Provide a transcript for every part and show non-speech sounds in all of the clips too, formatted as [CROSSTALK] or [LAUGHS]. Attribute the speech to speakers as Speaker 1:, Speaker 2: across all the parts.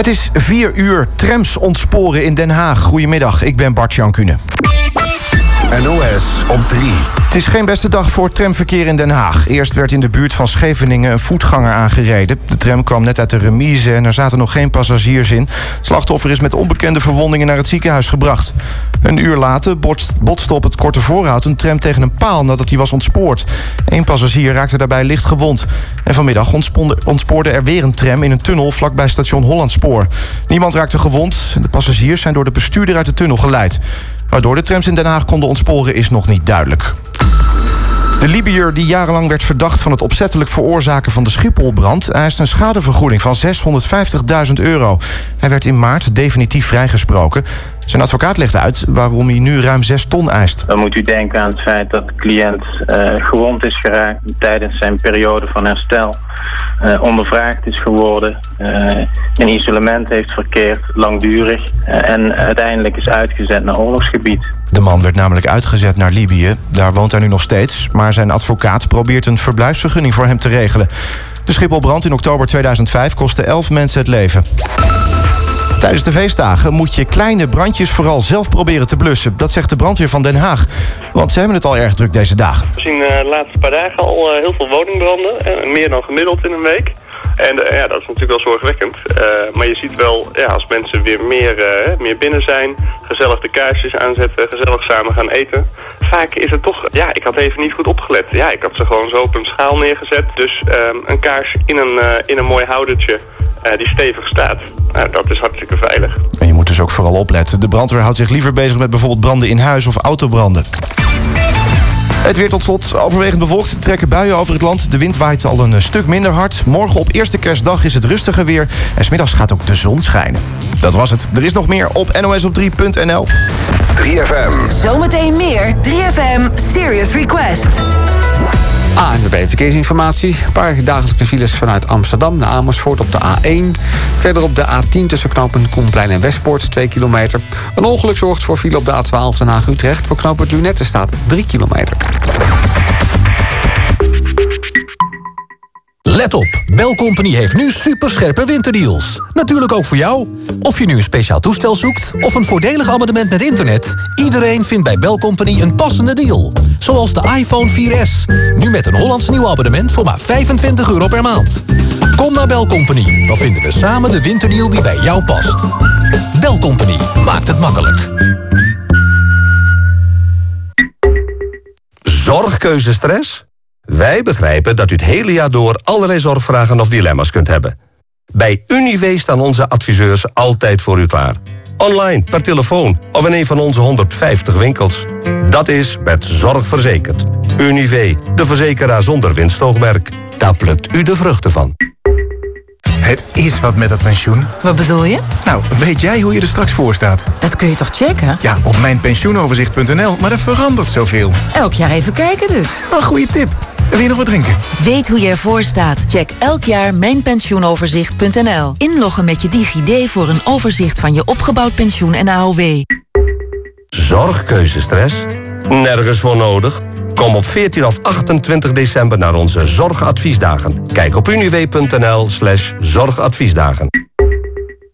Speaker 1: Het is vier uur trams ontsporen in Den Haag. Goedemiddag, ik ben Bart Jan Kuhne.
Speaker 2: NOS op 3.
Speaker 1: Het is geen beste dag voor tramverkeer in Den Haag. Eerst werd in de buurt van Scheveningen een voetganger aangereden. De tram kwam net uit de remise en er zaten nog geen passagiers in. Het slachtoffer is met onbekende verwondingen naar het ziekenhuis gebracht. Een uur later botste op het korte voorhout een tram tegen een paal nadat hij was ontspoord. Eén passagier raakte daarbij licht gewond. En vanmiddag ontspoorde er weer een tram in een tunnel vlakbij station Hollandspoor. Niemand raakte gewond. De passagiers zijn door de bestuurder uit de tunnel geleid. Waardoor de trams in Den Haag konden ontsporen is nog niet duidelijk. De Libiër die jarenlang werd verdacht van het opzettelijk veroorzaken van de Schipholbrand... eist een schadevergoeding van 650.000 euro. Hij werd in maart definitief vrijgesproken. Zijn advocaat legt uit waarom hij nu ruim 6 ton eist.
Speaker 3: Dan moet u denken aan het feit dat de cliënt uh, gewond is geraakt tijdens zijn periode van herstel. Uh, ondervraagd is geworden, uh, in isolement heeft verkeerd, langdurig en uiteindelijk is uitgezet naar oorlogsgebied.
Speaker 1: De man werd namelijk uitgezet naar Libië. Daar woont hij nu nog steeds, maar zijn advocaat probeert een verblijfsvergunning voor hem te regelen. De Schipholbrand in oktober 2005 kostte 11 mensen het leven. Tijdens de feestdagen moet je kleine brandjes vooral zelf proberen te blussen. Dat zegt de brandweer van Den Haag. Want ze hebben het al erg druk deze dagen.
Speaker 4: We zien uh, de laatste paar dagen al uh, heel veel woningbranden. Uh, meer dan gemiddeld in een week. En ja, dat is natuurlijk wel zorgwekkend. maar je ziet wel, ja, als mensen weer meer, meer binnen zijn... gezellig de kaarsjes aanzetten, gezellig samen gaan eten... vaak is het toch... Ja, ik had even niet goed opgelet. Ja, ik had ze gewoon zo op een schaal neergezet. Dus ehm, een kaars in een, in een mooi houdertje die stevig staat. Nou, dat is hartstikke veilig.
Speaker 1: En je moet dus ook vooral opletten. De brandweer houdt zich liever bezig met bijvoorbeeld branden in huis of autobranden. Het weer tot slot. Overwegend bewolkt trekken buien over het land. De wind waait al een stuk minder hard. Morgen op eerste kerstdag is het rustiger weer. En smiddags gaat ook de zon schijnen. Dat was het. Er is nog meer op nosop3.nl.
Speaker 2: 3FM.
Speaker 5: Zometeen meer 3FM Serious Request.
Speaker 6: ANWB Verkeersinformatie. Een paar dagelijkse files vanuit Amsterdam naar Amersfoort op de A1. Verder op de A10 tussen knooppunt Koenplein en Westpoort, 2 kilometer. Een ongeluk zorgt voor file op de A12 Den Haag-Utrecht. Voor knooppunt Lunette staat 3 kilometer.
Speaker 7: Let op, Belcompany heeft nu superscherpe winterdeals. Natuurlijk ook voor jou. Of je nu een speciaal toestel zoekt of een voordelig abonnement met internet... iedereen vindt bij Belcompany een passende deal. Zoals de iPhone 4S. Nu met een Hollands nieuw abonnement voor maar 25 euro per maand. Kom naar Belcompany, dan vinden we samen de winterdeal die bij jou past. Belcompany maakt het makkelijk.
Speaker 2: Zorgkeuzestress? Wij begrijpen dat u het hele jaar door allerlei zorgvragen of dilemma's kunt hebben. Bij Unive staan onze adviseurs altijd voor u klaar. Online, per telefoon of in een van onze 150 winkels. Dat is met zorg verzekerd. Unive, de verzekeraar zonder winstoogmerk. Daar plukt u de vruchten van.
Speaker 8: Het is wat met dat pensioen.
Speaker 9: Wat bedoel je?
Speaker 8: Nou, weet jij hoe je er straks voor staat?
Speaker 9: Dat kun je toch checken?
Speaker 8: Ja, op mijnpensioenoverzicht.nl, maar er verandert zoveel.
Speaker 9: Elk jaar even kijken dus.
Speaker 8: Een goede tip. Wil je nog wat drinken?
Speaker 5: Weet hoe je ervoor staat? Check elk jaar mijnpensioenoverzicht.nl. Inloggen met je DigiD voor een overzicht van je opgebouwd pensioen en AOW.
Speaker 2: Zorgkeuzestress? Nergens voor nodig. Kom op 14 of 28 december naar onze zorgadviesdagen. Kijk op uniw.nl slash zorgadviesdagen.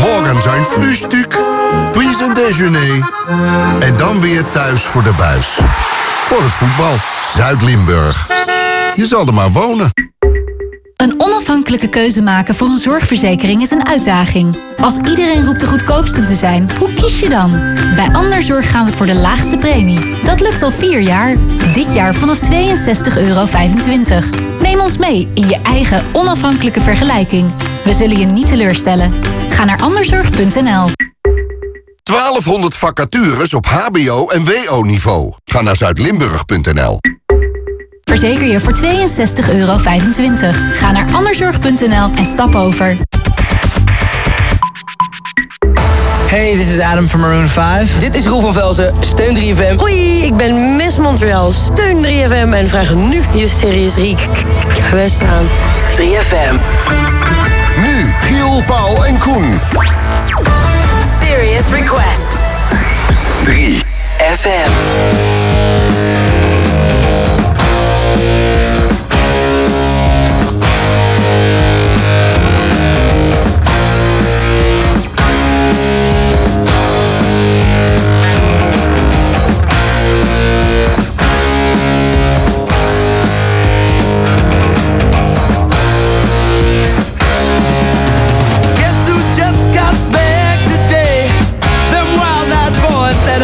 Speaker 10: Morgen zijn frühstück, puis een déjeuner. En dan weer thuis voor de buis. Voor het voetbal, Zuid-Limburg. Je zal er maar wonen.
Speaker 11: Een onafhankelijke keuze maken voor een zorgverzekering is een uitdaging. Als iedereen roept de goedkoopste te zijn, hoe kies je dan? Bij Anderzorg gaan we voor de laagste premie. Dat lukt al vier jaar. Dit jaar vanaf 62,25 euro. Neem ons mee in je eigen onafhankelijke vergelijking. We zullen je niet teleurstellen. Ga naar anderzorg.nl
Speaker 10: 1200 vacatures op hbo- en wo-niveau. Ga naar zuidlimburg.nl
Speaker 11: Verzeker je voor 62,25 euro. Ga naar anderzorg.nl en stap over.
Speaker 12: Hey, this is Adam from Maroon 5.
Speaker 13: Dit is Roel van Velzen, steun 3FM.
Speaker 14: Hoi, ik ben Miss Montreal, steun 3FM en vraag nu je Serious Riek gewest aan.
Speaker 13: 3FM.
Speaker 10: Paul en Koen.
Speaker 15: Serious Request.
Speaker 10: 3
Speaker 13: FM.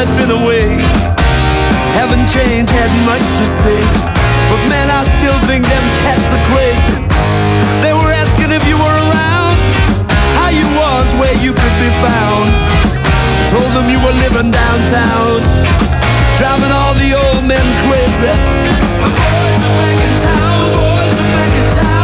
Speaker 16: Had been away haven't changed, had much to say, but man, I still think them cats are crazy. They were asking if you were around, how you was, where you could be found. Told them you were living downtown, driving all the old men crazy. The boys are back in town, boys are back in town.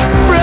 Speaker 16: Spread.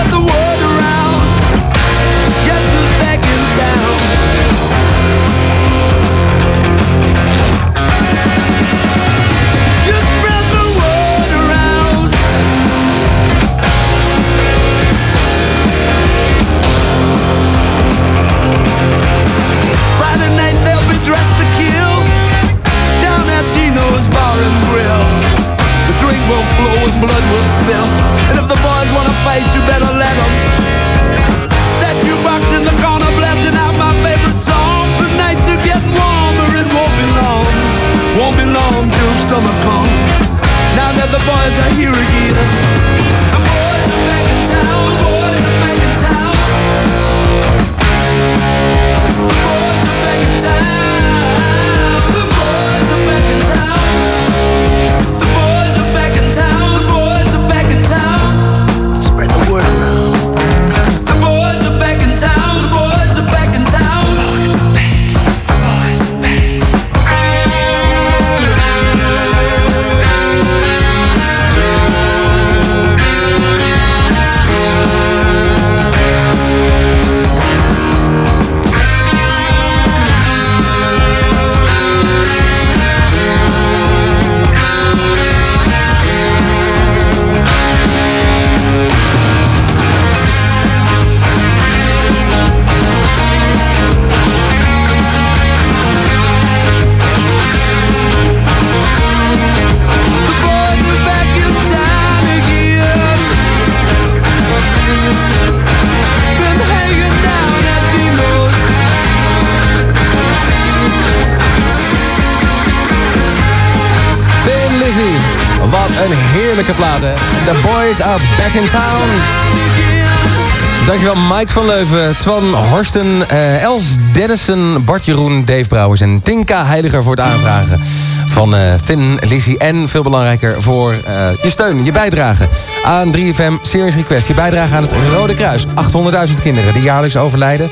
Speaker 17: Mike van Leuven, Twan Horsten, eh, Els Dennison, Bart Jeroen, Dave Brouwers en Tinka Heiliger voor het aanvragen van Finn, Lizzie en veel belangrijker voor eh, je steun, je bijdrage aan 3FM Series Request. Je bijdrage aan het Rode Kruis. 800.000 kinderen die jaarlijks overlijden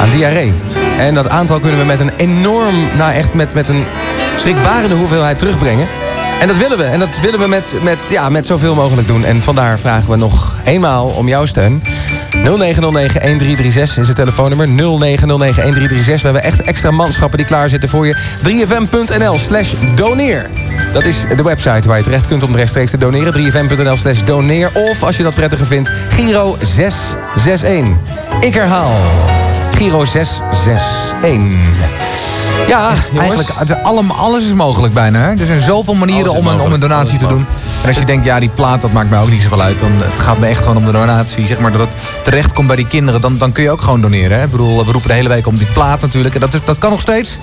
Speaker 17: aan diarree. En dat aantal kunnen we met een enorm, nou echt met, met een schrikbarende hoeveelheid terugbrengen. En dat willen we. En dat willen we met, met, ja, met zoveel mogelijk doen. En vandaar vragen we nog eenmaal om jouw steun. 0909-1336 is het telefoonnummer. 0909-1336. We hebben echt extra manschappen die klaarzitten voor je. 3fm.nl slash doneer. Dat is de website waar je terecht kunt om rechtstreeks te doneren. 3fm.nl slash doneer. Of als je dat prettiger vindt, Giro 661. Ik herhaal. Giro 661. Ja,
Speaker 18: Eigenlijk, alles is mogelijk bijna. Hè? Er zijn zoveel manieren om een, om een donatie te doen. Als je denkt, ja, die plaat, dat maakt mij ook niet zoveel uit. Dan, het gaat me echt gewoon om de donatie. Zeg maar dat het terecht komt bij die kinderen. Dan, dan kun je ook gewoon doneren. Hè? Ik bedoel, we roepen de hele week om die plaat natuurlijk. En dat, dat kan nog steeds.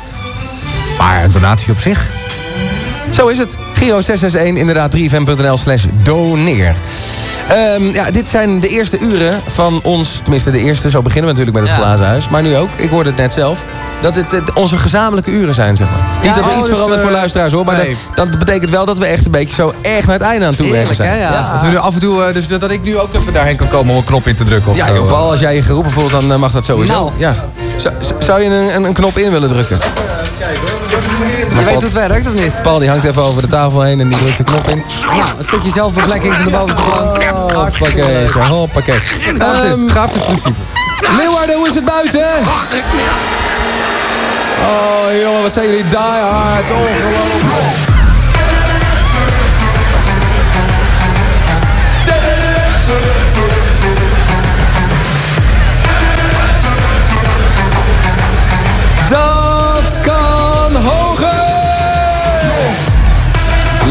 Speaker 18: Maar een donatie op zich.
Speaker 17: Zo is het. Giro 661, inderdaad, 3fm.nl slash doneer. Ehm, ja, dit zijn de eerste uren van ons, tenminste de eerste, zo beginnen we natuurlijk met het
Speaker 19: Ja.
Speaker 17: glazen huis. Maar nu ook, ik hoorde het net zelf, dat het, het onze gezamenlijke uren zijn, zeg maar. Niet dat er
Speaker 18: oh,
Speaker 17: iets
Speaker 18: dus,
Speaker 17: verandert
Speaker 18: eh,
Speaker 17: voor luisteraars hoor, maar
Speaker 18: nee.
Speaker 17: dat, dat betekent wel dat we echt een beetje zo erg naar het einde aan toe werken zijn.
Speaker 18: Dat we nu af en toe, eh, dus dat, dat ik nu ook even daarheen kan komen om een knop in te drukken. Of
Speaker 17: Ja, joh, Paul, als jij je geroepen voelt, dan eh, mag dat sowieso.
Speaker 18: Nou.
Speaker 17: Ja. Zou- Zou je een, een, een knop in willen drukken?
Speaker 19: Je weet hoe het werkt, of niet?
Speaker 17: Paul die hangt even over de tafel heen en die drukt de knop in.
Speaker 19: Nou, een stukje zelfbevlekking van de bovenste plank.
Speaker 17: Hoppakee, hoppakee.
Speaker 18: Gaaf dit,
Speaker 17: Ehm,
Speaker 18: gaaf dit principe.
Speaker 17: Leeuwarden, hoe is het buiten? Oh jongen, wat zijn jullie die hard. Ongelooflijk.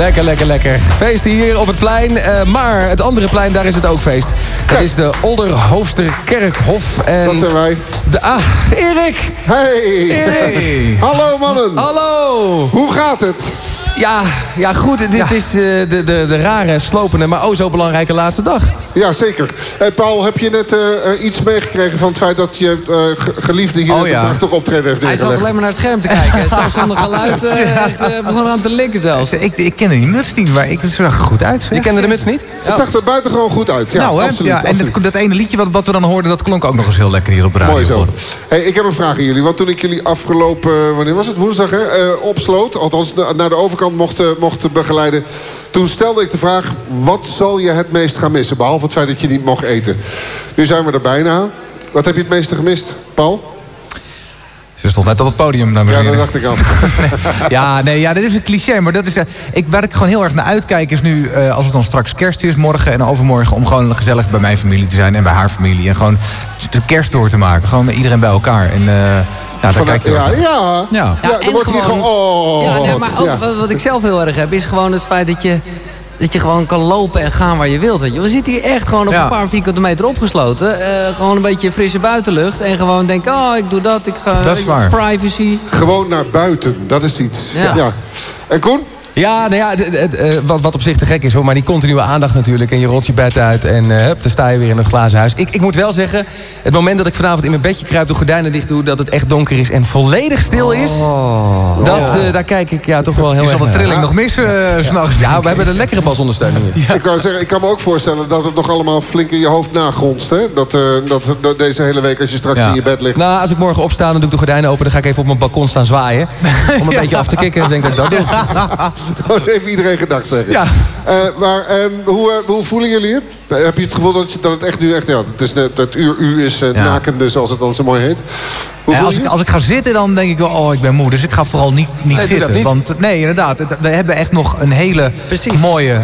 Speaker 17: Lekker, lekker, lekker. Feest hier op het plein. eh, maar het andere plein, daar is het ook feest. Dat is de Olderhoofsterkerkhof. En
Speaker 20: Dat zijn wij.
Speaker 17: De, ah, Erik!
Speaker 20: Hey!
Speaker 17: Erik! [LAUGHS]
Speaker 20: Hallo mannen!
Speaker 17: Hallo!
Speaker 20: Hoe gaat het?
Speaker 17: Ja, ja goed. Dit is eh, de, de, de rare, slopende, maar oh zo belangrijke laatste dag.
Speaker 20: Ja, zeker. Hey, Paul, heb je net eh, eh, iets meegekregen van het feit dat je eh, ge- geliefde hier
Speaker 18: Oh,
Speaker 20: een
Speaker 18: ja.
Speaker 20: prachtig optreden heeft
Speaker 19: Hij zat alleen maar naar het scherm te kijken. [LAUGHS] Zelfs zonder geluid eh, echt, eh, begon aan te likken zelfs.
Speaker 18: Ik, ik kende die muts niet, maar ik, het zag er goed uit. zeg.
Speaker 17: Je kende de muts niet?
Speaker 20: Het zag er buitengewoon goed uit. Ja,
Speaker 18: nou, hè?
Speaker 20: absoluut.
Speaker 18: ja, en
Speaker 20: absoluut.
Speaker 18: dat, dat ene liedje wat, wat we dan hoorden, dat klonk ook nog eens heel lekker hier op de radio.
Speaker 20: Mooi zo. Hey, ik heb een vraag aan jullie. Want toen ik jullie afgelopen, wanneer was het? Woensdag, hè? eh, opsloot. Althans, na- naar de overkant mocht, eh, mocht begeleiden. Toen stelde ik de vraag, wat zal je het meest gaan missen? Behalve het feit dat je niet mocht eten. Nu zijn we er bijna. Wat heb je het meeste gemist, Paul?
Speaker 18: Ze stond net op het podium.
Speaker 20: Ja, dat dacht ik al. [LAUGHS]
Speaker 18: ja, nee, ja, dit is een cliché, maar dat is, eh, ik, waar ik gewoon heel erg naar uitkijk is nu, eh, als het dan straks kerst is, morgen en overmorgen, om gewoon gezellig bij mijn familie te zijn en bij haar familie. En gewoon de kerst door te maken. Gewoon met iedereen bij elkaar. En ja, daar kijk je
Speaker 20: ja, ja.
Speaker 18: Ja.
Speaker 20: Ja, dan wordt hier gewoon... Oh,
Speaker 19: ja, nee, maar ook
Speaker 20: ja.
Speaker 19: wat, wat ik zelf heel erg heb, is gewoon het feit dat je, dat je gewoon kan lopen en gaan waar je wilt. Weet je. We zitten hier echt gewoon op
Speaker 20: Ja.
Speaker 19: een paar vierkante meter opgesloten. Eh, gewoon een beetje frisse buitenlucht. En gewoon denken, oh, ik doe dat, ik ga...
Speaker 20: Dat is waar.
Speaker 19: Privacy.
Speaker 20: Gewoon naar buiten, dat is iets.
Speaker 19: Ja.
Speaker 20: Ja. En Koen?
Speaker 17: Ja, nou ja, eh, wat, wat op zich te gek is hoor, maar die continue aandacht natuurlijk. En je rolt je bed uit en eh, hup, dan sta je weer in het glazen huis. Ik, ik moet wel zeggen, het moment dat ik vanavond in mijn bedje kruip, de gordijnen dicht doe, dat het echt donker is en volledig stil is. dat, eh, daar kijk ik ja, toch wel heel
Speaker 18: Je
Speaker 17: erg
Speaker 18: zal de trilling nog missen eh, s'nachts.
Speaker 17: Ja, we hebben een lekkere basondersteuning. [LAUGHS]
Speaker 20: Ik wou zeggen, ik kan me ook voorstellen dat het nog allemaal flink in je hoofd nagronst. Hè? Dat, eh, dat, dat deze hele week als je straks in je bed ligt.
Speaker 17: Nou, als ik morgen opsta, dan doe ik de gordijnen open. Dan ga ik even op mijn balkon staan zwaaien. [LAUGHS] Om een beetje af te kicken. Ik denk dat ik dat doe. [LAUGHS] [LAUGHS]
Speaker 20: Gewoon even iedereen gedag zeggen.
Speaker 17: Ja.
Speaker 20: Eh, maar ehm, hoe, eh, hoe voelen jullie je? Eh, Heb je het gevoel dat, je- dat het echt nu echt... Ja, het, is net, het uur u is eh,
Speaker 18: Ja.
Speaker 20: nakende, zoals het dan zo mooi heet. Hoe
Speaker 18: als,
Speaker 20: je
Speaker 18: ik, als ik ga zitten, dan denk ik wel, oh, ik ben moe. Dus ik ga vooral niet, niet
Speaker 20: Nee,
Speaker 18: zitten.
Speaker 20: dat niet.
Speaker 18: Want nee, inderdaad, het- we hebben echt nog een hele mooie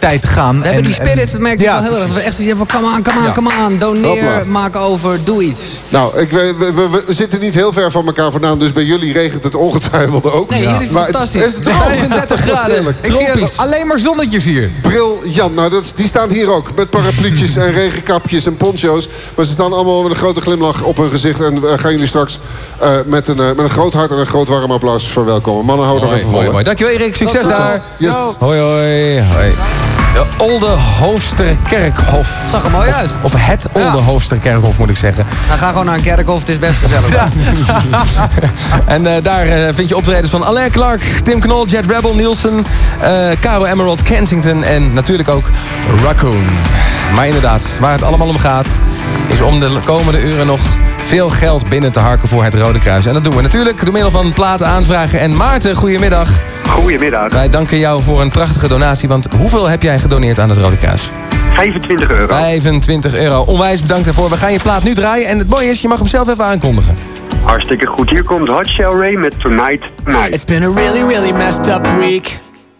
Speaker 18: tijd te gaan.
Speaker 19: We hebben die spirit, dat merk ik
Speaker 18: ja,
Speaker 19: wel heel erg. Dat we echt zoiets hebben van, come on, come on,
Speaker 20: Ja.
Speaker 19: come on. Doneer, maak over, doe iets.
Speaker 20: Nou, ik, we, we, we- we zitten niet heel ver van elkaar vandaan. Dus bij jullie regent het ongetwijfeld ook.
Speaker 19: Nee, hier is het
Speaker 20: Maar
Speaker 19: fantastisch.
Speaker 20: is toch
Speaker 19: 35 graden.
Speaker 18: Ik zie alleen maar zonnetjes hier.
Speaker 20: Briljant. Nou, dat, die staan hier ook. Met parapluutjes en regenkapjes en poncho's. Maar ze staan allemaal met een grote glimlach op hun gezicht. En eh, gaan jullie straks eh, met, een, eh, met een groot hart en een groot warm applaus verwelkomen. Mannen, houden er
Speaker 17: Mooi,
Speaker 20: even vol.
Speaker 17: mooi. Dankjewel Erik, succes daar.
Speaker 20: Yes.
Speaker 17: Hoi, hoi, hoi. De Olde Hoofsterkerkhof.
Speaker 19: Zag er mooi
Speaker 17: Of-
Speaker 19: uit.
Speaker 17: Of het Olde Hoofsterkerkhof moet ik zeggen.
Speaker 19: Nou, ga gewoon naar een kerkhof, het is best gezellig. [LAUGHS]
Speaker 17: En eh, daar eh, vind je optredens van Alain Clark, Tim Knol, Jet Rebel, Nielsen, eh Caro Emerald, Kensington en natuurlijk ook Raccoon. Maar inderdaad, waar het allemaal om gaat, is om de komende uren nog veel geld binnen te harken voor het Rode Kruis. En dat doen we natuurlijk door middel van platen aanvragen. En Maarten, goedemiddag.
Speaker 21: Goedemiddag.
Speaker 17: Wij danken jou voor een prachtige donatie. Want hoeveel heb jij gedoneerd aan het Rode Kruis?
Speaker 21: 25 euro.
Speaker 17: 25 euro. Onwijs bedankt daarvoor. We gaan je plaat nu draaien. En het mooie is, je mag hem zelf even aankondigen.
Speaker 21: Hartstikke goed. Hier komt Hot Shell Ray met Tonight Tonight.
Speaker 22: It's been a really, really messed up week.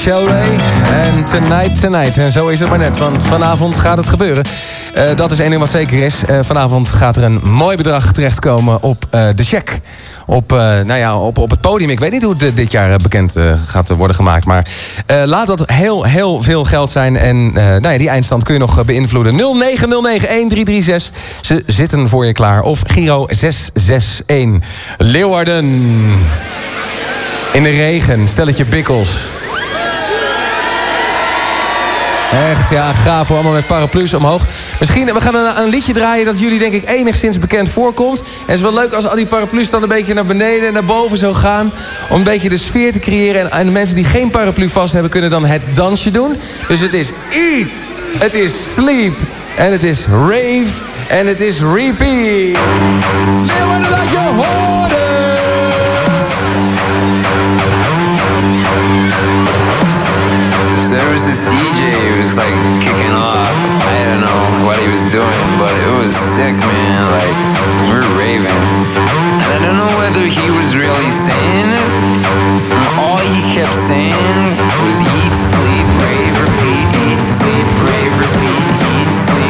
Speaker 17: Show Ray en Tonight Tonight. En zo is het maar net, want vanavond gaat het gebeuren. Eh, dat is één ding wat zeker is. Eh, vanavond gaat er een mooi bedrag terechtkomen op eh, de check. Op, nou ja, op, op het podium. Ik weet niet hoe het dit jaar bekend gaat worden gemaakt. Maar laat dat heel, heel veel geld zijn. En nou ja, die eindstand kun je nog beïnvloeden. 0909-1336. Ze zitten voor je klaar. Of Giro 661. Leeuwarden. In de regen. Stelletje bikkels. Echt, ja, gaaf voor allemaal met paraplu's omhoog. Misschien, we gaan een, een liedje draaien dat jullie denk ik enigszins bekend voorkomt. En het is wel leuk als al die paraplu's dan een beetje naar beneden en naar boven zo gaan. Om een beetje de sfeer te creëren. En, de mensen die geen paraplu vast hebben kunnen dan het dansje doen. Dus het is eat, het is sleep en het is rave en het is repeat. Leeuwarden, laat je!
Speaker 23: So there was like kicking off. I don't know what he was doing, but it was sick, man. Like we were raving, and I don't know whether he was really. And all he kept saying was eat, sleep, rave, repeat. Eat, sleep, rave, repeat. Eat, sleep,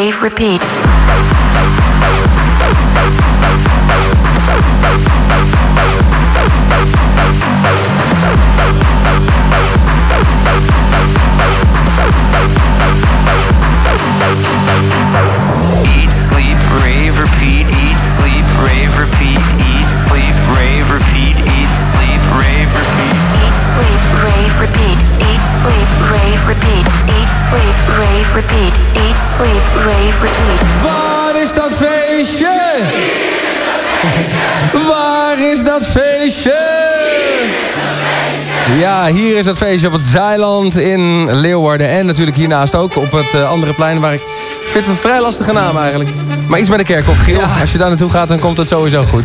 Speaker 23: Repeat.
Speaker 17: Is het feestje op het Zeiland in Leeuwarden. En natuurlijk hiernaast ook op het eh, andere plein waar ik... Ik vind het een vrij lastige naam eigenlijk. Maar iets met de kerkhof, Giel. Als je daar naartoe gaat, dan komt het sowieso goed.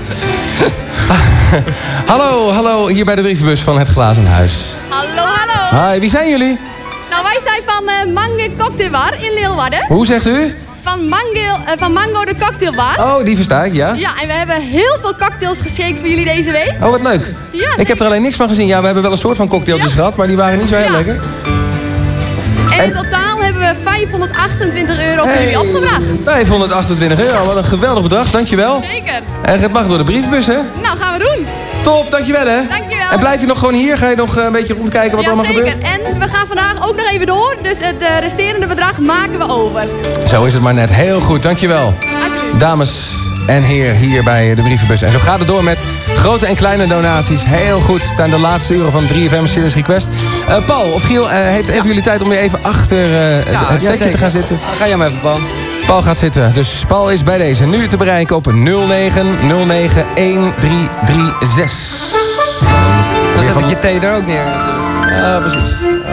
Speaker 17: [LAUGHS] hallo, hallo, hier bij de brievenbus van het Glazen Huis.
Speaker 24: Hallo, hallo.
Speaker 17: Hi, wie zijn jullie?
Speaker 24: Nou, wij zijn van eh Mango Cocktailbar in Leeuwarden.
Speaker 17: Hoe zegt u?
Speaker 24: Van Mango, eh, van Mango de Cocktailbar.
Speaker 17: Oh, die versta ik, ja.
Speaker 24: Ja, en we hebben heel veel cocktails geschikt voor jullie deze week.
Speaker 17: Oh, wat leuk.
Speaker 24: Ja,
Speaker 17: ik heb er alleen niks van gezien. Ja, we hebben wel een soort van cocktailtjes gehad, maar die waren niet zo heel
Speaker 24: Ja.
Speaker 17: lekker.
Speaker 24: En in totaal hebben we 528 euro voor jullie opgebracht.
Speaker 17: 528 euro, wat een geweldig bedrag, dankjewel.
Speaker 24: Zeker.
Speaker 17: En het mag door de brievenbus, hè?
Speaker 24: Nou, gaan we doen.
Speaker 17: Top, dankjewel hè.
Speaker 24: Dankjewel.
Speaker 17: En blijf je nog gewoon hier? Ga je nog eh, een beetje rondkijken wat er ja, allemaal
Speaker 24: zeker.
Speaker 17: gebeurt?
Speaker 24: En we gaan vandaag ook nog even door. Dus het eh, resterende bedrag maken we over.
Speaker 17: Zo is het maar net. Heel goed, dankjewel. Dames en heren, hier bij de brievenbus. En zo gaat het door met grote en kleine donaties. Heel goed, het zijn de laatste uren van 3FM Series Request. Eh, Paul of Giel, heeft even jullie tijd om weer even achter het setje te gaan zitten?
Speaker 19: Ah, ga jij maar even, Paul.
Speaker 17: Paul gaat zitten. Dus Paul is bij deze nu te bereiken op 09091336
Speaker 19: want je thee er ook neer.
Speaker 17: Ja, precies.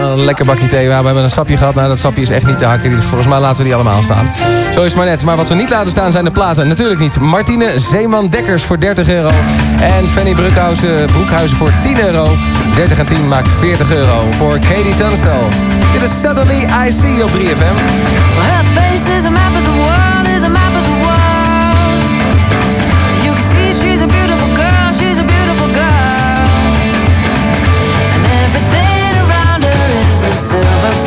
Speaker 17: Een lekker bakje thee. We hebben een sapje gehad. Nou, dat sapje is echt niet te hakken. Volgens mij laten we die allemaal staan. Zo is het maar net. Maar wat we niet laten staan zijn de platen. Natuurlijk niet. Martine Zeeman-Dekkers voor 30 euro. En Fanny Broekhuizen, Broekhuizen voor 10 euro. 30 en 10 maakt 40 euro voor Katie Tunstall. Dit is Suddenly I See op 3FM.
Speaker 25: Silver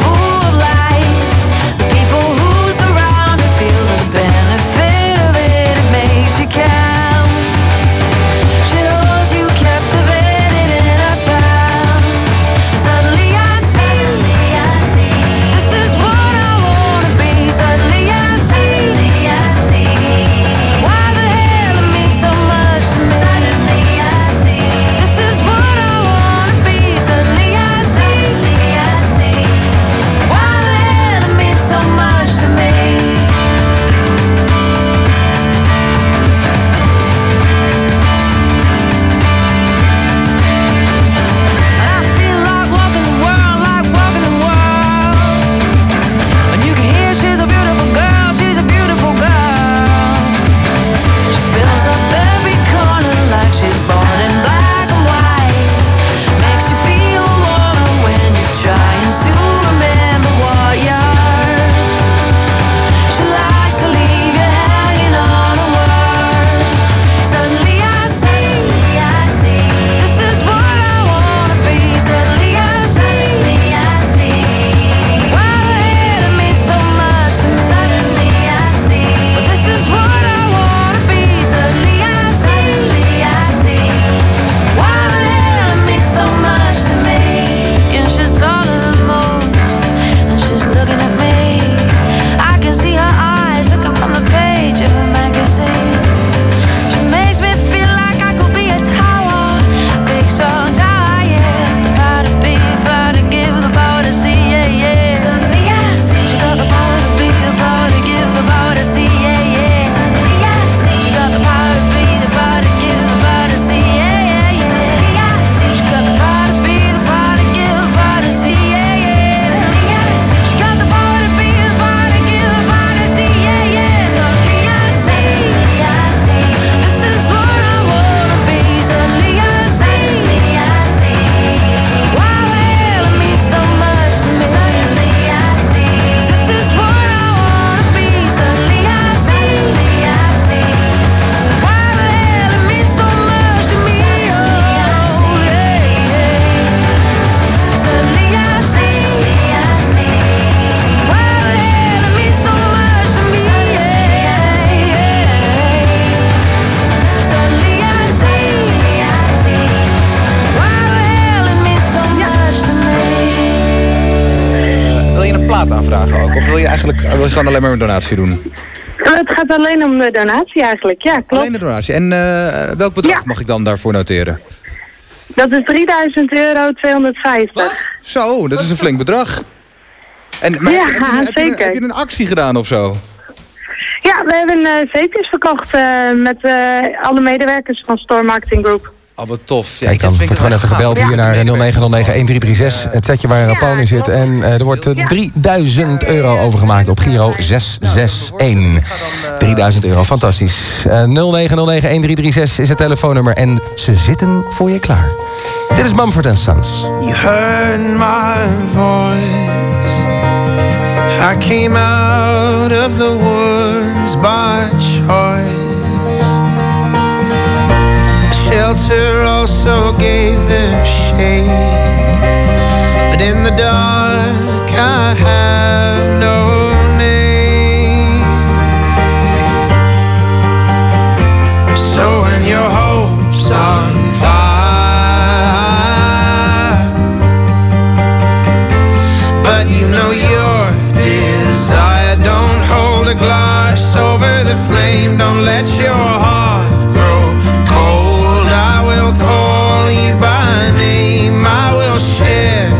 Speaker 26: alleen maar een donatie doen?
Speaker 27: Het gaat alleen om de donatie eigenlijk, ja, klopt.
Speaker 26: Alleen de donatie. En eh, welk bedrag mag ik dan daarvoor noteren?
Speaker 27: Dat is 3000 euro 250.
Speaker 26: Zo, dat is een flink bedrag. En, maar
Speaker 27: Ja,
Speaker 26: heb, je, heb, je, een-
Speaker 27: zeker.
Speaker 26: heb je een actie gedaan of zo?
Speaker 27: Ja, we hebben eh zeepjes verkocht eh, met alle medewerkers van Store Marketing Group.
Speaker 26: Oh, wat tof. Ja,
Speaker 17: Kijk dan, wordt gewoon even gebeld hier naar 0909-1336. Het setje waar Paul in zit. En eh, er wordt eh, 3000 euro overgemaakt op Giro 661. 3000 euro, fantastisch. Eh 0909-1336 is het telefoonnummer. En ze zitten voor je klaar. Dit is Mumford Sons.
Speaker 28: You heard my voice. I came out of the woods by choice. Shelter also gave the shade. But in the dark, I have no name. So when your hope's on fire. But you know your desire. Don't hold over the flame. Don't let your heart share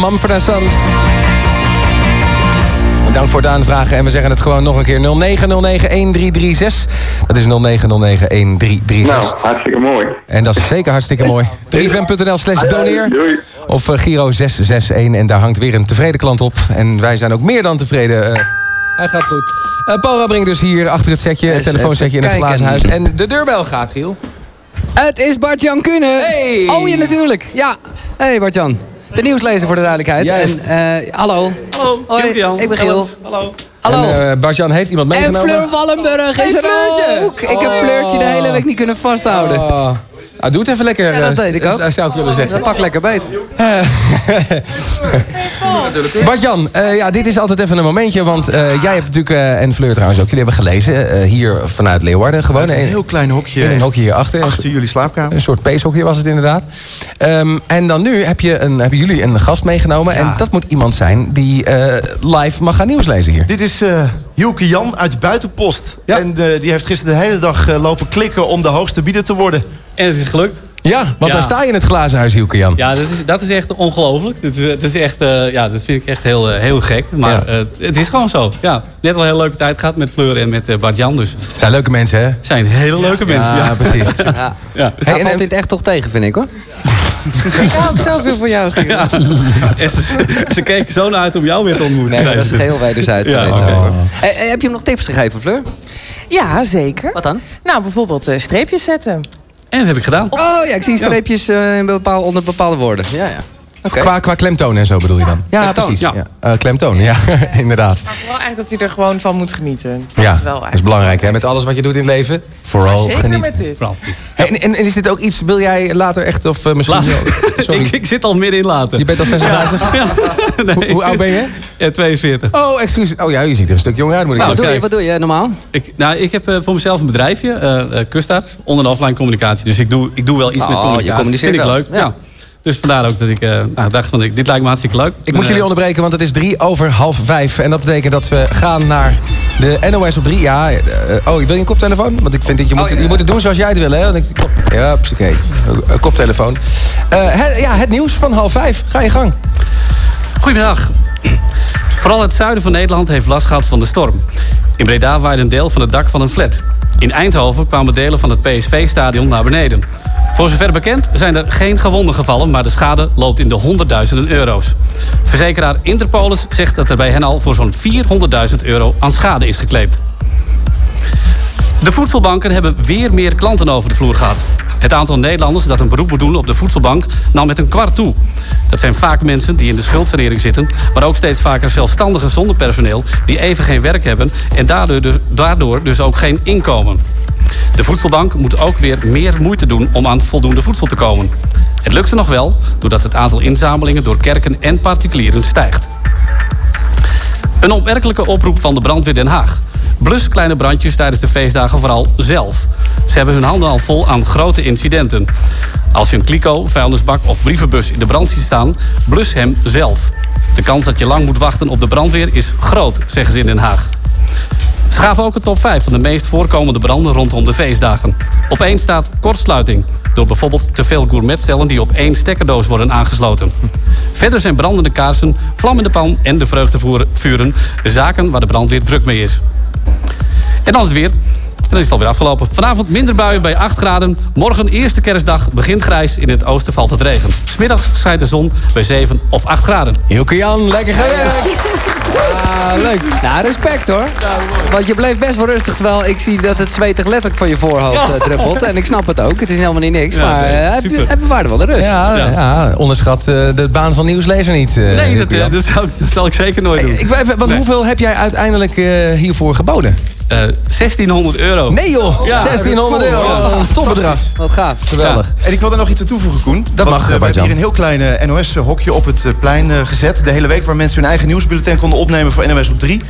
Speaker 17: van Mumford Sons. Dank voor het aanvragen en we zeggen het gewoon nog een keer. 0909-1336. Dat is 0909-1336.
Speaker 29: Nou, hartstikke mooi.
Speaker 17: En dat is zeker hartstikke mooi. 3fm.nl slash doneer.
Speaker 29: Doei.
Speaker 17: Of eh, Giro 661. En daar hangt weer een tevreden klant op. En wij zijn ook meer dan tevreden. eh, Hij gaat goed. Eh Paula brengt dus hier achter het setje, het telefoonsetje in het glazen huis. En de deurbel gaat, Giel.
Speaker 19: Het is Bart-Jan Kuhne.
Speaker 17: Hey.
Speaker 19: Oh ja, natuurlijk. Ja. Hey Bart-Jan. De nieuwslezer voor de duidelijkheid.
Speaker 17: Juist.
Speaker 19: En, eh, hallo.
Speaker 30: Hallo,
Speaker 19: Hoi,
Speaker 30: Jan.
Speaker 19: ik ben Giel.
Speaker 30: Hallo.
Speaker 19: Hallo.
Speaker 17: En eh Bart-Jan heeft iemand
Speaker 19: En
Speaker 17: meegenomen.
Speaker 19: Fleur Wallenburg is
Speaker 17: Hey,
Speaker 19: er ook. Ik heb Fleurtje de hele week niet kunnen vasthouden.
Speaker 17: Ah, doe het even lekker.
Speaker 19: Ja, dat
Speaker 17: eh,
Speaker 19: deed ik ook.
Speaker 17: eh, Zou ik willen zeggen.
Speaker 19: Dat pak lekker beet. [LAUGHS]
Speaker 17: Bart-Jan, eh, ja, dit is altijd even een momentje. Want eh, jij hebt natuurlijk, eh, en Fleur trouwens ook, jullie hebben gelezen. eh, hier vanuit Leeuwarden gewoon.
Speaker 1: Een heel klein hokje.
Speaker 17: In een hokje hierachter.
Speaker 1: Achter jullie slaapkamer.
Speaker 17: Een soort peeshokje was het inderdaad. Ehm, en dan nu heb je een, hebben jullie een gast meegenomen. En dat moet iemand zijn die eh, live mag gaan nieuws lezen hier.
Speaker 1: Dit is eh Hielke Jan uit Buitenpost. En eh, die heeft gisteren de hele dag eh, lopen klikken om de hoogste bieder te worden.
Speaker 30: En het is gelukt.
Speaker 17: Ja, want
Speaker 30: Ja.
Speaker 17: daar sta je in het glazen huis, Hielke Jan.
Speaker 30: Ja, dat is, dat is echt ongelooflijk. Dat, is- dat, is echt, eh, ja, dat vind ik echt heel, eh, heel gek. Maar eh, het is gewoon zo. Ja, net al een hele leuke tijd gehad met Fleur en met Bart-Jan. Dus
Speaker 17: Zijn leuke mensen, hè?
Speaker 30: zijn hele leuke mensen.
Speaker 19: Ja,
Speaker 17: precies. [LAUGHS]
Speaker 19: Ja.
Speaker 30: Ja.
Speaker 19: Hij valt dit echt toch tegen, vind ik hoor. [LAUGHS] ik hou ook zelf weer voor jou.
Speaker 30: Ja. Ze, ze keken zo naar uit om jou weer te ontmoeten.
Speaker 19: Nee, dat is
Speaker 30: ze.
Speaker 19: geheel wederzijds.
Speaker 30: Ja.
Speaker 19: Eh, eh, heb je hem nog tips gegeven, Fleur?
Speaker 31: Ja, zeker.
Speaker 19: Wat dan?
Speaker 31: Nou, bijvoorbeeld streepjes zetten.
Speaker 30: En dat heb ik gedaan.
Speaker 19: Oh ja, ik zie streepjes eh, in bepaal, onder bepaalde woorden. Ja, ja.
Speaker 17: Qua, qua klemtoon en zo bedoel je dan? Ja,
Speaker 31: Klemtoon,
Speaker 17: precies.
Speaker 31: ja.
Speaker 17: Ja. Eh, klemtoon, ja, [LAUGHS] inderdaad.
Speaker 31: Maar vooral eigenlijk dat hij er gewoon van moet genieten. Dat
Speaker 17: Ja,
Speaker 31: is wel
Speaker 17: dat is belangrijk hè, met alles wat je doet in het leven. Vooral
Speaker 31: Maar zeker
Speaker 17: genieten.
Speaker 31: met dit.
Speaker 17: Hey, en, en, en is dit ook iets, wil jij later echt, of eh, misschien... [LAUGHS] Sorry.
Speaker 30: ik, ik zit al midden in later.
Speaker 17: Je bent al 56? [LAUGHS] hoe, hoe oud ben je?
Speaker 30: Ja, 42.
Speaker 17: Oh, excuus. Oh ja, je ziet er een stuk jonger uit, moet ik
Speaker 30: Nou,
Speaker 17: zeggen.
Speaker 30: kijk.
Speaker 19: Wat doe je normaal?
Speaker 30: Ik, nou, ik heb eh, voor mezelf een bedrijfje, eh eh, Kustarts, onder de offline communicatie. Dus ik doe, ik doe wel iets
Speaker 19: Oh,
Speaker 30: met
Speaker 19: je
Speaker 30: communicatie.
Speaker 19: communiceert
Speaker 30: Vind ik leuk.
Speaker 19: Ja.
Speaker 30: Ja. Dus vandaar ook dat ik eh, nou, dacht van, ik- dit lijkt me hartstikke leuk.
Speaker 17: Ik moet
Speaker 30: Eh,
Speaker 17: jullie onderbreken, want het is drie over half vijf. En dat betekent dat we gaan naar de NOS op drie. Ja, eh, oh, wil je een koptelefoon? Want ik vind dat je moet,
Speaker 19: Oh, ja,
Speaker 17: je moet het doen zoals jij het wil, hè? Want ik- Ja, oké. Een koptelefoon. Eh, het, ja, het nieuws van half vijf. Ga je gang.
Speaker 30: Goedemiddag. Vooral het zuiden van Nederland heeft last gehad van de storm. In Breda waaide een deel van het dak van een flat. In Eindhoven kwamen delen van het PSV-stadion naar beneden. Voor zover bekend zijn er geen gewonden gevallen, maar de schade loopt in de honderdduizenden euro's. Verzekeraar Interpolis zegt dat er bij hen al voor zo'n 400.000 euro aan schade is gekleept. De voedselbanken hebben weer meer klanten over de vloer gehad. Het aantal Nederlanders dat een beroep moet doen op de voedselbank nam met een kwart toe. Dat zijn vaak mensen die in de schuldsanering zitten, maar ook steeds vaker zelfstandigen zonder personeel die even geen werk hebben en daardoor dus, daardoor dus ook geen inkomen. De voedselbank moet ook weer meer moeite doen om aan voldoende voedsel te komen. Het lukt ze nog wel, doordat het aantal inzamelingen door kerken en particulieren stijgt. Een opmerkelijke oproep van de brandweer Den Haag. Blus kleine brandjes tijdens de feestdagen vooral zelf. Ze hebben hun handen al vol aan grote incidenten. Als je een kliko, vuilnisbak of brievenbus in de brand ziet staan, blus hem zelf. De kans dat je lang moet wachten op de brandweer is groot, zeggen ze in Den Haag. Gaven ook een top 5 van de meest voorkomende branden rondom de feestdagen. Op één staat kortsluiting. Door bijvoorbeeld te veel gourmetstellen die op één stekkerdoos worden aangesloten. Verder zijn brandende kaarsen, vlammende pan en de vreugdevuren zaken waar de brandweer druk mee is. En dan het weer. En dan is het alweer afgelopen. Vanavond minder buien bij 8 graden. Morgen eerste kerstdag begint grijs. In het oosten valt het regen. Smiddags schijnt de zon bij 7 of 8 graden.
Speaker 17: Hilke Jan, lekker gewerkt.
Speaker 19: Ah, leuk. Nou, respect hoor. Want je bleef best wel rustig, terwijl ik zie dat het zweetig letterlijk van je voorhoofd eh, druppelt. En ik snap het ook, het is helemaal niet niks.
Speaker 17: Ja,
Speaker 19: maar
Speaker 17: nee,
Speaker 19: eh, heb, je, heb bewaarde wel de rust.
Speaker 17: Ja, ja. onderschat eh, de baan van nieuwslezer niet.
Speaker 30: Nee, dat, dat, zal, dat zal ik zeker nooit doen.
Speaker 17: Ik, wil even- want
Speaker 30: Nee.
Speaker 17: hoeveel heb jij uiteindelijk hiervoor geboden?
Speaker 30: Eh, 1600 euro.
Speaker 17: Nee joh, 1600 euro.
Speaker 1: Oh,
Speaker 17: Topbedrag.
Speaker 19: Wat gaaf.
Speaker 17: Geweldig.
Speaker 1: En ik wil daar nog iets aan toevoegen, Koen.
Speaker 17: Dat mag,
Speaker 1: eh, We hebben hier een heel klein eh, NOS-hokje op het eh, plein eh, gezet. De hele week waar mensen hun eigen nieuwsbulletin konden opnemen voor NOS op 3.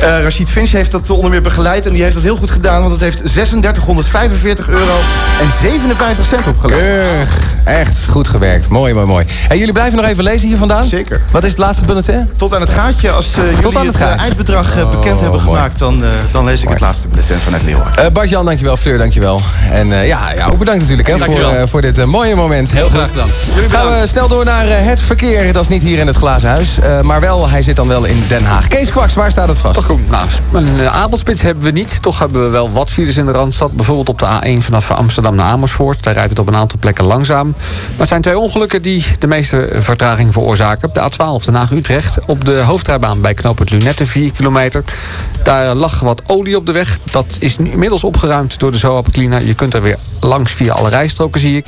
Speaker 1: Eh Rachid Finch heeft dat onder meer begeleid. En die heeft dat heel goed gedaan. Want het heeft 3645 euro en 57 cent opgeleverd.
Speaker 17: Echt goed gewerkt. Mooi, mooi, mooi. En jullie blijven nog even lezen hier vandaan?
Speaker 1: Zeker.
Speaker 17: Wat is het laatste bulletin?
Speaker 1: Tot aan het gaatje. Als eh, jullie
Speaker 17: aan
Speaker 1: het,
Speaker 17: het
Speaker 1: eh,
Speaker 17: gaatje.
Speaker 1: eindbedrag eh, bekend
Speaker 17: Oh,
Speaker 1: hebben
Speaker 17: mooi.
Speaker 1: gemaakt... Dan, eh, dan lees ik het laatste bulletin vanuit Leeuwarden.
Speaker 17: Eh Bart-Jan, dankjewel. Fleur, dankjewel. En eh, ja, ja, ook bedankt natuurlijk hè, voor, eh, voor dit mooie moment.
Speaker 30: Heel graag gedaan.
Speaker 17: Gaan we snel door naar het verkeer. Dat is niet hier in het glazen huis. eh, maar wel, hij zit dan wel in Den Haag. Kees Kwaks, waar staat het vast?
Speaker 6: Toch goed. Nou, een avondspits hebben we niet. Toch hebben we wel wat files in de Randstad. Bijvoorbeeld op de A1 vanaf Amsterdam naar Amersfoort. Daar rijdt het op een aantal plekken langzaam. Maar het zijn twee ongelukken die de meeste vertraging veroorzaken. Op de A12 Den Haag-Utrecht. Op de hoofdrijbaan bij knooppunt Lunette 4 kilometer. Daar lag wat olie op de weg. Dat is nu inmiddels opgeruimd door de Zoap Cleaner. Je kunt er weer langs via alle rijstroken, zie ik.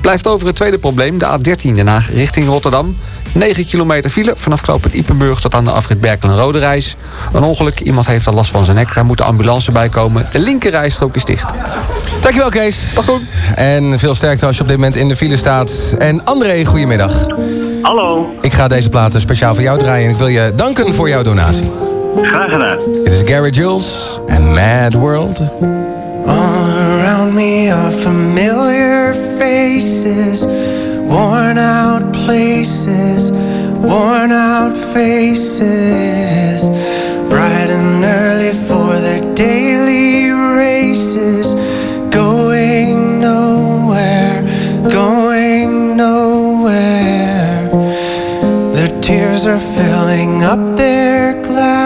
Speaker 6: Blijft over het tweede probleem, de A13 Den Haag richting Rotterdam. 9 kilometer file vanaf knooppunt Ipenburg tot aan de afrit Berkel en Rode Reis. Een ongeluk, iemand heeft al last van zijn nek. Daar moet de ambulance bij komen. De linker rijstrook is dicht.
Speaker 17: Dankjewel Kees.
Speaker 6: goed.
Speaker 17: En veel sterkte als je op dit moment in de file staat. En André, goedemiddag.
Speaker 4: Hallo.
Speaker 17: Ik ga deze platen speciaal voor jou draaien en ik wil je danken voor jouw donatie.
Speaker 4: Graag gedaan.
Speaker 17: Dit is Gary Jules en Mad World.
Speaker 32: All around me are familiar faces, worn out places, worn out faces. Bright and early for their daily races, going nowhere, going nowhere. Their tears are filling up their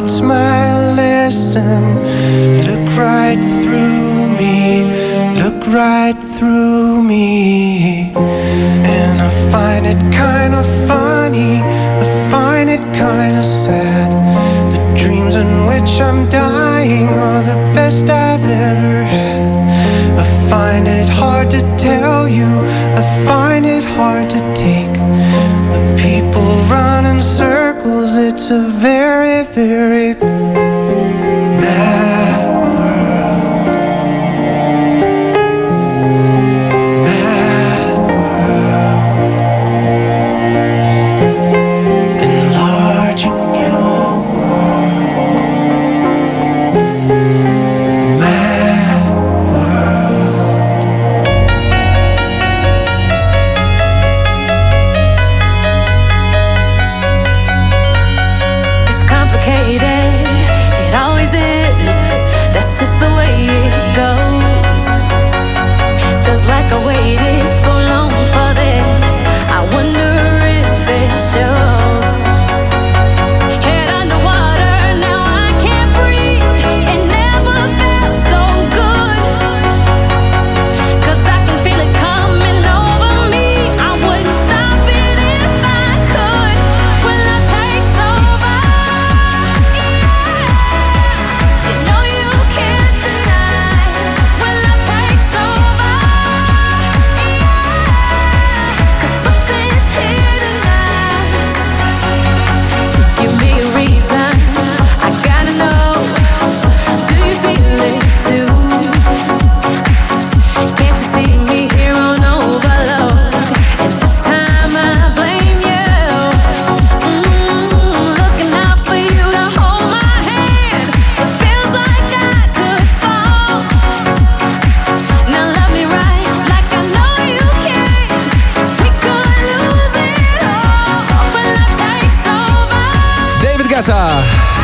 Speaker 32: what's my lesson. Look right through me, look right through me. And I find it kind of funny, I find it kind of sad. The dreams in which I'm dying are the best I've ever had. I find it hard to tell you, I find it hard to take. The people run in circles, it's a very, very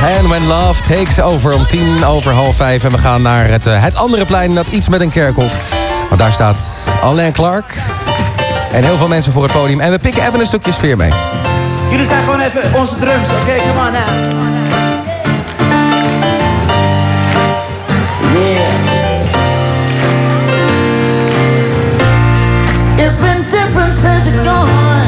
Speaker 17: En When Love Takes Over om tien over half vijf. En we gaan naar het, eh, het andere plein, dat iets met een kerkhof. Want daar staat Alain Clark. En heel veel mensen voor het podium. En we pikken even een stukje sfeer mee.
Speaker 33: Jullie zijn gewoon even onze drums, oké? Okay? Come on. Yeah. It's been different since you're gone.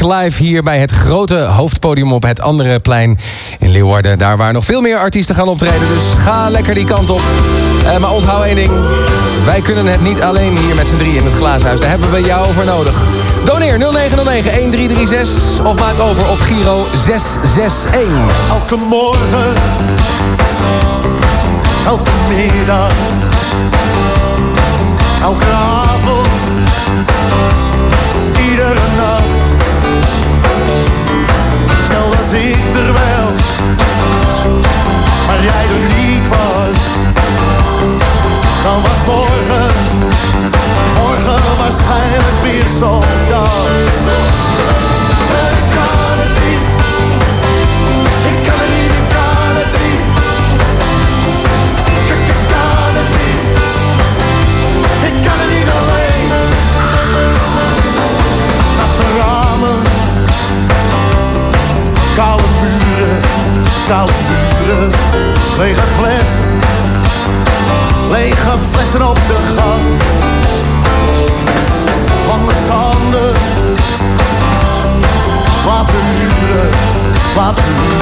Speaker 33: Live
Speaker 17: hier bij het grote hoofdpodium op het andere plein in Leeuwarden. Daar waar nog veel meer artiesten gaan optreden. Dus ga lekker die kant op. Eh, maar onthoud één ding. Wij kunnen het niet alleen hier met z'n drieën in het glaashuis. Daar hebben we jou voor nodig. Doneer 0909-1336 of maak over op Giro 661.
Speaker 34: Elke morgen, elke middag, elke avond dan was morgen, morgen waarschijnlijk weer zo'n dag. Ik kan niet, ik kan het niet, ik kan het niet. Ik, ik kan het niet, ik kan het niet alleen. Ramen, koude buren, koude buren, flessen op de gang. Lange tanden, wat een huren, wat
Speaker 35: een
Speaker 36: huren.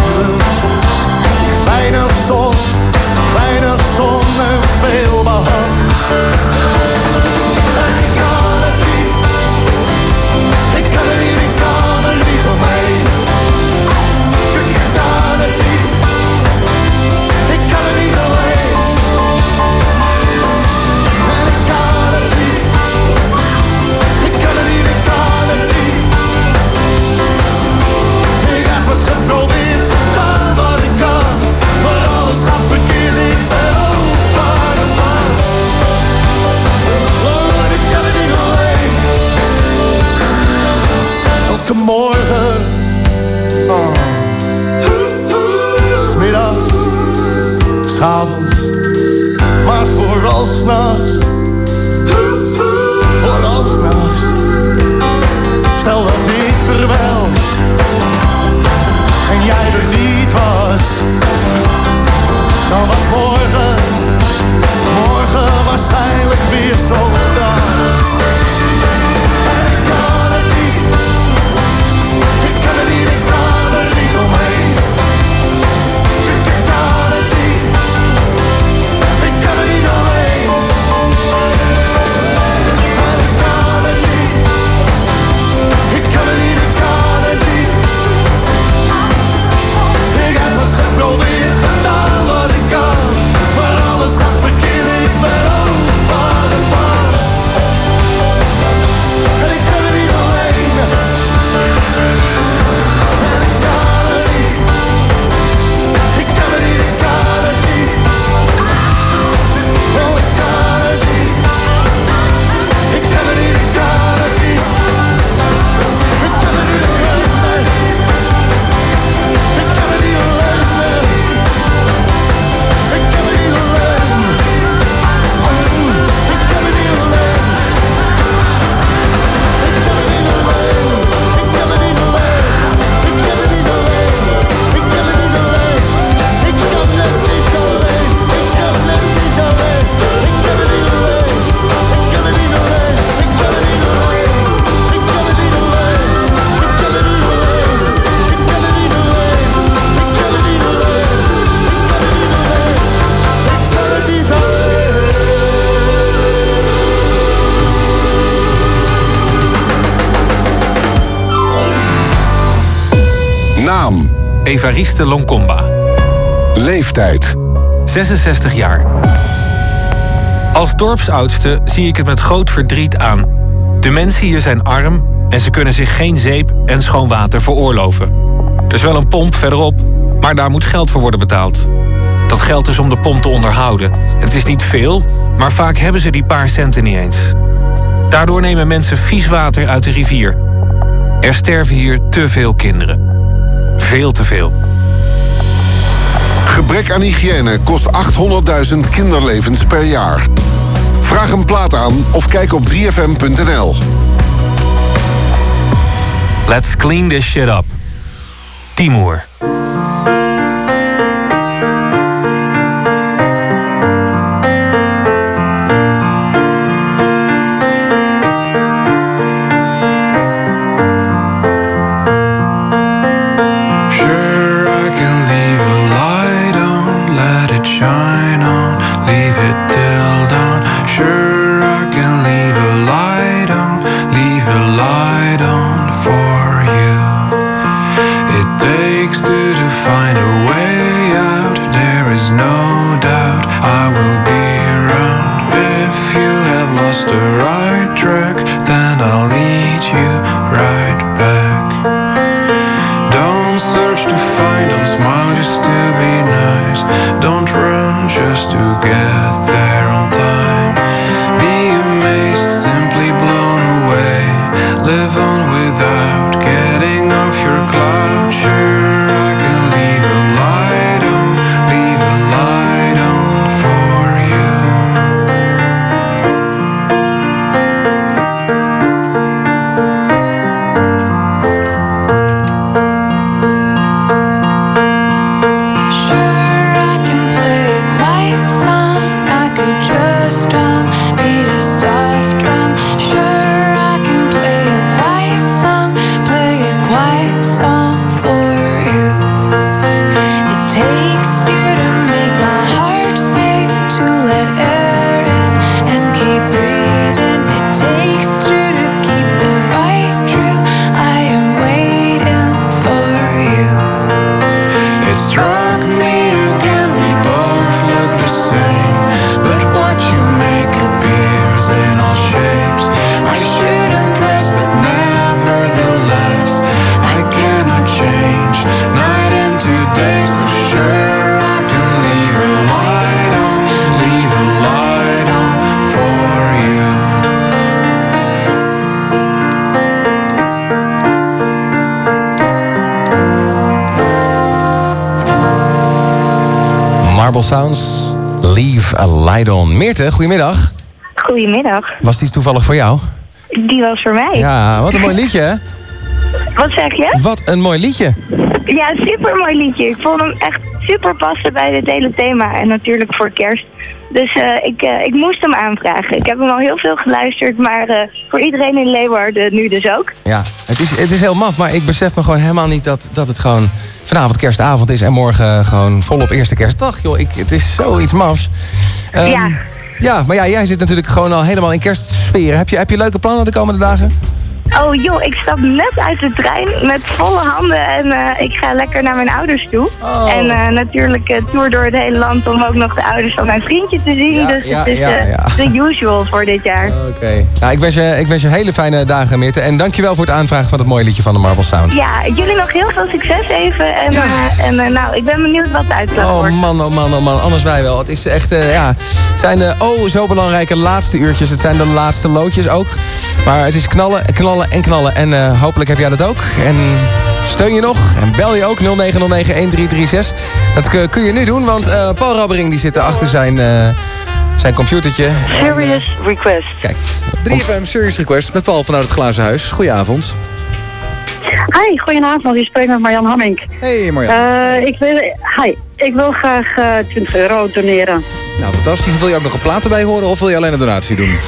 Speaker 35: 66 jaar. Als dorpsoudste zie ik het met groot verdriet aan. De mensen hier zijn arm en ze kunnen zich geen zeep en schoon water veroorloven. Er is wel een pomp verderop, maar daar moet geld voor worden betaald. Dat geld is om de pomp te onderhouden. Het is niet veel, maar vaak hebben ze die paar centen niet eens. Daardoor nemen mensen vies water uit de rivier. Er sterven hier te veel kinderen. Veel te veel.
Speaker 36: Gebrek aan hygiëne kost 800.000 kinderlevens per jaar. Vraag een plaat aan of kijk op 3fm.nl.
Speaker 35: Let's clean this shit up. Timur.
Speaker 17: Meerte, goedemiddag.
Speaker 27: Goedemiddag.
Speaker 17: Was die toevallig voor jou?
Speaker 27: Die was voor mij.
Speaker 17: Ja, wat een mooi liedje, hè?
Speaker 27: Wat zeg je?
Speaker 17: Wat een mooi liedje.
Speaker 27: Ja, super mooi liedje. Ik vond hem echt super passen bij dit hele thema. En natuurlijk voor kerst. Dus eh, ik, eh, ik moest hem aanvragen. Ik heb hem al heel veel geluisterd, maar eh, voor iedereen in Leeuwarden nu dus ook.
Speaker 17: Ja, het is, het is heel maf, maar ik besef me gewoon helemaal niet dat, dat het gewoon vanavond kerstavond is en morgen gewoon volop eerste kerstdag. Joh, ik, het is zoiets mafs. Ehm,
Speaker 27: Ja.
Speaker 17: Ja, maar ja, jij zit natuurlijk gewoon al helemaal in kerstsfeer. Heb je, heb je leuke plannen de komende dagen?
Speaker 27: Oh joh, ik stap net uit de trein met volle handen en eh, ik ga lekker naar mijn ouders toe.
Speaker 17: Oh.
Speaker 27: En eh, natuurlijk eh, tour door het hele land om ook nog de ouders van mijn vriendje te zien.
Speaker 17: Ja,
Speaker 27: dus
Speaker 17: ja,
Speaker 27: het is
Speaker 17: ja.
Speaker 27: the usual voor dit jaar.
Speaker 17: Oké. Nou, ik wens, je, ik wens je hele fijne dagen, Meerte. En dankjewel voor het aanvragen van het mooie liedje van de Marble Sound.
Speaker 27: Ja, jullie nog heel veel succes even. En, en nou, ik ben benieuwd wat de uitslag wordt.
Speaker 17: Oh man, oh man, oh man. Anders wij wel. Het is echt, ja... Het zijn de oh zo belangrijke laatste uurtjes. Het zijn de laatste loodjes ook. Maar het is knallen, knallen en knallen. En eh, hopelijk heb jij dat ook. En steun je nog. En bel je ook 0909-1336. Dat kun- kun je nu doen, want eh, Paul Rabbering die zit er achter zijn, eh, zijn computertje.
Speaker 27: Serious request.
Speaker 17: Kijk.
Speaker 37: 3FM Serious Request met Paul vanuit het Glazen Huis. Goedenavond.
Speaker 27: Hi, goedenavond. Je spreekt met Marjan Hammink.
Speaker 37: Hey Marjan.
Speaker 27: Eh, ik, wil, hi, ik wil graag eh 20 euro doneren.
Speaker 37: Nou, fantastisch. Wil je ook nog een plaat erbij horen of wil je alleen een donatie doen?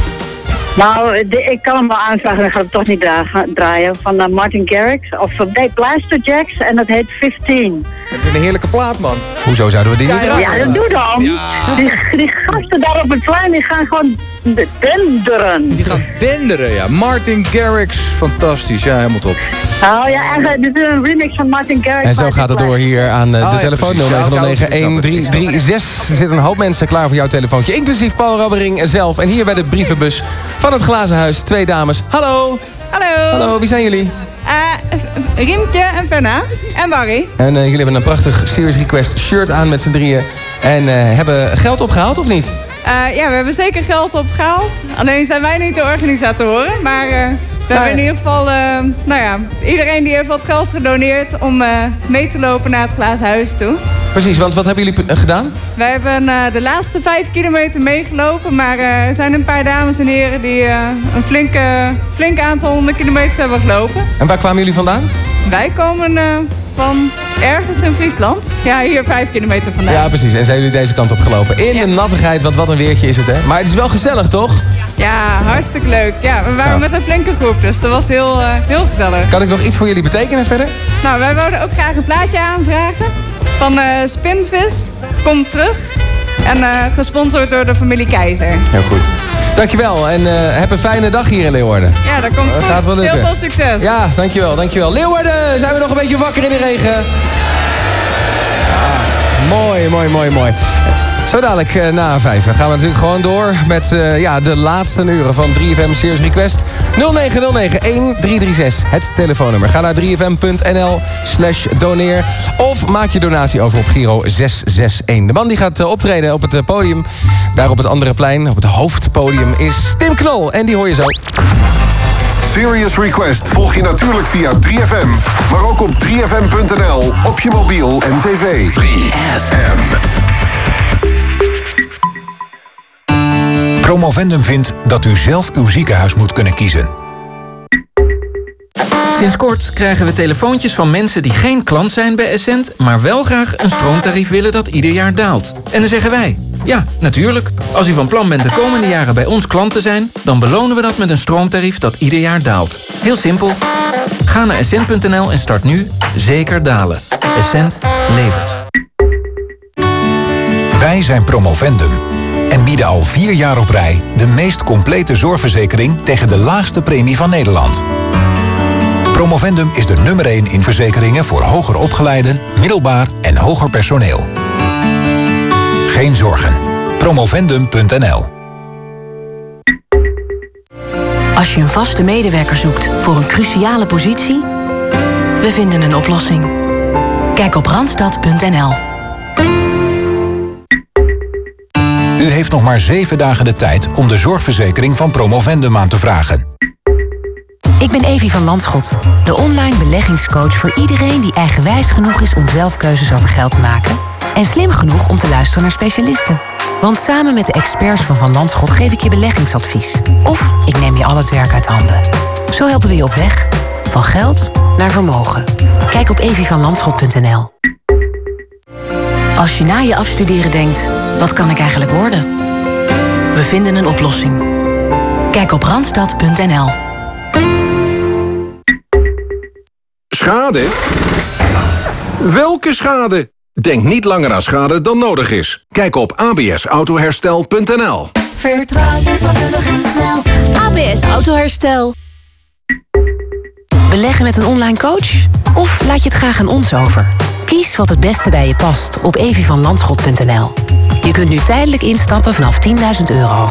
Speaker 27: Nou, de- ik kan hem wel aanvragen, dan ga ik het toch niet draaien. Van eh, Martin Garrix, of van nee, Blaster Jacks, en dat heet 15.
Speaker 18: Dat is een heerlijke plaat, man.
Speaker 17: Hoezo zouden we die niet
Speaker 18: Ja,
Speaker 17: draaien?
Speaker 38: Ja, dat doe dan. Die, die gasten daar op het plein, die gaan gewoon denderen.
Speaker 18: Die gaan denderen, ja. Martin Garrix, fantastisch. Ja, helemaal top.
Speaker 38: Oh ja, eigenlijk, dit is een remix van Martin Garrix.
Speaker 17: En zo gaat het door hier aan eh, de
Speaker 18: ja,
Speaker 17: telefoon
Speaker 18: precies. Ja,
Speaker 17: 0909-1336. Er zitten een hoop mensen klaar voor jouw telefoontje. Inclusief Paul Rabbering zelf. En hier bij de brievenbus van het Glazen Huis. Twee dames. Hallo.
Speaker 39: Hallo.
Speaker 17: Hallo, wie zijn jullie?
Speaker 39: Eh, Riemtje en Fenna. En Barry.
Speaker 17: En eh, jullie hebben een prachtig Series Request shirt aan met z'n drieën. En eh, hebben geld opgehaald of niet?
Speaker 39: Eh, ja, we hebben zeker geld opgehaald. Alleen zijn wij niet de organisatoren. Maar eh, we hebben in ieder geval... eh, nou ja, iedereen die heeft wat geld gedoneerd... om mee te lopen naar het Glazen Huis toe.
Speaker 17: Precies, want wat hebben jullie gedaan?
Speaker 39: Wij hebben de laatste vijf kilometer meegelopen. Maar er zijn een paar dames en heren die een flinke, flink aantal honderd kilometers hebben gelopen.
Speaker 17: En waar kwamen jullie vandaan?
Speaker 39: Wij komen van ergens in Friesland. Ja, hier vijf kilometer vandaan.
Speaker 17: Ja, precies. En zijn jullie deze kant op gelopen. In de nattigheid, want wat een weertje is het, hè? Maar het is wel gezellig, toch?
Speaker 39: Ja, hartstikke leuk. Ja, we waren met een flinke groep, dus dat was heel, eh, heel gezellig.
Speaker 17: Kan ik nog iets voor jullie betekenen verder?
Speaker 39: Nou, wij wouden ook graag een plaatje aanvragen van eh Spinvis. Komt terug. En eh, gesponsord door de familie Keizer.
Speaker 17: Heel goed. Dankjewel en eh, heb een fijne dag hier in Leeuwarden.
Speaker 39: Ja, dat komt
Speaker 17: gaat wel lukken.
Speaker 39: Heel veel succes.
Speaker 17: Ja, dankjewel, dankjewel. Leeuwarden, zijn we nog een beetje wakker in de regen? Ja, mooi, mooi, mooi, mooi. Zo dadelijk eh, na vijf gaan we natuurlijk gewoon door met eh, ja, de laatste uren van 3FM Series Request. 0909-1336, het telefoonnummer. Ga naar 3fm.nl slash doneer of maak je donatie over op Giro 661. De man die gaat eh, optreden op het podium, daar op het andere plein, op het hoofdpodium, is Tim Knol. En die hoor je zo.
Speaker 10: Serious Request volg je natuurlijk via 3FM. Maar ook op 3FM.nl, op je mobiel en tv. 3FM.
Speaker 40: Promovendum vindt dat u zelf uw ziekenhuis moet kunnen kiezen.
Speaker 41: Sinds kort krijgen we telefoontjes van mensen die geen klant zijn bij Essent... maar wel graag een stroomtarief willen dat ieder jaar daalt. En dan zeggen wij, ja, natuurlijk. Als u van plan bent de komende jaren bij ons klant te zijn... dan belonen we dat met een stroomtarief dat ieder jaar daalt. Heel simpel. Ga naar essent.nl en start nu Zeker Dalen. Essent levert.
Speaker 40: Wij zijn Promovendum en bieden al vier jaar op rij de meest complete zorgverzekering tegen de laagste premie van Nederland. Promovendum is de nummer 1 in verzekeringen voor hoger opgeleiden, middelbaar en hoger personeel. Geen zorgen. Promovendum.nl
Speaker 42: Als je een vaste medewerker zoekt voor een cruciale positie, we vinden een oplossing. Kijk op randstad.nl.
Speaker 40: U heeft nog maar zeven dagen de tijd om de zorgverzekering van Promovendum aan te vragen.
Speaker 42: Ik ben Evie van Landschot, de online beleggingscoach voor iedereen die eigenwijs genoeg is om zelf keuzes over geld te maken en slim genoeg om te luisteren naar specialisten. Want samen met de experts van Van Landschot geef ik je beleggingsadvies. Of ik neem je al het werk uit handen. Zo helpen we je op weg van geld naar vermogen. Kijk op evievanlandschot.nl. Als je na je afstuderen denkt, wat kan ik eigenlijk worden? We vinden een oplossing. Kijk op randstad.nl.
Speaker 10: Schade? Welke schade? Denk niet langer aan schade dan nodig is. Kijk op absautoherstel.nl
Speaker 25: Vertrouw je vakkundig en snel. ABS Autoherstel.
Speaker 42: Beleggen met een online coach? Of laat je het graag aan ons over? Kies wat het beste bij je past op evievanlandschot.nl. Je kunt nu tijdelijk instappen vanaf 10.000 euro.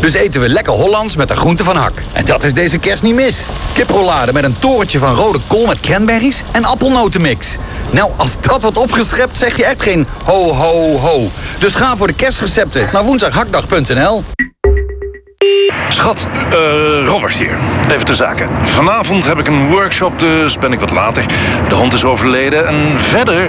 Speaker 43: Dus eten we lekker Hollands met de groente van hak. En dat is deze kerst niet mis. Kiprollade met een torentje van rode kool met cranberries en appelnotenmix. Nou, als dat wordt opgeschept, zeg je echt geen ho, ho, ho. Dus ga voor de kerstrecepten naar woensdaghakdag.nl.
Speaker 36: Schat, eh Robert hier. Even de zaken. Vanavond heb ik een workshop, dus ben ik wat later. De hond is overleden en verder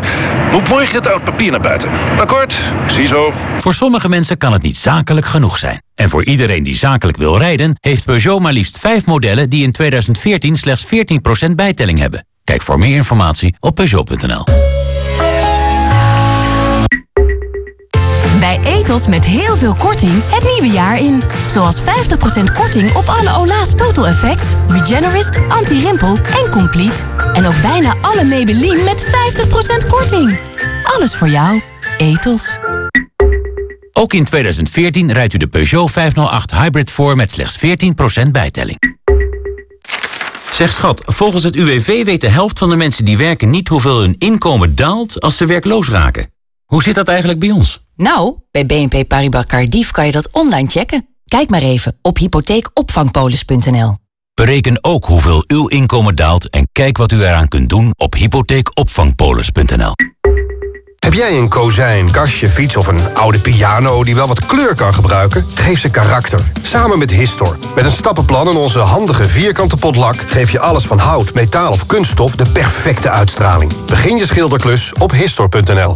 Speaker 36: moet morgen het oud papier naar buiten. Akkoord? Ziezo.
Speaker 27: Voor sommige mensen kan het niet zakelijk genoeg zijn. En voor iedereen die zakelijk wil rijden... heeft Peugeot maar liefst 5 modellen die in 2014 slechts 14% bijtelling hebben. Kijk voor meer informatie op Peugeot.nl.
Speaker 42: Bij Etos met heel veel korting het nieuwe jaar in. Zoals 50% korting op alle Ola's Total Effects, Regenerist, Anti-Rimpel en Complete. En ook bijna alle Maybelline met 50% korting. Alles voor jou. Etos.
Speaker 27: Ook in 2014 rijdt u de Peugeot 508 Hybrid voor met slechts 14% bijtelling. Zeg schat, volgens het UWV weet de helft van de mensen die werken niet hoeveel hun inkomen daalt als ze werkloos raken. Hoe zit dat eigenlijk bij ons?
Speaker 5: Nou, bij BNP Paribas Cardiff kan je dat online checken. Kijk maar even op hypotheekopvangpolis.nl.
Speaker 27: Bereken ook hoeveel uw inkomen daalt en kijk wat u eraan kunt doen op hypotheekopvangpolis.nl.
Speaker 10: Heb jij een kozijn, kastje, fiets of een oude piano die wel wat kleur kan gebruiken? Geef ze karakter. Samen met Histor. Met een stappenplan en onze handige vierkante potlak geef je alles van hout, metaal of kunststof de perfecte uitstraling. Begin je schilderklus op Histor.nl.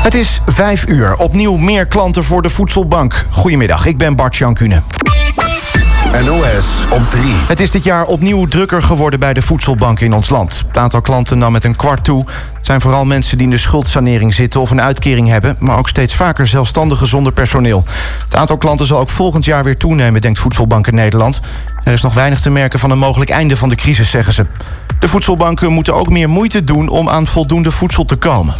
Speaker 1: Het is vijf uur. Opnieuw meer klanten voor de voedselbank. Goedemiddag, ik ben Bart Jankune.
Speaker 44: NOS op 3.
Speaker 1: Het is dit jaar opnieuw drukker geworden bij de voedselbank in ons land. Het aantal klanten nam met een kwart toe. Het zijn vooral mensen die in de schuldsanering zitten of een uitkering hebben, maar ook steeds vaker zelfstandigen zonder personeel. Het aantal klanten zal ook volgend jaar weer toenemen, denkt Voedselbank in Nederland. Er is nog weinig te merken van een mogelijk einde van de crisis, zeggen ze. De voedselbanken moeten ook meer moeite doen om aan voldoende voedsel te komen.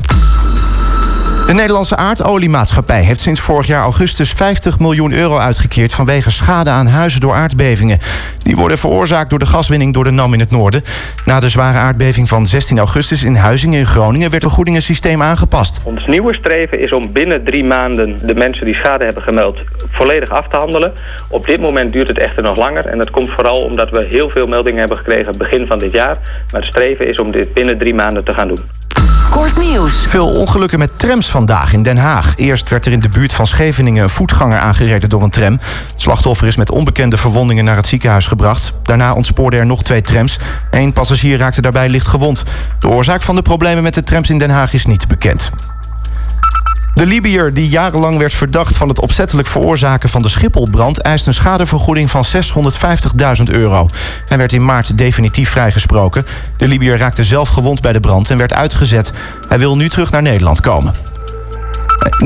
Speaker 1: De Nederlandse aardoliemaatschappij heeft sinds vorig jaar augustus 50 miljoen euro uitgekeerd vanwege schade aan huizen door aardbevingen. Die worden veroorzaakt door de gaswinning door de NAM in het noorden. Na de zware aardbeving van 16 augustus in Huizingen in Groningen werd het vergoedingensysteem aangepast.
Speaker 45: Ons nieuwe streven is om binnen drie maanden de mensen die schade hebben gemeld volledig af te handelen. Op dit moment duurt het echter nog langer en dat komt vooral omdat we heel veel meldingen hebben gekregen begin van dit jaar. Maar het streven is om dit binnen drie maanden te gaan doen.
Speaker 1: Kort nieuws. Veel ongelukken met trams vandaag in Den Haag. Eerst werd er in de buurt van Scheveningen een voetganger aangereden door een tram. Het slachtoffer is met onbekende verwondingen naar het ziekenhuis gebracht. Daarna ontspoorden er nog twee trams. Eén passagier raakte daarbij licht gewond. De oorzaak van de problemen met de trams in Den Haag is niet bekend. De Libiër, die jarenlang werd verdacht van het opzettelijk veroorzaken van de Schipholbrand, eist een schadevergoeding van 650.000 euro. Hij werd in maart definitief vrijgesproken. De Libiër raakte zelf gewond bij de brand en werd uitgezet. Hij wil nu terug naar Nederland komen.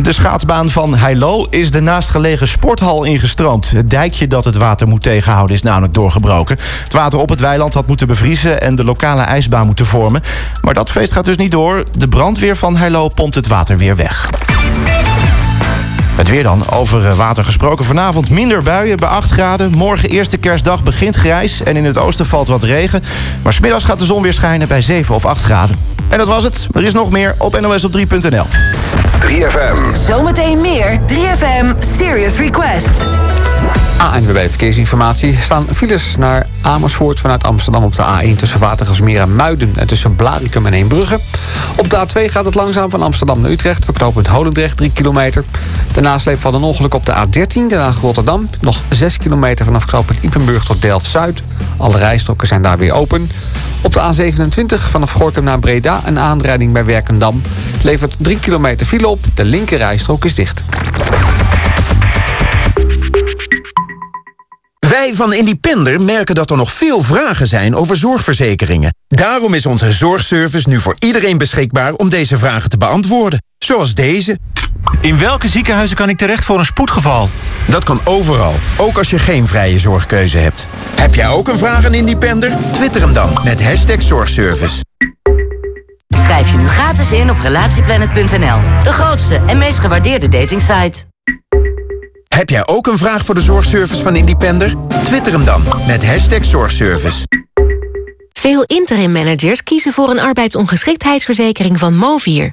Speaker 1: De schaatsbaan van Heilo is de naastgelegen sporthal ingestroomd. Het dijkje dat het water moet tegenhouden is namelijk doorgebroken. Het water op het weiland had moeten bevriezen en de lokale ijsbaan moeten vormen. Maar dat feest gaat dus niet door. De brandweer van Heilo pompt het water weer weg. Het weer dan. Over eh, water gesproken. Vanavond minder buien bij 8 graden. Morgen eerste kerstdag begint grijs. En in het oosten valt wat regen. Maar smiddags gaat de zon weer schijnen bij 7 of 8 graden. En dat was het. Er is nog meer op nosop3.nl.
Speaker 44: 3FM.
Speaker 42: Zometeen meer 3FM Serious Request.
Speaker 6: ANWB Verkeersinformatie. Er staan files naar Amersfoort vanuit Amsterdam op de A1... tussen Watergasmeer en Muiden en tussen Blaricum en Eembrugge. Op de A2 gaat het langzaam van Amsterdam naar Utrecht... verknopend Holendrecht 3 kilometer. De nasleep van een ongeluk op de A13, Den Haag-Rotterdam. Nog 6 kilometer vanaf knooppunt Ippenburg tot Delft-Zuid. Alle rijstroken zijn daar weer open. Op de A27 vanaf Gorkum naar Breda een aanrijding bij Werkendam. Levert 3 kilometer file op. De linker rijstrook is dicht.
Speaker 46: Wij van Independer merken dat er nog veel vragen zijn over zorgverzekeringen. Daarom is onze zorgservice nu voor iedereen beschikbaar om deze vragen te beantwoorden. Zoals deze.
Speaker 47: In welke ziekenhuizen kan ik terecht voor een spoedgeval?
Speaker 48: Dat kan overal, ook als je geen vrije zorgkeuze hebt. Heb jij ook een vraag aan Independer? Twitter hem dan met hashtag zorgservice.
Speaker 49: Schrijf je nu gratis in op relatieplanet.nl. De grootste en meest gewaardeerde datingsite.
Speaker 48: Heb jij ook een vraag voor de zorgservice van Independer? Twitter hem dan met hashtag zorgservice.
Speaker 50: Veel interim managers kiezen voor een arbeidsongeschiktheidsverzekering van Movier.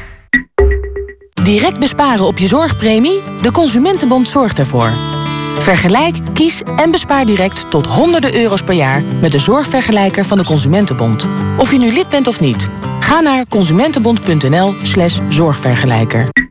Speaker 42: Direct besparen op je zorgpremie? De Consumentenbond zorgt ervoor. Vergelijk, kies en bespaar direct tot honderden euro's per jaar... met de zorgvergelijker van de Consumentenbond. Of je nu lid bent of niet. Ga naar consumentenbond.nl zorgvergelijker.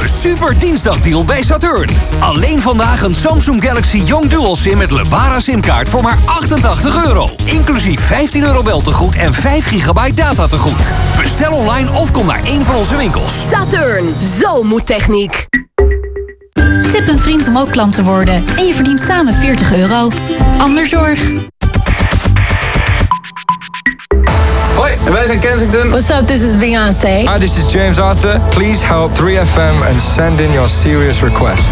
Speaker 51: De super dinsdagdeal bij Saturn. Alleen vandaag een Samsung Galaxy Young Dual SIM met Lebara simkaart voor maar 88 euro. Inclusief 15 euro beltegoed en 5 gigabyte data tegoed. Bestel online of kom naar een van onze winkels.
Speaker 11: Saturn, zo moet techniek. Tip een vriend om ook klant te worden. En je verdient samen 40 euro. Anderzorg.
Speaker 52: Hoi, wij zijn Kensington.
Speaker 53: What's up, this is Beyoncé.
Speaker 52: Hi, this is James Arthur. Please help 3FM and send in your serious request.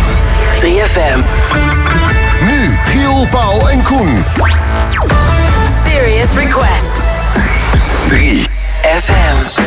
Speaker 5: 3FM.
Speaker 10: Nu, Giel, Paul en Koen.
Speaker 5: Serious request. 3FM.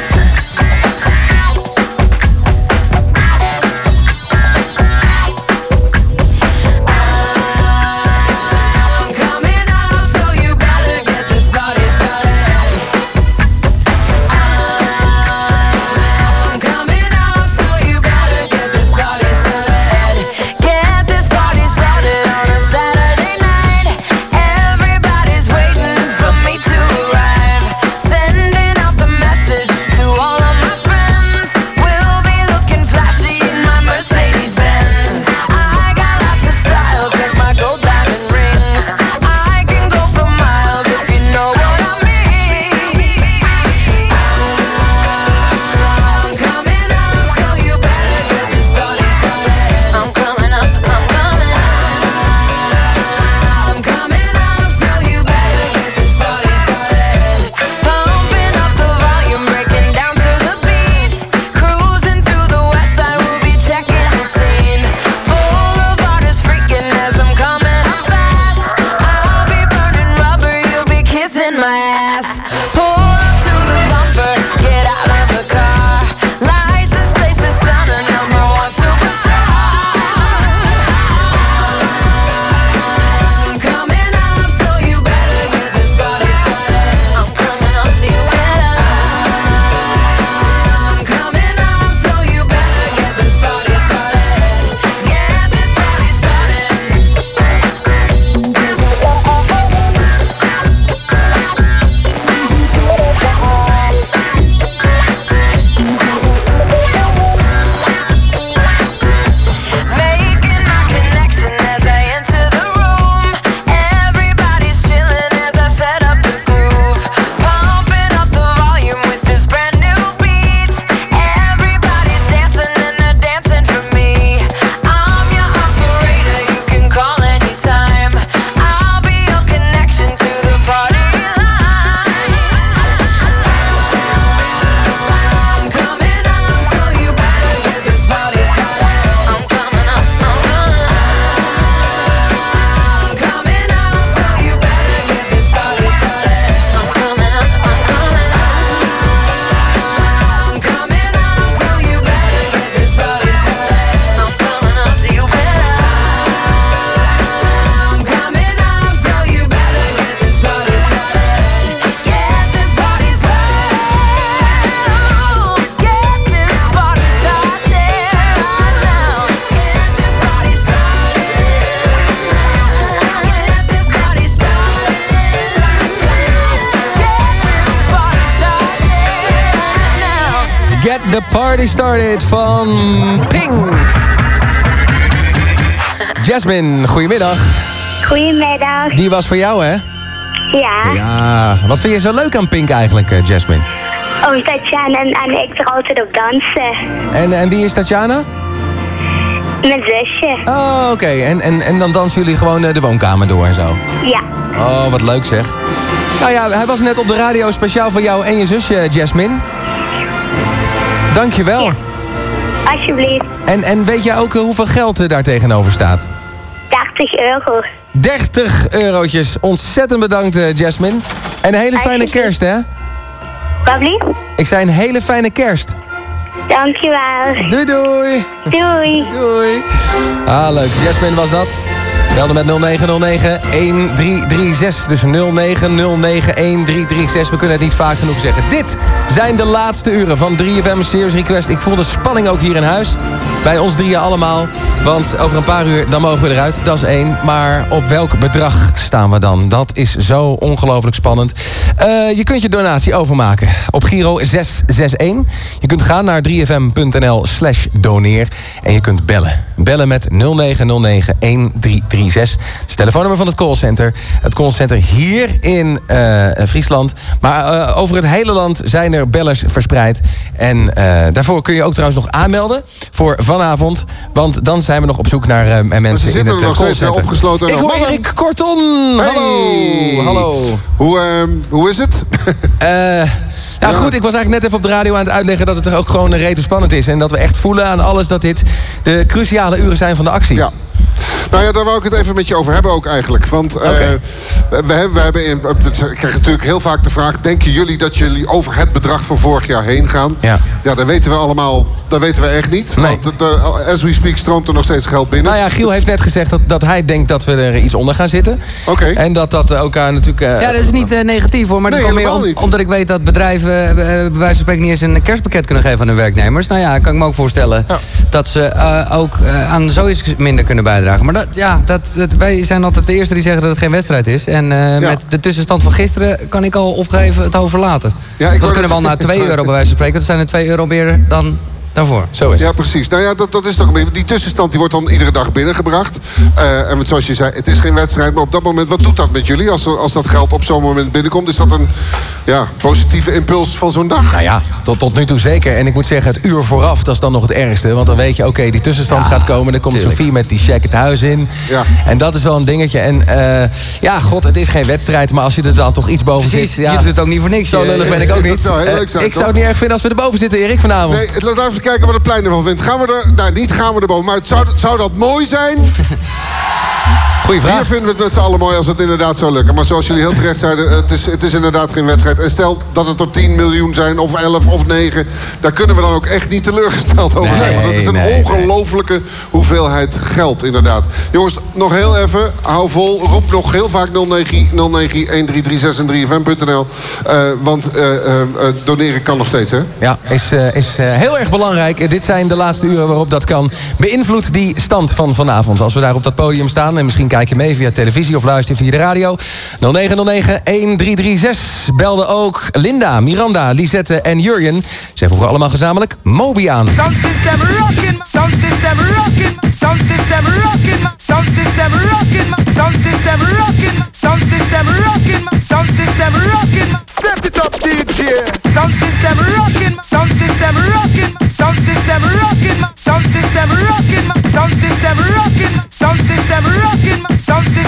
Speaker 54: Started
Speaker 17: van Pink. Jasmine, goedemiddag.
Speaker 27: Goedemiddag.
Speaker 17: Die was voor jou, hè?
Speaker 27: Ja.
Speaker 17: Ja. Wat vind je zo leuk aan Pink eigenlijk, eh, Jasmine?
Speaker 27: Omdat Tatjana en, en ik er altijd op dansen.
Speaker 17: En, en wie is Tatjana?
Speaker 27: Mijn zusje.
Speaker 17: Oh, oké. En, en, en dan dansen jullie gewoon eh, de woonkamer door en zo?
Speaker 27: Ja.
Speaker 17: Oh, wat leuk zeg. Nou ja, hij was net op de radio speciaal voor jou en je zusje, Jasmine. Dankjewel.
Speaker 27: Alsjeblieft.
Speaker 17: En, en weet jij ook eh, hoeveel geld er daar tegenover staat?
Speaker 27: 80 euro.
Speaker 17: 30 eurotjes. Ontzettend bedankt, eh, Jasmine. En een hele fijne kerst, hè?
Speaker 27: Lief?
Speaker 17: Ik zei een hele fijne kerst.
Speaker 27: Dankjewel.
Speaker 17: Doei doei.
Speaker 27: Doei. [LAUGHS]
Speaker 17: Doei. Ah, leuk. Jasmine was dat. Belde met 0909-1336. Dus 0909-1336. We kunnen het niet vaak genoeg zeggen. Dit zijn de laatste uren van 3FM Serious Request. Ik voel de spanning ook hier in huis. Bij ons drieën allemaal. Want over een paar uur dan mogen we eruit. Dat is één. Maar op welk bedrag staan we dan? Dat is zo ongelooflijk spannend. Eh, je kunt je donatie overmaken op Giro 661. Je kunt gaan naar 3fm.nl slash doneer. En je kunt bellen. Bellen met 0909-1336. Dat is het telefoonnummer van het callcenter. Het callcenter hier in eh, Friesland. Maar eh, over het hele land zijn er bellers verspreid. En daarvoor kun je ook trouwens nog aanmelden voor vanavond. Want dan zijn we nog op zoek naar mensen in het callcenter.
Speaker 20: opgesloten en
Speaker 17: Ik hoor. Erik Korton. Hallo. Hallo.
Speaker 20: Hoe, ehm, hoe is het? [LAUGHS]
Speaker 17: Eh, nou goed, ik was eigenlijk net even op de radio aan het uitleggen... dat het er ook gewoon een rete spannend is. En dat we echt voelen aan alles dat dit de cruciale uren zijn van de actie.
Speaker 20: Ja. Nou ja, daar wou ik het even met je over hebben ook eigenlijk. Want eh, we, hebben, we hebben in, ik krijg natuurlijk heel vaak de vraag... denken jullie dat jullie over het bedrag van vorig jaar heen gaan?
Speaker 17: Ja.
Speaker 20: Ja, dat weten we allemaal, dat weten we echt niet. Want het, eh, as we speak stroomt er nog steeds geld binnen.
Speaker 17: Nou ja, Giel heeft net gezegd dat, dat hij denkt dat we er iets onder gaan zitten.
Speaker 20: Oké.
Speaker 17: En dat dat elkaar natuurlijk... eh,
Speaker 19: Ja, dat is niet eh, negatief hoor, maar het
Speaker 20: Nee,
Speaker 19: is gewoon meer om-
Speaker 20: niet.
Speaker 19: omdat ik weet dat bedrijven eh, bij wijze van spreken niet eens een kerstpakket kunnen geven aan hun werknemers. Nou ja, kan ik me ook voorstellen dat ze eh, ook aan zoiets minder kunnen bijdragen. Maar dat, ja, dat, dat, wij zijn altijd de eerste die zeggen dat het geen wedstrijd is. En eh, met de tussenstand van gisteren kan ik al opgeven het overlaten.
Speaker 20: Ja, ik
Speaker 19: dat kunnen we [LAUGHS] al naar 2
Speaker 20: zeggen.
Speaker 19: euro bij wijze van spreken. Dat zijn er 2 euro meer dan daarvoor.
Speaker 17: Zo is
Speaker 20: Ja, precies. Nou ja, dat, dat is toch een beetje... Die tussenstand die wordt dan iedere dag binnengebracht. Eh, en zoals je zei, het is geen wedstrijd. Maar op dat moment, wat doet dat met jullie als, als dat geld op zo'n moment binnenkomt? Is dat een ja, positieve impuls van zo'n dag?
Speaker 17: Nou ja, tot, tot nu toe zeker. En ik moet zeggen, het uur vooraf, dat is dan nog het ergste. Want dan weet je, oké, die tussenstand gaat komen. Dan komt. Sofie met die check het huis in.
Speaker 20: Ja.
Speaker 17: En dat is wel een dingetje. En eh, ja, god, het is geen wedstrijd. Maar als je er dan toch iets boven
Speaker 19: Precies,
Speaker 17: zit... Ja,
Speaker 19: je doet het ook niet voor niks.
Speaker 17: Zo
Speaker 19: Je-
Speaker 17: lullig ben ik ook niet.
Speaker 20: zou heel
Speaker 17: Eh,
Speaker 20: leuk zijn,
Speaker 17: ik zou het niet erg vinden als we erboven zitten, Erik, vanavond.
Speaker 20: Nee, we even kijken wat het plein ervan vindt. Gaan we er... Nou, niet gaan we erboven. Maar het zou, zou dat mooi zijn? [LAUGHS]
Speaker 17: Goeie vraag.
Speaker 20: Hier vinden we het met z'n allen mooi als het inderdaad zou lukken. Maar zoals jullie heel terecht zeiden, het is, het is inderdaad geen wedstrijd. En stel dat het er 10 miljoen zijn, of 11 of 9... daar kunnen we dan ook echt niet teleurgesteld over zijn. Want dat is een
Speaker 17: Nee, nee,
Speaker 20: ongelofelijke hoeveelheid geld, inderdaad. Jongens, nog heel even, hou vol. Roep nog heel vaak 09 09 1336 en 3fm.nl. Eh, want eh, eh, doneren kan nog steeds, hè?
Speaker 17: Ja, is, is heel erg belangrijk. Eh, dit zijn de laatste uren waarop dat kan. Beïnvloed die stand van vanavond. Als we daar op dat podium staan... en misschien kijk je mee via televisie of luister via de radio. 0909-1336 belde ook Linda, Miranda, Lisette en Jurjen. Zij vroegen allemaal gezamenlijk Moby aan.
Speaker 55: Sound system rocking, sound system rocking, sound system rocking, sound system rocking, sound system rocking, sound system rocking, sound system rocking. Set it up, DJ. Sound system rocking, sound system rocking, sound system rocking, sound system rocking, sound system rocking, sound system rocking, sound system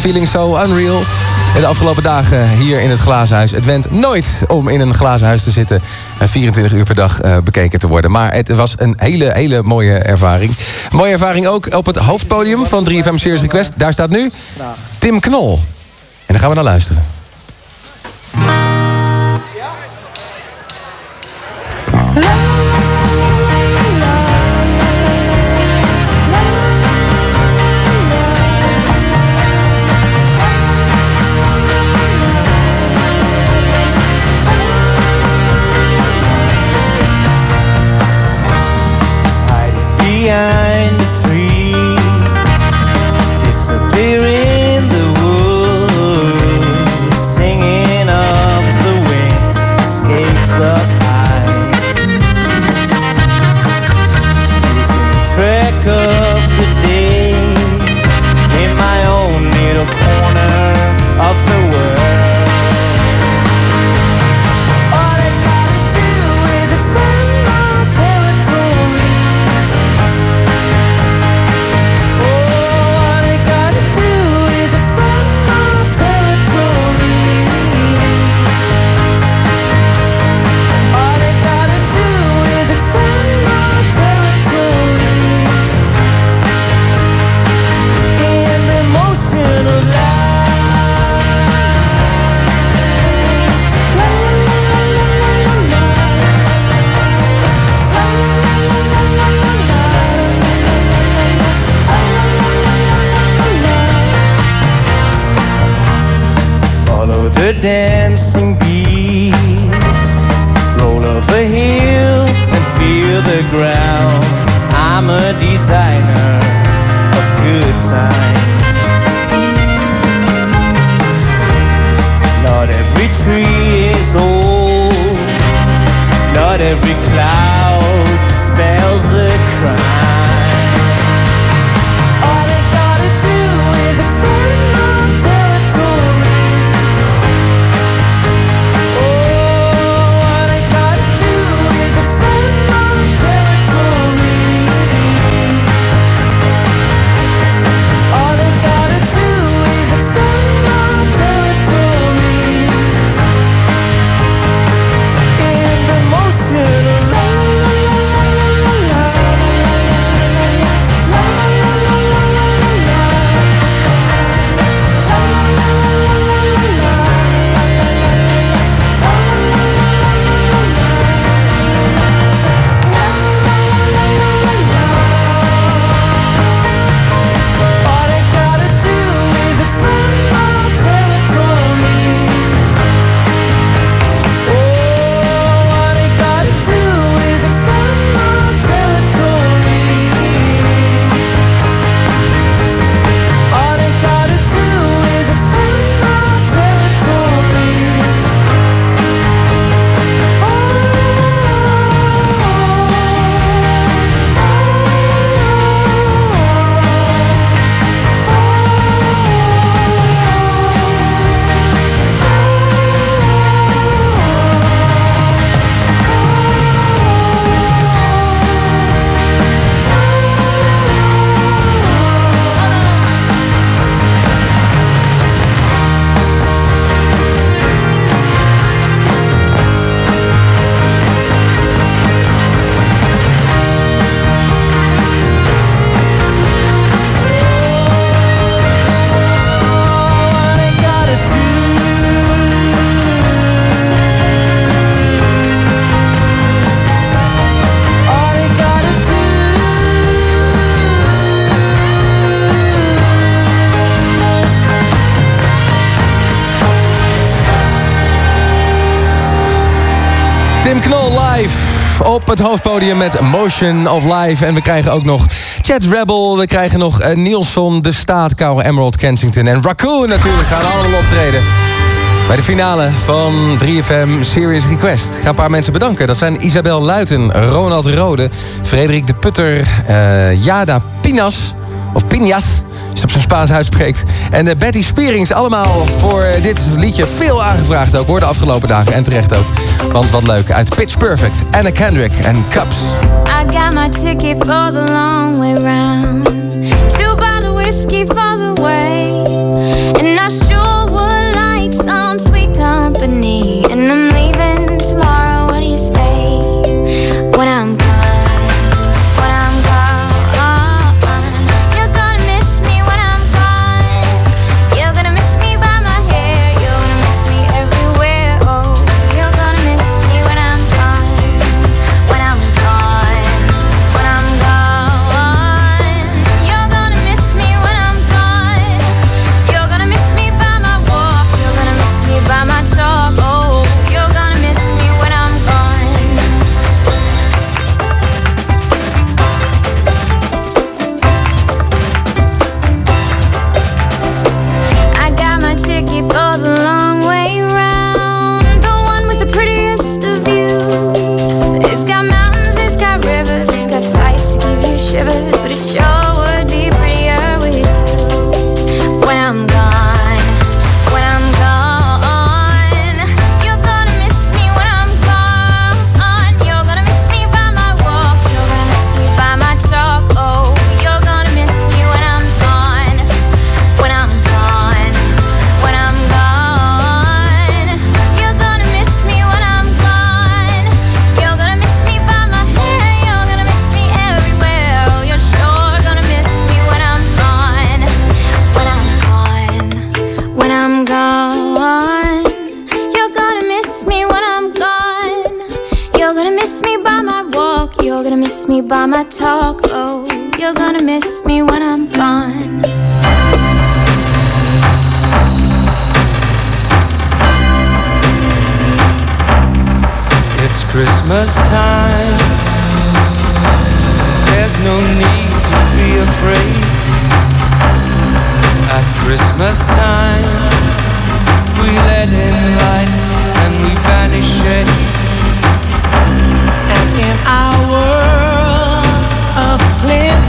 Speaker 33: Feeling So Unreal. De afgelopen dagen hier in het glazenhuis. Het went nooit om in een glazenhuis te zitten. Eh, 24 uur per dag eh, bekeken te worden. Maar het was een hele, hele mooie ervaring. Mooie ervaring ook op het hoofdpodium van 3FM Series Request. Daar staat nu Tim Knol. En daar gaan we naar luisteren.
Speaker 17: Met Motion of Life. En we krijgen ook nog Chad Rebel. We krijgen nog eh, Nielsen, De Staat, Cowell Emerald, Kensington en Raccoon natuurlijk. Gaan allemaal optreden. Bij de finale van 3FM Serious Request. Ik ga een paar mensen bedanken. Dat zijn Isabel Luiten, Ronald Rode, Frederik de Putter, eh, Jada Pinas, of Pinas, als op zijn Spaans uitspreekt. En eh, Betty Spierings, allemaal voor dit liedje veel aangevraagd ook, hoor, de afgelopen dagen. En terecht ook. Want wat leuk, uit Pitch Perfect, Anna Kendrick en Cups.
Speaker 56: I got my ticket for the long way round. By my talk. Oh, you're gonna miss me when I'm gone.
Speaker 33: It's Christmas time. There's no need to be afraid. At Christmas time, we let in light and we banish shade. And in our world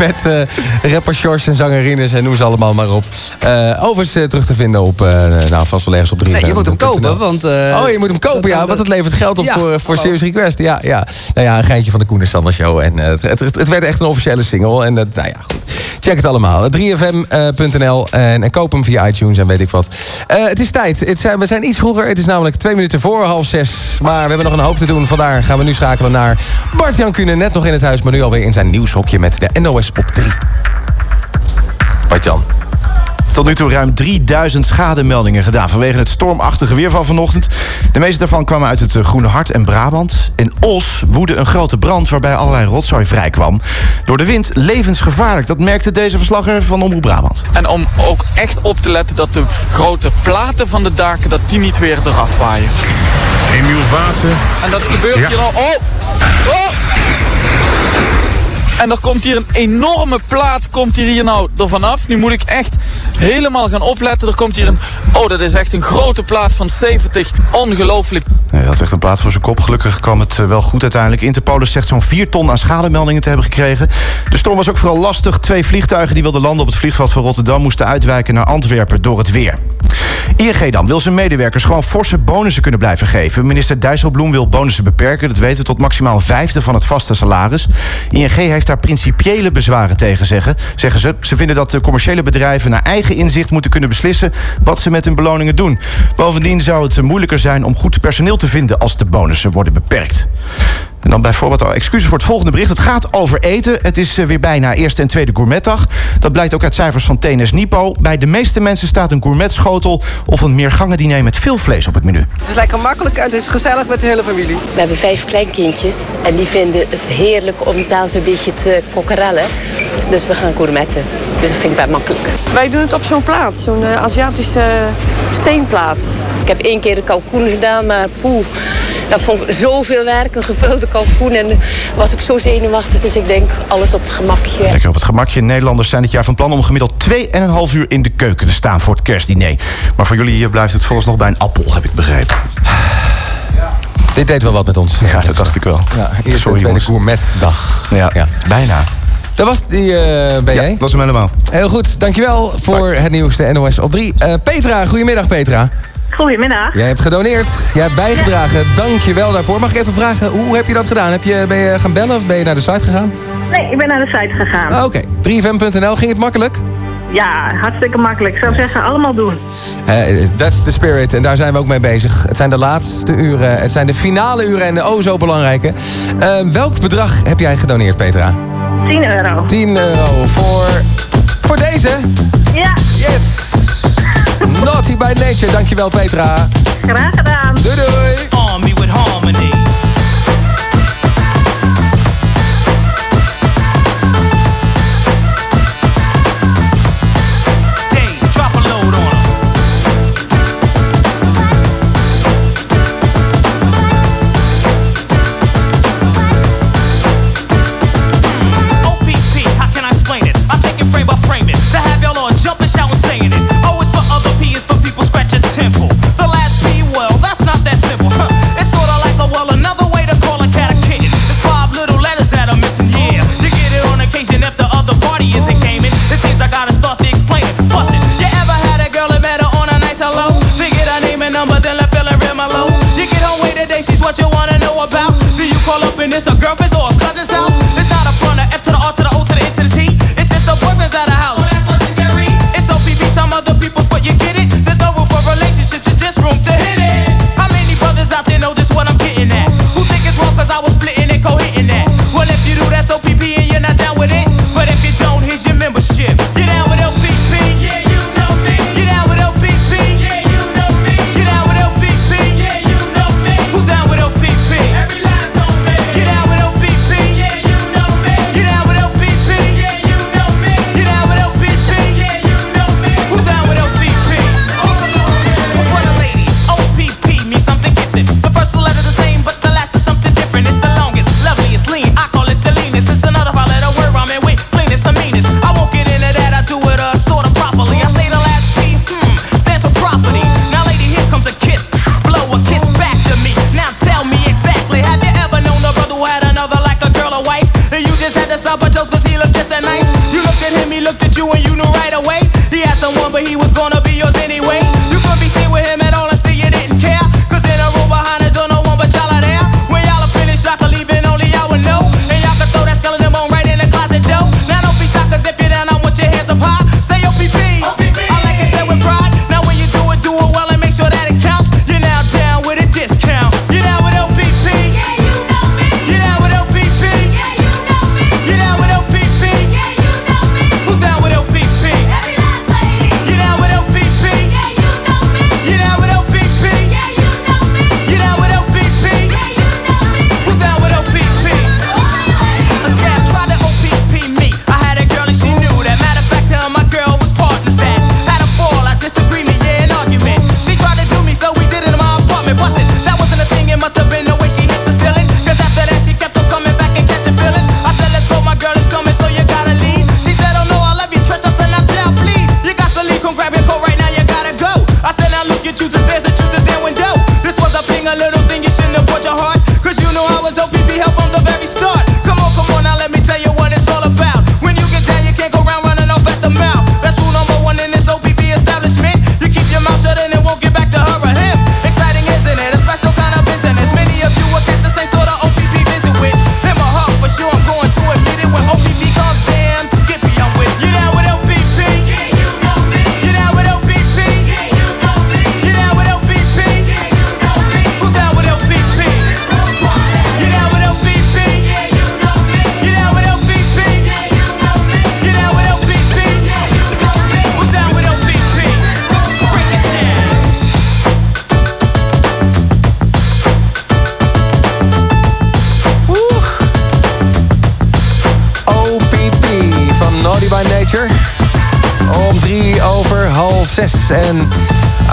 Speaker 17: Met eh rapper Shores en zangerines en noem ze allemaal maar op. Eh overigens eh, terug te vinden op, eh, nou vast wel ergens op 3
Speaker 19: Nee, je moet hem kopen, want... eh,
Speaker 17: oh, je moet hem kopen, ja, want het levert geld op
Speaker 19: Ja,
Speaker 17: voor, voor
Speaker 19: hallo.
Speaker 17: Serious Request. Ja, ja. Nou ja, een geintje van de Koen en Sander Show. En eh, het, het, het werd echt een officiële single. En dat, nou ja. Check het allemaal. 3fm.nl en, en koop hem via iTunes en weet ik wat. Eh, het is tijd. Het zijn, we zijn iets vroeger. Het is namelijk twee minuten voor half zes. Maar we hebben nog een hoop te doen. Vandaar gaan we nu schakelen naar Bart-Jan Kuhne. Net nog in het huis, maar nu alweer in zijn nieuwshokje met de NOS op 3.
Speaker 1: Tot nu toe ruim 3000 schademeldingen gedaan vanwege het stormachtige weer van vanochtend. De meeste daarvan kwamen uit het eh, Groene Hart en Brabant. In Os woedde een grote brand waarbij allerlei rotzooi vrijkwam. Door de wind levensgevaarlijk. Dat merkte deze verslagger van Omroep Brabant.
Speaker 57: En om ook echt op te letten dat de grote platen van de daken... dat die niet weer eraf waaien.
Speaker 58: Emiel Vaassen.
Speaker 57: En dat gebeurt
Speaker 58: Ja.
Speaker 57: hier al... Oh! Oh! En er komt hier een enorme plaat komt hier, hier nou er vanaf. Nu moet ik echt helemaal gaan opletten. Er komt hier een... Oh, dat is echt een grote plaat van 70. Ongelooflijk.
Speaker 1: Hij had echt een plaat voor zijn kop. Gelukkig kwam het eh, wel goed uiteindelijk. Interpolis zegt zo'n 4 ton aan schademeldingen te hebben gekregen. De storm was ook vooral lastig. Twee vliegtuigen die wilden landen op het vliegveld van Rotterdam... moesten uitwijken naar Antwerpen door het weer. ING dan wil zijn medewerkers gewoon forse bonussen kunnen blijven geven. Minister Dijsselbloem wil bonussen beperken. Dat weten we tot maximaal een vijfde van het vaste salaris. ING heeft daar principiële bezwaren tegen, zeggen, zeggen ze. Ze vinden dat de commerciële bedrijven naar eigen inzicht moeten kunnen beslissen... wat ze met hun beloningen doen. Bovendien zou het moeilijker zijn om goed personeel te vinden... als de bonussen worden beperkt. En dan bijvoorbeeld al excuses voor het volgende bericht. Het gaat over eten. Het is eh, weer bijna eerste en tweede gourmetdag. Dat blijkt ook uit cijfers van TNS Nipo. Bij de meeste mensen staat een gourmetschotel... of een meergangendiner met veel vlees op het menu.
Speaker 32: Het is lekker makkelijk en het is gezellig met de hele familie.
Speaker 59: We hebben vijf kleinkindjes en die vinden het heerlijk om zelf een beetje te kokkerellen. Dus we gaan gourmetten. Dus dat vind ik wel makkelijk.
Speaker 32: Wij doen het op zo'n plaat, zo'n eh, Aziatische steenplaat.
Speaker 59: Ik heb één keer een kalkoen gedaan, maar poeh, dat vond ik zoveel werk, een gevulde kalkoen. En was ik zo zenuwachtig, dus ik denk alles op het gemakje.
Speaker 1: Lekker op het gemakje. Nederlanders zijn dit jaar van plan om gemiddeld 2,5 uur in de keuken te staan voor het kerstdiner. Maar voor jullie hier blijft het vooralsnog bij een appel, heb ik begrepen.
Speaker 17: Dit deed wel wat met ons.
Speaker 1: Ja, dat dacht ik wel.
Speaker 17: Ja, eerste en
Speaker 1: Sorry,
Speaker 17: tweede
Speaker 1: jongens.
Speaker 17: gourmetdag.
Speaker 1: Ja, bijna.
Speaker 17: Dat was die, eh ben
Speaker 1: Ja, dat was hem helemaal.
Speaker 17: Heel goed, dankjewel voor het nieuwste NOS op 3. Eh, Petra, goedemiddag Petra.
Speaker 38: Goedemiddag.
Speaker 17: Jij hebt gedoneerd, jij hebt bijgedragen. Dank je wel daarvoor. Mag ik even vragen, hoe heb je dat gedaan? Heb je, ben je gaan bellen of ben je naar de site gegaan?
Speaker 38: Nee, ik ben naar de site gegaan.
Speaker 17: Ah, Oké, 3fm.nl, ging het makkelijk?
Speaker 38: Ja, hartstikke makkelijk. Ik zou zeggen, allemaal doen.
Speaker 17: That's the spirit en daar zijn we ook mee bezig. Het zijn de laatste uren, het zijn de finale uren en de oh zo belangrijke. Eh, welk bedrag heb jij gedoneerd, Petra?
Speaker 38: 10 euro.
Speaker 17: 10 euro voor, voor deze.
Speaker 38: Ja.
Speaker 17: Yes. Naughty by nature, dankjewel Petra.
Speaker 38: Graag gedaan.
Speaker 17: Doei doei.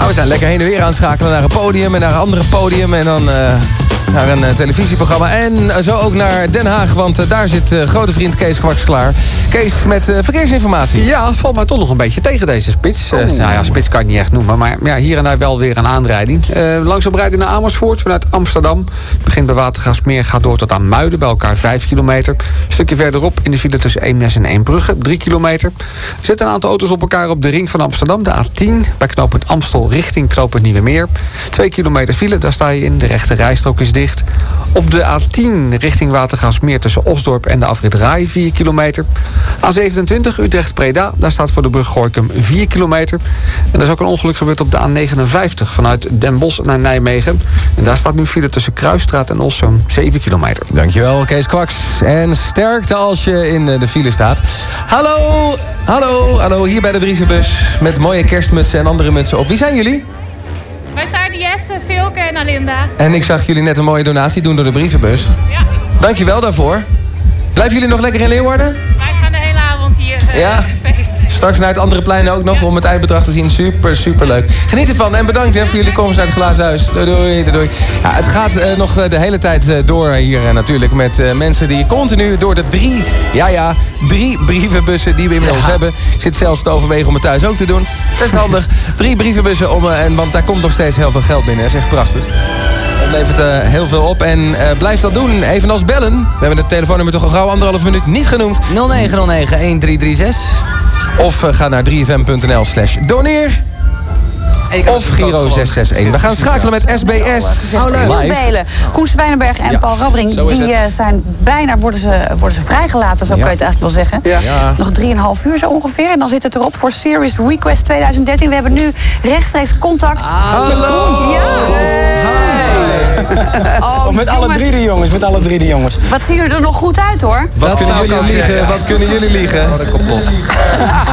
Speaker 17: Ah, we zijn lekker heen en weer aan het schakelen naar een podium en naar een andere podium. En dan... naar een eh, televisieprogramma. En eh, zo ook naar Den Haag, want eh, daar zit grote vriend Kees Kwaks klaar. Kees met verkeersinformatie.
Speaker 6: Ja, valt mij toch nog een beetje tegen deze spits. Eh, nou ja, spits kan ik niet echt noemen, maar ja, hier en daar wel weer een aanrijding. Langzaam rijden naar Amersfoort vanuit Amsterdam. Het begint bij Watergasmeer, gaat door tot aan Muiden, bij elkaar 5 kilometer. Een stukje verderop in de file tussen Eemnes en Eembrugge, 3 kilometer. Er zitten een aantal auto's op elkaar op de ring van Amsterdam, de A10. Bij knooppunt Amstel richting knooppunt Nieuwemeer. 2 kilometer file, daar sta je in. De rechte rijstrook is dicht. Op de A10 richting Watergasmeer tussen Osdorp en de afrit Rai 4 kilometer. A27 Utrecht-Preda, daar staat voor de brug Gorkum 4 kilometer. En er is ook een ongeluk gebeurd op de A59 vanuit Den Bosch naar Nijmegen. En daar staat nu file tussen Kruisstraat en Ossum 7 kilometer.
Speaker 17: Dankjewel, Kees Kwaks. En sterkte als je in de file staat. Hallo, hallo, hallo, hier bij de brievenbus. Met mooie kerstmutsen en andere mutsen op. Wie zijn jullie?
Speaker 60: Wij zijn Jesse, Silke en Alinda.
Speaker 17: En ik zag jullie net een mooie donatie doen door de brievenbus.
Speaker 60: Ja.
Speaker 17: Dankjewel daarvoor. Blijven jullie nog lekker in Leeuwarden?
Speaker 60: Wij gaan de hele avond hier eh,
Speaker 17: Ja. [LAUGHS]
Speaker 60: feesten.
Speaker 17: Straks naar het andere plein ook nog om het eindbedrag te zien. Super, super leuk. Geniet ervan en bedankt hè, voor jullie komst uit het glazen huis. Doei, doei, doei. Ja, het gaat eh, nog eh, de hele tijd eh, door hier natuurlijk met mensen die continu door de drie, ja ja, drie brievenbussen die we inmiddels hebben. Ik zit zelfs te overwegen om het thuis ook te doen. Best handig. Drie brievenbussen om, en, want daar komt nog steeds heel veel geld binnen. Dat is echt prachtig. Levert heel veel op en eh, blijf dat doen. Evenals bellen. We hebben het telefoonnummer toch al gauw anderhalf minuut niet genoemd.
Speaker 19: 0909-1336.
Speaker 17: Of eh, ga naar 3fm.nl slash doneer. Of Giro 661. We gaan schakelen met SBS.
Speaker 61: Heel Belen, Koen Zwijnenberg en Paul Rabbering... die eh, zijn bijna, worden ze, worden ze vrijgelaten, zo
Speaker 17: Ja.
Speaker 61: kan je het eigenlijk wel zeggen. Nog 3,5 uur zo ongeveer. En dan zit het erop voor Series Request 2013. We hebben nu rechtstreeks contact met Koen. Ja. Oh,
Speaker 62: of met alle drie de jongens, met alle drie de jongens.
Speaker 61: Wat zien jullie er nog goed uit, hoor.
Speaker 17: Wat kunnen jullie liegen? Wat kunnen jullie liegen?
Speaker 62: kapot.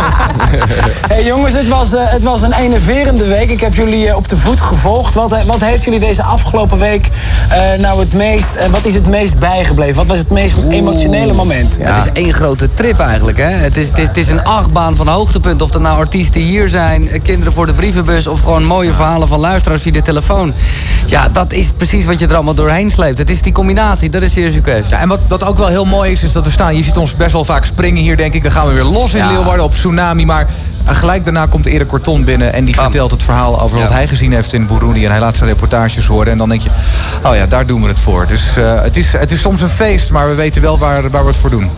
Speaker 62: [LAUGHS] hey jongens, het was, eh, het was een enerverende week. Ik heb jullie eh, op de voet gevolgd. Wat, eh, wat heeft jullie deze afgelopen week eh, nou het meest, wat is het meest bijgebleven? Wat was het meest emotionele moment?
Speaker 19: Ja. Het is één grote trip eigenlijk. Hè? Het, is, het, is, het is een achtbaan van hoogtepunten. Of er nou artiesten hier zijn, kinderen voor de brievenbus... of gewoon mooie verhalen van luisteraars via de telefoon. Ja, dat is precies wat je er allemaal doorheen sleept. Het is die combinatie, dat is Serious Request.
Speaker 18: Ja, en wat, wat ook wel heel mooi is, is dat we staan. Je ziet ons best wel vaak springen hier, denk ik. Dan gaan we weer los in
Speaker 19: Ja.
Speaker 18: Leeuwarden op Tsunami. Maar gelijk daarna komt Erik Corton binnen... en die vertelt het verhaal over wat hij gezien heeft in Burundi. En hij laat zijn reportages horen. En dan denk je, oh ja, daar doen we het voor. Dus eh, het, is, het is soms een feest, maar we weten wel waar, waar we het voor doen.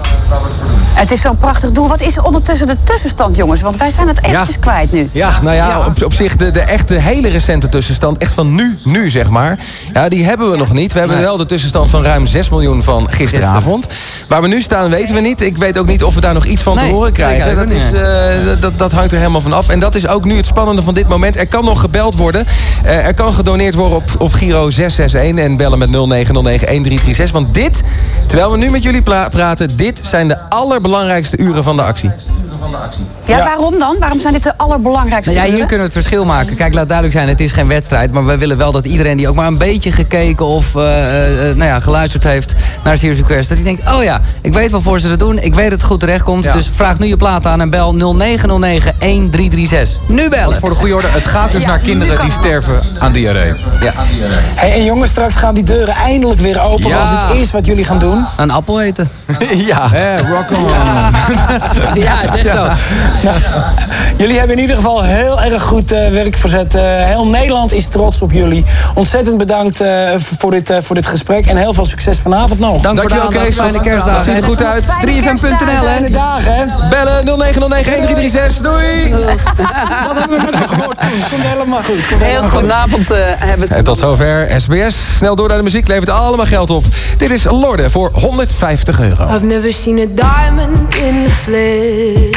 Speaker 61: Het is zo'n prachtig doel. Wat is ondertussen de tussenstand, jongens? Want wij zijn het eventjes kwijt nu.
Speaker 17: Ja, nou ja, Op, op zich de, de echte hele recente tussenstand, echt van nu, nu zeg maar. Ja, die hebben we nog niet. We hebben wel de tussenstand van ruim 6 miljoen van gisteravond. Waar we nu staan weten we niet. Ik weet ook niet of we daar nog iets van
Speaker 19: Nee,
Speaker 17: te horen krijgen. Dat, is, eh, dat, dat hangt er helemaal van af. En dat is ook nu het spannende van dit moment. Er kan nog gebeld worden. Eh, er kan gedoneerd worden op, op Giro 661 en bellen met 0909-1336. Want dit, terwijl we nu met jullie praten, dit zijn de allerbelangrijkste uren van de actie.
Speaker 61: Ja, waarom dan? Waarom zijn dit de allerbelangrijkste
Speaker 19: Nou ja, hier kunnen we het verschil maken. Kijk, laat duidelijk zijn, het is geen wedstrijd. Maar we willen wel dat iedereen die ook maar een beetje gekeken of eh, eh, nou ja, geluisterd heeft naar Serious Request... dat die denkt, oh ja, ik weet waarvoor ze dat doen. Ik weet dat het goed terechtkomt. Dus vraag nu je plaat aan en bel 0909-1336. Nu bellen.
Speaker 18: Voor de goede orde, het gaat dus naar kinderen die sterven aan diarree.
Speaker 19: Ja.
Speaker 62: Hey, en jongens, straks gaan die deuren eindelijk weer open.
Speaker 19: Ja.
Speaker 62: Is het eerste wat jullie gaan doen?
Speaker 19: Een appel eten. [LAUGHS]
Speaker 17: ja.
Speaker 18: rock on.
Speaker 19: Ja, [LAUGHS] het zo.
Speaker 62: Nou, jullie hebben in ieder geval heel erg goed eh, werk verzet. Eh, heel Nederland is trots op jullie. Ontzettend bedankt eh, voor, dit, eh, voor dit gesprek. En heel veel succes vanavond nog.
Speaker 19: Dank voor de
Speaker 17: Dankjewel,
Speaker 19: aandacht.
Speaker 17: Kees.
Speaker 19: Fijne kerstdagen.
Speaker 17: Ziet er goed uit.
Speaker 19: 3fm.nl hè.
Speaker 62: Fijne dagen, hè?
Speaker 17: Bellen 0909-1336. Doei! [LAUGHS]
Speaker 62: Dat hebben we net nog gehoord. Komt, komt helemaal goed. Komt
Speaker 61: Heel
Speaker 62: helemaal goed.
Speaker 61: goedenavond uh, hebben
Speaker 17: En tot zover SBS. Snel door naar de muziek, levert allemaal geld op. Dit is Lorde voor 150 euro.
Speaker 25: I've never seen a diamond in the flesh.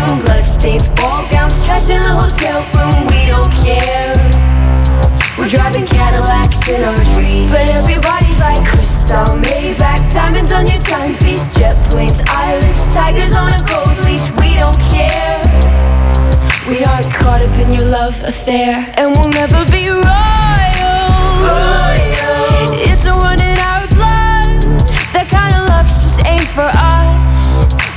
Speaker 25: bathroom, bloodstains, ball gowns, trash in the hotel room. We don't care. We're driving Cadillacs in our dreams. But everybody's like crystal, Maybach, diamonds on your timepiece, jet planes, islands, tigers on a gold leash. We don't care. We aren't caught up in your love affair, and we'll never be royals. It's a run in our blood. That kind of luck's just ain't for us.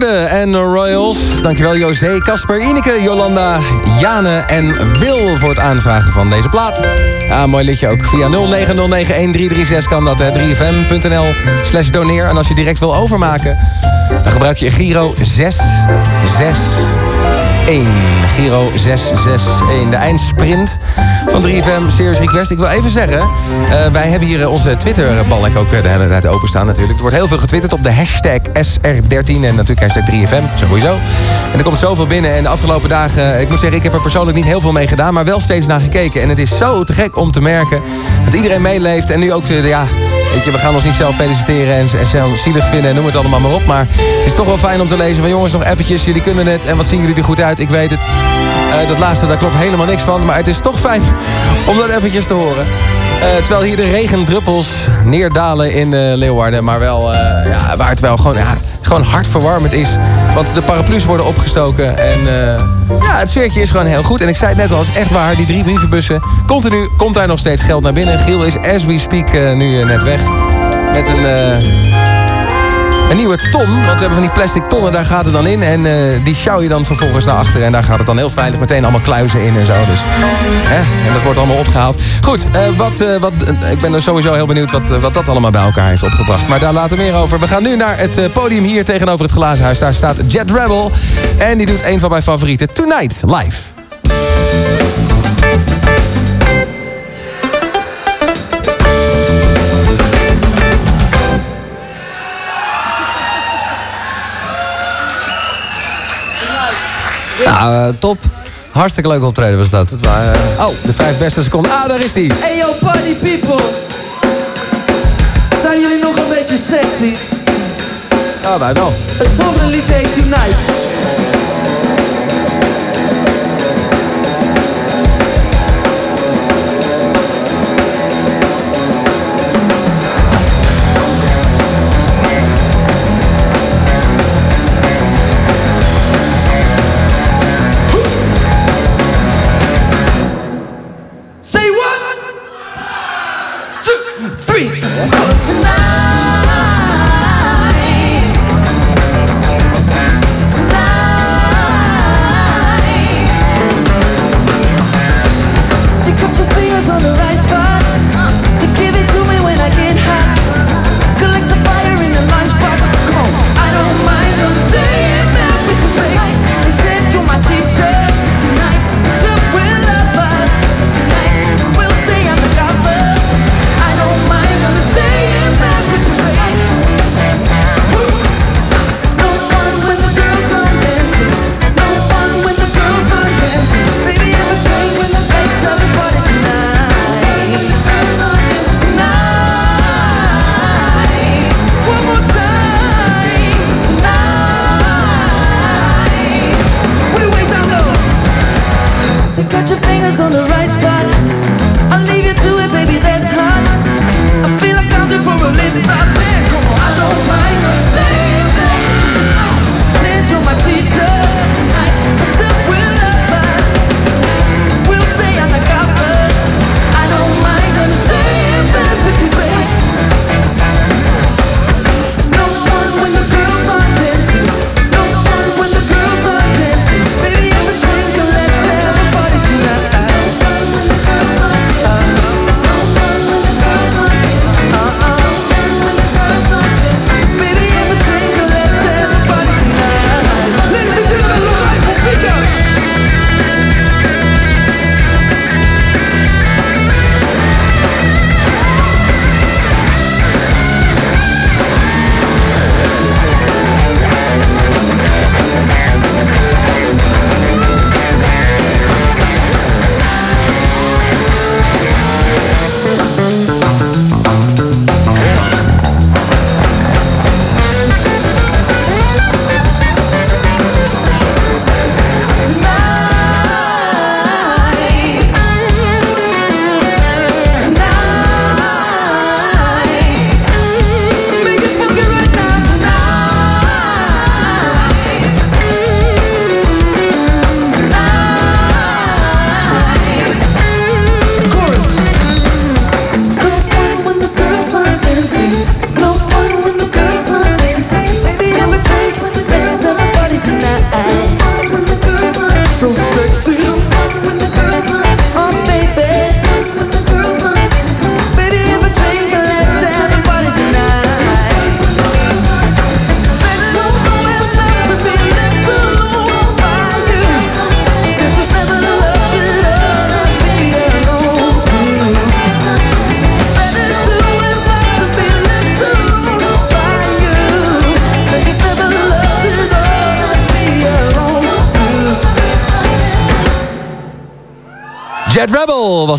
Speaker 17: Lorde en Royals. Dankjewel José, Casper, Ineke, Jolanda, Jane en Wil voor het aanvragen van deze plaat. Ja, mooi liedje ook. Via 09091336 kan dat, hè. 3fm.nl slash doneer. En als je direct wil overmaken, dan gebruik je Giro 661. Giro 661. De eindsprint van 3FM Series Request. Ik wil even zeggen, eh, wij hebben hier eh, onze Twitter-balk ook eh, de hele tijd openstaan natuurlijk. Er wordt heel veel getwitterd op de hashtag SR13 en natuurlijk hashtag 3FM, sowieso. En er komt zoveel binnen en de afgelopen dagen, ik moet zeggen, ik heb er persoonlijk niet heel veel mee gedaan, maar wel steeds naar gekeken. En het is zo te gek om te merken dat iedereen meeleeft en nu ook, ja, Weet je, we gaan ons niet zelf feliciteren en, en zelf zielig vinden en noem het allemaal maar op. Maar het is toch wel fijn om te lezen van jongens, nog eventjes, jullie kunnen het. En wat zien jullie er goed uit, ik weet het. Eh, dat laatste, daar klopt helemaal niks van. Maar het is toch fijn [LAUGHS] om dat eventjes te horen. Eh, terwijl hier de regendruppels neerdalen in eh, Leeuwarden. Maar wel, ja, waar het wel gewoon, ja, gewoon hartverwarmend is. Want de paraplu's worden opgestoken. En ja, het sfeertje is gewoon heel goed. En ik zei het net al, het is echt waar. Die drie brievenbussen. Continu komt daar nog steeds geld naar binnen. Giel is as we speak nu net weg. Met een... een nieuwe ton, want we hebben van die plastic tonnen, daar gaat het dan in. En eh, die sjouw je dan vervolgens naar achteren. En daar gaat het dan heel veilig meteen allemaal kluizen in en zo. Dus, hè? En dat wordt allemaal opgehaald. Goed, eh, wat, eh, wat, ik ben er sowieso heel benieuwd wat, wat dat allemaal bij elkaar heeft opgebracht. Maar daar later meer over. We gaan nu naar het podium hier tegenover het glazen huis. Daar staat Jet Rebel. En die doet een van mijn favorieten, Tonight, live.
Speaker 19: Nou, eh, top. Hartstikke leuk optreden was dat.
Speaker 17: oh, de vijf beste seconden. Ah, daar is die.
Speaker 63: Hey yo, party people. Zijn jullie nog een beetje sexy?
Speaker 17: Ja, wij wel.
Speaker 63: Het volgende liedje heet Tonight.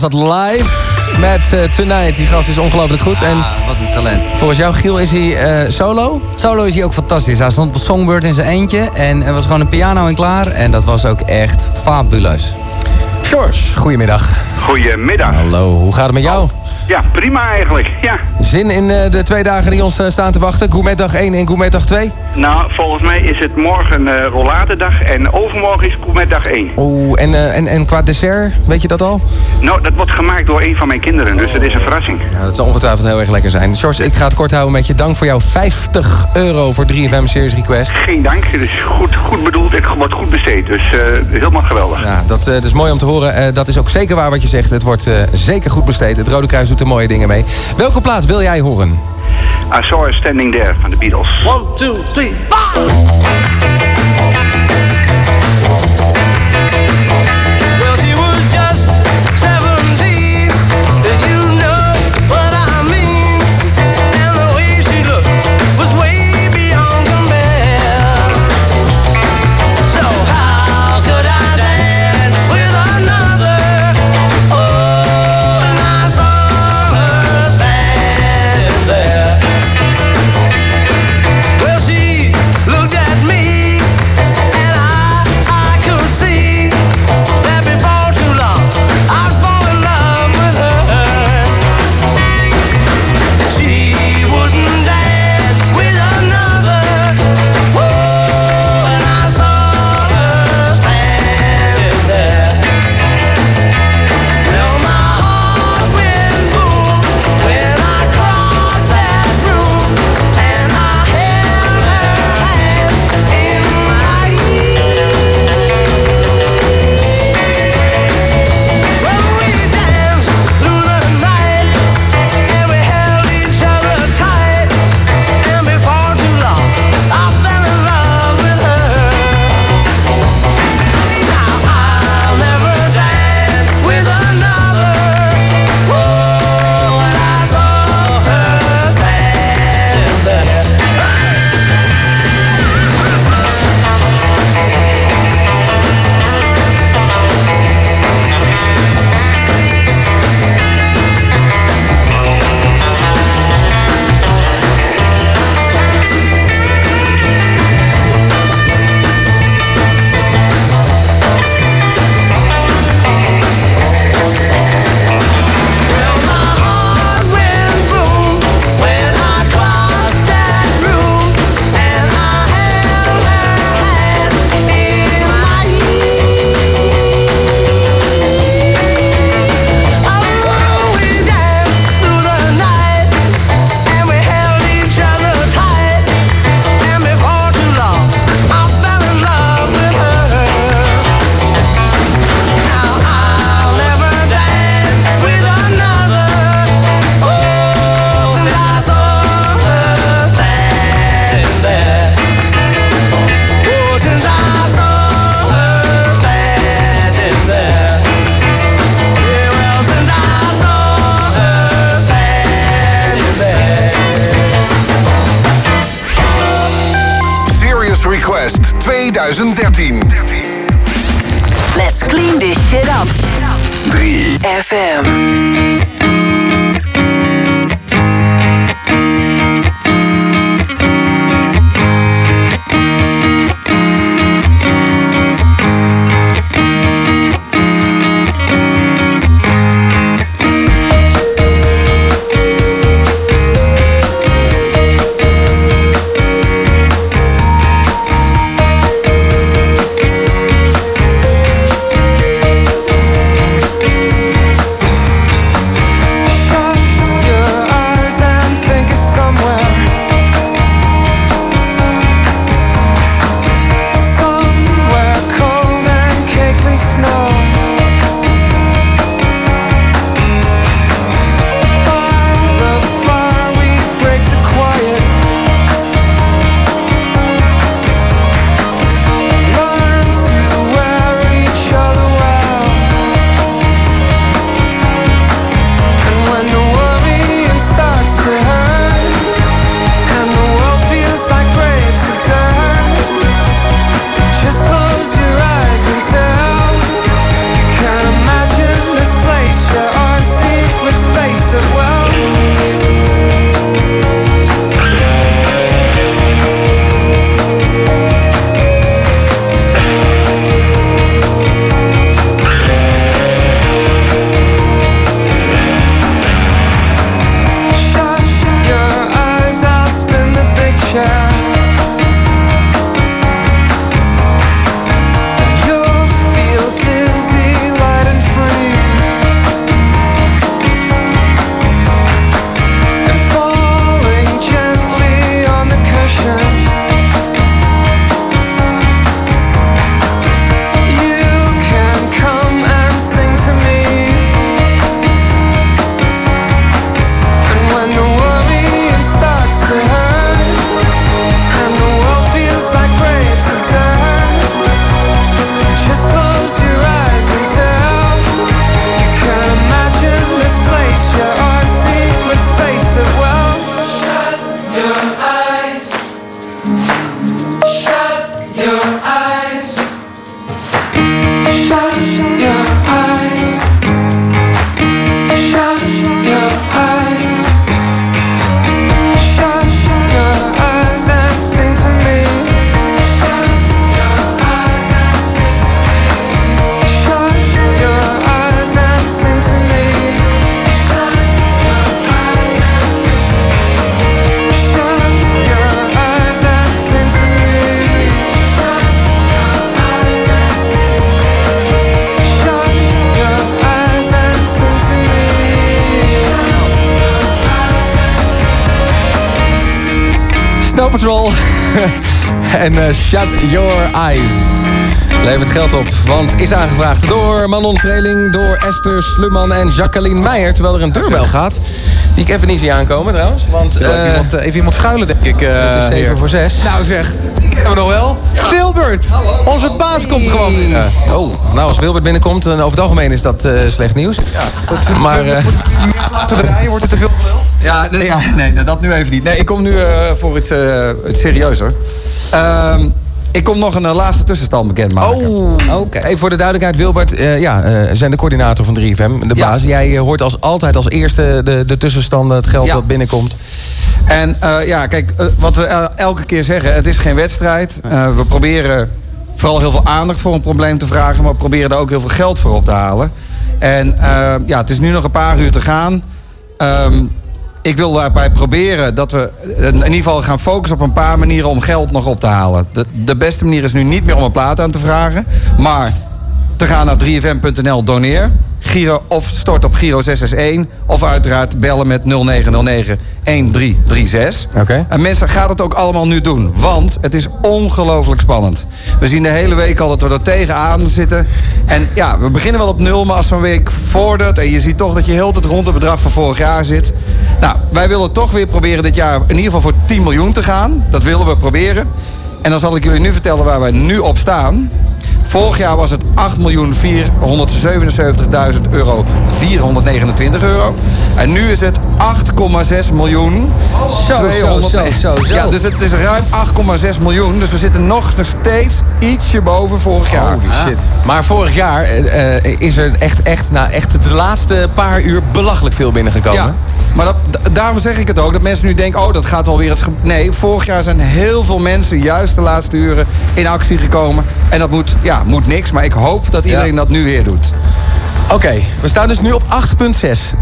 Speaker 17: Was dat live met eh, Tonight. Die gast is ongelooflijk goed. En
Speaker 19: wat een talent.
Speaker 17: volgens jou, Giel, is hij eh, solo?
Speaker 19: Solo is hij ook fantastisch. Hij stond op Songbird in zijn eentje en er was gewoon een piano in klaar. En dat was ook echt fabuleus.
Speaker 17: George, goedemiddag.
Speaker 64: Goedemiddag.
Speaker 17: Hallo, hoe gaat het met jou?
Speaker 64: Ja, prima eigenlijk. Ja.
Speaker 17: Zin in eh, de twee dagen die ons staan te wachten? Gourmetdag 1 en Gourmetdag 2?
Speaker 64: Nou, volgens mij is het morgen eh rolladedag en overmorgen is Koemetdag 1.
Speaker 17: Oeh, en, eh, en, en qua dessert, weet je dat al?
Speaker 64: Nou, dat wordt gemaakt door een van mijn kinderen, dus dat is een verrassing.
Speaker 17: Dat zal ongetwijfeld heel erg lekker zijn. George, ik ga het kort houden met je. Dank voor jouw 50 euro voor 3FM Series Request.
Speaker 64: Geen dank, het is goed, goed bedoeld en wordt goed besteed, dus eh, helemaal geweldig.
Speaker 17: Ja, dat, dat is mooi om te horen. Dat is ook zeker waar wat je zegt. Het wordt zeker goed besteed. Het Rode Kruis doet er mooie dingen mee. Welke plaats wil jij horen?
Speaker 64: I saw her standing there van de Beatles.
Speaker 65: One, two, three,
Speaker 66: Well,
Speaker 17: en eh, Shut Your Eyes. Levert geld op, want is aangevraagd door Manon Vreeling, door Esther Slumman en Jacqueline Meijer. Terwijl er een deurbel gaat, die ik even niet zie aankomen trouwens. Want,
Speaker 18: Ja,
Speaker 17: eh,
Speaker 18: iemand, eh, even iemand schuilen, denk ik. eh,
Speaker 17: het is 7
Speaker 18: hier.
Speaker 17: voor 6.
Speaker 18: Nou zeg, die kennen we nog wel. Wilbert, onze baas komt gewoon binnen.
Speaker 17: Oh, nou als Wilbert binnenkomt, dan over het algemeen is dat eh, slecht nieuws. maar eh,
Speaker 18: Te [LAUGHS] draaien, wordt het te veel geluld?
Speaker 67: Ja, nee, ja, nee, dat nu even niet. Nee, ik kom nu eh, voor iets, eh, iets serieuzer. Ehm, ik kom nog een eh, laatste tussenstand bekendmaken.
Speaker 17: Oh, oké. Voor de duidelijkheid, Wilbert, eh, ja, eh, zijn de coördinator van 3FM, de baas. Jij hoort als, altijd als eerste de, de tussenstanden, het geld
Speaker 67: Ja.
Speaker 17: dat binnenkomt.
Speaker 67: En ja, kijk, wat we el- elke keer zeggen, het is geen wedstrijd. We proberen vooral heel veel aandacht voor een probleem te vragen... maar we proberen er ook heel veel geld voor op te halen. En ja, het is nu nog een paar uur te gaan. Ehm, ik wil daarbij proberen dat we in ieder geval gaan focussen op een paar manieren om geld nog op te halen. De, de beste manier is nu niet meer om een plaat aan te vragen, maar te gaan naar 3fm.nl doneer. Giro, of stort op Giro 661. Of uiteraard bellen met 0909 1336.
Speaker 17: Oké.
Speaker 67: En mensen, gaat het ook allemaal nu doen. Want het is ongelooflijk spannend. We zien de hele week al dat we er tegenaan zitten. En ja, we beginnen wel op nul. Maar als zo'n week vordert en je ziet toch dat je heel het rond het bedrag van vorig jaar zit. Nou, wij willen toch weer proberen dit jaar in ieder geval voor 10 miljoen te gaan. Dat willen we proberen. En dan zal ik jullie nu vertellen waar wij nu op staan. Vorig jaar was het 8.477.000 euro 429 euro. En nu is het 8,6 miljoen.
Speaker 19: Zo, zo, zo, zo, zo.
Speaker 67: Ja, dus het is ruim 8,6 miljoen. Dus we zitten nog steeds ietsje boven vorig jaar.
Speaker 17: Holy shit. Maar vorig jaar eh, eh, is er echt, echt, nou, echt de laatste paar uur belachelijk veel binnengekomen.
Speaker 67: Ja, maar dat, da- daarom zeg ik het ook. Dat mensen nu denken, oh, dat gaat alweer het... Nee, vorig jaar zijn heel veel mensen juist de laatste uren in actie gekomen. En dat moet, ja, moet niks. Maar ik hoop dat iedereen dat nu weer doet.
Speaker 17: Oké, we staan dus nu op 8,6.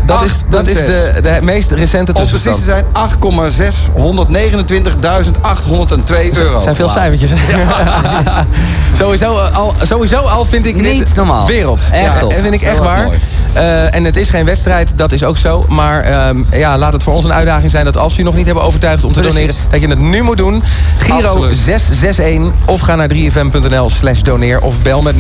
Speaker 17: Dat is, dat is de, de meest recente
Speaker 67: Om precies
Speaker 17: tussenstand.
Speaker 67: te zijn 8,629.802 euro.
Speaker 17: Het zijn veel cijfertjes. [LAUGHS] sowieso, al, sowieso al vind ik
Speaker 19: Niet
Speaker 17: dit
Speaker 19: normaal.
Speaker 17: wereld.
Speaker 19: Echt
Speaker 17: ja,
Speaker 19: tof.
Speaker 17: En vind ik echt waar. Eh, en het is geen wedstrijd, dat is ook zo. Maar ehm, ja, laat het voor ons een uitdaging zijn dat als je nog niet hebben overtuigd om te
Speaker 19: Precies.
Speaker 17: doneren, dat je het nu moet doen. Giro
Speaker 67: Absoluut.
Speaker 17: 661 of ga naar 3fm.nl slash doneer of bel met 09091336.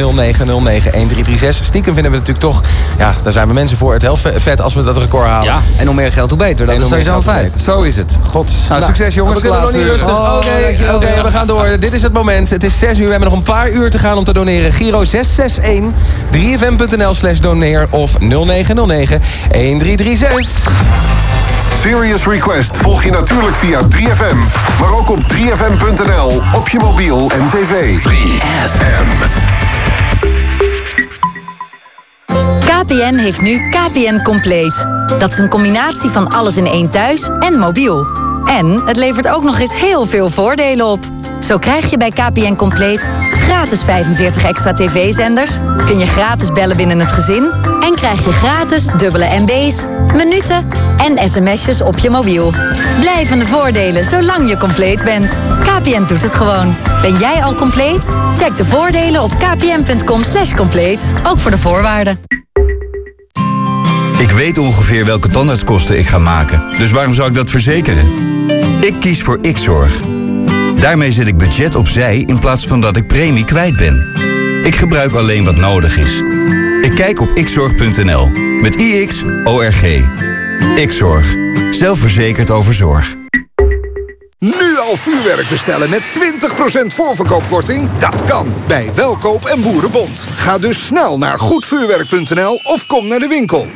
Speaker 17: Stiekem vinden we het natuurlijk toch, ja, daar zijn we mensen voor. Het heel vet als we dat record halen.
Speaker 19: Ja, en hoe meer geld, hoe beter. Dat
Speaker 17: En
Speaker 19: is sowieso een feit.
Speaker 67: Zo is het.
Speaker 17: God.
Speaker 67: Nou, succes, jongens.
Speaker 17: We kunnen nog niet
Speaker 67: laatste
Speaker 17: rustig.
Speaker 19: Oh,
Speaker 17: oké, we gaan door. Dit is het moment. Het is 6 uur. We hebben nog een paar uur te gaan om te doneren. Giro 661 3fm.nl slash doneer of 0909 1336.
Speaker 68: Serious Request volg je natuurlijk via 3FM. Maar ook op 3FM.nl, op je mobiel en tv. 3FM.
Speaker 69: KPN heeft nu KPN Compleet. Dat is een combinatie van alles in één thuis en mobiel. En het levert ook nog eens heel veel voordelen op. Zo krijg je bij KPN Compleet gratis 45 extra tv-zenders... kun je gratis bellen binnen het gezin... en krijg je gratis dubbele MB's, minuten en sms'jes op je mobiel. Blijvende voordelen zolang je compleet bent. KPN doet het gewoon. Ben jij al compleet? Check de voordelen op kpn.com slash compleet. Ook voor de voorwaarden.
Speaker 70: Ik weet ongeveer welke tandartskosten ik ga maken. Dus waarom zou ik dat verzekeren? Ik kies voor Xzorg. Daarmee zet ik budget opzij in plaats van dat ik premie kwijt ben. Ik gebruik alleen wat nodig is. Ik kijk op xzorg.nl met IX ORG. Xzorg. Zelfverzekerd over zorg.
Speaker 10: Nu al vuurwerk bestellen met 20% voorverkoopkorting? Dat kan bij Welkoop en Boerenbond. Ga dus snel naar goedvuurwerk.nl of kom naar de winkel. 20%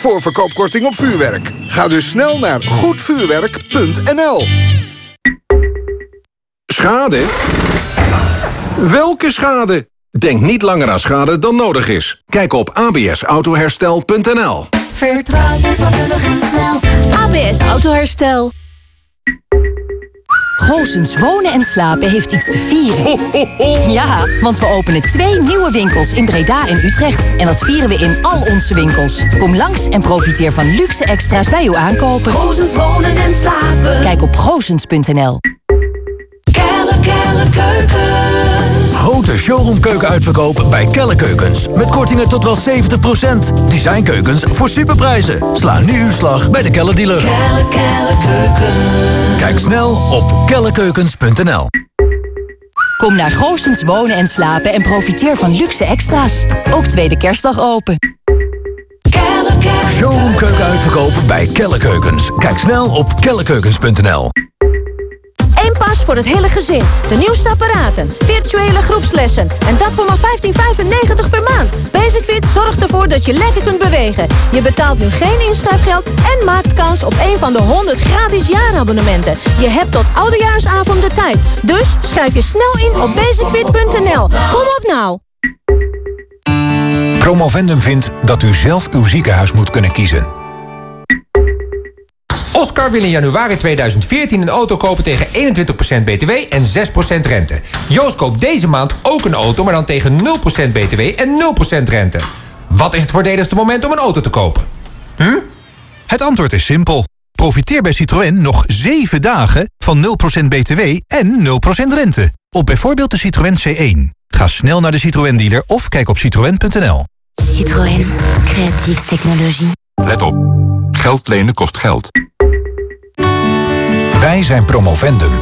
Speaker 10: voorverkoopkorting op vuurwerk. Ga dus snel naar goedvuurwerk.nl.
Speaker 68: Schade? Welke schade? Denk niet langer aan schade dan nodig is. Kijk op absautoherstel.nl.
Speaker 25: Vertrouw je vakkundig en snel. ABS Autoherstel.
Speaker 69: Goosens Wonen en Slapen heeft iets te vieren. Ja, want we openen twee nieuwe winkels in Breda en Utrecht. En dat vieren we in al onze winkels. Kom langs en profiteer van luxe extra's bij uw aankopen.
Speaker 33: Goosens Wonen en Slapen.
Speaker 69: Kijk op goosens.nl.
Speaker 33: Kelle, keuken.
Speaker 71: Grote showroomkeuken uitverkoop bij Kelle Keukens. Met kortingen tot wel 70%. Designkeukens voor superprijzen. Sla nu uw slag bij de Kelle dealer.
Speaker 33: Kelle, kelle keuken.
Speaker 71: Kijk snel op kellekeukens.nl.
Speaker 69: Kom naar Goosens Wonen en Slapen en profiteer van luxe extra's. Ook tweede kerstdag open.
Speaker 71: Showroomkeuken uitverkoop bij Kelle Keukens. Kijk snel op kellekeukens.nl.
Speaker 72: Voor het hele gezin. De nieuwste apparaten, virtuele groepslessen. En dat voor maar 15,95 per maand. Basicfit zorgt ervoor dat je lekker kunt bewegen. Je betaalt nu geen inschrijfgeld en maakt kans op een van de 100 gratis jaarabonnementen. Je hebt tot oudejaarsavond de tijd. Dus schrijf je snel in op basicfit.nl. Kom op nou!
Speaker 40: Promovendum vindt dat u zelf uw ziekenhuis moet kunnen kiezen.
Speaker 64: Oscar wil in januari 2014 een auto kopen tegen 21% btw en 6% rente. Joost koopt deze maand ook een auto, maar dan tegen 0% btw en 0% rente. Wat is het voordeligste moment om een auto te kopen? Hm?
Speaker 40: Het antwoord is simpel. Profiteer bij Citroën nog 7 dagen van 0% btw en 0% rente. Op bijvoorbeeld de Citroën C1. Ga snel naar de Citroën dealer of kijk op citroën.nl.
Speaker 25: Citroën. Creatieve technologie.
Speaker 40: Let op. Geld lenen kost geld. Wij zijn Promovendum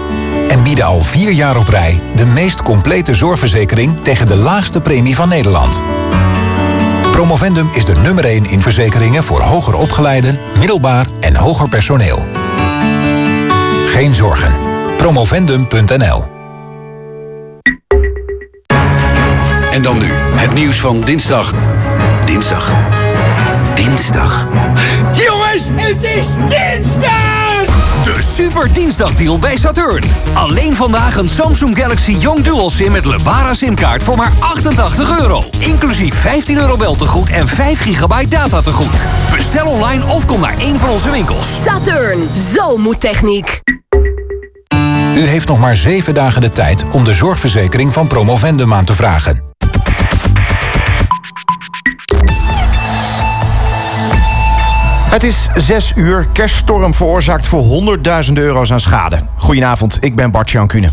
Speaker 40: en bieden al vier jaar op rij de meest complete zorgverzekering tegen de laagste premie van Nederland. Promovendum is de nummer 1 in verzekeringen voor hoger opgeleiden, middelbaar en hoger personeel. Geen zorgen. Promovendum.nl
Speaker 73: En dan nu, het nieuws van dinsdag. Dinsdag. Dinsdag.
Speaker 74: Jongens, het is dinsdag!
Speaker 51: De super dinsdagdeal bij Saturn. Alleen vandaag een Samsung Galaxy Young Dual SIM met Lebara simkaart voor maar 88 euro. Inclusief 15 euro beltegoed en 5 gigabyte data tegoed. Bestel online of kom naar een van onze winkels.
Speaker 32: Saturn, zo moet techniek.
Speaker 40: U heeft nog maar 7 dagen de tijd om de zorgverzekering van Promovendum aan te vragen.
Speaker 1: Het is 6 uur. Kerststorm veroorzaakt voor honderdduizenden euro's aan schade. Goedenavond, ik ben Bart Jan Kuhne.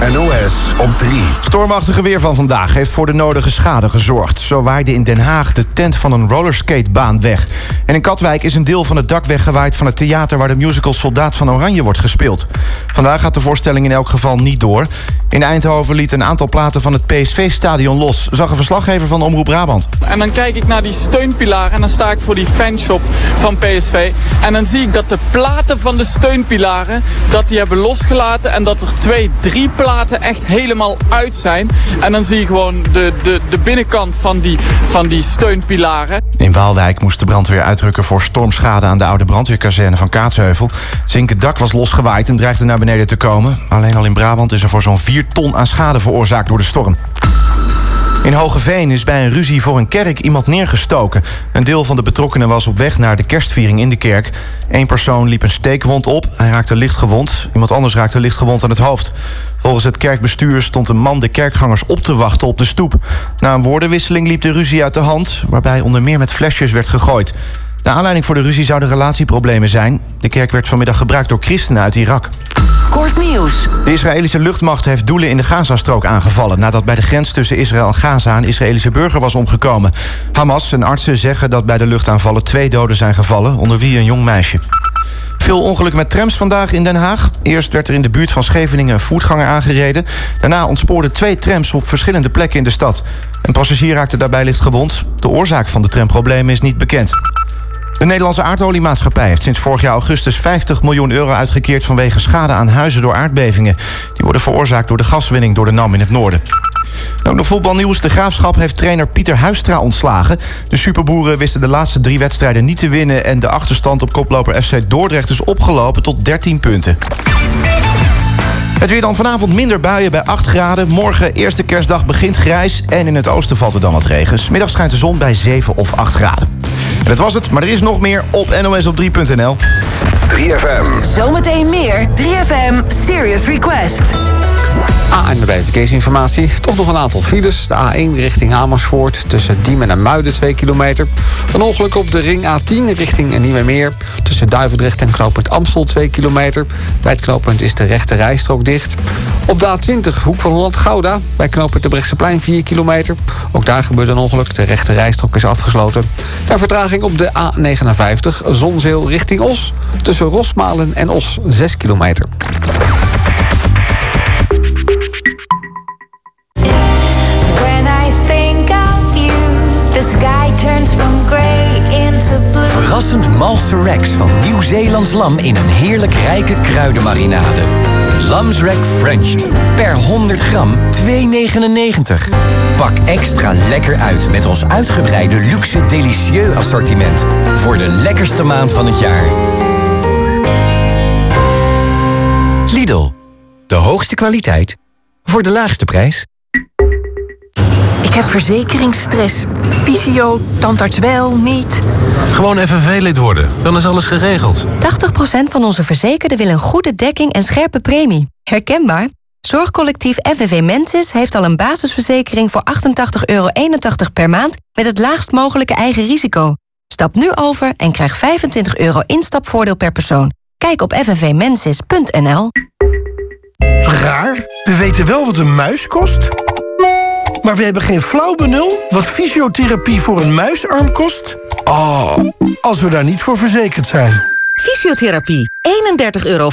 Speaker 75: NOS op 3.
Speaker 1: Stormachtige weer van vandaag heeft voor de nodige schade gezorgd. Zo waaide in Den Haag de tent van een rollerskatebaan weg. En in Katwijk is een deel van het dak weggewaaid van het theater... waar de musical Soldaat van Oranje wordt gespeeld. Vandaag gaat de voorstelling in elk geval niet door. In Eindhoven liet een aantal platen van het PSV-stadion los... zag een verslaggever van Omroep Brabant.
Speaker 64: En dan kijk ik naar die steunpilaar en dan sta ik voor die fanshop van PSV. En dan zie ik dat de platen van de steunpilaren, dat die hebben losgelaten... en dat er twee, drie platen echt helemaal uit zijn. En dan zie je gewoon de, de, de binnenkant van die, van die steunpilaren.
Speaker 1: In Waalwijk moest de brandweer uitrukken voor stormschade aan de oude brandweerkazerne van Kaatsheuvel. Het zinkend dak was losgewaaid en dreigde naar beneden te komen. Alleen al in Brabant is er voor zo'n 4 ton aan schade veroorzaakt door de storm. In Hogeveen is bij een ruzie voor een kerk iemand neergestoken. Een deel van de betrokkenen was op weg naar de kerstviering in de kerk. Eén persoon liep een steekwond op. Hij raakte licht gewond. Iemand anders raakte licht gewond aan het hoofd. Volgens het kerkbestuur stond een man de kerkgangers op te wachten op de stoep. Na een woordenwisseling liep de ruzie uit de hand... waarbij onder meer met flesjes werd gegooid. De aanleiding voor de ruzie zouden relatieproblemen zijn. De kerk werd vanmiddag gebruikt door christenen uit Irak.
Speaker 32: Kort nieuws.
Speaker 1: De Israëlische luchtmacht heeft doelen in de Gazastrook aangevallen... nadat bij de grens tussen Israël en Gaza een Israëlische burger was omgekomen. Hamas en artsen zeggen dat bij de luchtaanvallen twee doden zijn gevallen... onder wie een jong meisje. Veel ongelukken met trams vandaag in Den Haag. Eerst werd er in de buurt van Scheveningen een voetganger aangereden. Daarna ontspoorden twee trams op verschillende plekken in de stad. Een passagier raakte daarbij licht gewond. De oorzaak van de tramproblemen is niet bekend. De Nederlandse aardoliemaatschappij heeft sinds vorig jaar augustus 50 miljoen euro uitgekeerd vanwege schade aan huizen door aardbevingen. Die worden veroorzaakt door de gaswinning door de NAM in het noorden. Ook nog voetbalnieuws. De Graafschap heeft trainer Pieter Huistra ontslagen. De superboeren wisten de laatste drie wedstrijden niet te winnen... en de achterstand op koploper FC Dordrecht is opgelopen tot 13 punten. Het weer dan vanavond minder buien bij 8 graden. Morgen, eerste kerstdag, begint grijs. En in het oosten valt er dan wat regen. 'S Middags schijnt de zon bij 7 of 8 graden. En dat was het, maar er is nog meer op nosop3.nl.
Speaker 75: 3FM.
Speaker 32: Zometeen meer 3FM Serious Request.
Speaker 19: ANWB Verkeersinformatie. Toch nog een aantal files. De A1 richting Amersfoort tussen Diemen en Muiden 2 kilometer. Een ongeluk op de ring A10 richting Nieuwemeer. Tussen Duivendrecht en knooppunt Amstel 2 kilometer. Bij het knooppunt is de rechte rijstrook dicht. Op de A20 Hoek van Holland-Gouda. Bij knooppunt de Brechtseplein 4 kilometer. Ook daar gebeurt een ongeluk. De rechte rijstrook is afgesloten. En vertraging op de A59 Zonzeel richting Os. Tussen Rosmalen en Os 6 kilometer.
Speaker 51: Verrassend Malse Rex van Nieuw-Zeelands lam in een heerlijk rijke kruidenmarinade. Lamsrek French. Per 100 gram 2,99. Pak extra lekker uit met ons uitgebreide luxe delicieux assortiment. Voor de lekkerste maand van het jaar. Lidl. De hoogste kwaliteit voor de laagste prijs.
Speaker 76: Ik heb verzekeringsstress. Visio, tandarts wel, niet.
Speaker 77: Gewoon FNV-lid worden, dan is alles geregeld.
Speaker 76: 80% van onze verzekerden willen een goede dekking en scherpe premie. Herkenbaar? Zorgcollectief FNV Mensis heeft al een basisverzekering voor 88,81 euro per maand... met het laagst mogelijke eigen risico. Stap nu over en krijg 25 euro instapvoordeel per persoon. Kijk op fnvmensis.nl.
Speaker 70: Raar, we weten wel wat een muis kost... maar we hebben geen flauw benul wat fysiotherapie voor een muisarm kost... Oh, als we daar niet voor verzekerd zijn.
Speaker 76: Fysiotherapie, 31,50 euro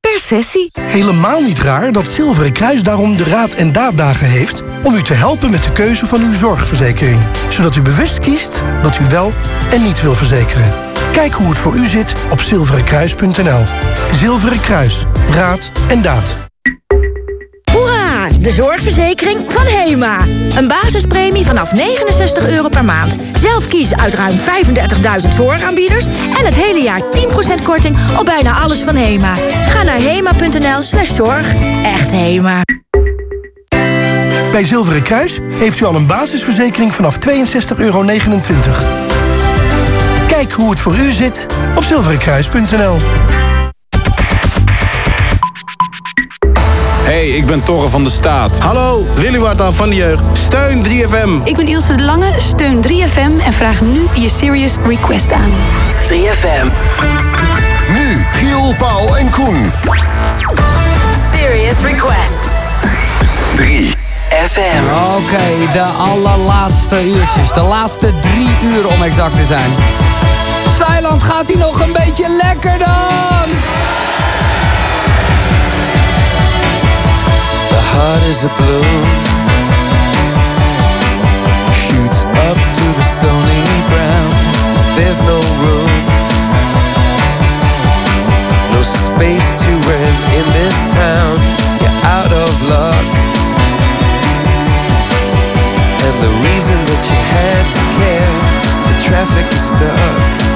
Speaker 76: per sessie.
Speaker 70: Helemaal niet raar dat Zilveren Kruis daarom de Raad en Daaddagen heeft... om u te helpen met de keuze van uw zorgverzekering. Zodat u bewust kiest wat u wel en niet wil verzekeren. Kijk hoe het voor u zit op zilverenkruis.nl. Zilveren Kruis. Raad en daad.
Speaker 78: De zorgverzekering van HEMA. Een basispremie vanaf 69 euro per maand. Zelf kiezen uit ruim 35.000 zorgaanbieders... en het hele jaar 10% korting op bijna alles van HEMA. Ga naar hema.nl slash zorg. Echt HEMA.
Speaker 70: Bij Zilveren Kruis heeft u al een basisverzekering vanaf 62,29 euro. Kijk hoe het voor u zit op zilverenkruis.nl.
Speaker 79: Hey, ik ben Torre van de Staat.
Speaker 80: Hallo, Willy Warta van de Jeugd. Steun 3FM.
Speaker 81: Ik ben Ilse de Lange, steun 3FM en vraag nu je Serious Request aan.
Speaker 82: 3FM.
Speaker 10: Nu, Giel, Paul en Koen.
Speaker 83: Serious Request.
Speaker 10: 3
Speaker 19: FM. Oké, de allerlaatste uurtjes. De laatste drie uur om exact te zijn. Zeiland, gaat hij nog een beetje lekker dan?
Speaker 84: Heart is a balloon Shoots up through the stony ground. There's no room No space to rent in this town. You're out of luck. And the reason that you had to care The traffic is stuck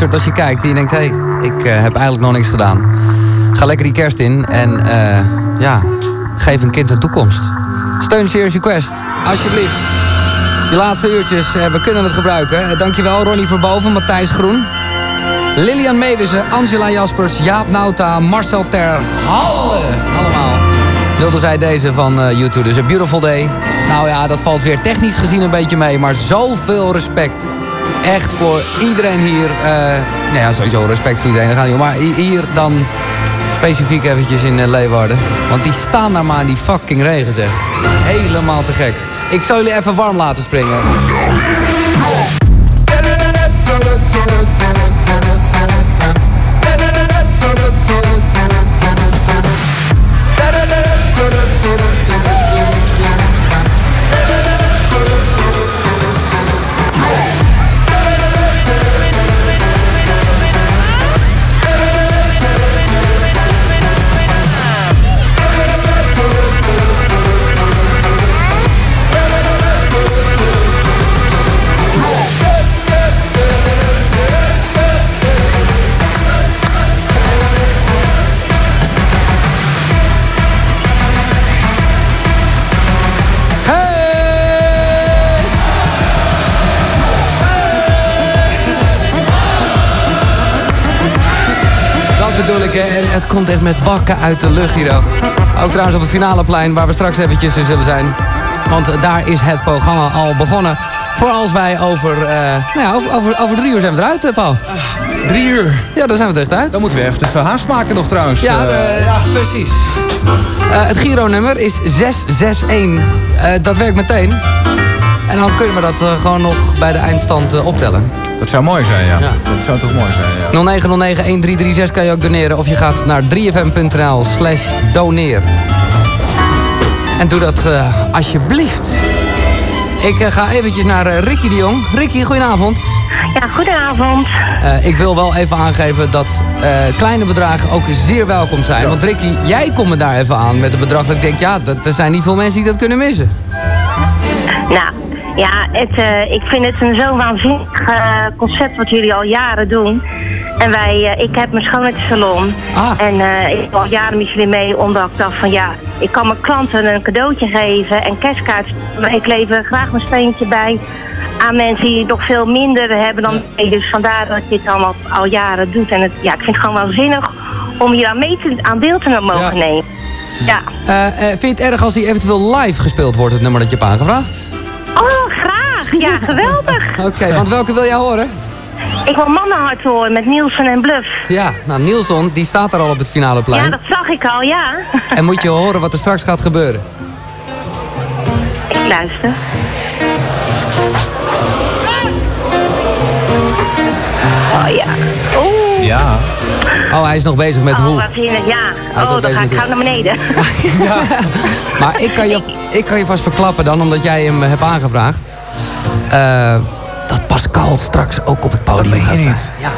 Speaker 19: luistert, als je kijkt en je denkt... hé, hey, ik eh, heb eigenlijk nog niks gedaan. Ga lekker die kerst in en eh, ja, geef een kind een toekomst. Steun Serious Request, alsjeblieft. Die laatste uurtjes, eh, we kunnen het gebruiken. Dankjewel Ronnie Verboven, Matthijs Groen. Lilian Meewissen, Angela Jaspers, Jaap Nauta, Marcel Ter Halle. Allemaal. wilde zij deze van YouTube. Dus A Beautiful Day. Nou ja, dat valt weer technisch gezien een beetje mee. Maar zoveel respect. Echt voor iedereen hier. eh nou ja, sowieso respect voor iedereen. Gaat niet om. Maar hi- hier dan specifiek eventjes in eh, Leeuwarden. Want die staan daar maar in die fucking regen zeg. Helemaal te gek. Ik zal jullie even warm laten springen. Het komt echt met bakken uit de lucht hier ook. Ook trouwens op het finale plein, waar we straks eventjes in zullen zijn. Want daar is het programma al begonnen. Voor als wij over, eh, nou ja, over, over, over drie uur zijn we eruit, eh, Paul.
Speaker 85: Drie uur.
Speaker 19: Ja, dan zijn we er echt uit.
Speaker 85: Dan moeten we echt even haast maken nog trouwens.
Speaker 19: Ja,
Speaker 85: Eh,
Speaker 19: ja precies. Het Giro-nummer is 661. Eh, dat werkt meteen. En dan kunnen we dat gewoon nog bij de eindstand optellen.
Speaker 85: Dat zou mooi zijn, ja. Dat zou toch mooi zijn, ja.
Speaker 19: 0909-1336 kan je ook doneren. Of je gaat naar 3fm.nl slash doneer. En doe dat eh, alsjeblieft. Ik eh, ga eventjes naar eh, Ricky de Jong. Ricky, goedenavond.
Speaker 86: Ja, goedenavond.
Speaker 19: Eh, ik wil wel even aangeven dat eh, kleine bedragen ook zeer welkom zijn. Want Ricky, jij komt me daar even aan met een bedrag dat ik denk... ja, dat, er zijn niet veel mensen die dat kunnen missen.
Speaker 86: Nou, ja, het, eh, ik vind het een zo waanzinnig eh, concept wat jullie al jaren doen. En wij, eh, ik heb mijn schoonheidssalon. En eh, ik doe al jaren met jullie mee, omdat ik dacht van ja, ik kan mijn klanten een cadeautje geven en kerstkaart. Maar ik lever graag mijn steentje bij aan mensen die nog veel minder hebben dan mij. Dus vandaar dat ik dit allemaal al jaren doet. En het, ja, ik vind het gewoon waanzinnig om hier aan, mee te, aan deel te mogen nemen. Ja.
Speaker 19: Eh, eh, vind je het erg als hij eventueel live gespeeld wordt, het nummer dat je hebt aangevraagd?
Speaker 86: Ja, geweldig.
Speaker 19: Oké, want welke wil jij horen?
Speaker 86: Ik wil mannenhart horen met Nielsen en Bluff.
Speaker 19: Ja, nou Nielson, die staat er al op het finale plein.
Speaker 86: Ja, dat zag ik al, ja.
Speaker 19: En moet je horen wat er straks gaat gebeuren.
Speaker 86: Ik luister. Oh ja. Oeh.
Speaker 19: Ja. Oh, hij is nog bezig met
Speaker 86: Oh,
Speaker 19: hoe.
Speaker 86: ja. Oh, dan ga ik gauw naar beneden. [LAUGHS]
Speaker 19: Maar ik kan, je, ik kan je vast verklappen dan, omdat jij hem hebt aangevraagd. Eh, dat Pascal straks ook op het podium gaat staan. Ja.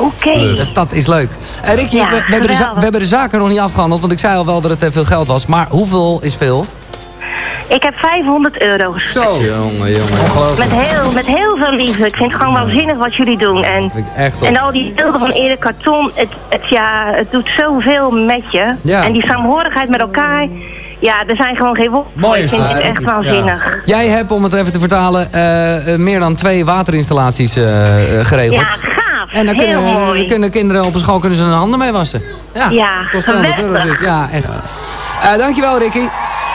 Speaker 86: Oké.
Speaker 19: Dus dat is leuk. Ricky,
Speaker 86: Ja,
Speaker 19: we, we hebben de we hebben de zaken nog niet afgehandeld, want ik zei al wel dat het eh, veel geld was. Maar hoeveel is veel?
Speaker 86: Ik heb 500 euro gestort.
Speaker 19: Jongen, jongen.
Speaker 86: Met heel, met heel veel liefde. Ik vind het gewoon waanzinnig wat jullie doen. En,
Speaker 19: echt
Speaker 86: en al die beelden van Erik Karton, het, het, ja, het doet zoveel met je.
Speaker 19: Ja.
Speaker 86: En die saamhorigheid met elkaar, ja, er zijn gewoon geen woorden.
Speaker 19: Mooi
Speaker 86: Ik
Speaker 19: is
Speaker 86: vind
Speaker 19: dat.
Speaker 86: het echt waanzinnig.
Speaker 19: Jij hebt, om het even te vertalen, eh, eh, meer dan twee waterinstallaties eh, eh, geregeld.
Speaker 86: Ja, gaaf.
Speaker 19: En dan
Speaker 86: Heel
Speaker 19: kunnen,
Speaker 86: mooi.
Speaker 19: dan kunnen kinderen op een school kunnen ze hun handen mee wassen. Ja,
Speaker 86: Ja,
Speaker 19: dat kost 200 euro.
Speaker 86: geweldig.
Speaker 19: Dus. Ja, echt. Eh, dankjewel, Ricky.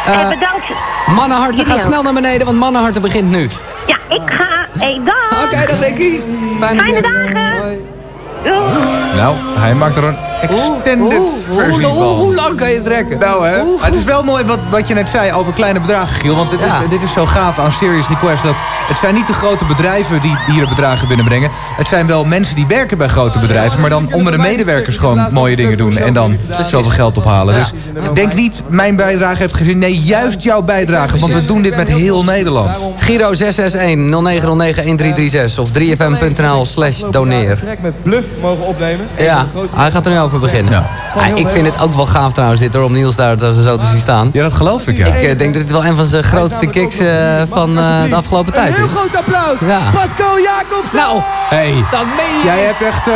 Speaker 19: Eh,
Speaker 86: En bedankt.
Speaker 19: Mannenharten, ga snel naar beneden, want Mannenharten begint nu.
Speaker 86: Ja, ik ga. Hey, dag.
Speaker 19: Oké, dag Ricky. Fijne,
Speaker 86: Fijne dagen.
Speaker 85: Nou, hij maakt er een extended versie
Speaker 19: hoe,
Speaker 85: van.
Speaker 19: hoe, hoe lang kan je het trekken?
Speaker 85: Nou hè, het is wel mooi wat, wat je net zei over kleine bedragen, Giel. Want dit,
Speaker 19: Ja.
Speaker 85: is, dit is zo gaaf aan Serious Request. Dat het zijn niet de grote bedrijven die hier de bedragen binnenbrengen. Het zijn wel mensen die werken bij grote bedrijven. Maar dan onder de medewerkers gewoon mooie dingen doen. En dan zoveel geld ophalen. Dus denk niet, mijn bijdrage heeft gezien. Nee, juist jouw bijdrage. Want we doen dit met heel Nederland.
Speaker 19: Giro 661-0909-1336 of 3fm.nl slash doneer.
Speaker 78: met Bluff mogen opnemen.
Speaker 19: Ja, hij gaat er nu over beginnen.
Speaker 78: Van
Speaker 19: Ja,
Speaker 78: heel
Speaker 19: ik vind het ook wel gaaf trouwens dit hoor, om Niels daar zo zo te zien staan.
Speaker 85: Ja, dat geloof ik ja.
Speaker 19: Ik eh, denk dat dit wel een van zijn grootste kicks eh, van eh, de afgelopen tijd
Speaker 78: Een
Speaker 19: is.
Speaker 78: heel groot applaus.
Speaker 19: Ja.
Speaker 78: Pascal Jacobs.
Speaker 19: Nou,
Speaker 85: Hey,
Speaker 19: dat meen je
Speaker 85: jij hebt echt...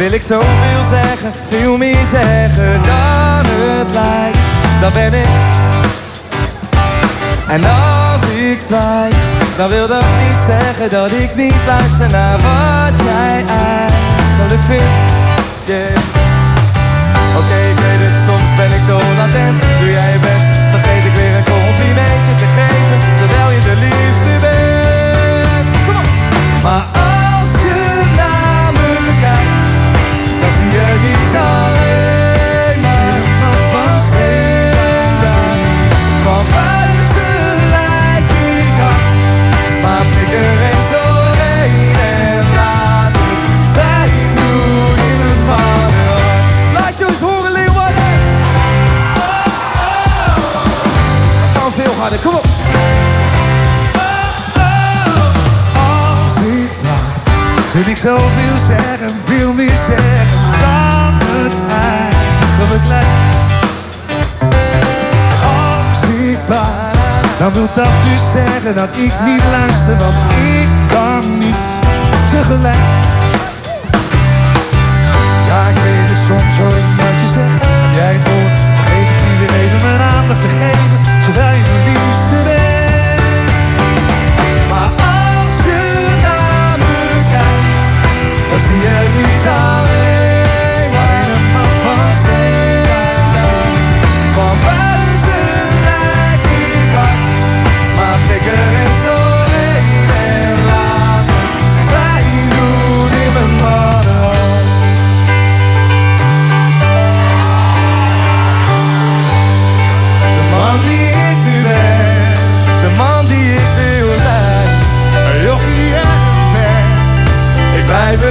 Speaker 78: wil ik zoveel zeggen, veel meer zeggen dan het lijkt. Dan ben ik En als ik zwaai, dan wil dat niet zeggen dat ik niet luister naar wat jij eigenlijk vindt. Oké, ik weet het, soms ben ik te. Doe jij je best, Als ik praat, wil ik zoveel zeggen, Als ik praat, dan wil dat dus zeggen dat ik niet luister, want ik kan niets tegelijk. Ja, ik weet het soms hoor ik wat je zegt. Heb jij het woord, vergeet ik niet even mijn aandacht te geven, terwijl je mijn liefste bent. Maar als je naar me kijkt, dan zie je niet alleen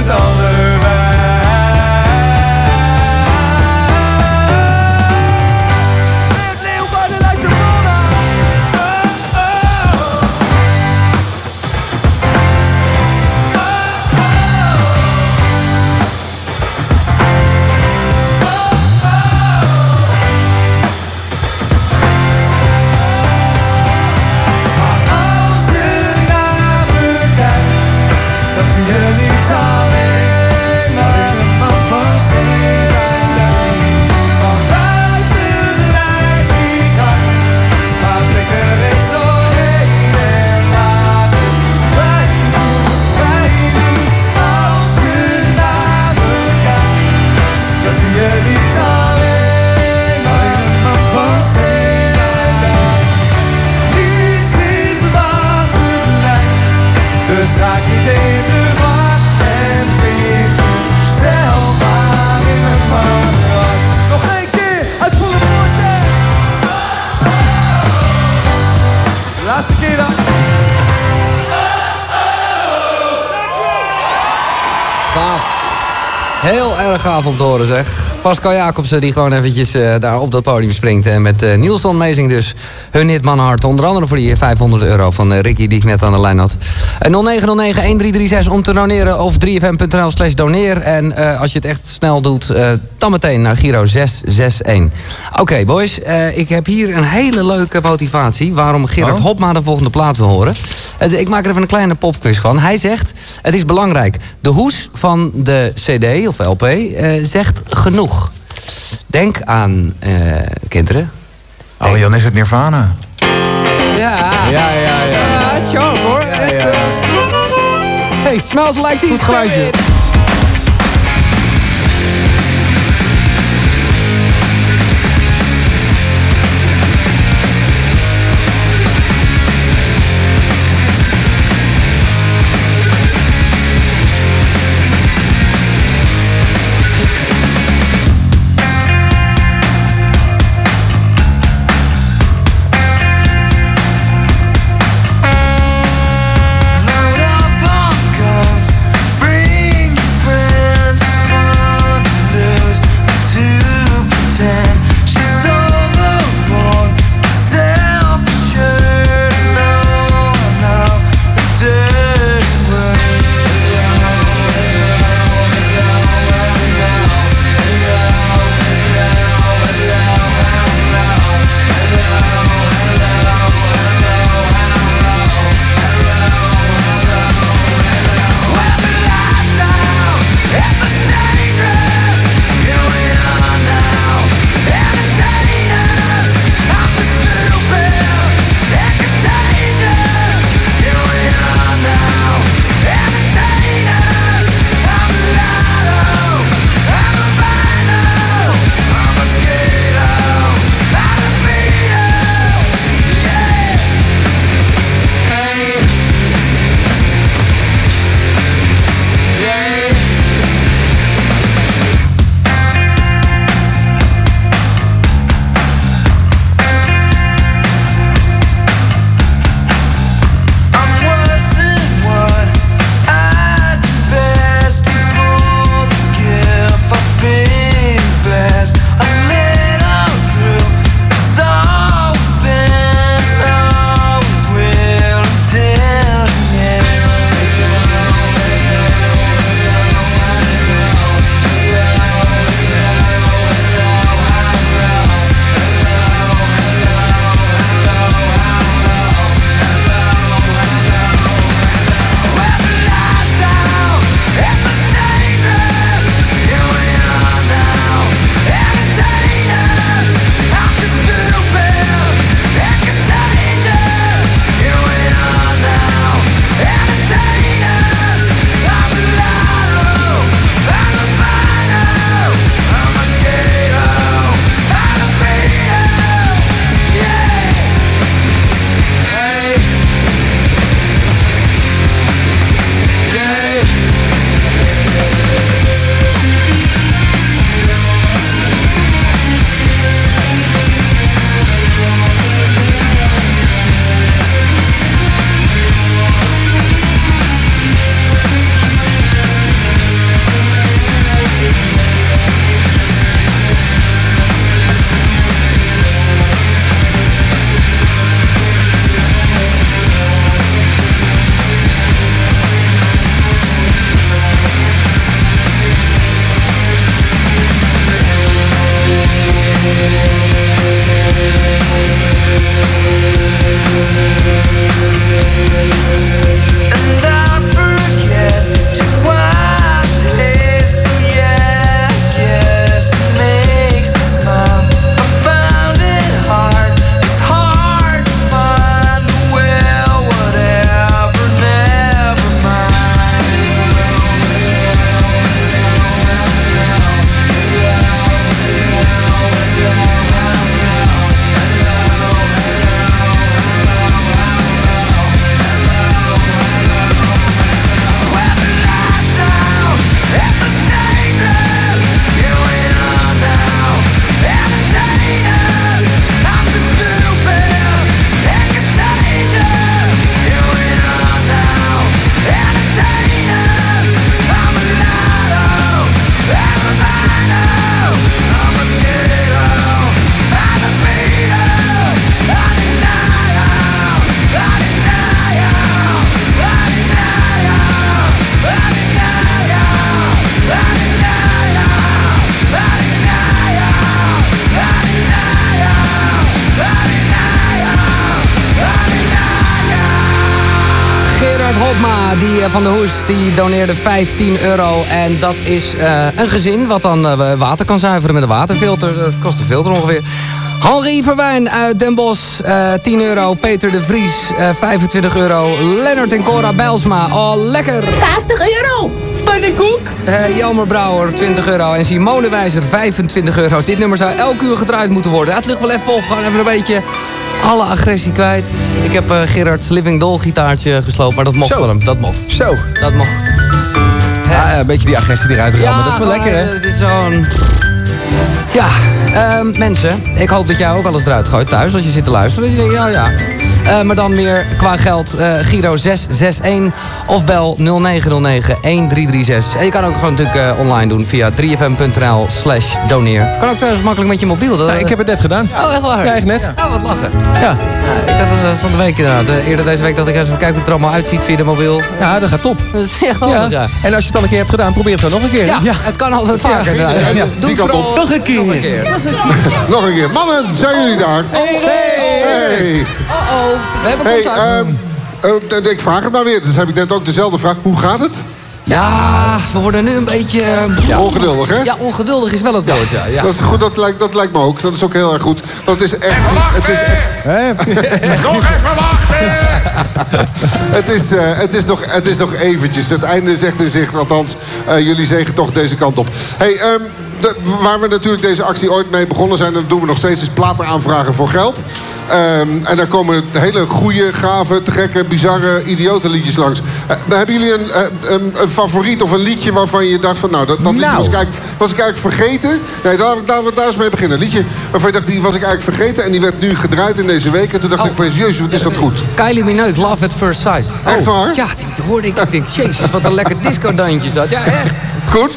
Speaker 78: ik
Speaker 19: Horen zeg. Pascal Jacobsen die gewoon eventjes eh, daar op dat podium springt. En met eh Nielson Mezing dus hun hit Mannenhart. Onder andere voor die 500 euro van eh, Ricky die ik net aan de lijn had. En 0909-1336 om te doneren of 3fm.nl slash doneer. En eh, als je het echt snel doet, eh, dan meteen naar Giro 661. Oké boys, eh, ik heb hier een hele leuke motivatie... waarom Gerard
Speaker 85: Oh.
Speaker 19: Hopma de volgende plaat wil horen. Eh, ik maak er even een kleine popquiz van. Hij zegt, het is belangrijk. De hoes van de cd of LP eh, zegt genoeg. Denk aan eh, kinderen.
Speaker 85: Oh, Jan is het Nirvana.
Speaker 19: Ja.
Speaker 85: Ja, ja, ja.
Speaker 19: Ja, sharp hoor. Echt, eh,
Speaker 85: Hey,
Speaker 19: smells like teen spirit. Die doneerde 15 euro. En dat is eh, een gezin wat dan eh, water kan zuiveren met een waterfilter. Dat kost een filter ongeveer. Henri Verwijn uit Den Bosch, eh, 10 euro. Peter de Vries, eh, 25 euro. Lennart en Cora Bijlsma, oh lekker.
Speaker 18: 50 euro! Pannenkoek!
Speaker 19: Eh Jelmer Brouwer, 20 euro. En Simone Wijzer, 25 euro. Dit nummer zou elk uur gedraaid moeten worden. Het ligt wel even. Gewoon even een beetje alle agressie kwijt. Ik heb eh, Gerard's Living Doll gitaartje gesloopt, maar dat mocht
Speaker 17: Zo.
Speaker 19: van hem. Dat mocht.
Speaker 17: Zo.
Speaker 19: Dat mocht.
Speaker 17: Ja, een beetje die agressie eruit rammen. dat is wel lekker, hè?
Speaker 19: Het is zo'n... Ja, ehm, mensen, ik hoop dat jij ook alles eruit gooit thuis als je zit te luisteren. Dat je denkt, ja, ja. Eh, maar dan meer qua geld, eh, Giro 661 of bel 0909 1336. En je kan ook gewoon natuurlijk eh, online doen via 3fm.nl slash doneer. Kan ook trouwens makkelijk met je mobiel. Dat,
Speaker 17: Nou, ik heb het net gedaan.
Speaker 19: Oh, echt waar?
Speaker 17: Ja, echt net.
Speaker 19: Oh, wat lachen.
Speaker 17: Ja.
Speaker 19: ik had het eh, van de week inderdaad. Eh, eerder deze week dacht ik eens even kijken hoe het er allemaal uitziet via de mobiel.
Speaker 17: Ja, dat gaat top.
Speaker 19: Dat is echt handig, ja.
Speaker 17: En als je het al een keer hebt gedaan, probeer het gewoon nog een keer.
Speaker 19: Ja, het kan altijd vaker.
Speaker 17: Ja, ja,
Speaker 19: Doe
Speaker 17: die
Speaker 19: het
Speaker 17: op. Nog een keer.
Speaker 19: Nog een keer. [LAUGHS]
Speaker 20: Nog een keer. Mannen, zijn jullie daar?
Speaker 19: Hey,
Speaker 20: Hey.
Speaker 19: Uh-oh, we hebben
Speaker 20: Hey,
Speaker 19: contact.
Speaker 20: Eh, ik vraag het maar weer. Dus heb ik net ook dezelfde vraag. Hoe gaat het?
Speaker 19: Ja, we worden nu een beetje... eh,
Speaker 20: Ongeduldig, hè?
Speaker 19: Ja, ongeduldig is wel het woord, ja. ja.
Speaker 20: Dat is goed, dat lijkt, dat lijkt me ook. Dat is ook heel erg goed. Dat is echt. Het is echt [LAUGHS]
Speaker 18: Nog even wachten!
Speaker 20: het, is, eh, het, is nog, het is nog eventjes. Het einde is echt in zicht. Althans, eh, jullie zegen toch deze kant op. Hey, ehm, de- waar we natuurlijk deze actie ooit mee begonnen zijn... en dat doen we nog steeds, is platen aanvragen voor geld. Ehm, en daar komen hele goede, gave, te gekke, bizarre, idiote liedjes langs. Eh, hebben jullie een, eh, een, een favoriet of een liedje waarvan je dacht van... nou, dat, dat liedje
Speaker 17: Nou.
Speaker 20: was ik, eigenlijk, was ik eigenlijk vergeten? Nee, daar, daar, daar is mee beginnen. Een liedje waarvan je dacht, die was ik eigenlijk vergeten... en die werd nu gedraaid in deze week. En toen dacht ik opeens, jezus, wat is dat goed.
Speaker 19: Kylie Minogue, Love at First Sight.
Speaker 20: Echt waar?
Speaker 19: Ja, die hoorde ik. Ik denk, jezus, wat een lekker disco-dansje dat. Ja, echt.
Speaker 20: Goed.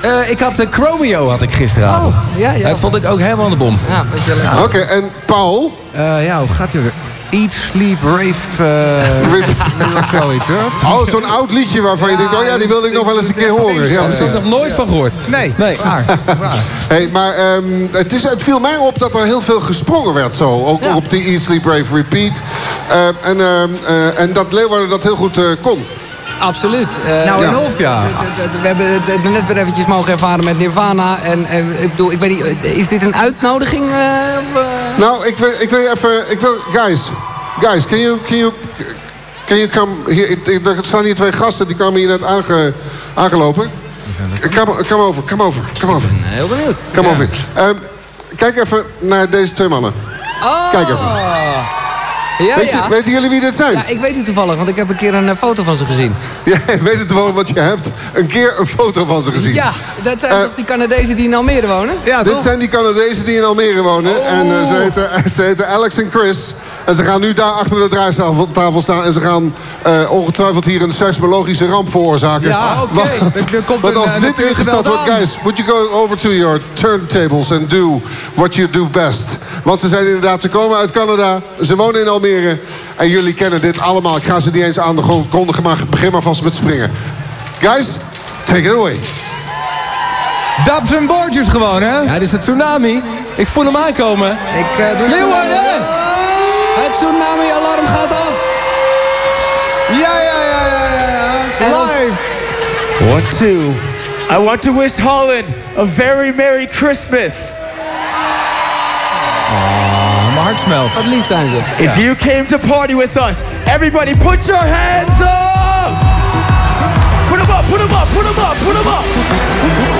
Speaker 17: Eh, ik had eh, Chromeo had ik gisteravond.
Speaker 19: Oh, ja, ja.
Speaker 17: Dat vond ik ook helemaal aan de bom.
Speaker 19: Ja.
Speaker 20: Oké, en Paul?
Speaker 17: Eh, ja, hoe gaat hij weer? Eat, sleep, rave... Uh, [LAUGHS] zoiets, hoor.
Speaker 20: Oh, zo'n oud liedje waarvan je denkt... oh ja, die wilde ik nog wel eens een keer horen. Ja,
Speaker 17: Daar heb ik nog nooit van gehoord. Nee, nee. [LAUGHS] Waar.
Speaker 20: Hey, maar ehm, het, is, het viel mij op dat er heel veel gesprongen werd zo. Ook op die Eat, Sleep, Rave, Repeat. Eh, en, ehm, eh, en dat Leeuwarden dat heel goed eh, kon.
Speaker 19: Absoluut. Eh,
Speaker 17: Nou, en
Speaker 19: ja.
Speaker 17: of ja.
Speaker 19: We hebben het net weer eventjes mogen ervaren met Nirvana. En ik bedoel, ik weet niet, eh, is dit een uitnodiging? eh, of?
Speaker 20: Nou, ik wil, ik wil je even... Ik wil, guys, guys, can you... Can you Can you come hier, ik- ik- er staan hier twee gasten, die kwamen hier net aange, aangelopen. Come, come over, come over, come over.
Speaker 19: Heel benieuwd.
Speaker 20: Come over. Ehm, kijk even naar deze twee mannen.
Speaker 19: Oh.
Speaker 20: Kijk even.
Speaker 19: Ja,
Speaker 20: Weet je-
Speaker 19: ja.
Speaker 20: weten jullie wie dit zijn?
Speaker 19: Ja, ik weet het toevallig, want ik heb een keer een eh, foto van ze gezien.
Speaker 20: Ja, [LAUGHS] weet het wel, want je hebt een keer een foto van ze gezien.
Speaker 19: Ja, dat zijn
Speaker 20: Eh,
Speaker 19: toch die Canadezen die in Almere wonen?
Speaker 17: Ja,
Speaker 20: Dit
Speaker 17: toch?
Speaker 20: zijn die Canadezen die in Almere wonen. En eh, ze, heten, [LAUGHS] ze heten Alex en Chris. En ze gaan nu daar achter de draaitafel tafel staan. En ze gaan eh, ongetwijfeld hier een seismologische ramp veroorzaken.
Speaker 17: Ja, [LAUGHS] oké.
Speaker 20: Want-
Speaker 17: komt
Speaker 20: Want als
Speaker 17: eh,
Speaker 20: dit ingesteld wordt... Guys, would you go over to your turntables and do what you do best? Want ze zijn inderdaad... Ze komen uit Canada. Ze wonen in Almere. En jullie kennen dit allemaal. Ik ga ze niet eens aan de grond kondigen. Maar begin maar vast met springen. Guys, take it away.
Speaker 17: Dabs en boordjes gewoon, hè? Ja, dit is een tsunami. Ik voel hem aankomen.
Speaker 19: Ik eh, doe
Speaker 17: Leeuwarden!
Speaker 19: Het tsunami-alarm gaat af.
Speaker 17: Ja, ja, ja, ja, ja, ja. Live.
Speaker 16: One, two. I want to wish Holland a very Merry Christmas.
Speaker 17: Oh, mijn hart smelt.
Speaker 19: Wat lief zijn ze.
Speaker 16: If you came to party with us, everybody put your hands up! Put them up, put them up, put them up, put them up!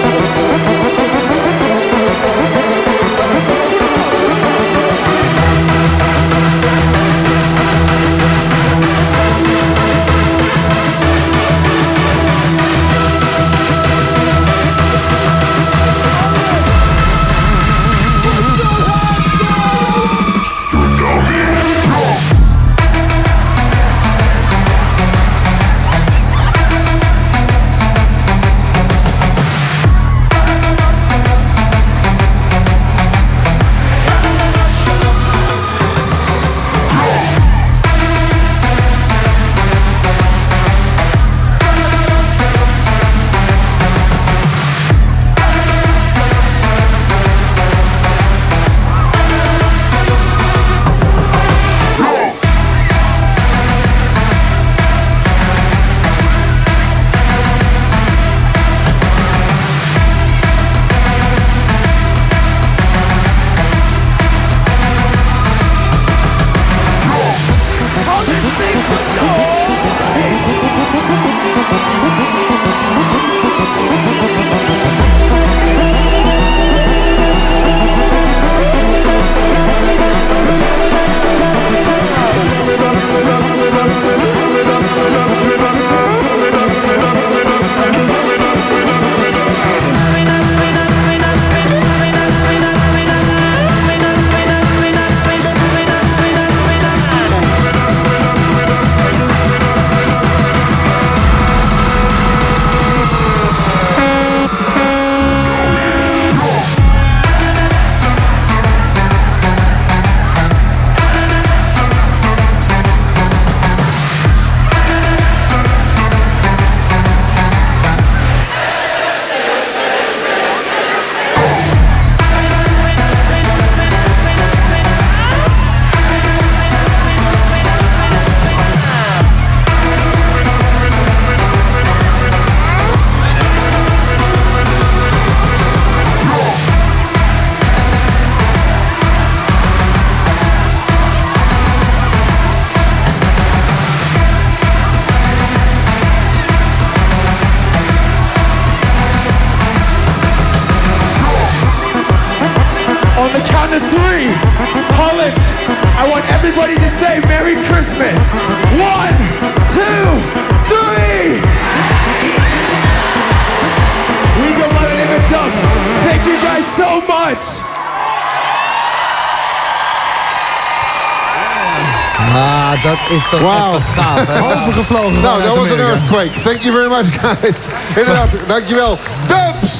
Speaker 20: Nou, dat was een earthquake. Thank you very much, guys. Inderdaad, dankjewel. Dubs!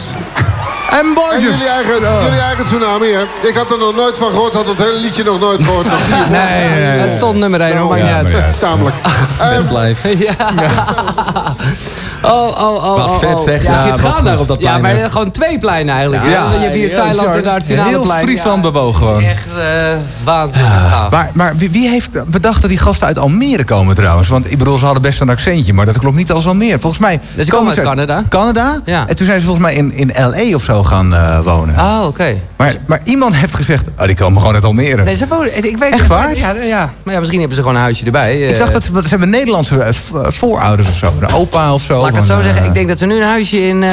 Speaker 18: En
Speaker 20: En
Speaker 18: Borges.
Speaker 20: jullie eigen, jullie eigen tsunami, hè? Ik had er nog nooit van gehoord, had het hele liedje nog nooit gehoord. [LAUGHS]
Speaker 18: Nee, nee, nee.
Speaker 19: Het stond nummer 1, hoor, maakt
Speaker 18: Ja,
Speaker 19: niet
Speaker 18: maar
Speaker 19: uit.
Speaker 18: ja.
Speaker 20: Tamelijk. [LAUGHS]
Speaker 17: That's live.
Speaker 19: Ja. [LAUGHS] Oh, oh, oh,
Speaker 17: Wat
Speaker 19: oh,
Speaker 17: vet
Speaker 19: oh.
Speaker 17: zeg.
Speaker 19: Ja,
Speaker 17: Zag je het
Speaker 19: wat
Speaker 17: gaan daar op dat
Speaker 19: Ja,
Speaker 17: plein?
Speaker 19: maar gewoon twee pleinen eigenlijk.
Speaker 18: Ja.
Speaker 19: Ja. Je hebt hier het
Speaker 18: Ja,
Speaker 19: Zeiland en daar het finale
Speaker 18: Heel
Speaker 19: plein.
Speaker 18: Friesland
Speaker 19: Ja,
Speaker 18: bewogen gewoon.
Speaker 19: Echt eh waanzinnig gaaf.
Speaker 18: Maar, maar wie, wie heeft bedacht dat die gasten uit Almere komen trouwens? Want ik bedoel, ze hadden best een accentje, maar dat klopt niet als Almere. Volgens mij...
Speaker 19: Dus ze komen uit Canada?
Speaker 18: Canada?
Speaker 19: Ja.
Speaker 18: En toen zijn ze volgens mij in, in L.A. of zo gaan eh, wonen.
Speaker 19: Ah, oké.
Speaker 18: Maar, maar iemand heeft gezegd, oh, die komen gewoon uit Almere.
Speaker 19: Nee, ze wonen... Ik weet
Speaker 18: Echt waar?
Speaker 19: Ja, ja, maar ja, misschien hebben ze gewoon een huisje erbij.
Speaker 18: ik
Speaker 19: eh.
Speaker 18: dacht dat ze, ze hebben Nederlandse eh, voorouders of zo. Een opa of zo.
Speaker 19: Laat ik het zo
Speaker 18: Van,
Speaker 19: zeggen.
Speaker 18: eh,
Speaker 19: Ik denk dat ze nu een huisje in eh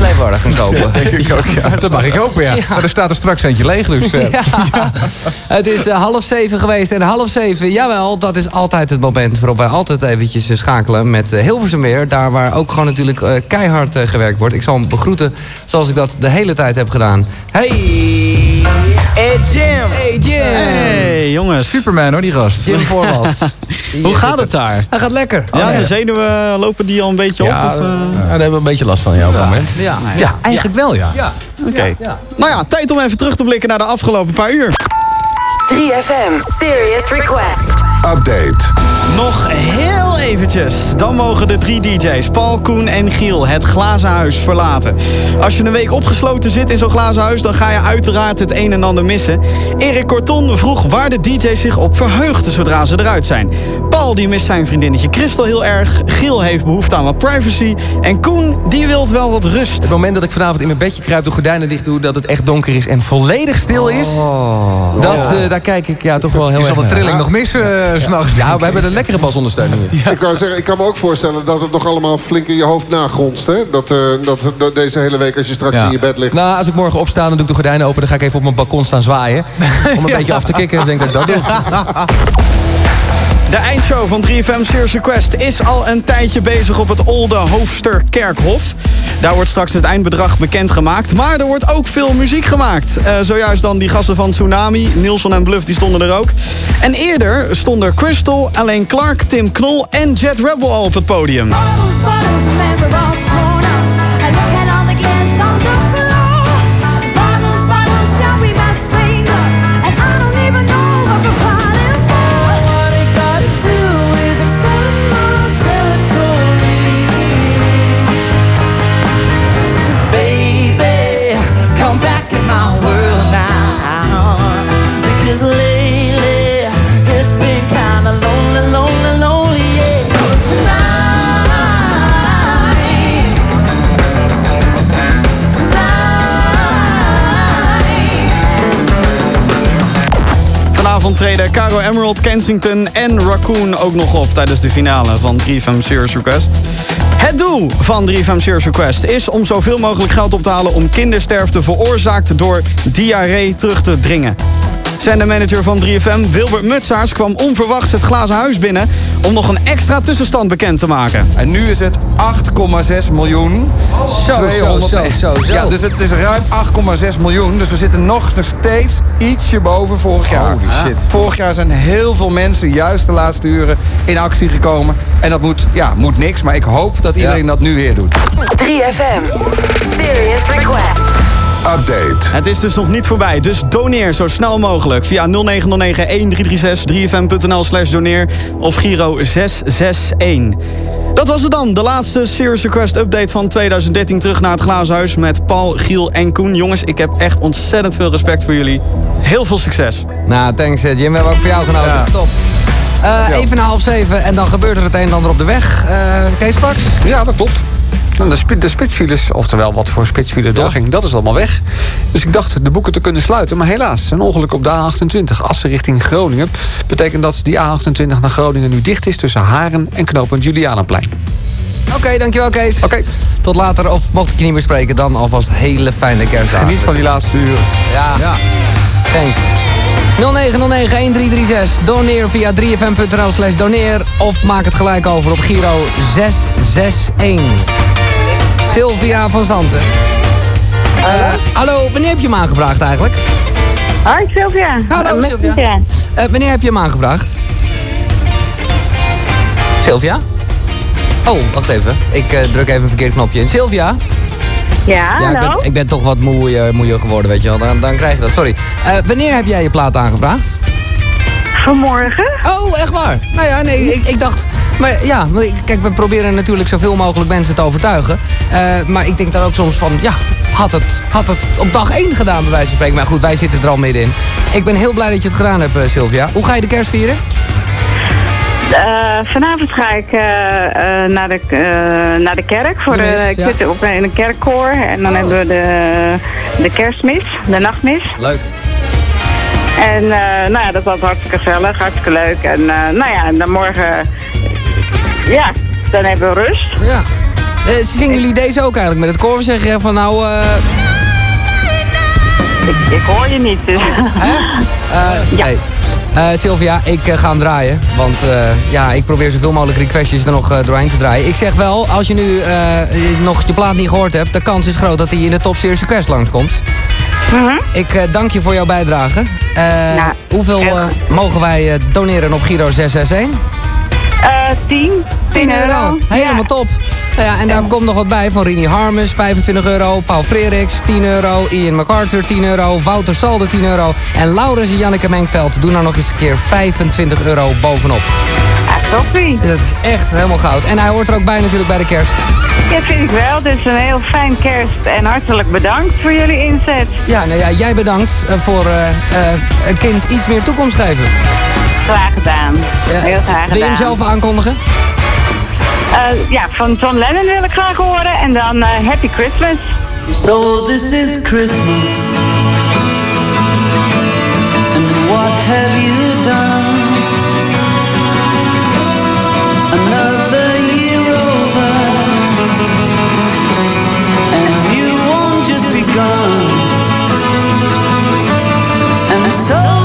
Speaker 19: Leeuwarden gaan [LAUGHS] kopen.
Speaker 18: denk ik ook, ja. [LAUGHS] Dat mag ik hopen, ja. Maar er staat er straks eentje leeg, dus... eh, [LAUGHS]
Speaker 19: Ja. Het is eh, half zeven geweest en half zeven, jawel, dat is altijd het moment waarop wij altijd eventjes eh, schakelen met eh, Hilversum weer. Daar waar ook gewoon natuurlijk eh, keihard gewerkt wordt. Ik zal hem begroeten zoals ik dat de hele tijd heb gedaan. Hey!
Speaker 87: Hey Jim!
Speaker 19: Hey Jim!
Speaker 87: Hey jongens.
Speaker 18: Superman hoor, die gast.
Speaker 19: Jim [LAUGHS] Voorwald.
Speaker 87: Hoe gaat het daar?
Speaker 19: Hij gaat lekker.
Speaker 87: Ja, de zenuwen lopen die al een beetje
Speaker 17: Ja,
Speaker 87: op? Of, eh?
Speaker 17: ja, daar hebben we een beetje last van jou, ja.
Speaker 19: Ja.
Speaker 18: Ja, eigenlijk wel, ja.
Speaker 19: Ja.
Speaker 87: Oké.
Speaker 19: Ja.
Speaker 87: Nou ja, tijd om even terug te blikken naar de afgelopen paar uur.
Speaker 5: 3FM Serious Request.
Speaker 10: Update.
Speaker 87: Nog heel eventjes. Dan mogen de drie DJ's, Paul, Koen en Giel, het glazen huis verlaten. Als je een week opgesloten zit in zo'n glazen huis... dan ga je uiteraard het een en ander missen. Erik Corton vroeg waar de DJ's zich op verheugden zodra ze eruit zijn. Paul die mist zijn vriendinnetje Christel heel erg. Giel heeft behoefte aan wat privacy. En Koen die wilt wel wat rust.
Speaker 17: Het moment dat ik vanavond in mijn bedje kruip, de gordijnen dicht doe... dat het echt donker is en volledig stil is... dat, eh, daar kijk ik ja, toch wel heel
Speaker 18: Je
Speaker 17: erg
Speaker 18: zal de trilling nog missen, eh, s'nachts.
Speaker 17: Ja, we hebben een lekkere basondersteuning hier. [LAUGHS]
Speaker 20: Ik wou zeggen, ik kan me ook voorstellen dat het nog allemaal flink in je hoofd nagronst. Hè? Dat, eh, dat, dat deze hele week als je straks
Speaker 17: Ja.
Speaker 20: in je bed ligt.
Speaker 17: Nou, als ik morgen opsta, dan doe ik de gordijnen open... dan ga ik even op mijn balkon staan zwaaien. [LAUGHS] Om een beetje af te kicken. Ik denk dat ik dat doe. [LAUGHS]
Speaker 87: De eindshow van 3FM Serious Request is al een tijdje bezig op het Olde Hoofsterkerkhof. Daar wordt straks het eindbedrag bekendgemaakt. Maar er wordt ook veel muziek gemaakt. Eh, zojuist dan die gasten van Tsunami, Nielsen en Bluff, die stonden er ook. En eerder stonden Crystal, Alain Clark, Tim Knol en Jet Rebel al op het podium. Treden Caro Emerald, Kensington en Raccoon ook nog op tijdens de finale van 3FM Serious Request. Het doel van 3FM Serious Request is om zoveel mogelijk geld op te halen om kindersterfte veroorzaakt door diarree terug te dringen. Zendermanager van 3FM, Wilbert Mutsaars, kwam onverwachts het glazen huis binnen om nog een extra tussenstand bekend te maken.
Speaker 67: En nu is het 8,6 miljoen.
Speaker 19: Zo,
Speaker 67: 200
Speaker 19: zo, zo, zo.
Speaker 67: Ja, dus het is ruim 8,6 miljoen. Dus we zitten nog, nog steeds ietsje boven vorig jaar.
Speaker 18: Holy shit.
Speaker 67: Vorig jaar zijn heel veel mensen juist de laatste uren in actie gekomen. En dat moet, ja, moet niks. Maar ik hoop dat iedereen dat nu weer doet.
Speaker 5: 3FM Serious Request.
Speaker 10: Update.
Speaker 87: Het is dus nog niet voorbij, dus doneer zo snel mogelijk via 0909 1336 3fm.nl slash doneer of Giro 661. Dat was het dan, de laatste Serious Request update van 2013 terug naar het glazen huis met Paul, Giel en Koen. Jongens, ik heb echt ontzettend veel respect voor jullie. Heel veel succes.
Speaker 19: Nou, thanks eh, Jim. We hebben ook voor jou genomen.
Speaker 87: Ja.
Speaker 19: Top. Eh, even na half zeven en dan gebeurt er het een en ander op de weg. Eh Kees Kwart?
Speaker 6: Ja, dat klopt. En de, spi- de spitsfiles, oftewel wat voor spitsfile doorging, dat is allemaal weg. Dus ik dacht de boeken te kunnen sluiten. Maar helaas, een ongeluk op de A28, Assen richting Groningen. Betekent dat die A28 naar Groningen nu dicht is tussen Haren en knooppunt Julianaplein.
Speaker 19: Oké, dankjewel Kees. Oké. Tot later, of mocht ik je niet meer spreken, dan alvast hele fijne kerstdagen.
Speaker 6: Geniet van die laatste uren.
Speaker 19: Ja. ja. Thanks. 0909-1336. Doneer via 3fm.nl slash doneer. Of maak het gelijk over op Giro 661. Sylvia van Zanten. Hallo? hallo, wanneer heb je hem aangevraagd eigenlijk?
Speaker 38: Hoi Sylvia.
Speaker 19: Hallo
Speaker 38: Met
Speaker 19: Sylvia. Eh, wanneer heb je hem aangevraagd? Sylvia? Oh, wacht even. Ik eh, druk even een verkeerd knopje in. Sylvia?
Speaker 38: Ja,
Speaker 19: Ja, ik
Speaker 38: hallo?
Speaker 19: ben, ik ben toch wat moeier, moeier geworden, weet je wel. Dan, dan krijg je dat. Sorry. Eh, wanneer heb jij je plaat aangevraagd?
Speaker 38: Vanmorgen.
Speaker 19: Oh, echt waar? Nou ja, nee, ik, ik dacht... Maar ja, kijk, we proberen natuurlijk zoveel mogelijk mensen te overtuigen. Eh, maar ik denk dan ook soms van, ja, had het, had het op dag één gedaan bij wijze van spreken. Maar goed, wij zitten er al middenin. Ik ben heel blij dat je het gedaan hebt, eh, Sylvia. Hoe ga je de kerst vieren?
Speaker 38: Eh, vanavond ga ik naar, de, naar de kerk. Voor
Speaker 19: De
Speaker 38: ik
Speaker 19: ja.
Speaker 38: zit op in een kerkkoor. En dan hebben we de, de kerstmis, de nachtmis.
Speaker 19: Leuk.
Speaker 38: En nou ja, dat was hartstikke gezellig, hartstikke leuk. En nou ja, en dan morgen, ja, dan hebben we rust.
Speaker 19: Ja. Eh, zingen jullie deze ook eigenlijk met het koor? Zeg je van nou... eh,
Speaker 38: Ik, ik hoor je niet, dus... [LAUGHS]
Speaker 19: Eh, nee. Eh, Sylvia, ik ga hem draaien. Want ja, ik probeer zoveel mogelijk requestjes er nog doorheen te draaien. Ik zeg wel, als je nu nog je plaat niet gehoord hebt... de kans is groot dat hij in de Top Series Request langskomt. Ik eh, dank je voor jouw bijdrage. Eh, hoeveel mogen wij doneren op Giro 661?
Speaker 38: Eh 10.
Speaker 19: 10 euro. Helemaal top. Nou ja, en daar komt nog wat bij van Rini Harmes, 25 euro. Paul Freriks, 10 euro. Ian MacArthur, 10 euro. Wouter Salder, 10 euro. En Laurens en Janneke Menkveld doen er nog eens een keer 25 euro bovenop.
Speaker 38: Ah, toppie.
Speaker 19: Dat is echt helemaal goud. En hij hoort er ook bij natuurlijk bij de kerst.
Speaker 38: Ja, vind ik wel. Dit is een heel fijn kerst. En hartelijk bedankt voor jullie inzet.
Speaker 19: Ja, nou ja, jij bedankt eh, voor eh, eh, een kind iets meer toekomst geven.
Speaker 38: Graag gedaan. Heel graag gedaan.
Speaker 19: Wil je hem zelf aankondigen?
Speaker 38: Eh, ja, van John Lennon wil ik graag horen. En dan eh, Happy Christmas.
Speaker 33: So this is Christmas. And what have you done? Another year over. And you won't just begun. And so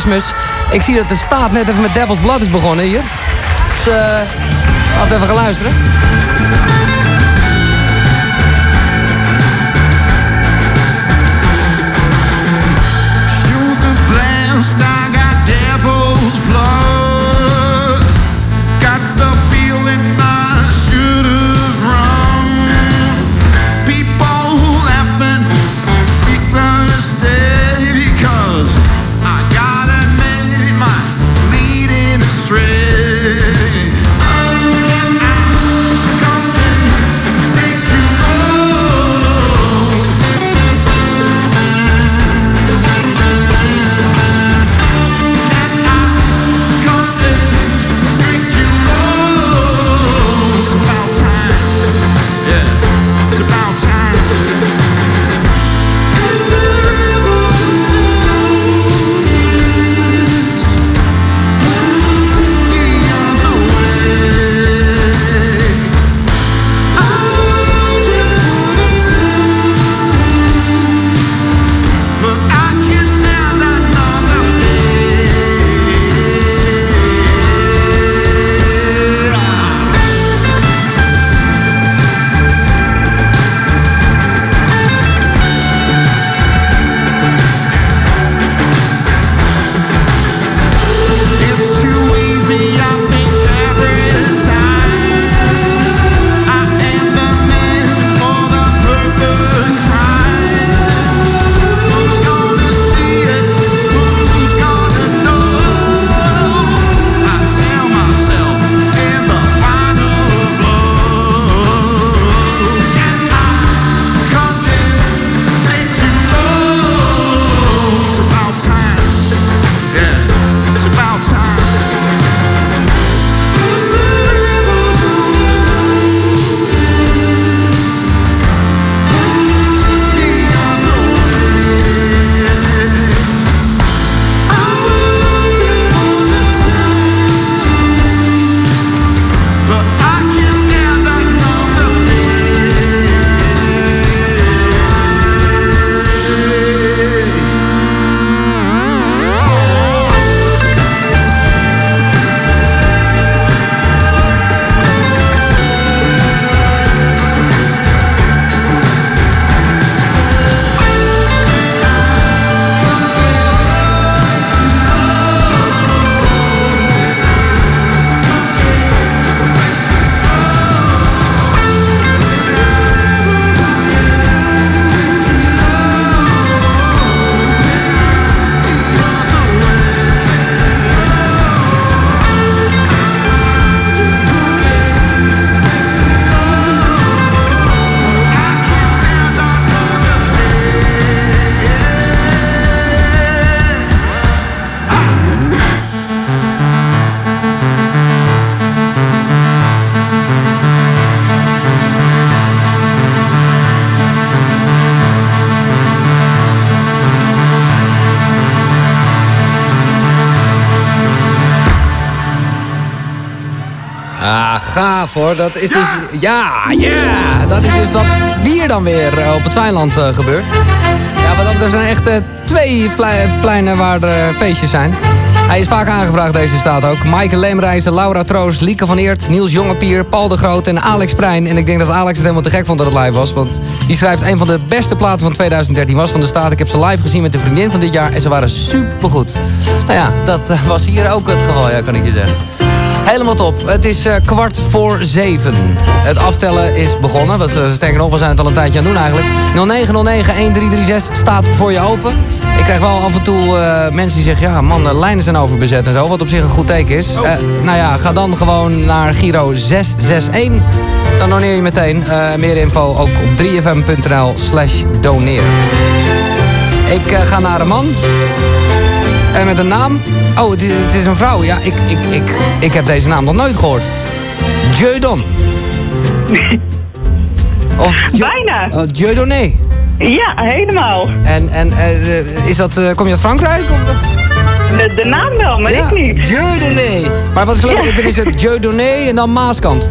Speaker 33: Christmas.
Speaker 19: Ik zie dat de staat net even met Devil's Blood is begonnen hier. Dus eh laten we even gaan luisteren. Hoor. Dat is dus... Ja, ja! Dat is dus wat hier dan weer eh, op het Zijnland eh, gebeurt. Ja, wat dat betreft zijn er echt eh, twee pleinen waar er feestjes zijn. Hij is vaak aangevraagd, deze staat ook. Maaike Leemreizen, Laura Troost, Lieke van Eert, Niels Jongepier, Paul de Groot en Alex Prijn. En ik denk dat Alex het helemaal te gek vond dat het live was. Want die schrijft een van de beste platen van 2013 was van de staat. Ik heb ze live gezien met de vriendin van dit jaar en ze waren supergoed. Nou ja, dat was hier ook het geval, ja, kan ik je zeggen. Helemaal top. Het is eh, kwart voor zeven. Het aftellen is begonnen. Wat, uh, sterker nog, we zijn het al een tijdje aan het doen eigenlijk. 0909-1336 staat voor je open. Ik krijg wel af en toe eh, mensen die zeggen... ja man, de lijnen zijn overbezet en zo. Wat op zich een goed teken is. Eh, nou ja, ga dan gewoon naar Giro 661. Dan doneer je meteen. Eh, meer info ook op 3fm.nl slash doneren. Ik eh, ga naar een man. En met een naam. Oh, het is, het is een vrouw. Ja, ik, ik, ik, ik heb deze naam nog nooit gehoord. Jeudon. [LAUGHS] Of
Speaker 88: Bijna.
Speaker 19: Uh.
Speaker 88: Ja, helemaal.
Speaker 19: En, en eh, is dat, eh, kom je uit Frankrijk? Of?
Speaker 88: De, de naam wel, maar
Speaker 19: Ja,
Speaker 88: ik niet.
Speaker 19: Dieudonné. Maar wat ik, er is het Dieudonné en dan Maaskant.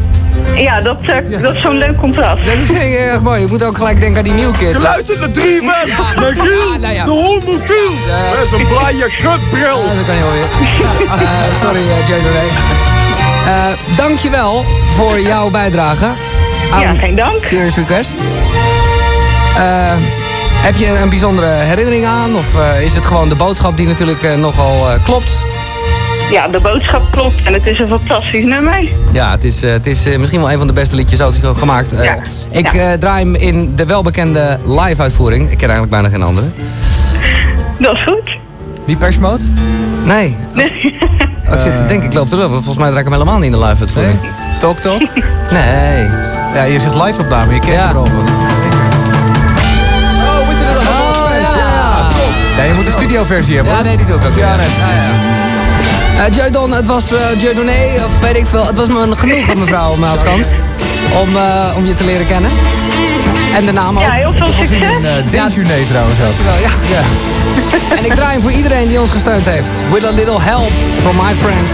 Speaker 88: Ja, dat, eh, dat is zo'n leuk contrast.
Speaker 19: Dat vind ik erg mooi. Ik moet ook gelijk denken aan die New Kids.
Speaker 78: Je luistert naar 3FM.
Speaker 19: Ja.
Speaker 78: Naar Giel,
Speaker 19: Ja, nou ja.
Speaker 78: de homofiel. Met zijn blije kutbril.
Speaker 19: Ja, dat kan niet alweer. Eh sorry, uh. Eh dankjewel voor jouw bijdrage. Aan
Speaker 88: Ja, geen dank.
Speaker 19: Serious Request. Eh, heb je een bijzondere herinnering aan? Of is het gewoon de boodschap die natuurlijk nogal eh, klopt?
Speaker 88: Ja, de boodschap klopt en het is een fantastisch nummer.
Speaker 19: Ja, het is, eh, het is eh, misschien wel een van de beste liedjes ooit gemaakt. Eh,
Speaker 88: Ja.
Speaker 19: Ik
Speaker 88: Ja.
Speaker 19: eh, draai hem in de welbekende live-uitvoering. Ik ken eigenlijk bijna geen andere.
Speaker 88: Dat is goed.
Speaker 85: Wie persmoot?
Speaker 19: Nee. [LAUGHS] Oh, ik zit te denken, ik loop erop. Volgens mij draai ik hem helemaal niet in de live-uitvoering.
Speaker 85: Talk Talk? [LAUGHS]
Speaker 19: Nee.
Speaker 85: Ja, je zegt live opname, je kent
Speaker 19: Ja.
Speaker 85: het erover. Oh, in the Half ja. Ja, je moet een studioversie hebben.
Speaker 19: Ja, nee, die doe ik ook.
Speaker 85: Ja, nee.
Speaker 19: Eh Jeudon, het was uh, Jeudoné, of weet ik veel. Het was me een genoegen, mevrouw [LAUGHS] Maaskant, om, eh, om je te leren kennen. En de naam ook.
Speaker 88: Ja, heel veel succes.
Speaker 85: Een uh, déjeuner trouwens ook.
Speaker 19: Wel, ja. [LAUGHS] En ik draai hem voor iedereen die ons gesteund heeft. With a little help from my friends.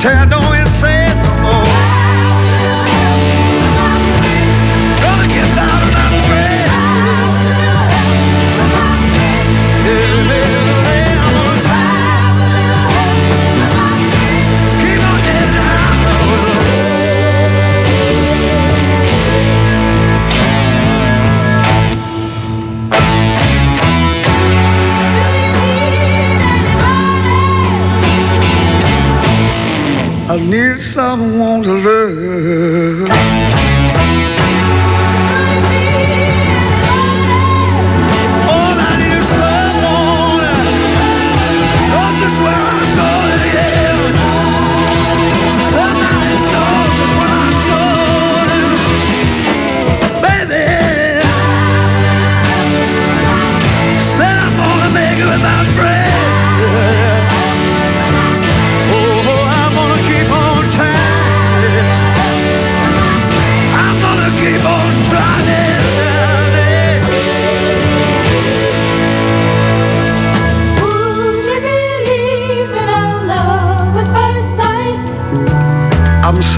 Speaker 89: own?
Speaker 90: I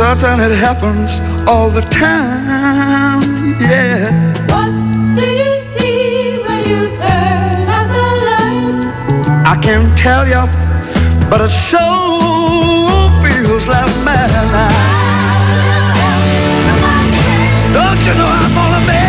Speaker 90: certain it happens all the time. Yeah.
Speaker 89: What do you see when you turn out the light?
Speaker 90: I can't tell you, but it sure feels like madness. Don't you know I'm gonna make it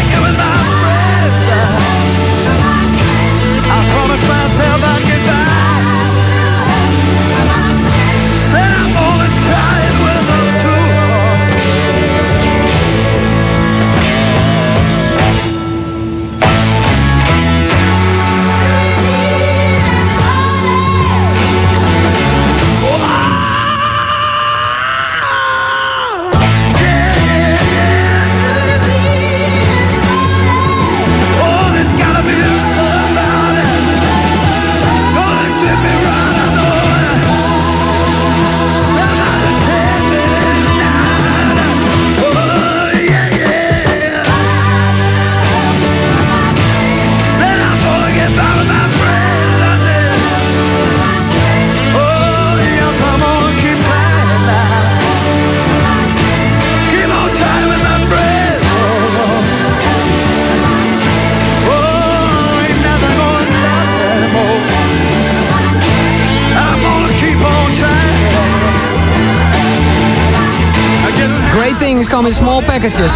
Speaker 19: things come in small packages.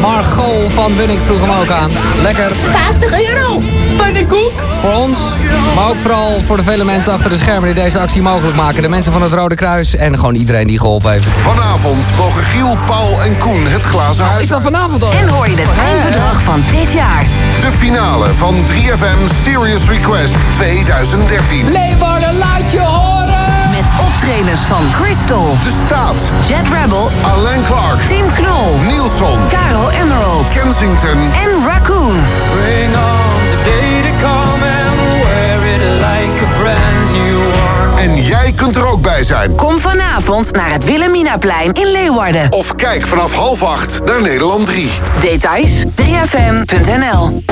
Speaker 19: Margot van Bunnik vroeg hem ook aan. Lekker.
Speaker 91: 50 euro! Pannenkoek!
Speaker 19: Voor ons, maar ook vooral voor de vele mensen achter de schermen die deze actie mogelijk maken. De mensen van het Rode Kruis en gewoon iedereen die geholpen heeft.
Speaker 10: Vanavond mogen Giel, Paul en Koen het glazen huis.
Speaker 19: Is dat vanavond al?
Speaker 32: En hoor je het eindbedrag van dit jaar.
Speaker 10: De finale van 3FM Serious Request 2013.
Speaker 19: Leeuwarden, laat je horen!
Speaker 32: Met optredens van Crystal,
Speaker 10: De Staat,
Speaker 32: Jet Rebel,
Speaker 10: Alain Clark,
Speaker 32: Tim Knol,
Speaker 10: Nielson,
Speaker 32: Caro Emerald
Speaker 10: Kensington
Speaker 32: en Raccoon.
Speaker 84: Bring on the day to come and wear it like a brand new one.
Speaker 10: En jij kunt er ook bij zijn.
Speaker 32: Kom vanavond naar het Wilhelminaplein in Leeuwarden.
Speaker 10: Of kijk vanaf half acht naar Nederland 3.
Speaker 32: Details 3fm.nl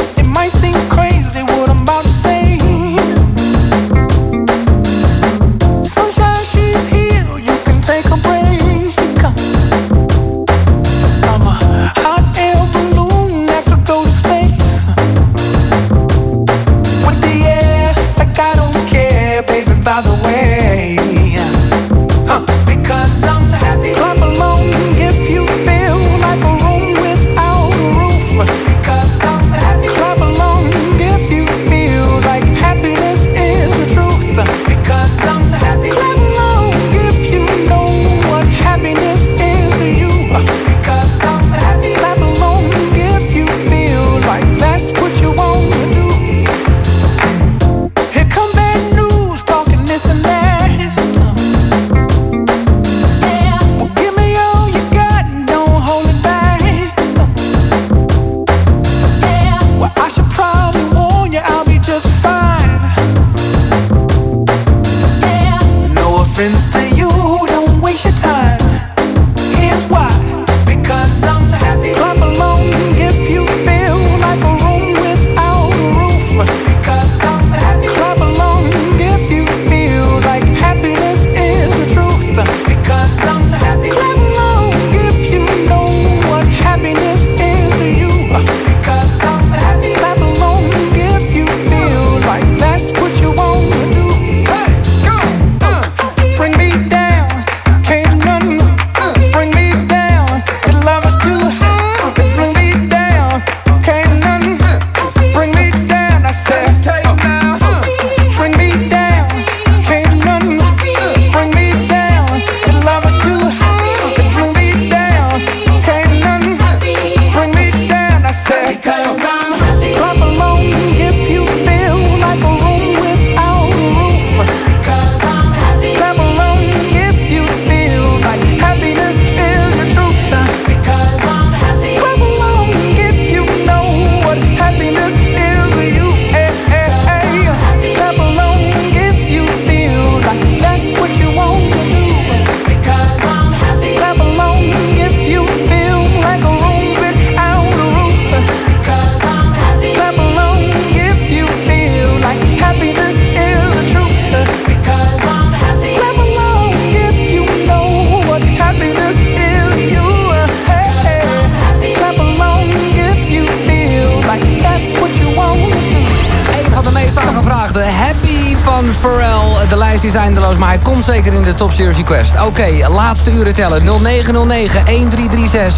Speaker 19: Series Request. Oké, laatste uren tellen.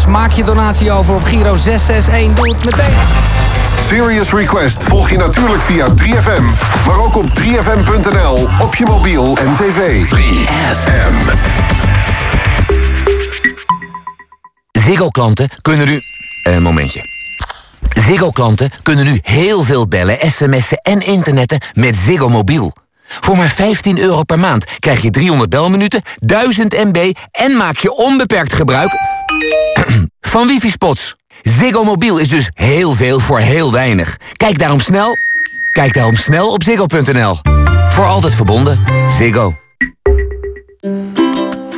Speaker 19: 0909-1336. Maak je donatie over op Giro 661. Doe het meteen.
Speaker 10: Serious Request volg je natuurlijk via 3FM. Maar ook op 3FM.nl, op je mobiel en tv. 3FM.
Speaker 92: Ziggo-klanten kunnen nu... Een momentje. Ziggo-klanten kunnen nu heel veel bellen, sms'en en internetten met Ziggo Mobiel. Voor maar 15 euro per maand krijg je 300 belminuten, 1000 MB... en maak je onbeperkt gebruik [CLEARS THROAT] van wifi-spots. Ziggo Mobiel is dus heel veel voor heel weinig. Kijk daarom snel, kijk daarom snel op ziggo.nl. Voor altijd verbonden. Ziggo.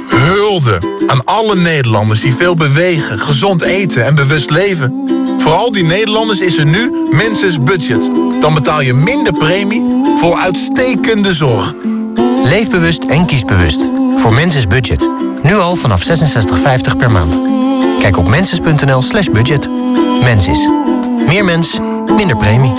Speaker 93: Hulde aan alle Nederlanders die veel bewegen, gezond eten en bewust leven. Voor al die Nederlanders is er nu Menses Budget. Dan betaal je minder premie voor uitstekende zorg.
Speaker 94: Leef bewust en kies bewust. Voor Menses Budget. Nu al vanaf 66,50 per maand. Kijk op menses.nl slash budget. Mensis. Meer mens, minder premie.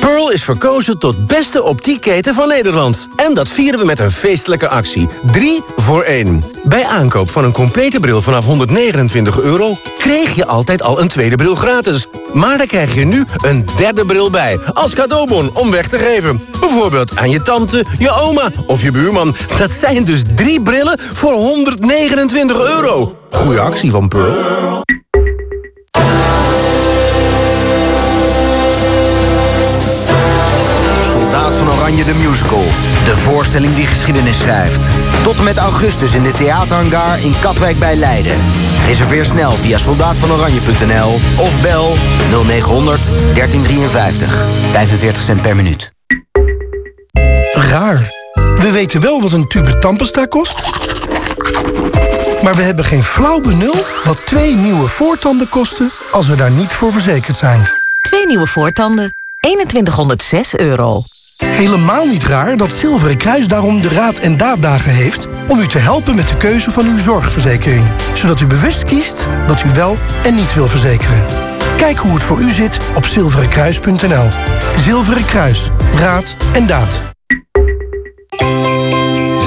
Speaker 95: Pearl is verkozen tot beste optiekketen van Nederland. En dat vieren we met een feestelijke actie. 3 voor 1. Bij aankoop van een complete bril vanaf 129 euro... kreeg je altijd al een tweede bril gratis. Maar daar krijg je nu een derde bril bij. Als cadeaubon om weg te geven. Bijvoorbeeld aan je tante, je oma of je buurman. Dat zijn dus drie brillen voor 129 euro. Goeie actie van Pearl.
Speaker 51: Soldaat van Oranje de Musical. De voorstelling die geschiedenis schrijft. Tot en met augustus in de theaterhangar in Katwijk bij Leiden. Reserveer snel via soldaatvanoranje.nl of bel 0900 1353. 45 cent per minuut.
Speaker 96: Raar. We weten wel wat een tube tandpasta kost. Maar we hebben geen flauw benul wat twee nieuwe voortanden kosten als we daar niet voor verzekerd zijn.
Speaker 97: Twee nieuwe voortanden. 2106 euro.
Speaker 96: Helemaal niet raar dat Zilveren Kruis daarom de Raad en Daaddagen heeft... om u te helpen met de keuze van uw zorgverzekering. Zodat u bewust kiest wat u wel en niet wil verzekeren. Kijk hoe het voor u zit op zilverenkruis.nl. Zilveren Kruis. Raad en daad.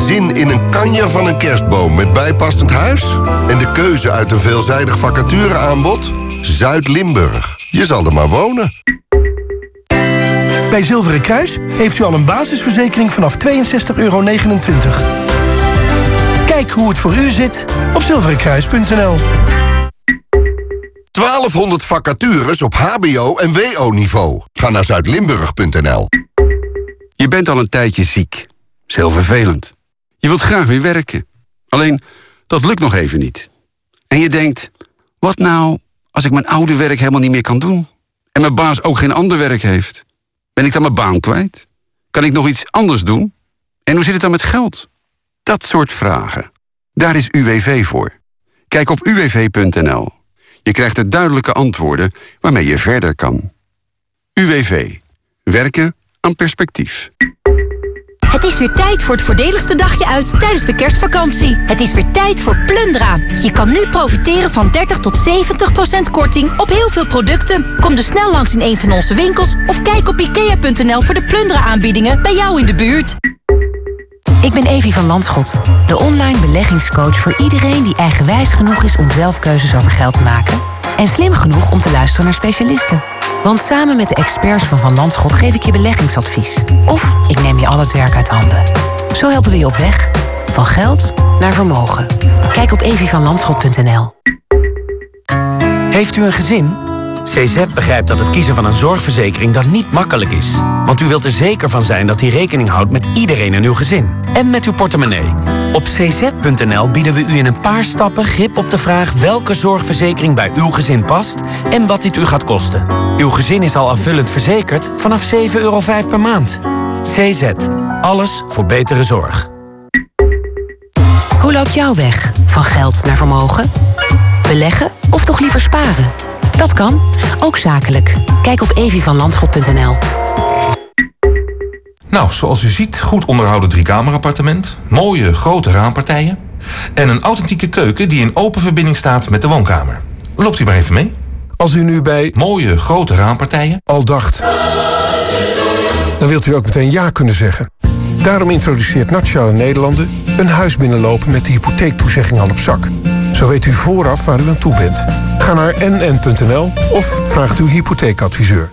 Speaker 10: Zin in een kanja van een kerstboom met bijpassend huis? En de keuze uit een veelzijdig vacatureaanbod? Zuid-Limburg. Je zal er maar wonen.
Speaker 96: Bij Zilveren Kruis heeft u al een basisverzekering vanaf 62,29 euro. Kijk hoe het voor u zit op zilverenkruis.nl.
Speaker 10: 1200 vacatures op hbo- en wo-niveau. Ga naar zuidlimburg.nl.
Speaker 98: Je bent al een tijdje ziek. Is heel vervelend. Je wilt graag weer werken. Alleen, dat lukt nog even niet. En je denkt, wat nou als ik mijn oude werk helemaal niet meer kan doen? En mijn baas ook geen ander werk heeft? Ben ik dan mijn baan kwijt? Kan ik nog iets anders doen? En hoe zit het dan met geld? Dat soort vragen. Daar is UWV voor. Kijk op uwv.nl. Je krijgt er duidelijke antwoorden waarmee je verder kan. UWV. Werken aan perspectief.
Speaker 99: Het is weer tijd voor het voordeligste dagje uit tijdens de kerstvakantie. Het is weer tijd voor Plundra. Je kan nu profiteren van 30 tot 70 procent korting op heel veel producten. Kom dus snel langs in een van onze winkels of kijk op ikea.nl voor de Plundra aanbiedingen bij jou in de buurt.
Speaker 5: Ik ben Evie van Landschot, de online beleggingscoach voor iedereen die eigenwijs genoeg is om zelf keuzes over geld te maken en slim genoeg om te luisteren naar specialisten. Want samen met de experts van Van Landschot geef ik je beleggingsadvies. Of ik neem je al het werk uit handen. Zo helpen we je op weg. Van geld naar vermogen. Kijk op evievanlandschot.nl
Speaker 100: Heeft u een gezin? CZ begrijpt dat het kiezen van een zorgverzekering dan niet makkelijk is. Want u wilt er zeker van zijn dat die rekening houdt met iedereen in uw gezin. En met uw portemonnee. Op cz.nl bieden we u in een paar stappen grip op de vraag welke zorgverzekering bij uw gezin past en wat dit u gaat kosten. Uw gezin is al aanvullend verzekerd vanaf 7,05 euro per maand. CZ. Alles voor betere zorg.
Speaker 5: Hoe loopt jouw weg? Van geld naar vermogen? Beleggen of toch liever sparen? Dat kan, ook zakelijk. Kijk op evievanlandschot.nl.
Speaker 101: Nou, zoals u ziet, goed onderhouden driekamerappartement, mooie grote raampartijen en een authentieke keuken die in open verbinding staat met de woonkamer. Loopt u maar even mee.
Speaker 93: Als u nu bij
Speaker 101: mooie grote raampartijen
Speaker 93: al dacht, dan wilt u ook meteen ja kunnen zeggen. Daarom introduceert Nationale Nederlanden een huis binnenlopen met de hypotheektoezegging al op zak. Zo weet u vooraf waar u aan toe bent. Ga naar nn.nl of vraag uw hypotheekadviseur.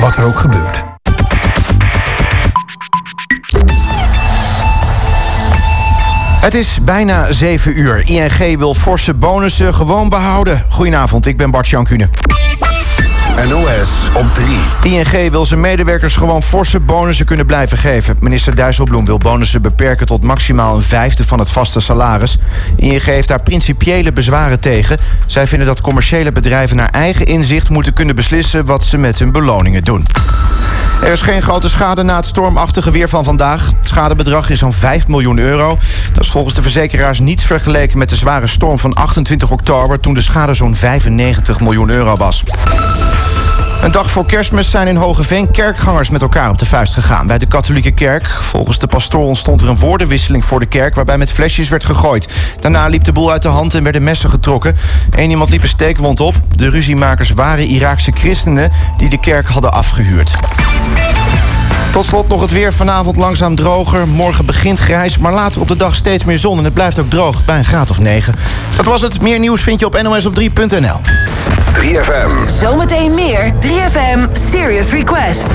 Speaker 93: Wat er ook gebeurt.
Speaker 1: Het is bijna 7 uur. ING wil forse bonussen gewoon behouden. Goedenavond, ik ben Bart Jankune.
Speaker 102: NOS op 3.
Speaker 1: ING wil zijn medewerkers gewoon forse bonussen kunnen blijven geven. Minister Dijsselbloem wil bonussen beperken tot maximaal een vijfde van het vaste salaris. ING heeft daar principiële bezwaren tegen. Zij vinden dat commerciële bedrijven naar eigen inzicht moeten kunnen beslissen wat ze met hun beloningen doen. Er is geen grote schade na het stormachtige weer van vandaag. Het schadebedrag is zo'n 5 miljoen euro. Dat is volgens de verzekeraars niets vergeleken met de zware storm van 28 oktober... toen de schade zo'n 95 miljoen euro was. Een dag voor kerstmis zijn in Hogeveen kerkgangers met elkaar op de vuist gegaan. Bij de katholieke kerk. Volgens de pastoor ontstond er een woordenwisseling voor de kerk... waarbij met flesjes werd gegooid. Daarna liep de boel uit de hand en werden messen getrokken. Eén iemand liep een steekwond op. De ruziemakers waren Iraakse christenen... die de kerk hadden afgehuurd. Tot slot nog het weer. Vanavond langzaam droger. Morgen begint grijs, maar later op de dag steeds meer zon. En het blijft ook droog bij een graad of 9. Dat was het. Meer nieuws vind je op nosop3.nl.
Speaker 10: 3FM.
Speaker 5: Zometeen meer 3FM Serious Request.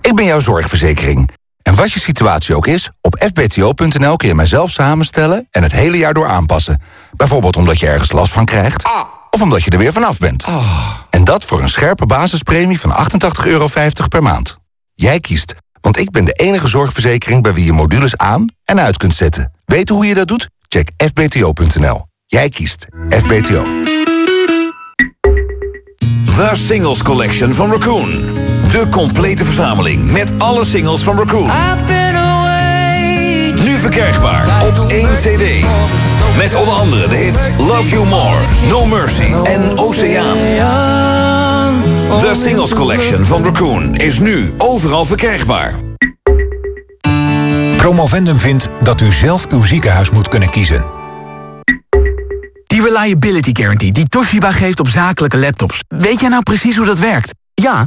Speaker 103: Ik ben jouw zorgverzekering. En wat je situatie ook is, op fbto.nl kun je mijzelf samenstellen en het hele jaar door aanpassen. Bijvoorbeeld omdat je ergens last van krijgt, of omdat je er weer vanaf bent. En dat voor een scherpe basispremie van 88,50 euro per maand. Jij kiest, want ik ben de enige zorgverzekering bij wie je modules aan en uit kunt zetten. Weten hoe je dat doet? Check fbto.nl. Jij kiest FBTO.
Speaker 104: The Singles Collection van Raccoon. De complete verzameling met alle singles van Raccoon. Verkrijgbaar op één cd. Met onder andere de hits Love You More, No Mercy en Oceaan. The Singles Collection van Raccoon is nu overal verkrijgbaar.
Speaker 40: Promovendum vindt dat u zelf uw ziekenhuis moet kunnen kiezen.
Speaker 105: Die Reliability Guarantee die Toshiba geeft op zakelijke laptops. Weet jij nou precies hoe dat werkt?
Speaker 51: Ja,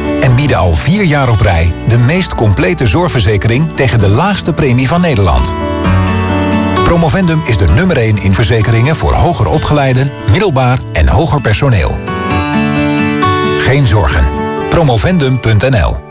Speaker 40: en bieden al vier jaar op rij de meest complete zorgverzekering tegen de laagste premie van Nederland. Promovendum is de nummer 1 in verzekeringen voor hoger opgeleiden, middelbaar en hoger personeel. Geen zorgen. Promovendum.nl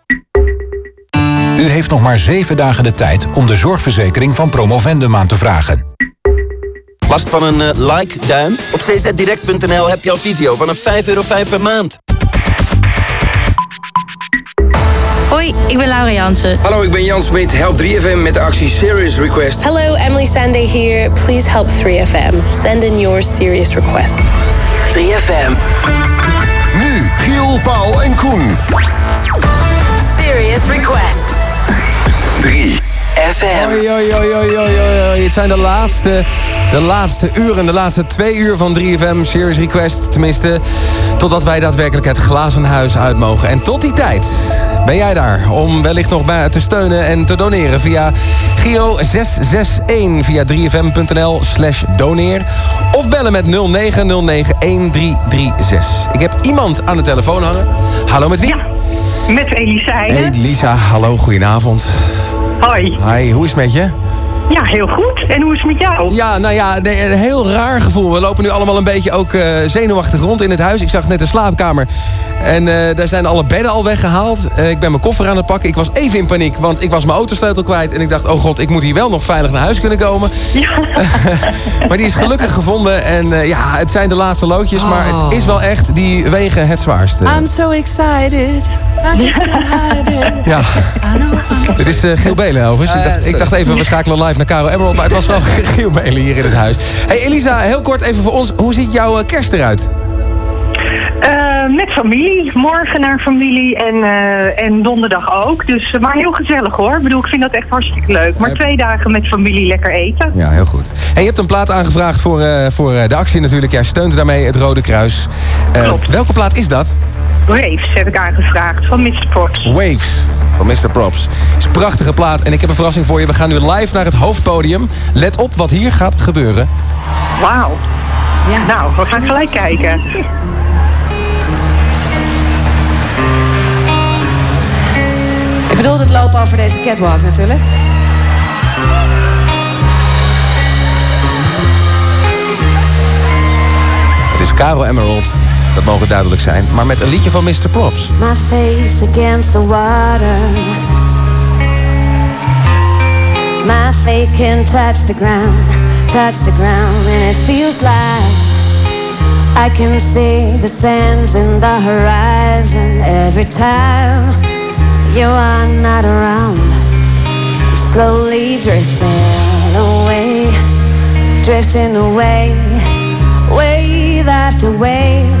Speaker 40: U heeft nog maar 7 dagen de tijd om de zorgverzekering van Promovendum aan te vragen.
Speaker 106: Last van een eh, like, duim? Op czdirect.nl heb je al visio van een 5,5 euro per maand.
Speaker 25: Hoi, ik ben Laura Jansen.
Speaker 107: Hallo, ik ben Jan Smit. Help 3FM met de actie Serious Request.
Speaker 25: Hello, Emily Sande here. Please help 3FM. Send in your serious request.
Speaker 5: 3FM.
Speaker 10: Nu, Giel, Paul en Koen.
Speaker 5: Serious Request.
Speaker 10: 3
Speaker 5: FM.
Speaker 17: Oi, oi, oi, oi, oi, oi. Het zijn de laatste, de laatste uren, de laatste twee uur van 3FM Series Request. Tenminste, totdat wij daadwerkelijk het glazen huis uit mogen. En tot die tijd ben jij daar om wellicht nog bij te steunen en te doneren via Giro 661 via 3fm.nl slash doneer. Of bellen met 0909-1336. Ik heb iemand aan de telefoon hangen. Hallo, met wie?
Speaker 108: Met Elisa Heijnen.
Speaker 17: Elisa, hallo, goedenavond.
Speaker 108: Hoi.
Speaker 17: Hi, hoe is het met je?
Speaker 108: Ja, heel goed. En hoe is het met jou?
Speaker 17: Ja, nou ja, nee, een heel raar gevoel. We lopen nu allemaal een beetje ook eh, zenuwachtig rond in het huis. Ik zag net de slaapkamer. En eh, daar zijn alle bedden al weggehaald. Eh, ik ben mijn koffer aan het pakken. Ik was even in paniek, want ik was mijn autosleutel kwijt. En ik dacht, oh god, ik moet hier wel nog veilig naar huis kunnen komen.
Speaker 108: Ja. [LAUGHS]
Speaker 17: maar die is gelukkig gevonden. En ja, het zijn de laatste loodjes. Maar
Speaker 108: Oh.
Speaker 17: het is wel echt, die wegen het zwaarste.
Speaker 109: I'm so excited. I just can't hide it.
Speaker 17: Ja. Dit is eh, Giel Belen overigens. Ik dacht, ik dacht even, we schakelen live naar Caro Emerald. Maar het was wel [LAUGHS] Giel Belen hier in het huis. Hey Elisa, heel kort even voor ons. Hoe ziet jouw eh, kerst eruit?
Speaker 108: Eh, met familie. Morgen naar familie en, eh, en donderdag ook. Dus, maar heel gezellig hoor. Ik bedoel, ik vind dat echt hartstikke leuk. Maar twee dagen met familie lekker eten.
Speaker 17: Ja, heel goed. Hey, je hebt een plaat aangevraagd voor, eh, voor eh, de actie natuurlijk. Jij steunt daarmee het Rode Kruis. Eh, welke plaat is dat?
Speaker 108: Waves heb ik aangevraagd van Mr. Props.
Speaker 17: Waves van Mr. Props. is een prachtige plaat en ik heb een verrassing voor je. We gaan nu live naar het hoofdpodium. Let op wat hier gaat gebeuren.
Speaker 108: Wauw. Nou, we gaan gelijk kijken.
Speaker 17: lopen over deze catwalk natuurlijk.
Speaker 19: Het is Caro Emerald. Dat mogen duidelijk zijn. Maar met een liedje van Mr. Props.
Speaker 110: My face against the water. My feet can touch the ground, touch the ground, and it feels like I can see the sands in the horizon every time you are not around. I'm slowly drifting away, drifting away, wave after wave,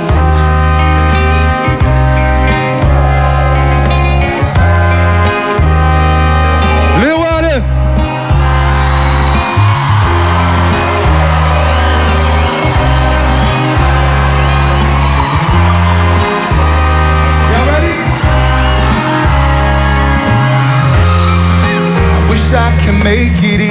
Speaker 111: Make it easy.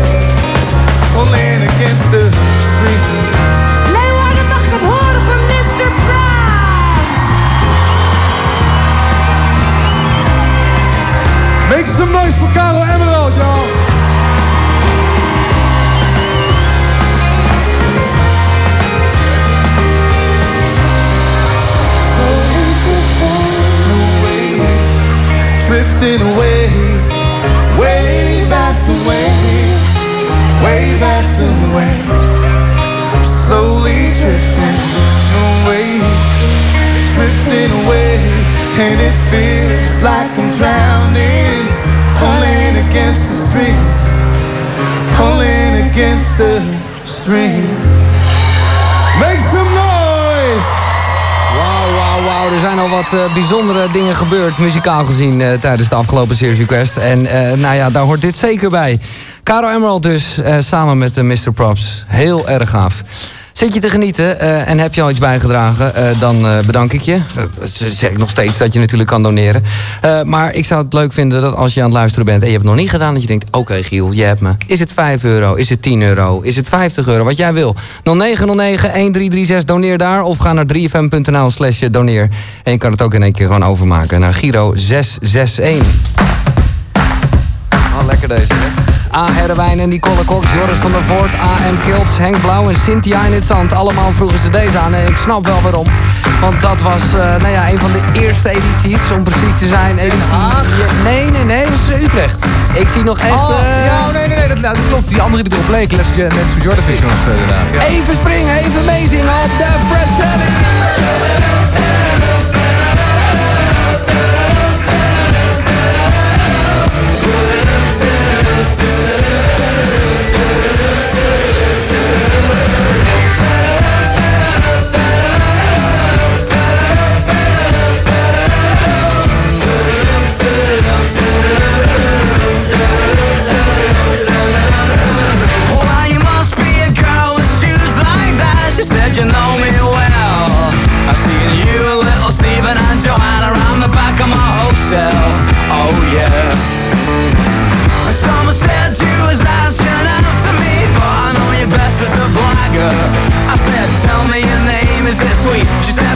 Speaker 19: eh, bijzondere dingen gebeurd, muzikaal gezien, eh, tijdens de afgelopen Series Request. En eh, nou ja, daar hoort dit zeker bij. Caro Emerald dus, samen met Mr. Props. Heel erg gaaf. Zit je te genieten eh, en heb je al iets bijgedragen, eh, dan eh, bedank ik je. Zeg ik nog steeds dat je natuurlijk kan doneren. Maar ik zou het leuk vinden dat als je aan het luisteren bent en je hebt het nog niet gedaan, dat je denkt: oké, Giel, je hebt me. Is het 5 euro? Is het 10 euro? Is het 50 euro? Wat jij wil. 0909-1336, doneer daar of ga naar 3fm.nl/slash doneer. En je kan het ook in één keer gewoon overmaken naar Giro 661. Oh, lekker deze, hè? A. Herrewijn en Nicole Cox, Joris van der Voort, A.M. Kilts, Henk Blauw en Cynthia in het zand. Allemaal vroegen ze deze aan en ik snap wel waarom. Want dat was eh, nou ja, een van de eerste edities, om precies te zijn. Editie... Nee, nee, nee, dat is Utrecht. Ik zie nog echt...
Speaker 18: Oh,
Speaker 19: eh,
Speaker 18: ja, nee, nee, nee, dat, dat klopt. Die andere die erop leek, net als Jordan is nog uh, daarna. Ja.
Speaker 19: Even springen, even meezingen op de Fratelli.
Speaker 106: Well,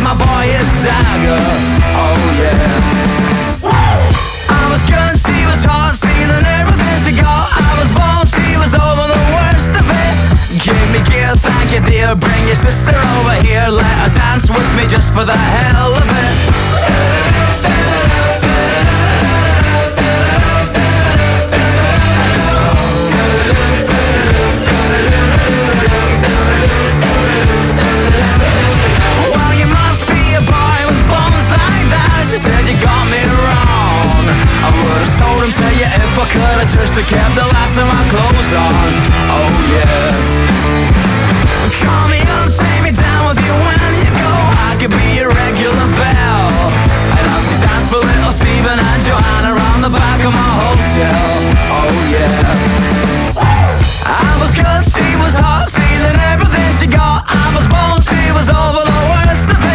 Speaker 106: my boy is dagger. Oh yeah. I was good, she was hot, stealing everything she got. I was born, she was over the worst of it. Give me gear, thank you dear. Bring your sister over here, let her dance with me just for the hell of it. Thank. like that. She said you got me wrong.
Speaker 15: I would've sold him to you if I could. I Just to kept the last of my clothes on. Oh yeah. Call me up, take me down with you when you go. I could be your regular bell. And I'll see dance for little Steven and Joanna Around the back of my hotel. Oh yeah. I was good, she was hot Stealing everything she got. I was born, she was over the worst of it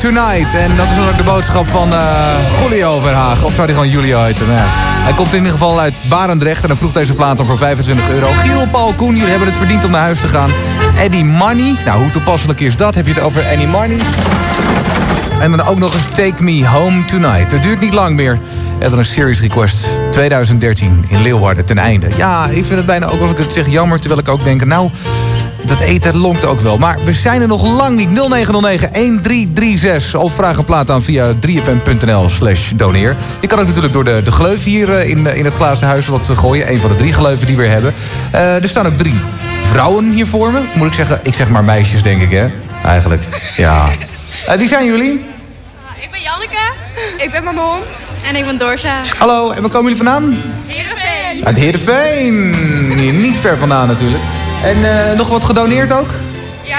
Speaker 112: Tonight.
Speaker 18: En dat is dan ook de boodschap van eh Julio Verhagen. Of zou hij gewoon Julio heten? Nou ja. Hij komt in ieder geval uit Barendrecht en dan vroeg deze plaat dan voor 25 euro. Giel, Paul, Koen, jullie hebben het verdiend om naar huis te gaan. Eddie Money. Nou, hoe toepasselijk is dat? Heb je het over Eddie Money? En dan ook nog eens Take Me Home Tonight. Het duurt niet lang meer. En dan een series request 2013 in Leeuwarden ten einde. Ja, ik vind het bijna ook als ik het zeg jammer. Terwijl ik ook denk, nou, dat eten lonkt ook wel. Maar we zijn er nog lang niet. 0909-1336. Of vraag een plaat aan via 3fm.nl slash doneer. Je kan ook natuurlijk door de, de gleuf hier eh, in, in het glazen huis wat gooien. Een van de drie geleuven die we hebben. Eh, er staan ook drie vrouwen hier voor me. Moet ik zeggen, ik zeg maar meisjes denk ik hè. Eigenlijk, ja. [LAUGHS] Eh, wie zijn jullie?
Speaker 113: Ik ben Janneke. [LAUGHS] Ik ben Manon. En ik ben Dorsa.
Speaker 18: Hallo, en waar komen jullie vandaan?
Speaker 113: Heerenveen.
Speaker 18: Uit Heerenveen. Hier niet ver vandaan natuurlijk. En eh, nog wat gedoneerd ook?
Speaker 113: Ja.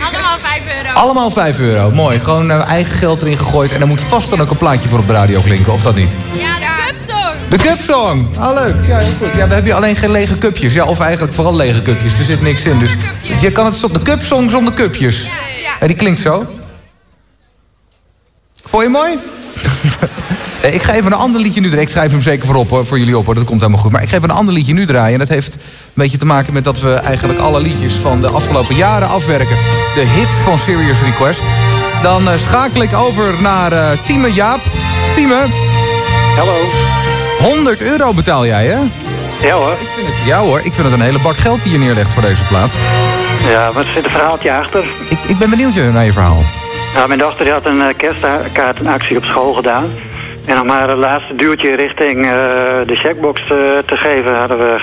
Speaker 113: Allemaal 5 euro.
Speaker 18: Allemaal 5 euro. Mooi. Gewoon eh, eigen geld erin gegooid. En dan moet vast dan ook een plaatje voor op de radio klinken, of dat niet?
Speaker 113: Ja, de cupsong.
Speaker 18: De cupsong. Ah, leuk. Ja, heel goed. Ja, we hebben hier alleen geen lege cupjes. Ja, of eigenlijk vooral lege cupjes. Er zit niks in. Dus je kan het op de cupsong zonder cupjes. Ja. die klinkt zo. Vond je mooi? Nee, ik ga even een ander liedje nu draaien. Ik schrijf hem zeker voor, op, voor jullie op, hoor. dat komt helemaal goed. Maar ik ga even een ander liedje nu draaien. En dat heeft een beetje te maken met dat we eigenlijk alle liedjes van de afgelopen jaren afwerken. De hit van Serious Request. Dan eh, schakel ik over naar eh Tieme Jaap. Tieme.
Speaker 108: Hallo.
Speaker 18: 100 euro betaal jij, hè?
Speaker 108: Ja hoor.
Speaker 18: Ja hoor, ik vind het een hele bak geld die je neerlegt voor deze plaat.
Speaker 108: Ja, wat zit een verhaaltje achter?
Speaker 18: Ik, ik ben benieuwd naar je verhaal.
Speaker 108: Nou, mijn dochter die had een eh, kerstkaartenactie op school gedaan. En om haar het laatste duwtje richting eh, de checkbox eh, te geven... hadden we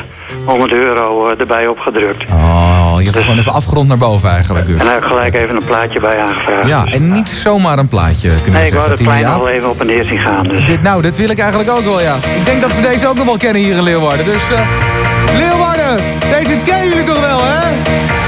Speaker 108: 100 euro eh, erbij opgedrukt.
Speaker 18: Oh, je hebt het gewoon even afgerond naar boven eigenlijk dus.
Speaker 108: En daar heb ik gelijk even een plaatje bij aangevraagd.
Speaker 18: Ja, en niet zomaar een plaatje kunnen
Speaker 108: Nee, ik wou het plein wel even op en neer zien gaan. Dus.
Speaker 18: Dit, nou, dit wil ik eigenlijk ook wel, ja. Ik denk dat we deze ook nog wel kennen hier in Leeuwarden. Dus, Leeuwarden, deze kennen jullie toch wel, hè?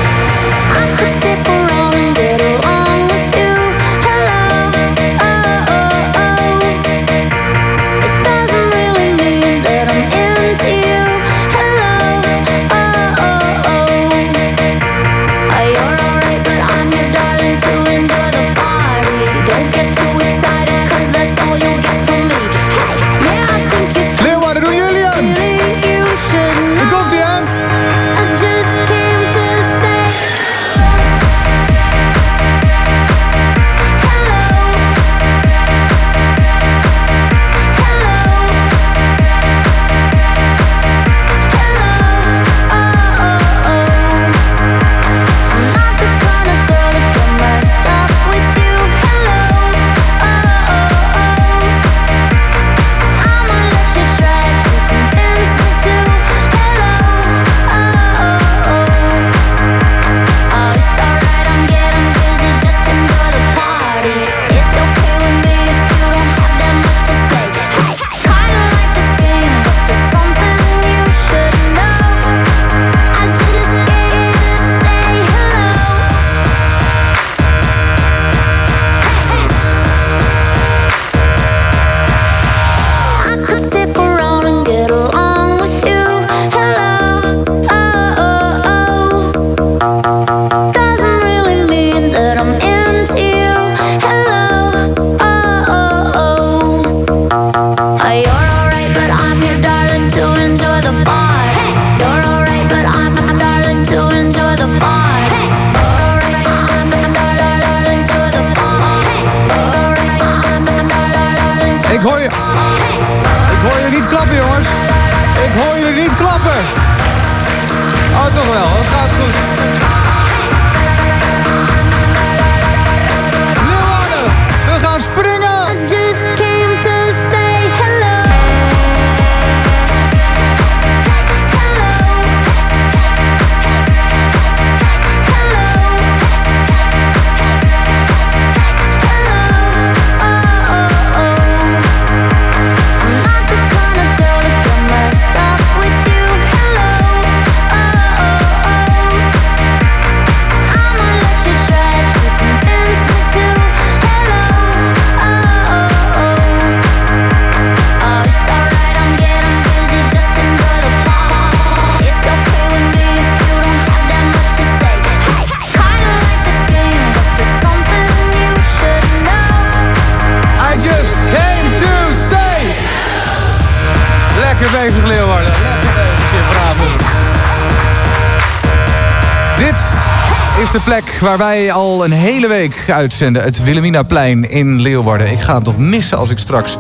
Speaker 18: Plek waar wij al een hele week uitzenden. Het Wilhelminaplein in Leeuwarden. Ik ga het nog missen als ik straks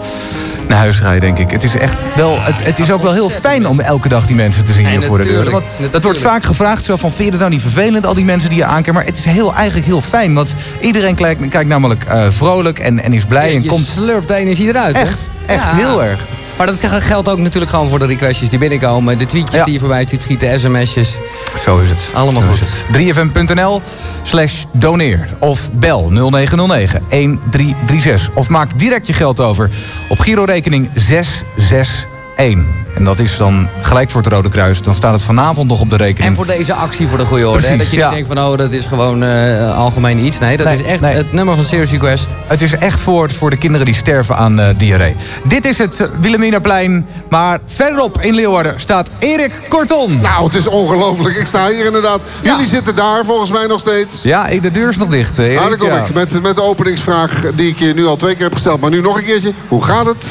Speaker 18: naar huis ga, denk ik. Het is echt wel, het, het is ook wel heel fijn om elke dag die mensen te zien hier voor de deur. Want dat wordt vaak gevraagd, zo van, vind je het nou niet vervelend, al die mensen die je aankijken? Maar het is heel, eigenlijk heel fijn, want iedereen kijkt, kijkt namelijk eh, vrolijk en, en is blij. en
Speaker 19: je
Speaker 18: komt
Speaker 19: slurpt de energie eruit, hè?
Speaker 18: Echt, echt heel erg.
Speaker 19: Maar dat geldt ook natuurlijk gewoon voor de requestjes die binnenkomen. De tweetjes die je voorbij ziet schieten, sms'jes.
Speaker 18: Zo is het.
Speaker 19: Allemaal
Speaker 18: Zo
Speaker 19: goed.
Speaker 18: is het. 3fm.nl slash doneer. Of bel 0909 1336. Of maak direct je geld over op girorekening 661. En dat is dan gelijk voor het Rode Kruis. Dan staat het vanavond nog op de rekening.
Speaker 19: En voor deze actie voor de goede orde.
Speaker 18: Precies,
Speaker 19: Dat je
Speaker 18: ja.
Speaker 19: niet denkt van, oh, dat is gewoon eh, algemeen iets. Nee, dat
Speaker 18: Nee,
Speaker 19: is echt
Speaker 18: nee.
Speaker 19: het nummer van Serious Request.
Speaker 18: Het is echt voor, voor de kinderen die sterven aan eh, diarree. Dit is het Wilhelminaplein. Maar verderop in Leeuwarden staat Erik Korton.
Speaker 20: Nou, het is ongelooflijk. Ik sta hier inderdaad. Jullie zitten daar volgens mij nog steeds.
Speaker 18: Ja, de deur is nog dicht. eh, Erik.
Speaker 20: Nou, daar kom
Speaker 18: Ja.
Speaker 20: ik. Met, met de openingsvraag die ik je nu al twee keer heb gesteld. Maar nu nog een keertje. Hoe gaat het?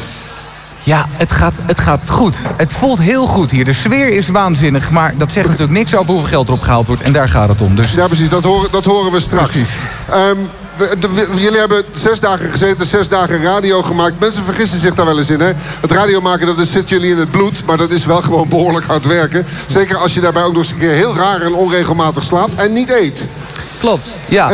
Speaker 18: Ja, het gaat, het gaat goed. Het voelt heel goed hier. De sfeer is waanzinnig. Maar dat zegt natuurlijk niks over hoeveel geld erop gehaald wordt. En daar gaat het om. Dus
Speaker 20: Ja, precies. Dat horen, dat horen we straks. Ehm, we- de- we- jullie hebben zes dagen gezeten, zes dagen radio gemaakt. Mensen vergissen zich daar wel eens in. Hè? Het radio maken, dat is, zit jullie in het bloed. Maar dat is wel gewoon behoorlijk hard werken. Zeker als je daarbij ook nog eens een keer heel raar en onregelmatig slaapt. En niet eet.
Speaker 19: Klopt. [LAUGHS]
Speaker 18: Ja.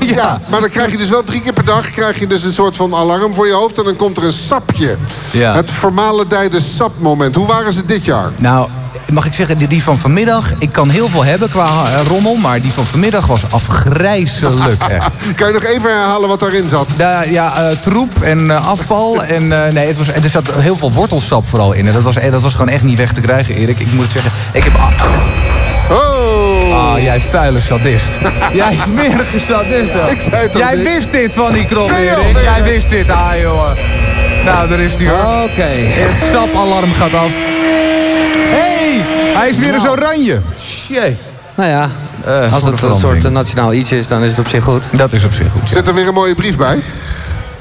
Speaker 20: ja. maar dan krijg je dus wel drie keer per dag krijg je dus een soort van alarm voor je hoofd. En dan komt er een sapje.
Speaker 18: Ja.
Speaker 20: Het vermalendijde sapmoment. Hoe waren ze dit jaar?
Speaker 18: Nou, mag ik zeggen, die- van vanmiddag... Ik kan heel veel hebben qua eh, rommel, maar die van vanmiddag was afgrijzelijk [LAUGHS] echt.
Speaker 20: Kan je nog even herhalen wat daarin zat?
Speaker 18: Da, ja, eh, troep en eh, afval. En eh, nee, het was, er zat heel veel wortelsap vooral in. En dat was, eh, dat was gewoon echt niet weg te krijgen, Erik. Ik moet het zeggen, ik heb...
Speaker 20: Oh!
Speaker 18: Ah, jij vuile sadist. [LAUGHS] jij smerige sadist. hoor.
Speaker 20: Ik zei het al
Speaker 18: Jij
Speaker 20: niet.
Speaker 18: wist dit van die krop,
Speaker 20: Nee, joh,
Speaker 18: Erik.
Speaker 20: nee,
Speaker 18: jij
Speaker 20: nee.
Speaker 18: wist dit. Ah, jongen. Nou, daar is hij hoor.
Speaker 19: Oké.
Speaker 18: Het sapalarm gaat af. hey, hij is weer eens
Speaker 19: Nou.
Speaker 18: oranje. Jee.
Speaker 19: Nou ja, als
Speaker 18: voor de
Speaker 19: het een soort eh, nationaal iets is, dan is het op zich goed.
Speaker 18: Dat is op zich goed.
Speaker 20: Zit er weer een mooie brief bij?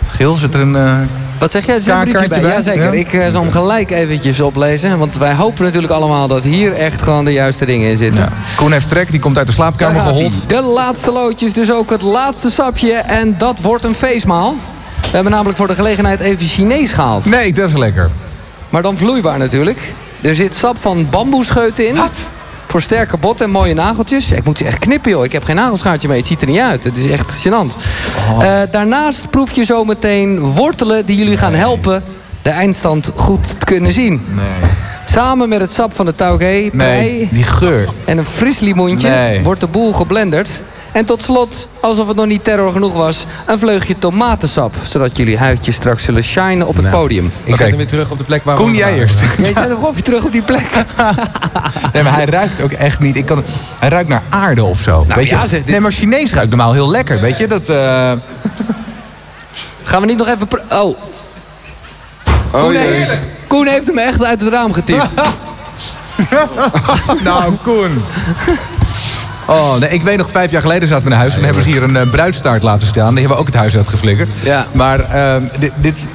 Speaker 18: Gil, zit er een... eh,
Speaker 19: Wat zeg jij? Er zit een briefje
Speaker 18: Kaartje
Speaker 19: bij.
Speaker 18: bij?
Speaker 19: Jazeker.
Speaker 18: Ja.
Speaker 19: Ik eh, zal hem gelijk eventjes oplezen. Want wij hopen natuurlijk allemaal dat hier echt gewoon de juiste dingen in zitten.
Speaker 18: Koen heeft trek, die komt uit de slaapkamer gehold.
Speaker 19: De laatste loodjes, dus ook het laatste sapje. En dat wordt een feestmaal. We hebben namelijk voor de gelegenheid even Chinees gehaald.
Speaker 18: Nee, dat is lekker.
Speaker 19: Maar dan vloeibaar natuurlijk. Er zit sap van bamboescheuten in. Wat? Voor sterke bot en mooie nageltjes. Ik moet ze echt knippen, joh. Ik heb geen nagelschaartje mee. Het ziet er niet uit. Het is echt gênant.
Speaker 18: Oh.
Speaker 19: Eh, daarnaast proef je zo meteen wortelen die jullie gaan helpen... de eindstand goed te kunnen zien.
Speaker 18: Nee.
Speaker 19: Samen met het sap van de taugé,
Speaker 18: Nee, die geur.
Speaker 19: en een fris limoentje
Speaker 18: Nee.
Speaker 19: wordt de boel geblenderd. En tot slot, alsof het nog niet terror genoeg was... een vleugje tomatensap. Zodat jullie huidjes straks zullen shinen op het podium.
Speaker 17: Ik zet
Speaker 18: Oké.
Speaker 17: hem weer terug op de plek waar
Speaker 18: Koen,
Speaker 17: we
Speaker 18: jij
Speaker 17: waren.
Speaker 18: eerst. [LAUGHS]
Speaker 19: Jij zet hem gewoon weer terug op die plek. [LAUGHS]
Speaker 18: Nee, maar hij ruikt ook echt niet. Ik kan, hij ruikt naar aarde of zo.
Speaker 19: Nou
Speaker 18: weet
Speaker 19: ja,
Speaker 18: je?
Speaker 19: zeg, dit-
Speaker 18: Nee, maar Chinees ruikt normaal heel lekker. Weet je, dat... eh,
Speaker 19: Gaan we niet nog even... Oh,
Speaker 20: Oh
Speaker 19: Koen, heeft, Koen heeft hem echt uit het raam getiefd. [LAUGHS]
Speaker 18: nou, Koen. Oh, nee, ik weet nog, vijf jaar geleden zaten we naar huis... en hebben ze hier een eh, bruidstaart laten staan. Die hebben we ook het huis uitgeflikkerd.
Speaker 19: Ja.
Speaker 18: Maar ehm, dit... dit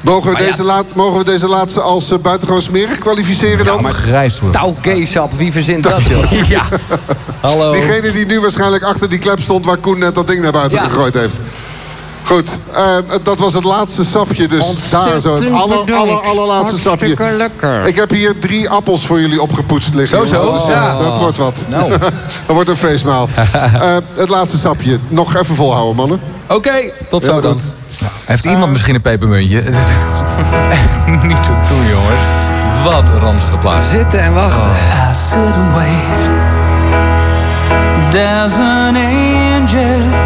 Speaker 20: Mogen we,
Speaker 19: ja.
Speaker 20: deze laat, mogen we deze laatste als uh, buitengewoon smerig kwalificeren dan?
Speaker 18: maar grijs wordt.
Speaker 19: Taugé-sap, wie verzint dat, joh? [LAUGHS]
Speaker 18: Ja.
Speaker 19: Hallo.
Speaker 20: Diegene die nu waarschijnlijk achter die klep stond... waar Koen net dat ding naar buiten
Speaker 19: Ja.
Speaker 20: gegooid heeft. Goed, eh, dat was het laatste sapje. Dus daar zo, het aller, aller, allerlaatste sapje.
Speaker 19: lekker.
Speaker 20: Ik heb hier drie appels voor jullie opgepoetst liggen.
Speaker 18: Zo, zo.
Speaker 20: Dus, ja,
Speaker 18: Ja.
Speaker 20: dat wordt wat.
Speaker 18: Nou. [LAUGHS]
Speaker 20: dat wordt een feestmaal. [LAUGHS] Eh, het laatste sapje. Nog even volhouden, mannen.
Speaker 18: Oké, tot zo dan.
Speaker 20: goed.
Speaker 18: Heeft iemand misschien een pepermuntje? [LAUGHS] Niet te doen, jongens. Wat een ranzige plaats.
Speaker 19: Zitten en wachten.
Speaker 84: I sit and wait. There's an angel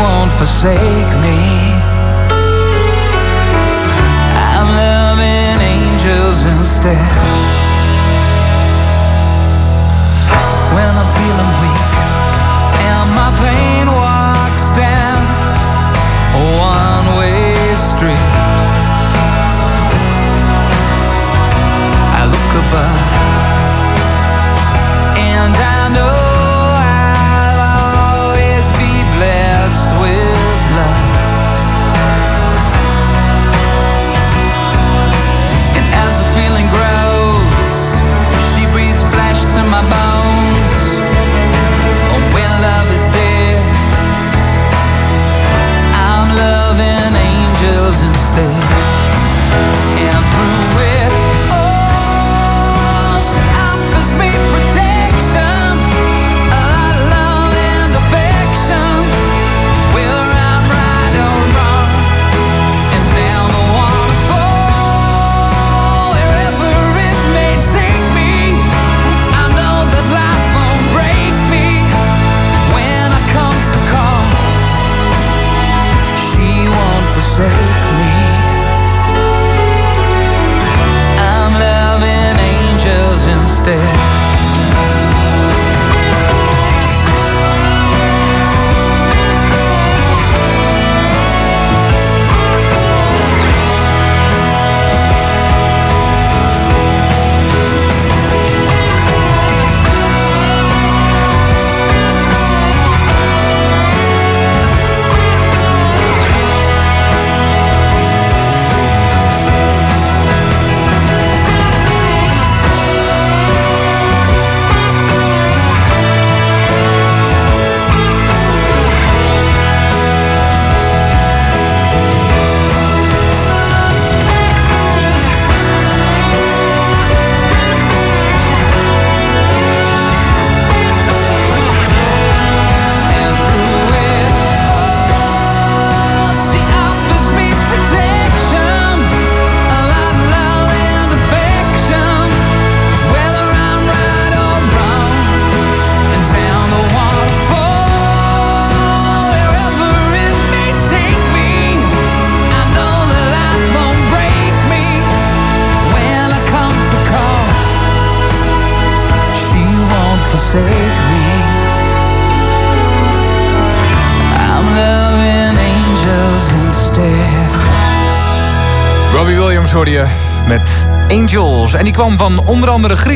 Speaker 84: won't forsake me.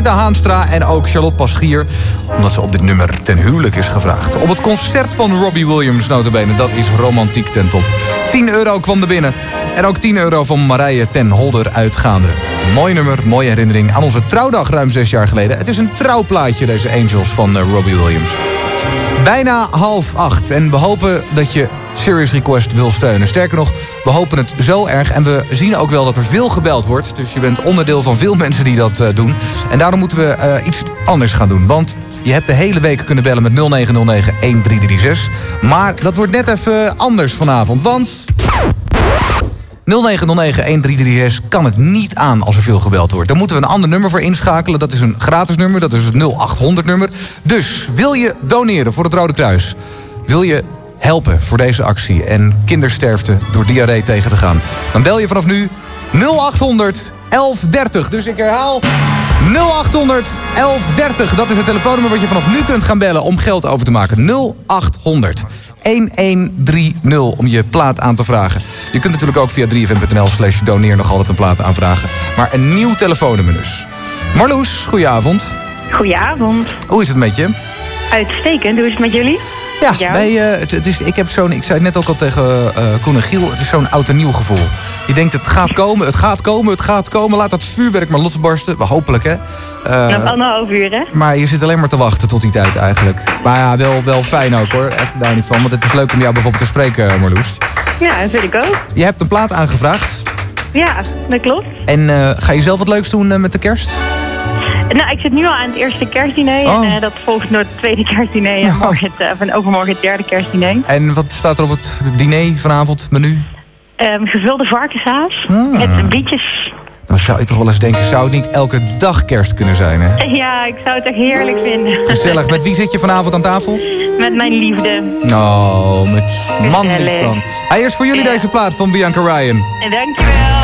Speaker 18: Greta Haanstra en ook Charlotte Paschier. Omdat ze op dit nummer ten huwelijk is gevraagd. Op het concert van Robbie Williams, notabene. Dat is romantiek ten top. 10 euro kwam er binnen. En ook 10 euro van Marije ten Holder uit Gaanderen. Mooi nummer, mooie herinnering aan onze trouwdag ruim zes jaar geleden. Het is een trouwplaatje, deze Angels van eh, Robbie Williams. Bijna half acht. En we hopen dat je Serious Request wil steunen. Sterker nog, we hopen het zo erg. En we zien ook wel dat er veel gebeld wordt. Dus je bent onderdeel van veel mensen die dat eh, doen. En daarom moeten we eh, iets anders gaan doen. Want je hebt de hele week kunnen bellen met 0909-1336. Maar dat wordt net even anders vanavond. Want 0909-1336 kan het niet aan als er veel gebeld wordt. Daar moeten we een ander nummer voor inschakelen. Dat is een gratis nummer, dat is het 0800 nummer. Dus wil je doneren voor het Rode Kruis? Wil je helpen voor deze actie en kindersterfte door diarree tegen te gaan? Dan bel je vanaf nu 0800 1130. Dus ik herhaal 0800 1130. Dat is het telefoonnummer wat je vanaf nu kunt gaan bellen om geld over te maken. 0800 1130 om je plaat aan te vragen. Je kunt natuurlijk ook via 3fm.nl slash doneer nog altijd een plaat aanvragen. Maar een nieuw telefoonnummer dus. Marloes, goedenavond.
Speaker 114: Goedenavond.
Speaker 18: Hoe is het met je?
Speaker 114: Uitstekend. Hoe is het met jullie?
Speaker 18: Ja, eh, het, het is, ik heb zo'n, ik zei het net ook al tegen eh Koen en Giel, het is zo'n oud en nieuw gevoel. Je denkt, het gaat komen, het gaat komen, het gaat komen. Laat dat vuurwerk maar losbarsten. Hopelijk, hè.
Speaker 114: Nog anderhalf uur, hè?
Speaker 18: maar je zit alleen maar te wachten tot die tijd eigenlijk. Maar ja, wel, wel fijn ook hoor. Echt daar niet van. Want het is leuk om jou bijvoorbeeld te spreken, Marloes.
Speaker 114: Ja, dat vind ik ook.
Speaker 18: Je hebt een plaat aangevraagd.
Speaker 114: Ja, dat klopt.
Speaker 18: En ga je zelf wat leuks doen met de kerst?
Speaker 114: Nou, ik zit nu al aan het eerste kerstdiner.
Speaker 18: Oh.
Speaker 114: En eh, dat volgt door het tweede kerstdiner. En morgen het, eh, van overmorgen het derde kerstdiner.
Speaker 18: En wat staat er op het diner vanavond, menu?
Speaker 114: Ehm, gevulde varkenshaas.
Speaker 18: Ah.
Speaker 114: Met bietjes.
Speaker 18: Dan zou je toch wel eens denken, zou het niet elke dag kerst kunnen zijn, hè? [LAUGHS]
Speaker 114: Ja, ik zou het echt heerlijk vinden.
Speaker 18: Gezellig. Met wie zit je vanavond aan tafel?
Speaker 114: Met mijn liefde.
Speaker 18: Nou, met man dan. Hij is voor jullie
Speaker 114: Ja.
Speaker 18: deze plaat van Bianca Ryan.
Speaker 114: En dankjewel.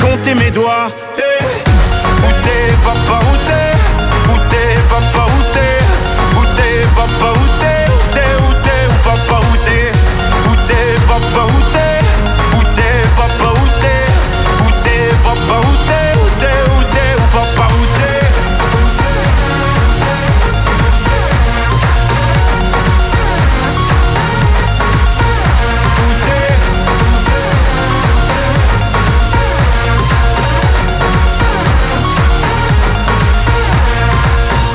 Speaker 115: compté mes doigts. Eh, Où t'es papa, où t'es? Où t'es papa, où t'es? Où t'es papa, où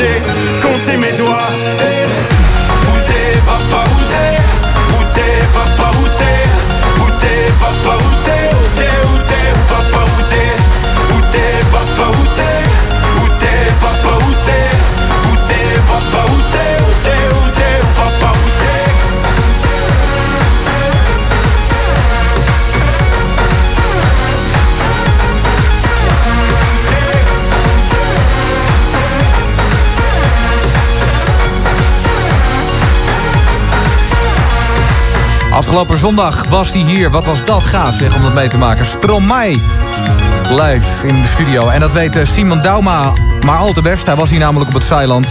Speaker 115: music
Speaker 18: Afgelopen zondag was hij hier. Wat was dat gaaf zeg om dat mee te maken. Stromae live in de studio. En dat weet eh, Simon Dauma maar al te best. Hij was hier namelijk op het Zeiland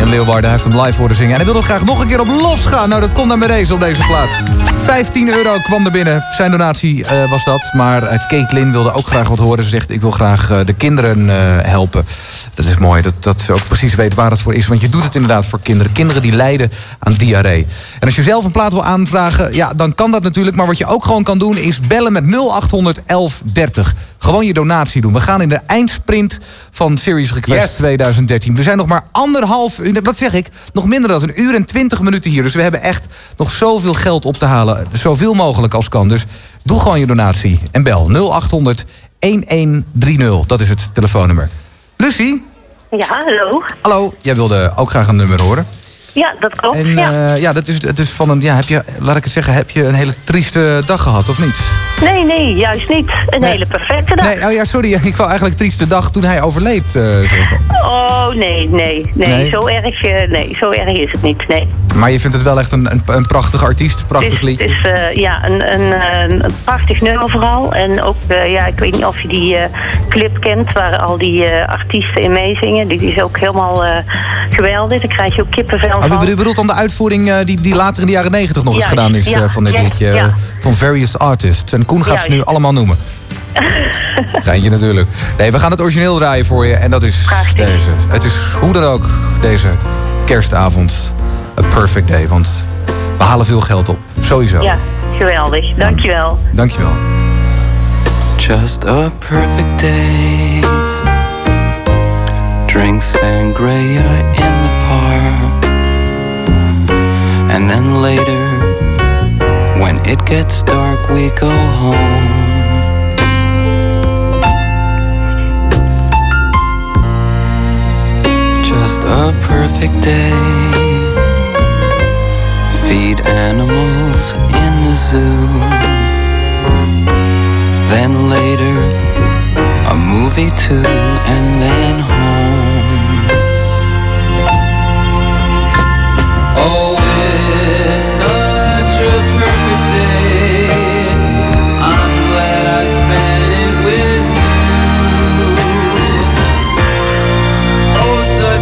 Speaker 18: in Leeuwarden. Hij heeft hem live horen zingen. En hij wilde graag nog een keer op losgaan. Nou, dat komt dan bij deze op deze plaat. 15 euro kwam er binnen. Zijn donatie eh, was dat. Maar uh, Caitlin wilde ook graag wat horen. Ze zegt, ik wil graag eh, de kinderen eh, helpen. Dat is mooi, dat, dat ze ook precies weet waar het voor is. Want je doet het inderdaad voor kinderen. Kinderen die lijden aan diarree. En als je zelf een plaat wil aanvragen, ja, dan kan dat natuurlijk. Maar wat je ook gewoon kan doen, is bellen met 0800 1130. Gewoon je donatie doen. We gaan in de eindsprint van Series Request
Speaker 116: Yes.
Speaker 18: 2013. We zijn nog maar anderhalf uur, wat zeg ik, nog minder dan een uur en twintig minuten hier. Dus we hebben echt nog zoveel geld op te halen. Zoveel mogelijk als kan. Dus doe gewoon je donatie en bel 0800 1130. Dat is het telefoonnummer. Lucie,
Speaker 114: Ja, hallo.
Speaker 18: hallo. Jij wilde ook graag een nummer horen.
Speaker 114: Ja, dat klopt.
Speaker 18: En
Speaker 114: ja.
Speaker 18: ja, ja dat is, het is van een, ja, heb je, laat ik het zeggen, heb je een hele trieste dag gehad of niet?
Speaker 114: Nee, nee, juist niet. Een hele perfecte dag.
Speaker 18: Nee, oh ja, sorry. [LAUGHS] Ik wou eigenlijk trieste dag toen hij overleed. eh.
Speaker 114: Oh, nee, nee, nee.
Speaker 18: Nee?
Speaker 114: Zo, erg, eh, nee zo erg is het niet, nee.
Speaker 18: Maar je vindt het wel echt een, een, een prachtige artiest, prachtig
Speaker 114: is,
Speaker 18: liedje.
Speaker 114: het is eh, ja, een, een, eh, een prachtig nummer vooral. En ook, eh, ja, ik weet niet of je die eh, clip kent... waar al die eh, artiesten in meezingen. Die is ook helemaal eh, geweldig. Daar krijg je ook kippenvel Van.
Speaker 18: je bedoelt dan de uitvoering eh, die, die later in de jaren negentig nog eens gedaan is
Speaker 114: ja,
Speaker 18: eh, van dit
Speaker 114: ja,
Speaker 18: liedje.
Speaker 114: ja.
Speaker 18: eh, Van various artists. En Koen gaat ze nu allemaal noemen. [LAUGHS] Geintje natuurlijk. Nee, we gaan het origineel draaien voor je. En dat is deze. Het is hoe dan ook deze kerstavond. A Perfect Day. Want we halen veel geld op. Sowieso.
Speaker 117: Ja, geweldig. Dankjewel.
Speaker 18: Dankjewel.
Speaker 118: Just a perfect day. Drink sangria And then later, when it gets dark, we go home. Just a perfect day. Feed animals in the zoo. Then later, a movie too, and then home.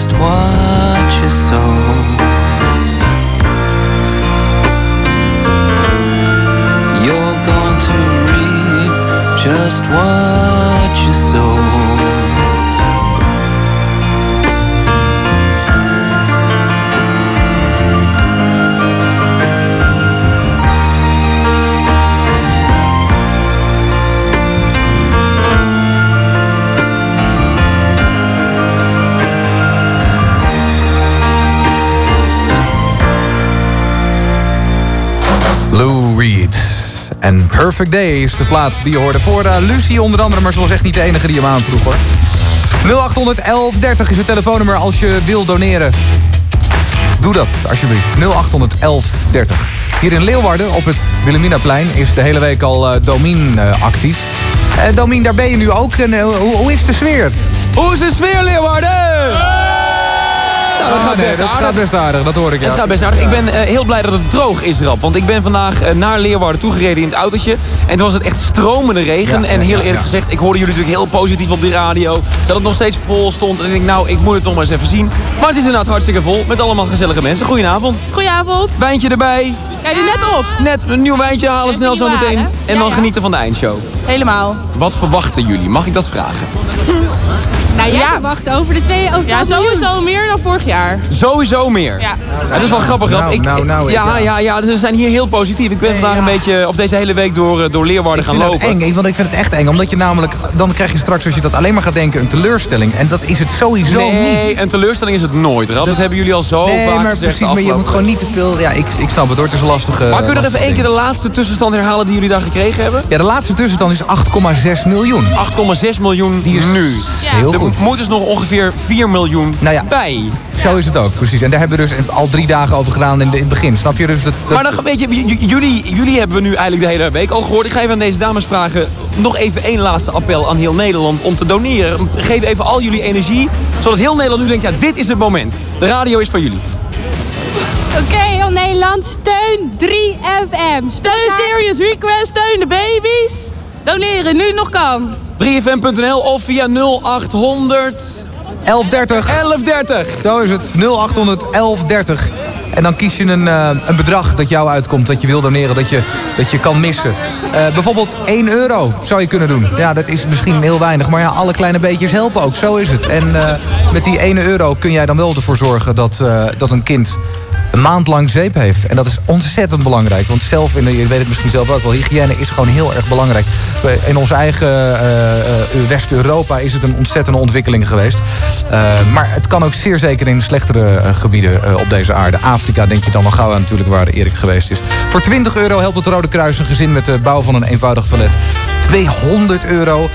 Speaker 118: just watch your soul. You're going to reap just what
Speaker 18: En Perfect Day is de plaats die je hoorde voor uh, Lucie onder andere. Maar ze was echt niet de enige die hem aanvroeg hoor. 0800 1130 is het telefoonnummer als je wil doneren. Doe dat alsjeblieft. 0800 1130. Hier in Leeuwarden op het Wilhelminaplein is de hele week al uh, Domien uh, actief. Domien, daar ben je nu ook. En, hoe, hoe is de sfeer?
Speaker 80: Hoe is de sfeer, Leeuwarden?
Speaker 18: Nou, dat, gaat, nee, best dat gaat best aardig, dat hoor ik. Ja.
Speaker 80: Het gaat best aardig. Ik ben uh, heel blij dat het droog is, Rap. Want ik ben vandaag uh, naar Leeuwarden toegereden in het autootje. En toen was het echt stromende regen. Ja, en heel ja, eerlijk gezegd, ik hoorde jullie natuurlijk heel positief op die radio. Dat het nog steeds vol stond. En ik denk, nou, ik moet het nog maar eens even zien. Maar het is inderdaad hartstikke vol. Met allemaal gezellige mensen. Goedenavond.
Speaker 114: Goedenavond.
Speaker 80: Wijntje erbij.
Speaker 114: Ja, die net op.
Speaker 80: Net een nieuw wijntje halen snel zo meteen. Waar, en dan genieten van de eindshow.
Speaker 114: Helemaal.
Speaker 80: Wat verwachten jullie? Mag ik dat vragen?
Speaker 114: Nou, jij ja. verwacht over de twee over Ja, sowieso miljoen. meer dan vorig jaar.
Speaker 80: Sowieso meer?
Speaker 114: Ja.
Speaker 80: ja dat is wel grappig.
Speaker 18: Nou,
Speaker 80: ik,
Speaker 18: nou, nou,
Speaker 80: ja, ja, ja, dus we zijn hier heel positief. Ik ben nee, vandaag ja. een beetje, of deze hele week door, door Leeuwarden gaan lopen.
Speaker 18: Ik vind het eng, want ik vind het echt eng. Omdat je namelijk, dan krijg je straks, als je dat alleen maar gaat denken, een teleurstelling. En dat is het sowieso
Speaker 80: nee,
Speaker 18: niet.
Speaker 80: Nee, een teleurstelling is het nooit. Dat, dat hebben jullie al zo
Speaker 18: nee,
Speaker 80: vaak
Speaker 18: maar
Speaker 80: gezegd.
Speaker 18: Precies, maar je moet gewoon niet te veel, ja, ik, ik snap het hoor, het is een lastige...
Speaker 80: Maar kun je nog even één keer de laatste tussenstand herhalen die jullie daar gekregen hebben?
Speaker 18: Ja, de laatste tussenstand is 8,6 miljoen.
Speaker 80: 8,6 miljoen die is nu.
Speaker 18: Ja. Heel goed.
Speaker 80: Er moet dus nog ongeveer 4 miljoen
Speaker 18: nou ja,
Speaker 80: bij.
Speaker 18: zo is het ook, precies. En daar hebben we dus al drie dagen over gedaan in, de, in het begin. Snap je? Dus dat, dat-
Speaker 80: Maar dan, weet je, jullie, jullie hebben we nu eigenlijk de hele week al gehoord. Ik ga even aan deze dames vragen. Nog even één laatste appel aan heel Nederland om te doneren. Geef even al jullie energie. Zodat heel Nederland nu denkt, ja, dit is het moment. De radio is voor jullie.
Speaker 114: Oké, heel Nederland, steun 3FM. Steun Serious Request, steun de baby's. Doneren, nu nog kan.
Speaker 80: 3fm.nl of via 0800...
Speaker 18: 1130.
Speaker 80: 1130.
Speaker 18: Zo is het. 0800 1130. En dan kies je een, eh, een bedrag dat jou uitkomt, dat je wil doneren, dat je, dat je kan missen. Eh, bijvoorbeeld 1 euro zou je kunnen doen. Ja, dat is misschien heel weinig, maar ja, alle kleine beetjes helpen ook. Zo is het. En eh, met die 1 euro kun jij dan wel ervoor zorgen dat, dat een kind een maand lang zeep heeft. En dat is ontzettend belangrijk. Want zelf, in je weet het misschien zelf ook wel, hygiëne is gewoon heel erg belangrijk. In ons eigen eh, eh, West-Europa is het een ontzettende ontwikkeling geweest. Eh, maar het kan ook zeer zeker in slechtere eh, gebieden eh, op deze aarde. Afrika denk je dan wel gauw aan natuurlijk waar Erik geweest is. Voor 20 euro helpt het Rode Kruis een gezin met de bouw van een eenvoudig toilet. 200 euro.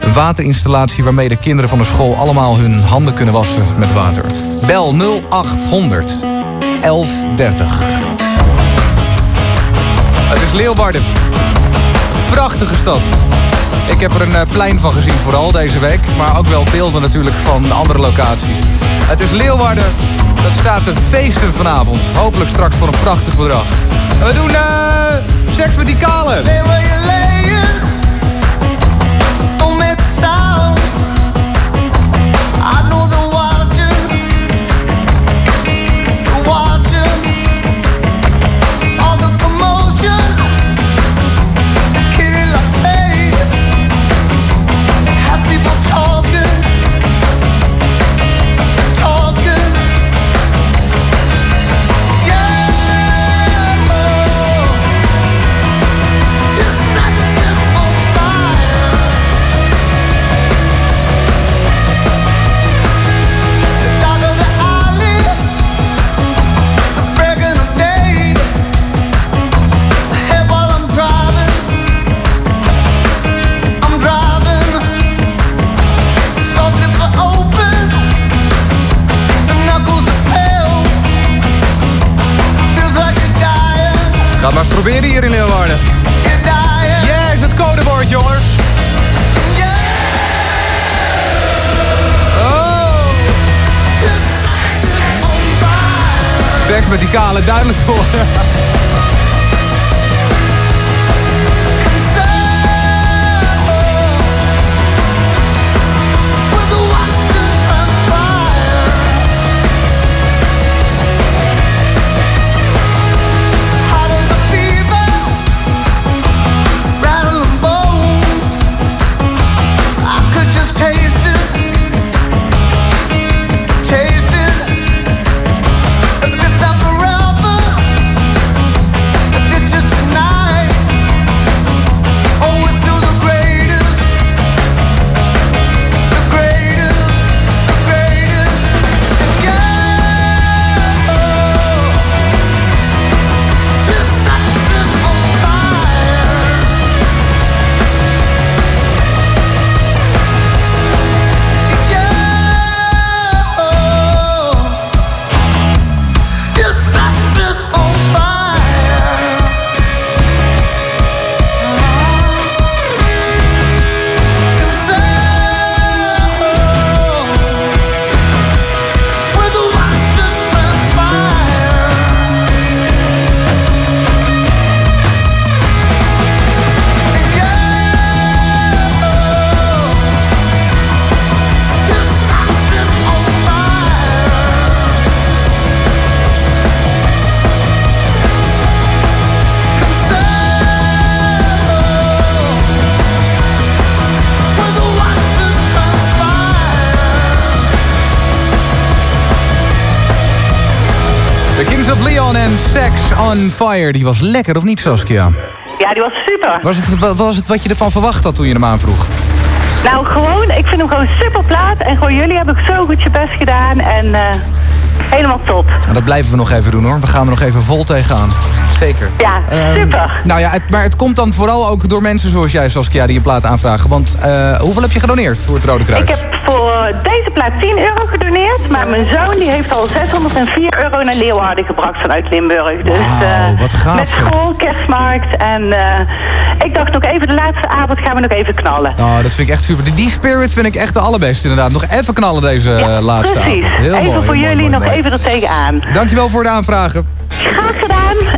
Speaker 18: Een waterinstallatie waarmee de kinderen van de school allemaal hun handen kunnen wassen met water. Bel 0800 1130. Het is Leeuwarden. Prachtige stad. Ik heb er een eh, plein van gezien vooral deze week. Maar ook wel beelden natuurlijk van andere locaties. Het is Leeuwarden. Dat staat te feesten vanavond. Hopelijk straks voor een prachtig bedrag. En we doen eh seks met die kale. Met duidelijk voor. On Fire. Die was lekker, of niet Saskia?
Speaker 119: Ja, die was super.
Speaker 18: Was het, wa- was het wat je ervan verwacht had toen je hem aanvroeg?
Speaker 119: Nou, gewoon, ik vind hem gewoon super plaat. En gewoon jullie hebben zo goed je best gedaan. En eh, helemaal top.
Speaker 18: En dat blijven we nog even doen hoor. We gaan er nog even vol tegenaan. Zeker.
Speaker 114: Ja,
Speaker 18: Ehm,
Speaker 114: super.
Speaker 18: Nou ja, het, maar het komt dan vooral ook door mensen zoals jij, Saskia, die een plaat aanvragen. Want eh, hoeveel heb je gedoneerd voor het Rode Kruis?
Speaker 114: Ik heb voor deze plaat 10 euro gedoneerd, maar mijn zoon die heeft al 604 euro naar Leeuwarden gebracht vanuit Limburg. Dus eh,
Speaker 18: wat gaaf,
Speaker 114: met school, kerstmarkt en eh, ik dacht nog even de laatste avond gaan we nog even knallen.
Speaker 18: Oh, dat vind ik echt super. Die- spirit vind ik echt de allerbeste inderdaad. Nog even knallen deze laatste
Speaker 114: Precies.
Speaker 18: avond. Heel
Speaker 114: even
Speaker 18: mooi,
Speaker 114: voor jullie
Speaker 18: mooi,
Speaker 114: nog
Speaker 18: mooi.
Speaker 114: even er tegenaan.
Speaker 18: Dankjewel voor de aanvragen.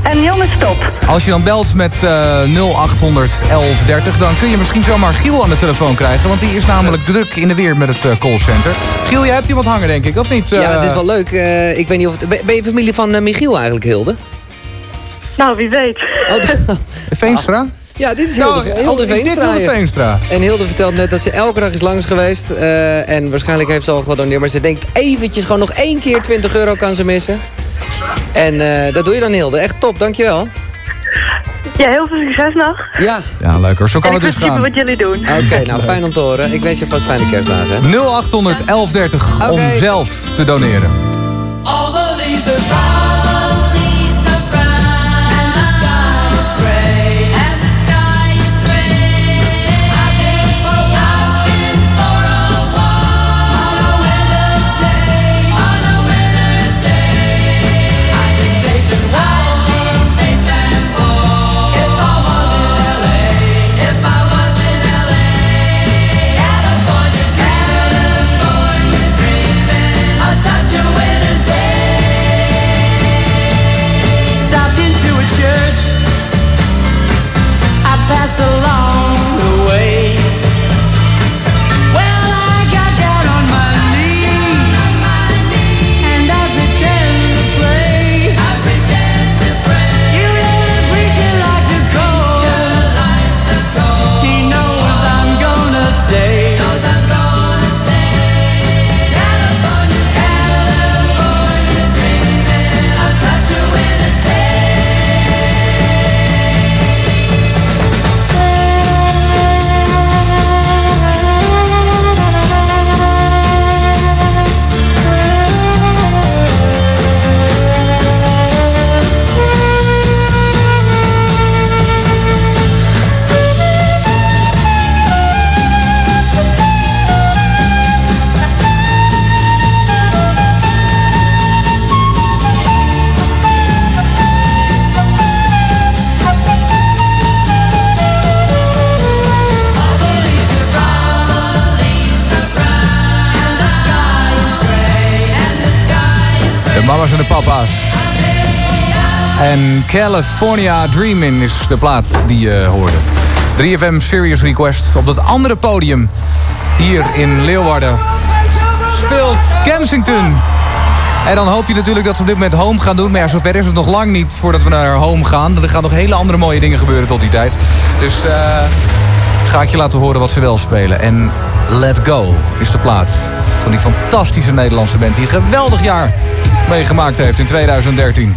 Speaker 114: En jongens, stop.
Speaker 18: Als je dan belt met eh 0800 1130, dan kun je misschien zomaar Giel aan de telefoon krijgen. Want die is namelijk druk in de weer met het eh, callcenter. Giel, jij hebt iemand hangen denk ik, of niet?
Speaker 19: Ja,
Speaker 18: Eh,
Speaker 19: het is wel leuk. Eh, ik weet niet of... het- Ben je familie van eh, Michiel eigenlijk, Hilde?
Speaker 114: Nou, wie weet. [LAUGHS]
Speaker 18: Veenstra?
Speaker 19: Ja, dit is
Speaker 18: Nou,
Speaker 19: Hilde,
Speaker 18: oh,
Speaker 19: Veenstra.
Speaker 18: Hilde
Speaker 19: ja.
Speaker 18: Veenstra?
Speaker 19: En Hilde vertelt net dat ze elke dag is langs geweest. eh, en waarschijnlijk heeft ze al gedoneerd. Maar ze denkt eventjes, gewoon nog één keer 20 euro kan ze missen. En eh, dat doe je dan Hilde. Echt top, dankjewel.
Speaker 114: Ja, heel veel succes nog.
Speaker 19: Ja.
Speaker 18: Ja, leuk hoor. Zo kan
Speaker 114: en
Speaker 18: het
Speaker 114: ik
Speaker 18: dus gaan.
Speaker 114: wat jullie doen.
Speaker 19: Oké, nou fijn om te horen. Ik wens je vast fijne kerstdagen.
Speaker 18: 0800 1130 om zelf te doneren. En California Dreamin' is de plaat die je hoorde. 3FM Serious Request op dat andere podium. Hier in Leeuwarden. Speelt Kensington. En dan hoop je natuurlijk dat ze op dit moment home gaan doen. Maar ja, zover is het nog lang niet voordat we naar home gaan. Er gaan nog hele andere mooie dingen gebeuren tot die tijd. Dus eh, ga ik je laten horen wat ze wel spelen. En Let Go is de plaat van die fantastische Nederlandse band... die een geweldig jaar meegemaakt heeft in 2013.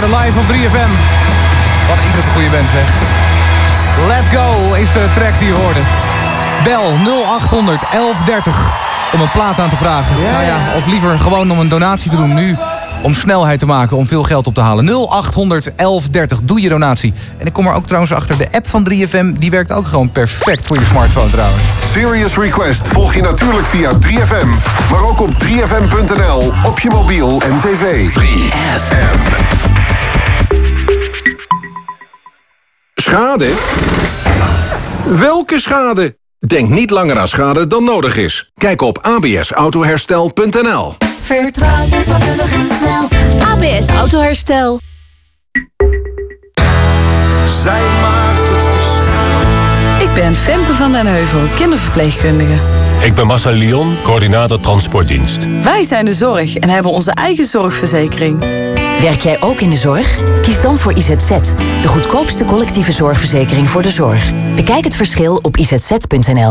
Speaker 18: Leeuwarden, live op 3FM. Wat is het een goede band zeg. Let Go is de track die je hoorde. Bel 0800 1130 om een plaat aan te vragen. Nou ja, of liever gewoon om een donatie te doen nu. Om snelheid te maken, om veel geld op te halen. 0800 1130, doe je donatie. En ik kom er ook trouwens achter, de app van 3FM... die werkt ook gewoon perfect voor je smartphone trouwens.
Speaker 10: Serious Request volg je natuurlijk via 3FM. Maar ook op 3FM.nl, op je mobiel en tv. 3FM.
Speaker 120: Schade? Welke schade? Denk niet langer aan schade dan nodig is. Kijk op absautoherstel.nl.
Speaker 121: Vertrouw je vakkundig en snel. ABS Autoherstel.
Speaker 122: Zij maakt het verschil.
Speaker 123: Ik ben Femke van den Heuvel, kinderverpleegkundige.
Speaker 124: Ik ben Marcel Lyon, coördinator transportdienst.
Speaker 123: Wij zijn de zorg en hebben onze eigen zorgverzekering.
Speaker 5: Werk jij ook in de zorg? Kies dan voor IZZ, de goedkoopste collectieve zorgverzekering voor de zorg. Bekijk het verschil op izz.nl.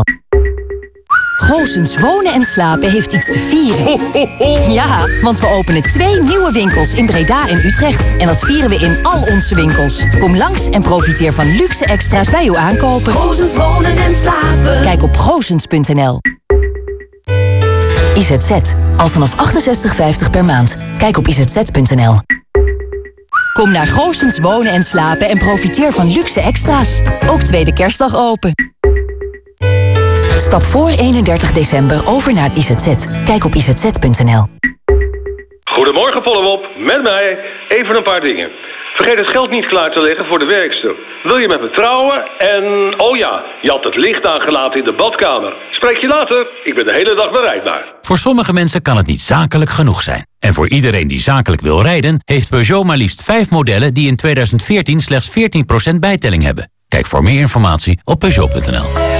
Speaker 5: Goosens Wonen en Slapen heeft iets te vieren. Ja, want we openen twee nieuwe winkels in Breda en Utrecht. En dat vieren we in al onze winkels. Kom langs en profiteer van luxe extra's bij uw aankopen.
Speaker 121: Gozens Wonen en Slapen.
Speaker 5: Kijk op goosens.nl. IZZ, al vanaf 68,50 per maand. Kijk op izz.nl. Kom naar Goosens Wonen en Slapen en profiteer van luxe extra's. Ook tweede kerstdag open. Stap voor 31 december over naar het IZZ. Kijk op izz.nl.
Speaker 125: Goedemorgen Pollemop, met mij even een paar dingen. Vergeet het geld niet klaar te leggen voor de werkster. Wil je met me trouwen? En, oh ja, je had het licht aangelaten in de badkamer. Spreek je later, ik ben de hele dag bereikbaar.
Speaker 126: Voor sommige mensen kan het niet zakelijk genoeg zijn. En voor iedereen die zakelijk wil rijden... heeft Peugeot maar liefst 5 modellen die in 2014 slechts 14% bijtelling hebben. Kijk voor meer informatie op Peugeot.nl.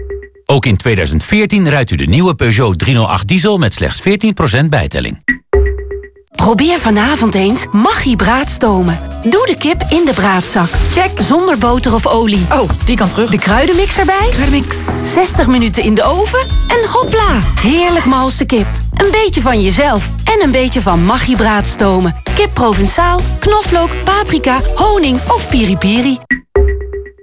Speaker 126: Ook in 2014 rijdt u de nieuwe Peugeot 308 diesel met slechts 14% bijtelling.
Speaker 5: Probeer vanavond eens Maggi braadstomen. Doe de kip in de braadzak. Check zonder boter of olie. Oh, die kan terug. De kruidenmix erbij. Kruidenmix. 60 minuten in de oven. En hopla, heerlijk malse kip. Een beetje van jezelf en een beetje van Maggi braadstomen. Kip Provençaal, knoflook, paprika, honing of piripiri.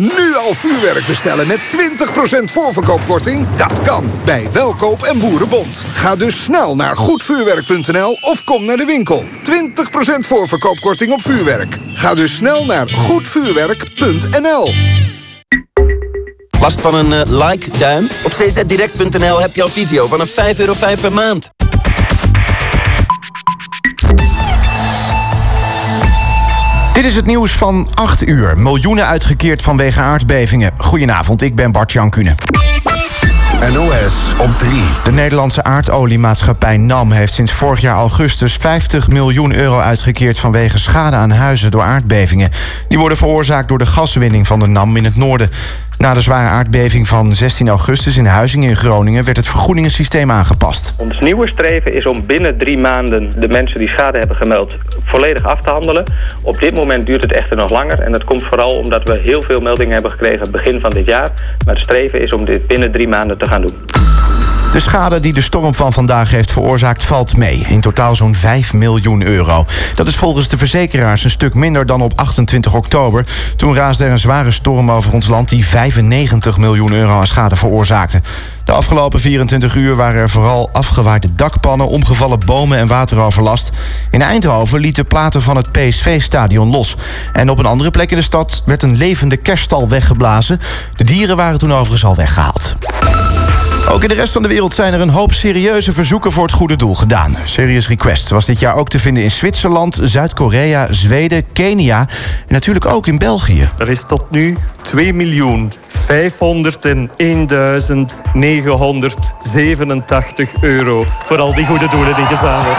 Speaker 120: Nu al vuurwerk bestellen met 20% voorverkoopkorting? Dat kan bij Welkoop en Boerenbond. Ga dus snel naar goedvuurwerk.nl of kom naar de winkel. 20% voorverkoopkorting op vuurwerk. Ga dus snel naar goedvuurwerk.nl.
Speaker 106: Last van een eh, like-duim? Op czdirect.nl heb je al visio vanaf 5,5 euro per maand.
Speaker 1: Dit is het nieuws van 8 uur. Miljoenen uitgekeerd vanwege aardbevingen. Goedenavond, ik ben Bart Jan Kuhne.
Speaker 10: NOS op 3.
Speaker 1: De Nederlandse aardoliemaatschappij NAM heeft sinds vorig jaar augustus 50 miljoen euro uitgekeerd vanwege schade aan huizen door aardbevingen. Die worden veroorzaakt door de gaswinning van de NAM in het noorden. Na de zware aardbeving van 16 augustus in Huizingen in Groningen werd het vergoedingensysteem aangepast.
Speaker 127: Ons nieuwe streven is om binnen drie maanden de mensen die schade hebben gemeld volledig af te handelen. Op dit moment duurt het echter nog langer en dat komt vooral omdat we heel veel meldingen hebben gekregen begin van dit jaar. Maar het streven is om dit binnen drie maanden te gaan doen.
Speaker 1: De schade die de storm van vandaag heeft veroorzaakt valt mee. In totaal zo'n 5 miljoen euro. Dat is volgens de verzekeraars een stuk minder dan op 28 oktober. Toen raasde er een zware storm over ons land die 95 miljoen euro aan schade veroorzaakte. De afgelopen 24 uur waren er vooral afgewaaide dakpannen, omgevallen bomen en wateroverlast. In Eindhoven lieten platen van het PSV-stadion los. En op een andere plek in de stad werd een levende kerststal weggeblazen. De dieren waren toen overigens al weggehaald. Ook in de rest van de wereld zijn er een hoop serieuze verzoeken voor het goede doel gedaan. Serious Request was dit jaar ook te vinden in Zwitserland, Zuid-Korea, Zweden, Kenia en natuurlijk ook in België.
Speaker 17: Er is tot nu 2.501.987 euro voor al die goede doelen die gezameld.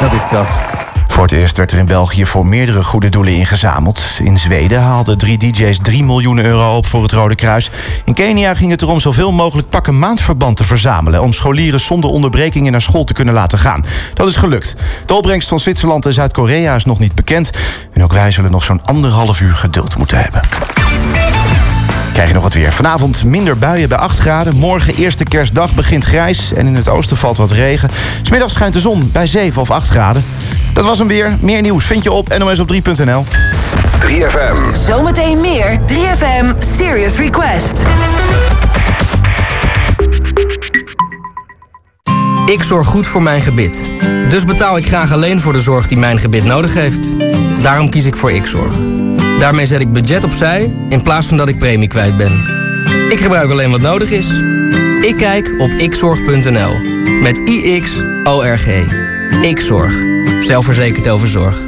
Speaker 18: Dat is straf.
Speaker 1: Voor het eerst werd er in België voor meerdere goede doelen ingezameld. In Zweden haalden drie DJ's 3 miljoen euro op voor het Rode Kruis. In Kenia ging het erom zoveel mogelijk pakken maandverband te verzamelen... om scholieren zonder onderbrekingen naar school te kunnen laten gaan. Dat is gelukt. De opbrengst van Zwitserland en Zuid-Korea is nog niet bekend. En ook wij zullen nog zo'n anderhalf uur geduld moeten hebben. Krijg je nog wat weer. Vanavond minder buien bij 8 graden. Morgen, eerste kerstdag, begint grijs. En in het oosten valt wat regen. Smiddags schijnt de zon bij 7 of 8 graden. Dat was hem weer. Meer nieuws vind je op nosop3.nl.
Speaker 10: 3FM.
Speaker 128: Zometeen meer 3FM Serious Request.
Speaker 127: Ik zorg goed voor mijn gebit. Dus betaal ik graag alleen voor de zorg die mijn gebit nodig heeft. Daarom kies ik voor Xzorg. Daarmee zet ik budget opzij in plaats van dat ik premie kwijt ben. Ik gebruik alleen wat nodig is. Ik kijk op xzorg.nl. Met I-X-O-R-G. Xzorg. Zelfverzekerd over zorg.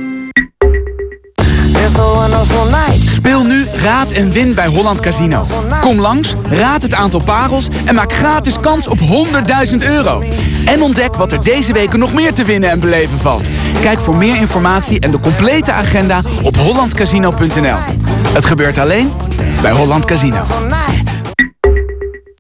Speaker 129: Speel nu Raad en Win bij Holland Casino. Kom langs, raad het aantal parels en maak gratis kans op 100.000 euro. En ontdek wat er deze weken nog meer te winnen en beleven valt. Kijk voor meer informatie en de complete agenda op hollandcasino.nl. Het gebeurt alleen bij Holland Casino.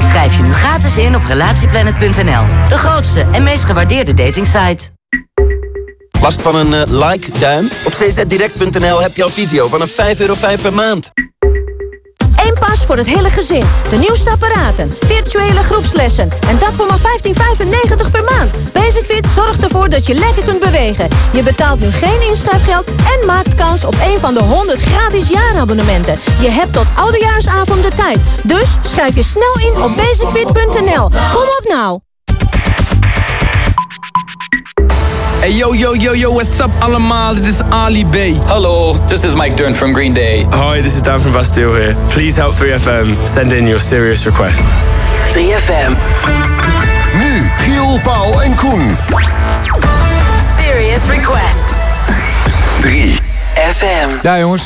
Speaker 5: Schrijf je nu gratis in op relatieplanet.nl. De grootste en meest gewaardeerde datingsite.
Speaker 106: Last van een eh, like-duim? Op czdirect.nl heb je al visio vanaf 5,5 euro per maand.
Speaker 130: Eén pas voor het hele gezin. De nieuwste apparaten, virtuele groepslessen. En dat voor maar 15,95 per maand. Basicfit zorgt ervoor dat je lekker kunt bewegen. Je betaalt nu geen inschrijfgeld en maakt kans op een van de 100 gratis jaarabonnementen. Je hebt tot oudejaarsavond de tijd. Dus schrijf je snel in op basicfit.nl. Kom op nou!
Speaker 80: Hey yo yo yo yo, what's up allemaal? Dit is Ali B.
Speaker 131: Hello, this is Mike Dern from Green Day.
Speaker 80: Hi, this is Dan from Bastille here. Please help 3FM. Send in your serious request.
Speaker 128: 3FM.
Speaker 10: Nu, Giel, Paul en Koen.
Speaker 128: Serious Request.
Speaker 10: 3
Speaker 128: FM.
Speaker 18: Ja jongens,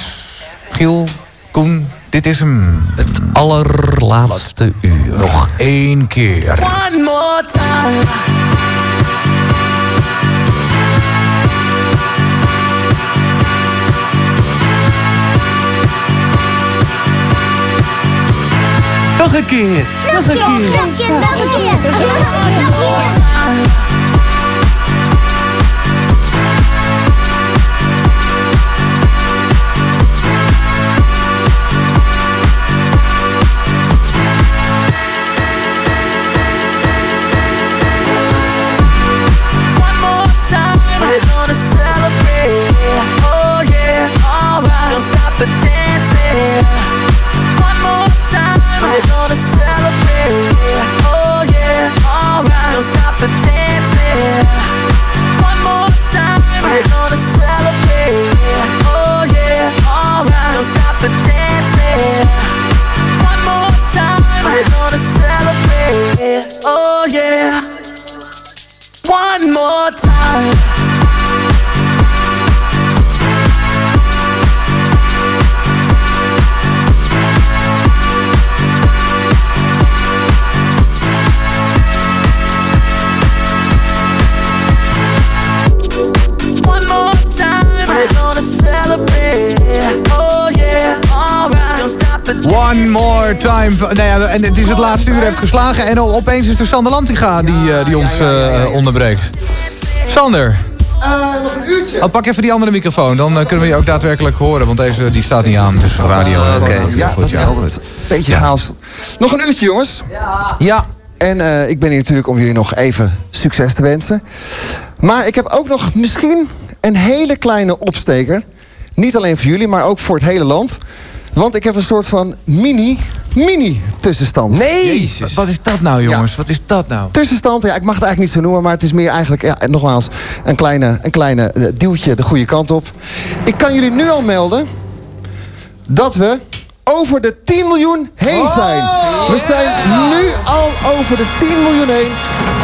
Speaker 18: Giel, Koen, dit is hem.
Speaker 132: Het allerlaatste uur.
Speaker 18: Nog één keer.
Speaker 133: One more time. Nog een keer. Nog een keer. Nog een keer. Nog een keer. Nog een keer. One more time.
Speaker 18: Nou ja, en het is het laatste uur heeft geslagen. En opeens is er Sander Lantinga die, eh, die ons eh, onderbreekt. Sander.
Speaker 134: nog een uurtje.
Speaker 18: Oh, pak even die andere microfoon, dan eh, kunnen we je ook daadwerkelijk horen. Want deze die staat niet aan, dus radio.
Speaker 135: Oké, ja, dat is altijd beetje chaos. Nog een uurtje, jongens.
Speaker 18: Ja.
Speaker 135: En eh, ik ben hier natuurlijk om jullie nog even succes te wensen. Maar ik heb ook nog misschien een hele kleine opsteker. Niet alleen voor jullie, maar ook voor het hele land. Want ik heb een soort van mini, mini tussenstand.
Speaker 18: Nee! Wat is dat nou, jongens? Wat is dat nou?
Speaker 135: Tussenstand, ja, ik mag het eigenlijk niet zo noemen, maar het is meer eigenlijk, ja, nogmaals, een kleine, een kleine eh, duwtje de goede kant op. Ik kan jullie nu al melden dat we over de 10 miljoen heen zijn. We zijn nu al over de 10 miljoen heen.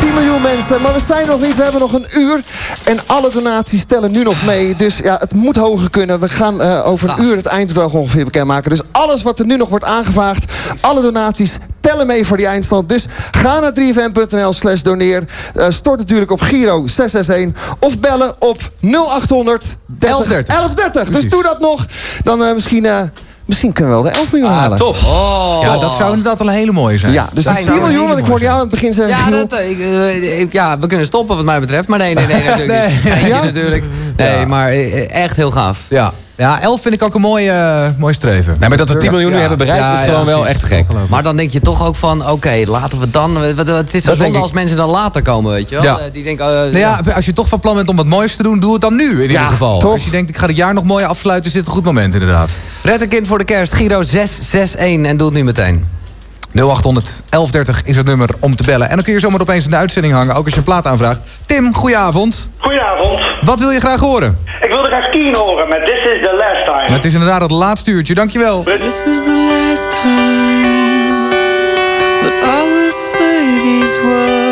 Speaker 135: 10 miljoen mensen, maar we zijn nog niet. We hebben nog een uur. En alle donaties tellen nu nog mee. Dus ja, het moet hoger kunnen. We gaan eh, over een uur het eindbedrag ongeveer bekendmaken. Dus alles wat er nu nog wordt aangevraagd, alle donaties tellen mee voor die eindstand. Dus ga naar 3fm.nl slash doneer. Eh, stort natuurlijk op Giro 661. Of bellen op 0800 1130. 1130. Dus doe dat nog. Dan eh, misschien... eh, Misschien kunnen we wel de 11 miljoen halen.
Speaker 18: top. Ja, dat zou inderdaad wel een hele mooie zijn.
Speaker 135: Ja, dus die 10 miljoen, want ik hoorde jou aan het begin zeggen...
Speaker 19: Ja, dat, eh, ik, eh, ik- ja, we kunnen stoppen wat mij betreft. Maar nee, nee, nee, [LAUGHS] natuurlijk
Speaker 18: Ja?
Speaker 19: natuurlijk. Nee, maar eh, echt heel gaaf.
Speaker 18: Ja. Ja, 11 vind ik ook een mooi, eh, mooi streven.
Speaker 19: Nee, maar dat we 10 miljoen nu hebben
Speaker 18: bereikt
Speaker 19: is gewoon wel echt gek. Maar dan denk je toch ook van, oké, laten we dan... Het is zo zonde als mensen dan later komen, weet je wel.
Speaker 18: Ja.
Speaker 19: Eh, Die denken, eh,
Speaker 18: Nou ja, als je toch van plan bent om wat moois te doen, doe het dan nu in ieder geval.
Speaker 19: toch?
Speaker 18: Als je denkt, ik ga het jaar nog mooi afsluiten, is dit een goed moment inderdaad.
Speaker 19: Red een kind voor de kerst, Giro 661 en doe het nu meteen.
Speaker 18: 0800 1130 is het nummer om te bellen. En dan kun je zomaar opeens in de uitzending hangen, ook als je een plaat aanvraagt. Tim, goedenavond.
Speaker 129: Goedenavond.
Speaker 18: Wat wil je graag horen?
Speaker 129: Ik wilde graag Keen horen met This is the Last Time.
Speaker 18: Het is inderdaad het laatste uurtje, dankjewel.
Speaker 129: This
Speaker 84: is the last time that I will say these words.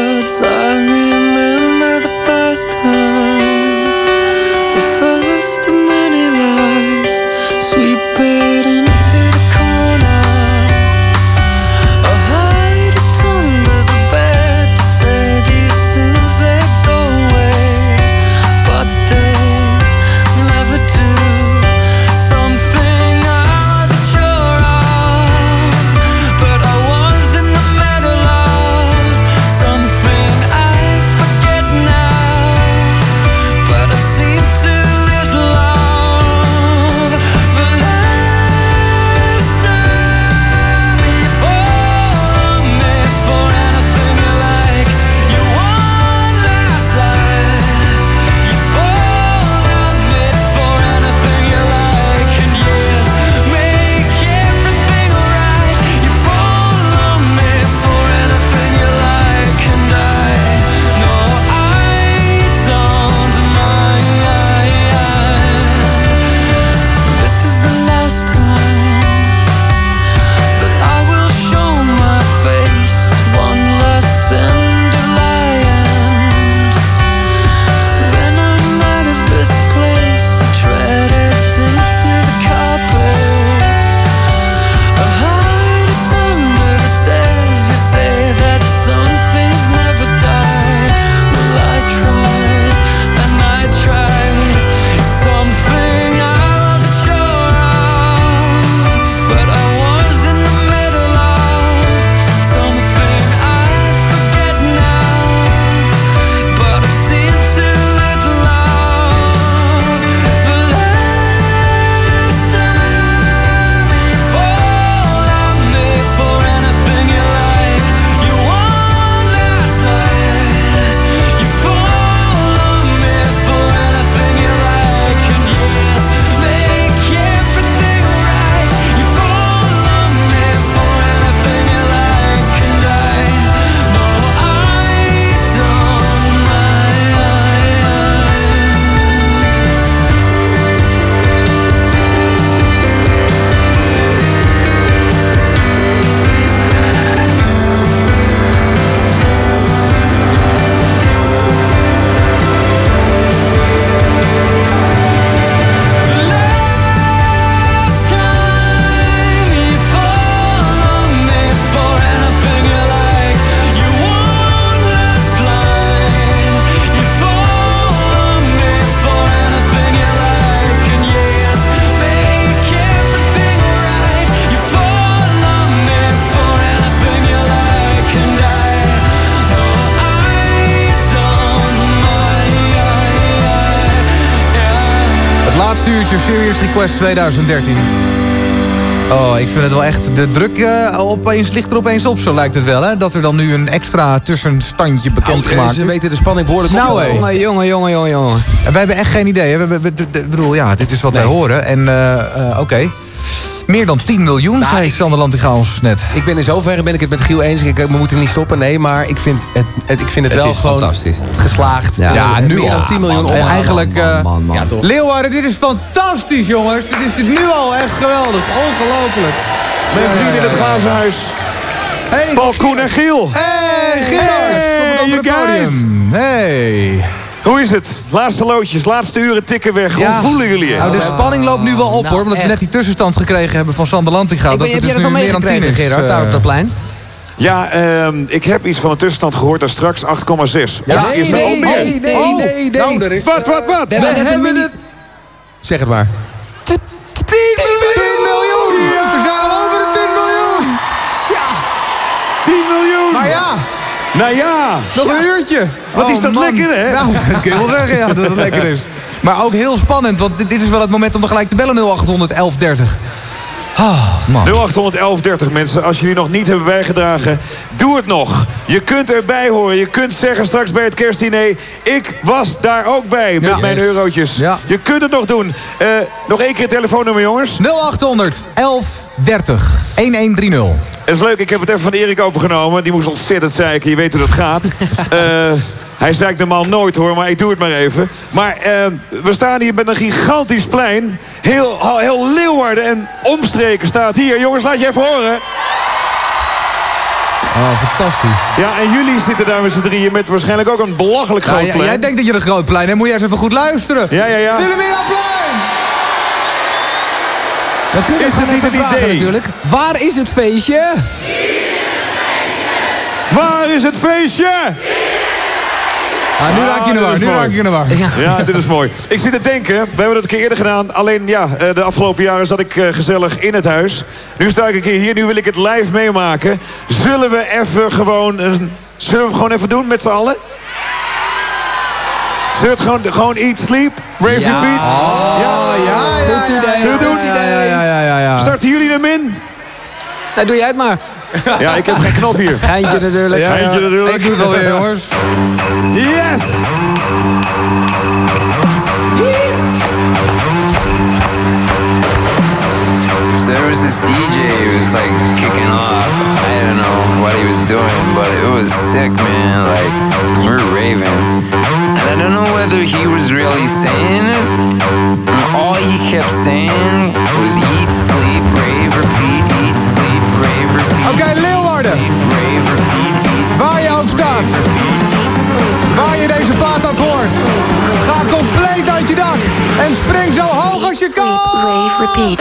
Speaker 18: Serious Request 2013. Oh, ik vind het wel echt... De druk eh, opeens, ligt er opeens op, zo lijkt het wel, hè? Dat er dan nu een extra tussenstandje bekend gemaakt
Speaker 136: Oh, ze
Speaker 18: is.
Speaker 136: weten de spanning behoorlijk
Speaker 18: Nou.
Speaker 137: Jongen, jongen, jongen, jongen.
Speaker 18: En wij hebben echt geen idee. Hè? We, ik bedoel, ja, dit is wat wij horen. En eh, eh, oké. Meer dan 10 miljoen, zei Sander Lantigaals net.
Speaker 136: Ik ben in zoverre ben ik het met Giel eens. Ik, we moeten niet stoppen, nee. Maar ik vind het, het- ik vind het,
Speaker 137: Het
Speaker 136: wel
Speaker 137: is
Speaker 136: gewoon
Speaker 137: fantastisch.
Speaker 136: geslaagd.
Speaker 18: Ja,
Speaker 136: Eh,
Speaker 18: nu
Speaker 136: meer
Speaker 18: al.
Speaker 136: dan 10 miljoen
Speaker 18: En
Speaker 136: omzet.
Speaker 18: eigenlijk... eh,
Speaker 136: Ja, toch?
Speaker 18: Leeuwarden, dit is fantastisch, jongens. Dit is nu al echt geweldig. Ongelooflijk.
Speaker 138: Mijn vrienden in het glazen huis.
Speaker 137: Hey,
Speaker 138: Paul, Koen en Giel.
Speaker 18: Hey, Gerard.
Speaker 138: Hey,
Speaker 18: op het podium. Hey.
Speaker 138: Hoe is het? Laatste loodjes, laatste uren tikken weg. Hoe
Speaker 18: Ja.
Speaker 138: voelen jullie het?
Speaker 18: Nou, de spanning loopt nu wel op,
Speaker 137: Nou,
Speaker 18: hoor. Omdat we net die tussenstand gekregen hebben van Sander Lantinga.
Speaker 137: Ik weet, heb jij dat al meegekregen, Gerard, daar op dat plein?
Speaker 138: Ja, ehm, ik heb iets van een tussenstand gehoord daar straks 8,6.
Speaker 137: Ja,
Speaker 138: Of is
Speaker 137: nee, nee, nee, nee,
Speaker 138: Oh,
Speaker 137: nee, nee.
Speaker 138: nou, er is- Wat, wat, wat?
Speaker 137: We hebben net een mini...
Speaker 136: Zeg het maar.
Speaker 18: 10 miljoen! We zijn al over de 10 miljoen!
Speaker 138: 10 miljoen!
Speaker 18: Maar ja,
Speaker 138: Nou ja.
Speaker 18: nog een uurtje.
Speaker 138: Wat is
Speaker 18: Oh,
Speaker 138: dat
Speaker 18: man.
Speaker 138: lekker, hè?
Speaker 18: Nou, dat [LAUGHS] kun je wel zeggen, ja, dat het lekker is. Maar ook heel spannend, want dit, dit is wel het moment om er gelijk te bellen 0800 1130. Ah, man.
Speaker 138: 081130 mensen, als jullie nog niet hebben bijgedragen, doe het nog. Je kunt erbij horen. Je kunt zeggen straks bij het kerstdiner... ik was daar ook bij met
Speaker 18: Ja.
Speaker 138: mijn
Speaker 18: Yes.
Speaker 138: eurotjes.
Speaker 18: Ja.
Speaker 138: Je kunt het nog doen. Eh, nog één keer het telefoonnummer, jongens.
Speaker 18: 0800 1130 1130.
Speaker 138: Het is leuk, ik heb het even van Erik overgenomen. Die moest ontzettend zeiken, je weet hoe dat gaat. [LAUGHS] Eh, hij zeikt normaal nooit hoor, maar ik doe het maar even. Maar eh, we staan hier met een gigantisch plein. Heel, heel Leeuwarden en omstreken staat hier. Jongens, laat je even horen.
Speaker 18: Oh, fantastisch.
Speaker 138: Ja, en jullie zitten daar met z'n drieën met waarschijnlijk ook een belachelijk
Speaker 18: Ja,
Speaker 138: groot plein.
Speaker 18: jij denkt dat je een groot plein hebt, moet jij eens even goed luisteren.
Speaker 138: Ja, ja, ja.
Speaker 18: Wilhelminaplein!
Speaker 137: We kunnen
Speaker 138: Is
Speaker 137: gewoon
Speaker 138: het niet
Speaker 137: even vragen
Speaker 138: idee?
Speaker 137: natuurlijk. Waar is het feestje?
Speaker 138: Waar is het feestje?
Speaker 18: Ah, nu raak je in de
Speaker 138: dat
Speaker 18: war,
Speaker 138: is
Speaker 18: nu raak je in de war.
Speaker 138: Ja, dit is mooi. Ik zit te denken, we hebben dat een keer eerder gedaan. Alleen ja, eh, de afgelopen jaren zat ik eh, gezellig in het huis. Nu sta ik een keer hier, nu wil ik het live meemaken. Zullen we even gewoon... een- zullen we het gewoon even doen met z'n allen? Zullen we het gewoon, gewoon eat, sleep, rave,
Speaker 137: Ja.
Speaker 138: repeat?
Speaker 18: Oh, ja, ja,
Speaker 137: Goed
Speaker 18: ja,
Speaker 137: idee,
Speaker 138: Zullen we
Speaker 137: goed
Speaker 138: doen?
Speaker 137: idee.
Speaker 18: Ja, ja, ja, ja.
Speaker 138: Starten jullie hem in?
Speaker 137: Nou, doe jij het maar. [LAUGHS]
Speaker 138: Ja, ik heb geen knop hier.
Speaker 137: Geintje natuurlijk.
Speaker 18: Ja, ja.
Speaker 138: Eentje natuurlijk.
Speaker 18: Ik doe het alweer, jongens.
Speaker 138: Yes!
Speaker 139: So there was this DJ who was like kicking off. I don't know what he was doing, but it was sick, man. Like, we were raving. I don't know whether he was really saying it. And all he kept saying was eat, sleep, rave, repeat, eat, sleep, rave, repeat.
Speaker 18: Oké, Leeuwarden.
Speaker 139: Repeat, eat,
Speaker 18: Waar je ook staat. Waar je deze plaat ook hoort. Ga compleet uit je dak. En spring zo hoog als je kan.
Speaker 5: Rave repeat.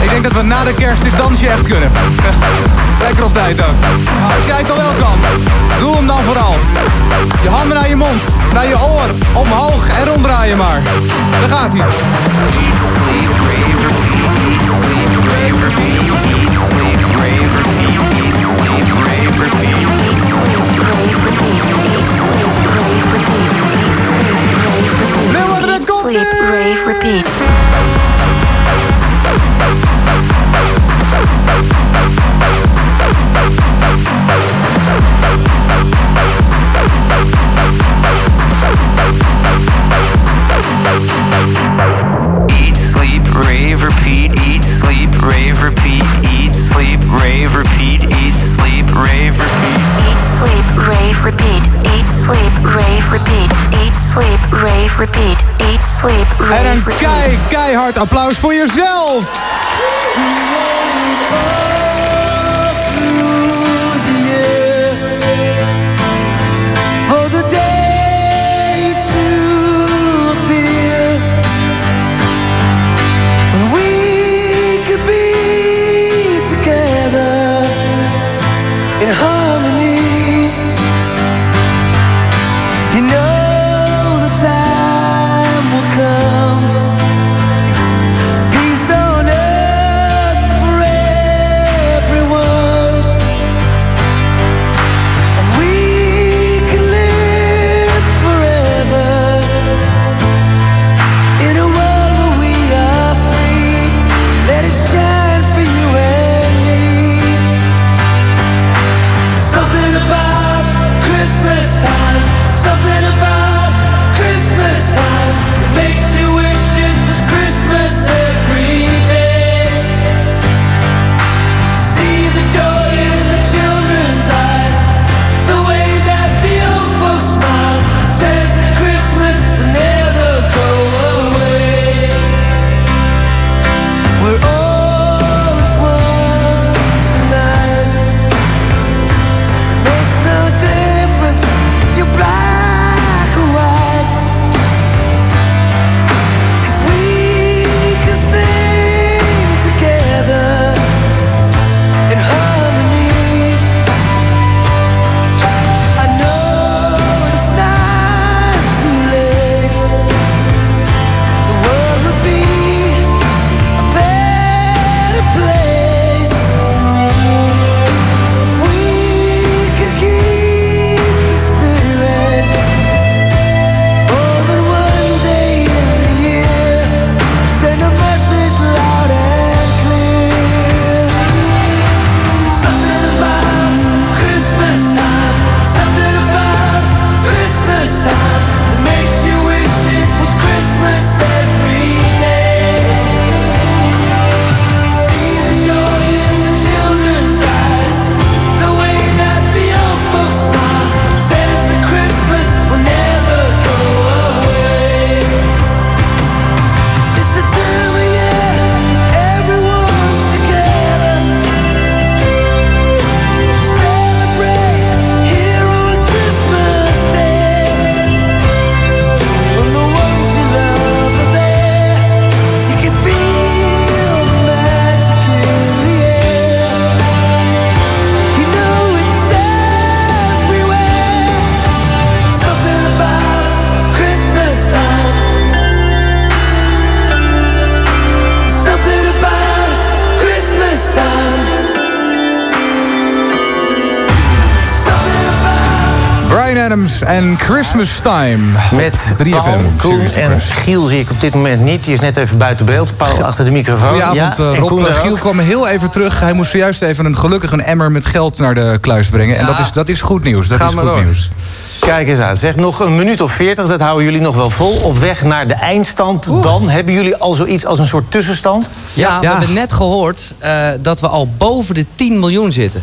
Speaker 18: Ik denk dat we na de kerst dit dansje echt kunnen. [LAUGHS] Lekker op tijd ook. Maar als jij het wel kan, doe hem dan vooral. Je handen naar je mond, naar je oor, omhoog en ronddraaien maar. Daar gaat hij.
Speaker 5: Eat, sleep, rave, repeat.
Speaker 139: Eat, sleep, rave, repeat, eat, sleep, rave, repeat, eat, sleep, rave, repeat, eat, sleep, rave, repeat.
Speaker 5: Eat, sleep, rave, repeat. Eat, sleep, rave, repeat. Eat, sleep, rave, repeat. Eat, sleep,
Speaker 18: En
Speaker 5: rave,
Speaker 18: een
Speaker 5: repeat.
Speaker 18: kei, keihard applaus voor jezelf. 3FM.
Speaker 140: Paul, Koen en. Giel zie ik op dit moment niet. Die is net even buiten beeld. Paul achter de microfoon.
Speaker 18: Goedenavond,
Speaker 140: ja,
Speaker 18: eh,
Speaker 140: en
Speaker 18: Rob.
Speaker 140: Koen
Speaker 18: Eh, Giel
Speaker 140: ook.
Speaker 18: kwam heel even terug. Hij moest zojuist even een gelukkig een emmer met geld naar de kluis brengen. En
Speaker 140: Ja.
Speaker 18: dat, is, dat is goed nieuws. Dat is goed
Speaker 140: door.
Speaker 18: nieuws.
Speaker 140: Kijk eens aan. Zeg nog een minuut of veertig. Dat houden jullie nog wel vol. Op weg naar de eindstand. Dan hebben jullie al zoiets als een soort tussenstand.
Speaker 19: Ja, we hebben net gehoord eh, dat we al boven de 10 miljoen zitten.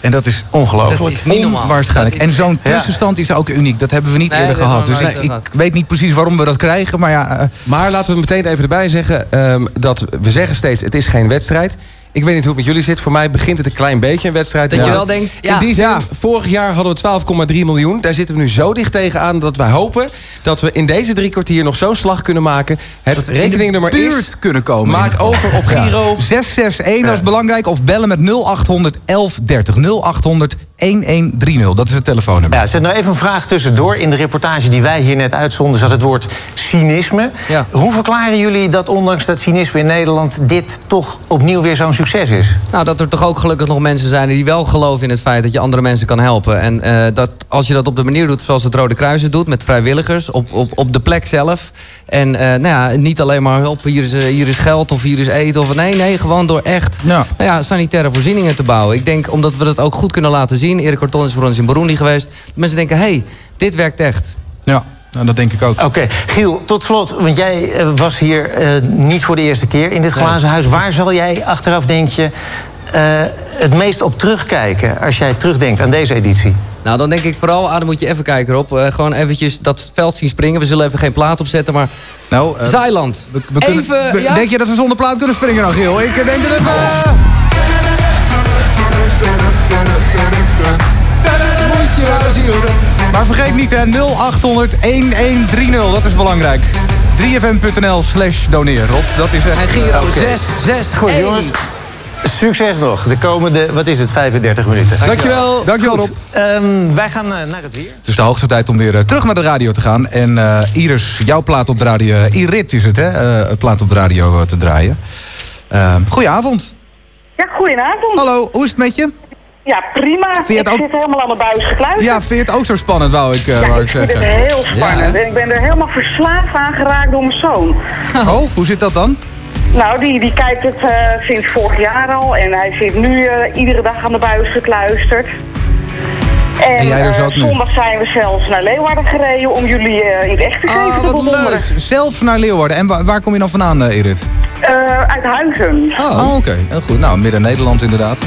Speaker 18: En dat is
Speaker 140: ongelooflijk.
Speaker 19: Dat is niet normaal.
Speaker 18: Onwaarschijnlijk.
Speaker 19: Is-
Speaker 18: En zo'n
Speaker 19: Ja.
Speaker 18: tussenstand is ook uniek. Dat hebben we niet
Speaker 19: Nee,
Speaker 18: eerder gehad. Dus ik, weet niet precies waarom we dat krijgen. Maar ja, eh,
Speaker 17: Maar laten we meteen even erbij zeggen ehm, dat we zeggen steeds: het is geen wedstrijd. Ik weet niet hoe het met jullie zit. Voor mij begint het een klein beetje een wedstrijd.
Speaker 19: Dat je wel denkt, ja.
Speaker 17: In die zin, vorig jaar hadden we 12,3 miljoen. Daar zitten we nu zo dicht tegenaan dat wij hopen dat we in deze drie kwartier nog zo'n slag kunnen maken. Het rekeningnummer is.
Speaker 18: kunnen komen.
Speaker 17: Maak over op
Speaker 18: Ja.
Speaker 17: Giro.
Speaker 18: 661, dat is belangrijk. Of bellen met 0800 1130. 0800 1130. Dat is het telefoonnummer.
Speaker 140: Ja, zet nou even een vraag tussendoor. In de reportage die wij hier net uitzonden zat het woord cynisme. Hoe verklaren jullie dat ondanks dat cynisme in Nederland... dit toch opnieuw weer zo'n succes is?
Speaker 19: Nou, dat er toch ook gelukkig nog mensen zijn die wel geloven in het feit dat je andere mensen kan helpen. En eh, dat als je dat op de manier doet zoals het Rode Kruis het doet, met vrijwilligers, op, op, op de plek zelf. En eh, nou ja, niet alleen maar hulp, hier is, eh, hier is geld of hier is eten. Of, nee, nee, gewoon door echt Nou ja, sanitaire voorzieningen te bouwen. Ik denk omdat we dat ook goed kunnen laten zien. Erik Corton is voor ons in Burundi geweest. Mensen denken, hé, hey, dit werkt echt.
Speaker 18: Ja, nou, dat denk ik ook.
Speaker 140: Oké, Giel, tot slot, want jij eh, was hier eh, niet voor de eerste keer in dit
Speaker 19: Nee.
Speaker 140: glazen huis. Waar zal jij achteraf, denk je, eh, het meest op terugkijken... als jij terugdenkt aan deze editie?
Speaker 19: Nou, dan denk ik vooral, ah, dan moet je even kijken Rob. Eh, gewoon eventjes dat veld zien springen. We zullen even geen plaat opzetten, maar...
Speaker 18: Nou, eh,
Speaker 19: Zeiland.
Speaker 18: We kunnen-
Speaker 19: even,
Speaker 18: we-
Speaker 19: ja?
Speaker 18: Denk je dat we zonder plaat kunnen springen dan, Giel? Ik denk dat het... eh, Maar vergeet niet, hè, 0800 1130. Dat is belangrijk. 3fm.nl slash doneer, Rob. Dat is echt...
Speaker 19: En Giro
Speaker 140: Oké.
Speaker 19: 6, 6,
Speaker 140: Goed, jongens. Succes nog. De komende, wat is het, 35 minuten.
Speaker 18: Dankjewel. Dankjewel, Rob.
Speaker 140: Ehm, wij gaan eh, naar het weer.
Speaker 18: Het is de hoogste tijd om weer eh, terug naar de radio te gaan. En eh, Iris, jouw plaat op de radio... Irit is het, hè? eh, plaat op de radio te draaien. Eh, goedenavond.
Speaker 38: Ja, goedenavond.
Speaker 18: Hallo, hoe is het met je?
Speaker 38: Ja, prima.
Speaker 18: je het
Speaker 38: ik
Speaker 18: ook-
Speaker 38: zit helemaal aan de buis gekluisterd.
Speaker 18: Ja, vind je het ook zo spannend, wou ik, eh,
Speaker 38: Ja,
Speaker 18: wou
Speaker 38: ik
Speaker 18: ik
Speaker 38: vind
Speaker 18: zeggen.
Speaker 38: het heel spannend. En ik ben er helemaal verslaafd aan geraakt door mijn zoon.
Speaker 18: Oh, hoe zit dat dan?
Speaker 38: Nou, die, die kijkt het eh, sinds vorig jaar al. En hij zit nu eh, iedere dag aan de buis gekluisterd. En,
Speaker 18: En jij dus ook nu?
Speaker 38: zondag zijn we zelfs naar Leeuwarden gereden om jullie eh, in het echt te
Speaker 18: Oh,
Speaker 38: te bewonderen.
Speaker 18: Zelf naar Leeuwarden. En wa- waar kom je dan vandaan, eh, Irit?
Speaker 38: Eh, uit Huizen.
Speaker 18: Oh, oké. Heel goed. Nou, Midden-Nederland inderdaad.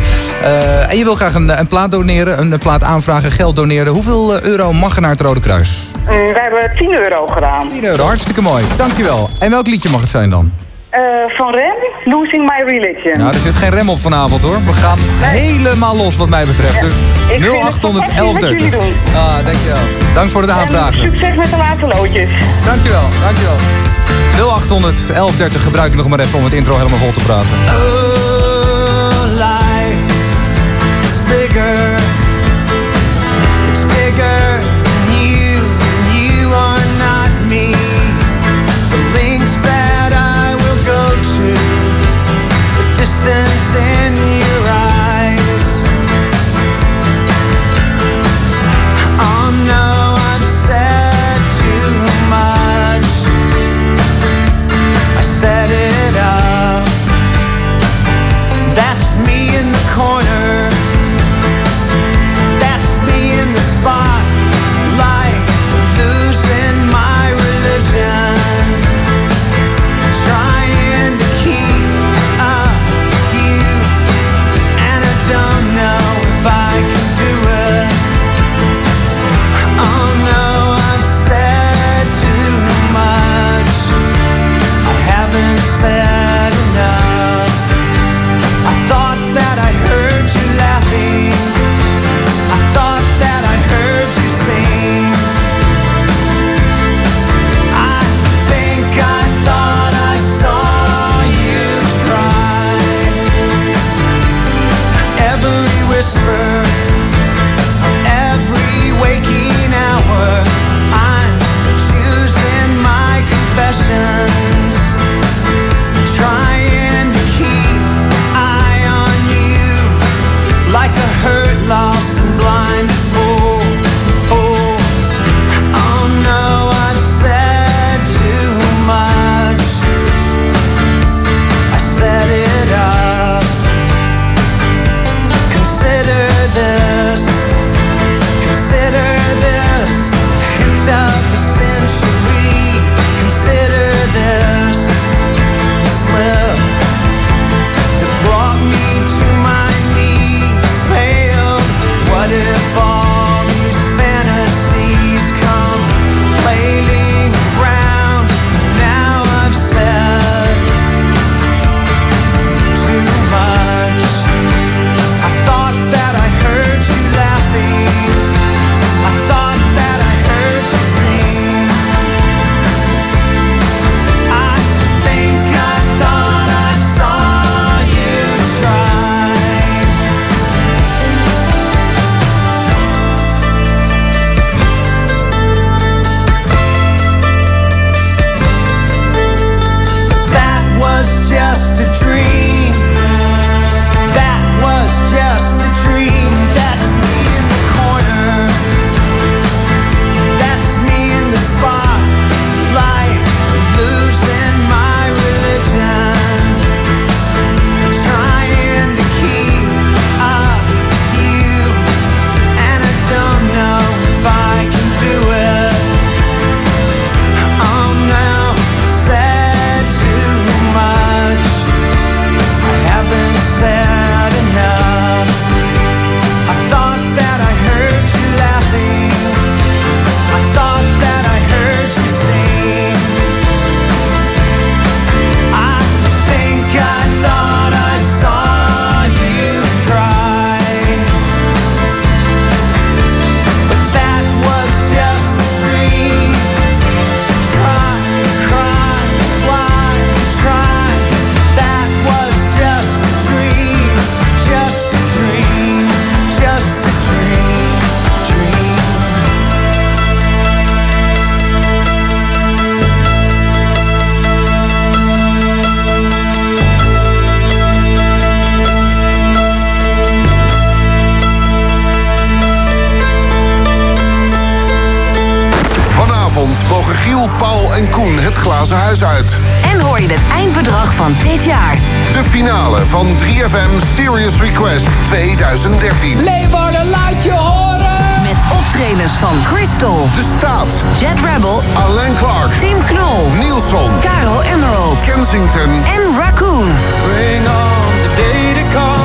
Speaker 18: En je wil graag een, een plaat doneren, een, plaat aanvragen, geld doneren. Hoeveel euro mag er naar het Rode Kruis?
Speaker 38: Mm, we hebben 10 euro gedaan.
Speaker 18: 10 euro, hartstikke mooi. Dankjewel. En welk liedje mag het zijn dan?
Speaker 38: Eh, van Rem, Losing My Religion.
Speaker 18: Nou, er zit geen rem op vanavond hoor. We gaan helemaal los wat mij betreft. Dus
Speaker 38: Ik vind het
Speaker 18: 0800
Speaker 38: fantastisch wat jullie
Speaker 18: 1130.
Speaker 38: doen.
Speaker 19: Ah, dankjewel.
Speaker 18: Dank voor het aanvragen.
Speaker 38: Succes met de laatste loodjes.
Speaker 18: Dankjewel, dankjewel. 0800 1130 gebruik ik nog maar even om het intro helemaal vol te praten.
Speaker 141: life is bigger. Distance Every
Speaker 10: huis uit.
Speaker 84: En hoor je het eindbedrag van dit jaar.
Speaker 10: De finale van 3FM Serious Request 2013.
Speaker 84: Leeuwarden, laat je horen! Met optredens van Crystal,
Speaker 10: De Staat,
Speaker 84: Jet Rebel,
Speaker 10: Alain Clark,
Speaker 84: Tim Knol,
Speaker 10: Nielsen,
Speaker 84: Caro Emerald
Speaker 10: Kensington
Speaker 84: en Raccoon.
Speaker 142: Bring on the day to come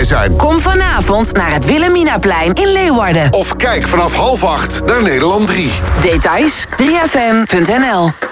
Speaker 10: bij zijn.
Speaker 84: Kom vanavond naar het Wilhelminaplein in Leeuwarden.
Speaker 10: Of kijk vanaf half acht naar Nederland 3.
Speaker 84: Details 3fm.nl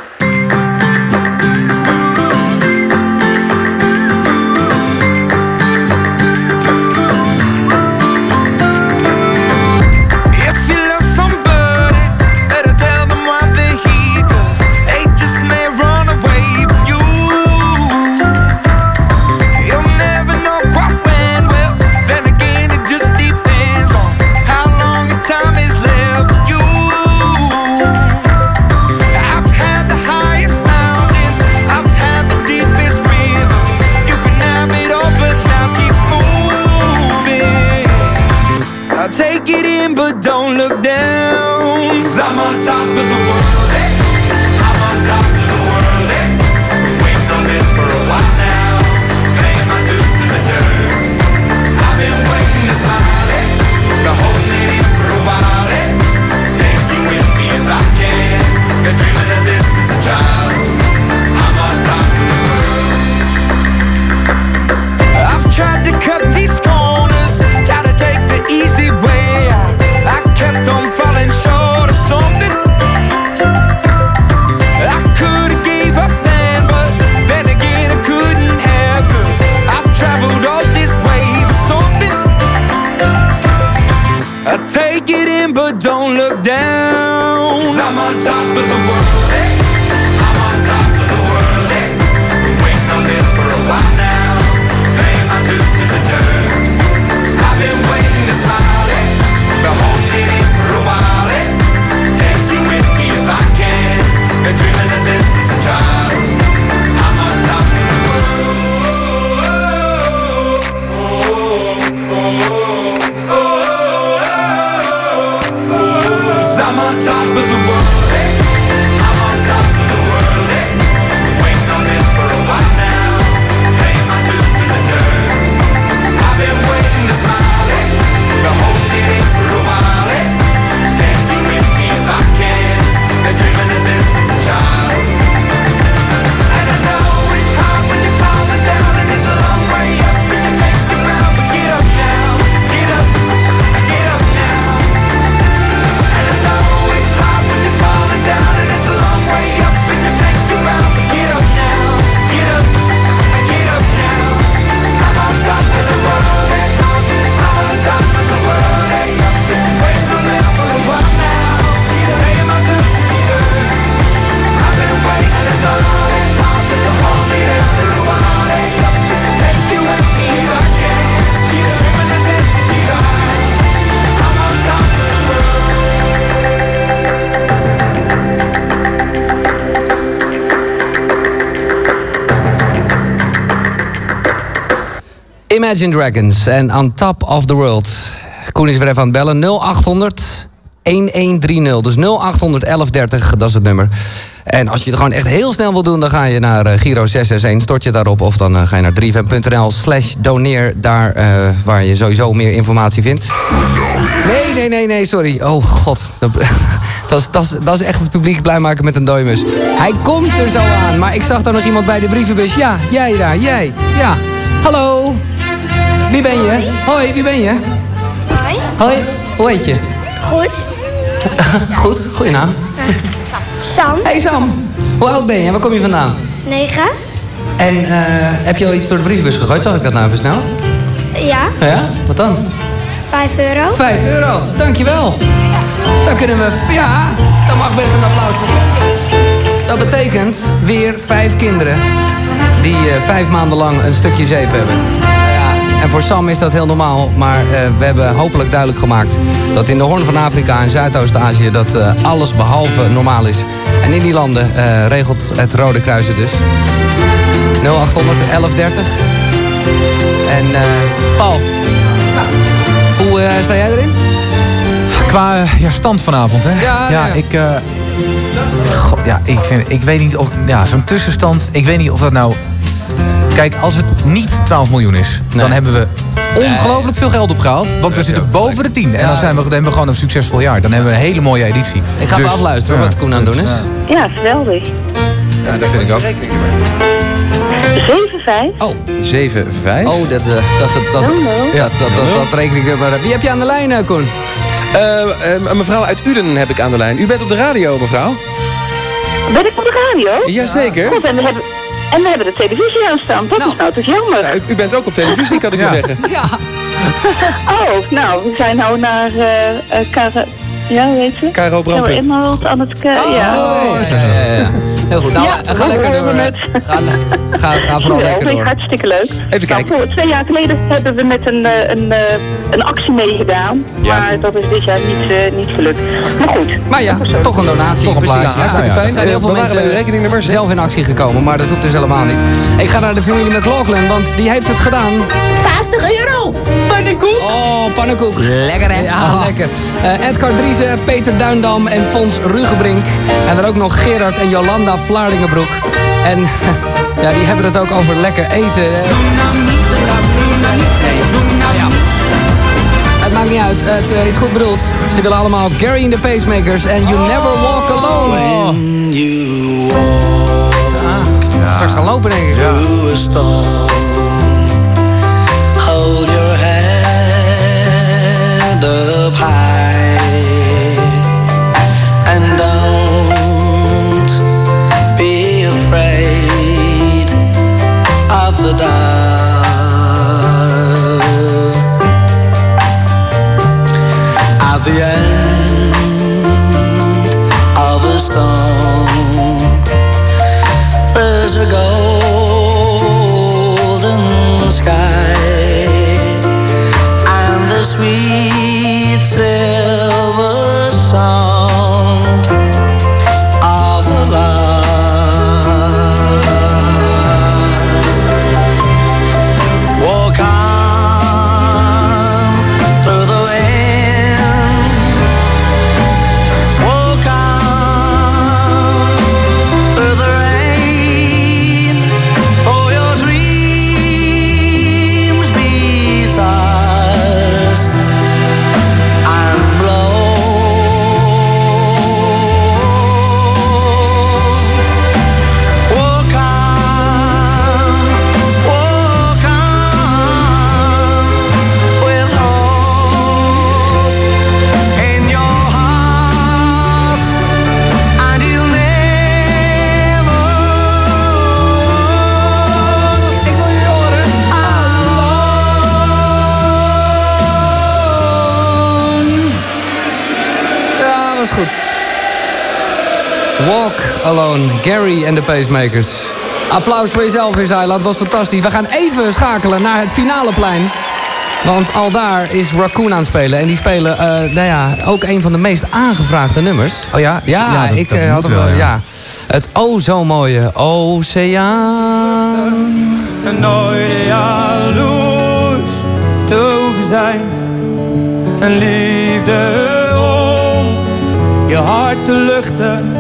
Speaker 19: Imagine Dragons en On Top of the World. Koen is weer even aan het bellen. 0800 1130. Dus 0800 1130, dat is het nummer. En als je het gewoon echt heel snel wil doen, dan ga je naar eh, Giro 661, stort je daarop. Of dan eh, ga je naar 3fm.nl slash doneer, daar eh, waar je sowieso meer informatie vindt. Nee, nee, nee, nee, sorry. Oh god, dat, [LAUGHS] dat, dat is echt het publiek blij maken met een dooimus. Hij komt er zo aan, maar ik zag daar nog iemand bij de brievenbus. Ja, jij daar, jij. Ja, hallo. Wie ben je? Hoi, wie ben je?
Speaker 143: Hoi.
Speaker 19: Hoi, hoe heet je?
Speaker 143: Goed. [LAUGHS]
Speaker 19: Goed, goeie naam.
Speaker 143: Sam.
Speaker 19: Hey Sam, hoe oud ben je en waar kom je vandaan?
Speaker 143: 9.
Speaker 19: En eh, heb je al iets door de brievenbus gegooid? Zag ik dat nou even snel?
Speaker 143: Ja.
Speaker 19: Ja, wat dan?
Speaker 143: 5 euro.
Speaker 19: 5 euro, dankjewel. Dan kunnen we, ja, dan mag best een applaus voor. Dat betekent weer vijf kinderen die eh, vijf maanden lang een stukje zeep hebben. Nou en voor Sam is dat heel normaal, maar eh, we hebben hopelijk duidelijk gemaakt dat in de Hoorn van Afrika en Zuidoost-Azië dat eh, alles behalve normaal is. En in die landen eh, regelt het Rode Kruis het dus. 0800 1130. En eh, Paul, hoe eh, sta jij erin?
Speaker 18: Qua ja, stand vanavond, hè?
Speaker 19: Ja, ja.
Speaker 18: ik... goh, ja, ik, vind, ik weet niet of... Ja, zo'n tussenstand... Ik weet niet of dat nou... Kijk, als het niet 12 miljoen is... dan hebben we ongelooflijk veel geld opgehaald. Want we zitten boven de 10. En dan, zijn we, dan hebben we gewoon een succesvol jaar. Dan hebben we een hele mooie editie.
Speaker 19: Ik ga even afluisteren wat Koen aan het doen is.
Speaker 38: Ja, geweldig.
Speaker 18: Ja, dat vind ik ook.
Speaker 38: 7-5.
Speaker 19: Oh.
Speaker 17: 7, 5.
Speaker 19: Oh, dat, eh, dat, is het- dat, is het- dat, dat, dat, dat reken ik er maar. Wie heb je aan de lijn, eh, Koen?
Speaker 17: Eh, eh, een mevrouw uit Uden heb ik aan de lijn. U bent op de radio, mevrouw?
Speaker 38: Ben ik op de radio?
Speaker 17: Jazeker.
Speaker 38: Goed, en we hebben, en we hebben de televisie aanstaan. Dat is nou toch jammer.
Speaker 17: Ja, u, u bent ook op televisie, kan ik u zeggen.
Speaker 19: Ja. [LAUGHS]
Speaker 38: Oh, nou, we zijn nou naar eh eh, Kara... Ja, hoe heet ze?
Speaker 17: Caro Brandpunt.
Speaker 38: Emerald aan het... ke- ja.
Speaker 19: ja, ja, ja. Heel goed. Nou,
Speaker 38: Ja,
Speaker 19: ga
Speaker 38: we
Speaker 19: lekker door. Ga, ga, ga vooral lekker door.
Speaker 38: hartstikke leuk.
Speaker 17: Even kijken.
Speaker 38: Nou, voor twee jaar geleden hebben we met een, eh, een, een actie meegedaan.
Speaker 17: Ja.
Speaker 38: Maar dat is dit jaar niet, eh, niet gelukt. Maar goed.
Speaker 19: Maar ja, toch een donatie.
Speaker 17: Toch een
Speaker 19: precies.
Speaker 17: plaatje. Hartstikke fijn.
Speaker 19: Er zijn heel veel
Speaker 17: we
Speaker 19: mensen
Speaker 17: rekeningnummers,
Speaker 19: zelf in actie gekomen, maar dat hoeft dus helemaal niet. Ik ga naar de familie McLaughlin, want die heeft het gedaan.
Speaker 143: 50 euro!
Speaker 19: Pannenkoek! Oh, pannenkoek. Lekker hè? Ja, lekker. Eh, Edgar Driessen, Peter Duindam en Fons Rugebrink. En dan ook nog Gerard en Jolanda Vlaardingenbroek. En [LAUGHS] ja, die hebben het ook over lekker eten. Nou maakt niet uit, het eh, is goed bedoeld. Ze willen allemaal Gary in the Pacemakers en You Never Walk Alone. Ja, Straks gaan lopen denk ik.
Speaker 84: through a storm. Hold your head up high Walk
Speaker 19: Alone, Gary en de Pacemakers. Applaus voor jezelf in Zeiland, was fantastisch. We gaan even schakelen naar het finale plein. Want al daar is Raccoon aan het spelen. En die spelen, eh, nou ja, ook een van de meest aangevraagde nummers.
Speaker 18: Oh ja?
Speaker 19: Ja,
Speaker 18: Ja, dat-
Speaker 19: ik
Speaker 18: dat
Speaker 19: eh, had hem,
Speaker 18: wel, ja.
Speaker 19: ja. Het oh zo mooie oceaan.
Speaker 84: En nooit jaloers te hoeven zijn. Een liefde om je hart te luchten.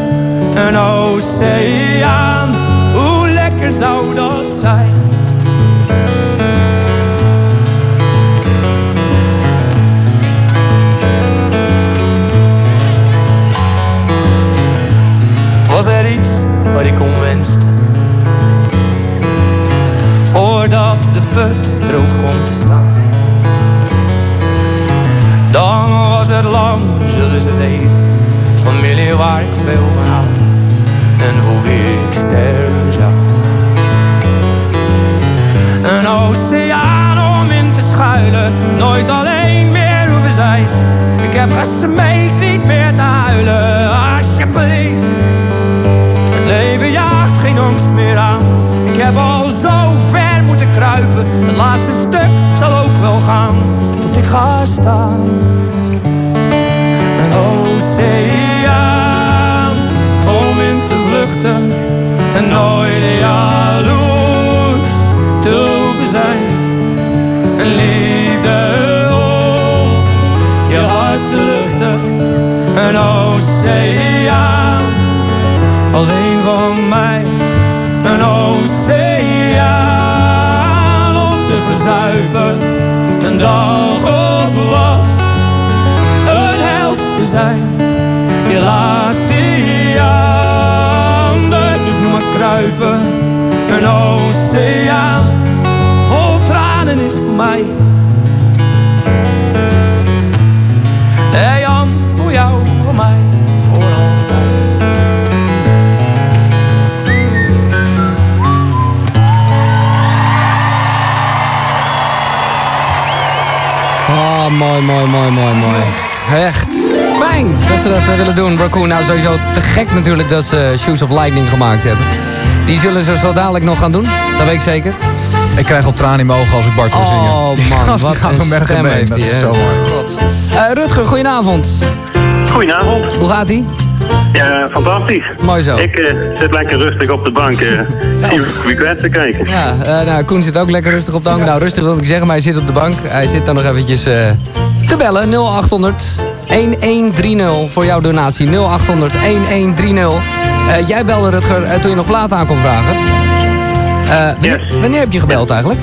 Speaker 84: Een oceaan, hoe lekker zou dat zijn? Was er iets wat ik onwenste? Voordat de put droog komt te staan. Dan was het lang, zullen ze weten. Familie waar ik veel van hou. En hoe ik sterven zou. Een oceaan om in te schuilen. Nooit alleen meer hoeven zijn. Ik heb gesmeekt niet meer te huilen. Alsjeblieft. Het leven jaagt geen angst meer aan. Ik heb al zo ver moeten kruipen. Het laatste stuk zal ook wel gaan. Tot ik ga staan. Een oceaan En nooit jaloers te zijn. Een liefde om je hart te luchten.
Speaker 144: een oceaan. Alleen van mij een oceaan om te verzuipen. Een dag of wat, een held te zijn. Je lacht kruipen. Een oceaan vol tranen is voor mij. Hey Jan, voor jou, voor mij, voor altijd.
Speaker 19: Oh, mooi, mooi, mooi, mooi, mooi. Echt. Fijn dat ze dat eh, willen doen. Raccoon, nou sowieso te gek natuurlijk dat ze Shoes of Lightning gemaakt hebben. Die zullen ze zo dadelijk nog gaan doen. Dat weet ik zeker.
Speaker 18: Ik krijg al tranen in mijn ogen als ik Bart hoor zingen.
Speaker 19: Oh man,
Speaker 18: gast,
Speaker 19: wat
Speaker 18: die gaat
Speaker 19: een stem
Speaker 18: been.
Speaker 19: heeft
Speaker 18: Dat
Speaker 19: hij,
Speaker 18: zo mooi.
Speaker 19: God. Eh, Rutger, goedenavond.
Speaker 145: Goedenavond.
Speaker 19: Hoe gaat ie?
Speaker 145: Ja, fantastisch.
Speaker 19: Mooi zo.
Speaker 145: Ik eh, zit lekker rustig op de bank uh, request te kijken.
Speaker 19: Ja, eh, nou, Koen zit ook lekker rustig op de bank. Nou, rustig wil ik zeggen, maar hij zit op de bank. Hij zit dan nog eventjes eh, te bellen. 0800 1130 voor jouw donatie. 0800 1130. Eh, jij belde Rutger eh, toen je nog plaat aan kon vragen. Eh, wanneer, wanneer heb je gebeld eigenlijk?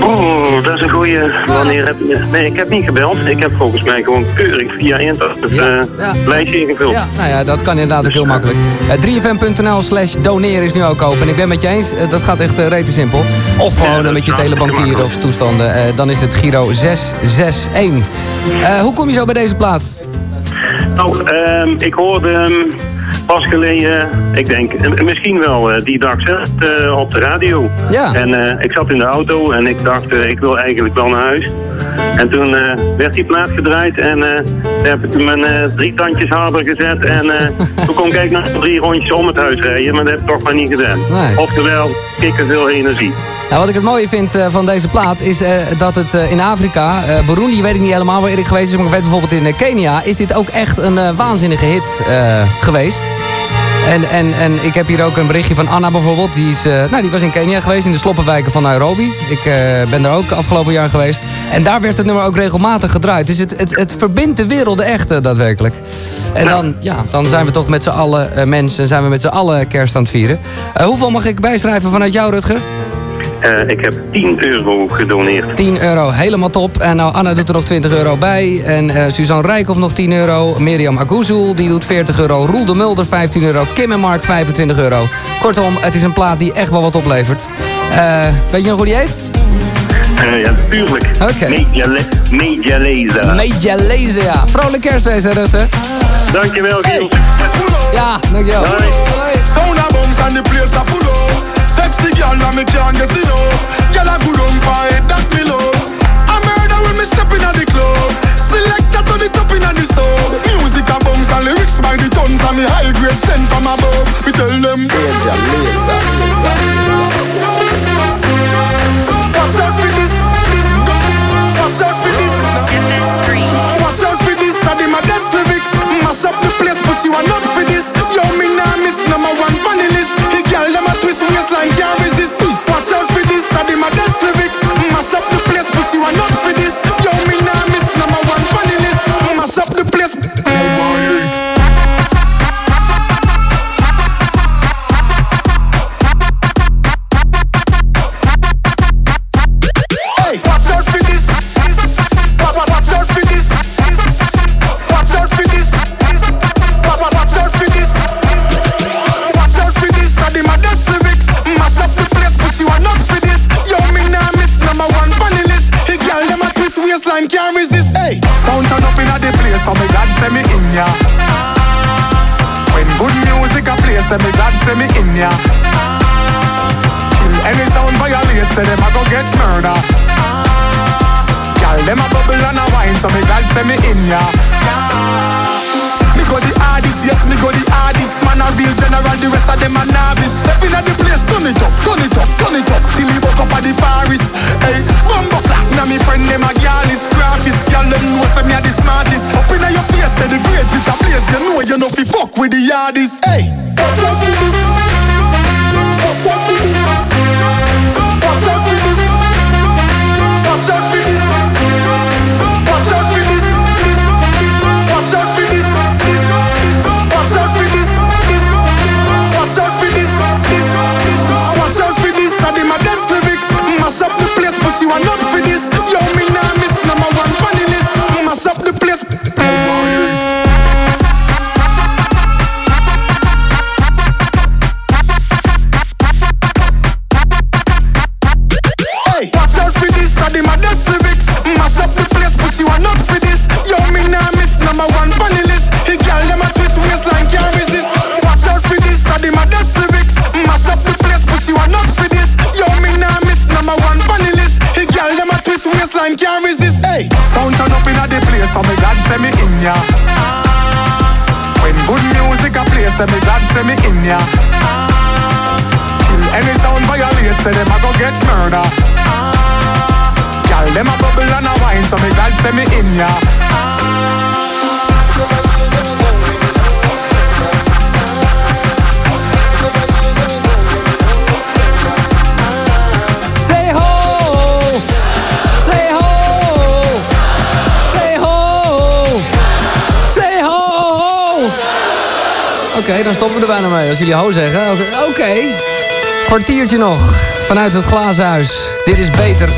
Speaker 145: Oh, dat is een goeie. Wanneer heb je... Nee, ik heb niet gebeld. Ik heb volgens mij gewoon keurig via internet het eh, lijstje ingevuld.
Speaker 19: Ja, nou ja, dat kan inderdaad ook heel makkelijk. Eh 3fm.nl slash doneren is nu ook open. En ik ben met je eens, dat gaat echt rete simpel. Of gewoon met je telebankier of toestanden. Dan is het Giro 661. Eh, hoe kom je zo bij deze plaat?
Speaker 145: Nou, ehm, ik hoorde pas geleden, ik denk, misschien wel eh, die dag zelf eh, op de radio.
Speaker 19: Ja.
Speaker 145: En eh, ik zat in de auto en ik dacht, ik wil eigenlijk wel naar huis. En toen werd die plaat gedraaid en toen heb ik mijn drie tandjes harder gezet. En [LAUGHS] toen kon ik eigenlijk nog drie rondjes om het huis rijden, maar dat heb ik toch maar niet gedaan.
Speaker 19: Nee.
Speaker 145: Oftewel, kikken veel energie.
Speaker 19: Nou, wat ik het mooie vind uh, van deze plaat is uh, dat het uh, in Afrika, Burundi weet ik niet helemaal waar Erik geweest is, maar ik weet bijvoorbeeld in Kenia, is dit ook echt een waanzinnige hit geweest. En, en, en ik heb hier ook een berichtje van Anna bijvoorbeeld. Die, is, nou, die was in Kenia geweest, in de sloppenwijken van Nairobi. Ik ben daar ook afgelopen jaar geweest. En daar werd het nummer ook regelmatig gedraaid. Dus het, het, het verbindt de werelden echt daadwerkelijk. En dan, ja, dan zijn we toch met z'n allen mensen, zijn we met z'n allen kerst aan het vieren. hoeveel mag ik bijschrijven vanuit jou, Rutger?
Speaker 145: Uh, ik heb 10 euro gedoneerd.
Speaker 19: 10 euro, helemaal top. En nou, Anna doet er nog 20 euro bij. En uh, Suzanne Rijkhoff nog 10 euro. Mirjam Aguzul, die doet 40 euro. Roel de Mulder 15 euro. Kim en Mark 25 euro. Kortom, het is een plaat die echt wel wat oplevert. Uh, weet je nog hoe die heet?
Speaker 145: Uh, ja, tuurlijk.
Speaker 19: Oké. Okay.
Speaker 145: Media Leza.
Speaker 19: Media Leza, ja. Vrolijk kerstfeest, hè, Rutte?
Speaker 145: Dankjewel, Giel.
Speaker 19: Ja, dankjewel.
Speaker 145: Hoi.
Speaker 144: Hoi. Sound of bombs and the place are full of Sexy girl, now me can't get enough. Girl, I good on fire, that me love. I murder when me step in the club. Selector to the top in the soul. Music a bombs and lyrics by the tons and me high grade sent from above. We tell them. Watch out for this, this, Watch out for this. Watch out for this. I did my best lyrics. Mash up the place, but she want say me God send me in ya. Kill any sound violate, say them a go get murder. Girl, them a bubble and a wine, so me God send me in ya. Me go the hardest, yes, me go the hardest. Man a real general, the rest of them a novice. Step in at the place, turn it up, turn it up, turn it up. Till me woke up at the forest. Hey, bumbo clap, now me friend them a girl is graphist. Girl, them know say me a the smartest. Up inna your face, say the grades it a place. You know you know fi fuck with the hardest. Hey. Watch out say them a go get murder. Girl, them a bubble and a wine, so me glad say me in ya.
Speaker 84: Say ho! Say ho! Say ho! Say ho! Oké, dan stoppen we er bijna mee als jullie ho zeggen. Oké, Oké. Kwartiertje nog vanuit het glazen. Dit is beter.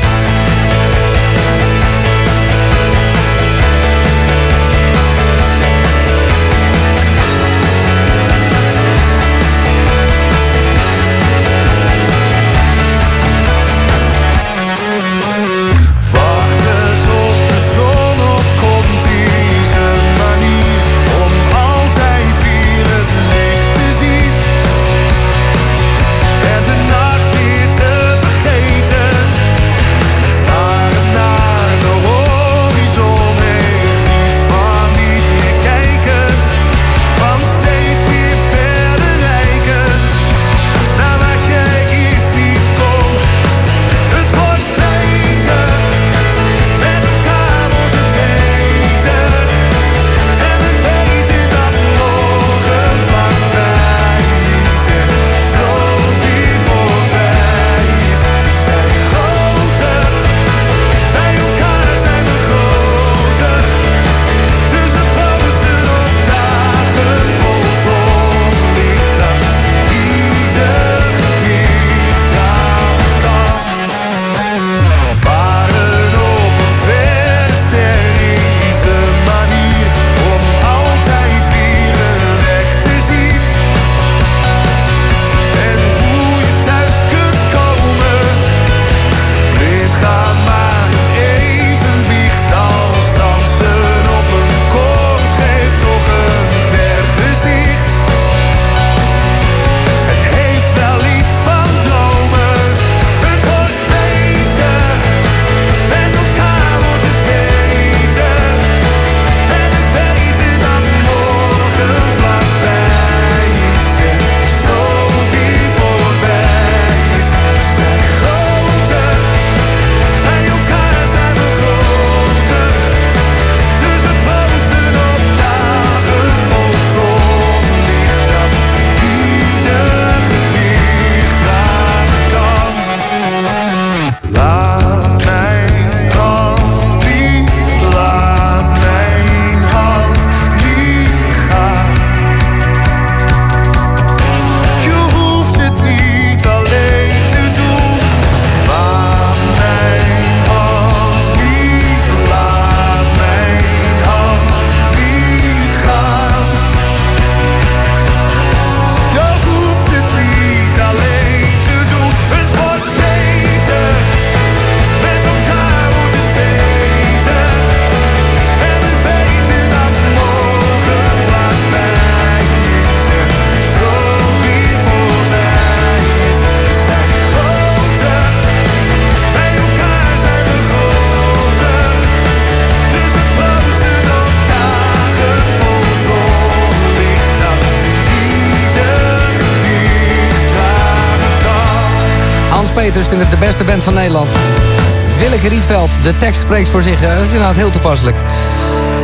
Speaker 84: Tekst spreekt voor zich. Dat is inderdaad heel toepasselijk.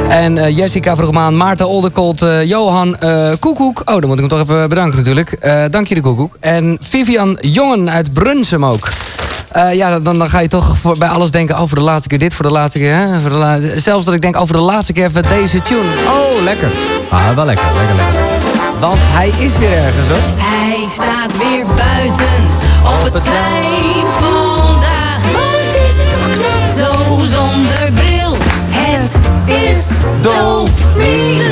Speaker 84: En eh, Jessica vroeg me aan, Maarten Olderkolt, eh, Johan eh, Koekoek. Oh, dan moet ik hem toch even bedanken natuurlijk. Eh, dank je de Koekoek. En Vivian Jongen uit Brunsum ook. Eh, ja, dan, dan ga je toch voor, bij alles denken over de laatste keer dit, voor de laatste keer. Hè? Voor de la- zelfs dat ik denk over de laatste keer even deze tune.
Speaker 18: Oh, lekker. Ah, wel lekker, lekker, lekker.
Speaker 84: Want hij is weer ergens hoor.
Speaker 25: Hij staat weer buiten op het plein is Domi.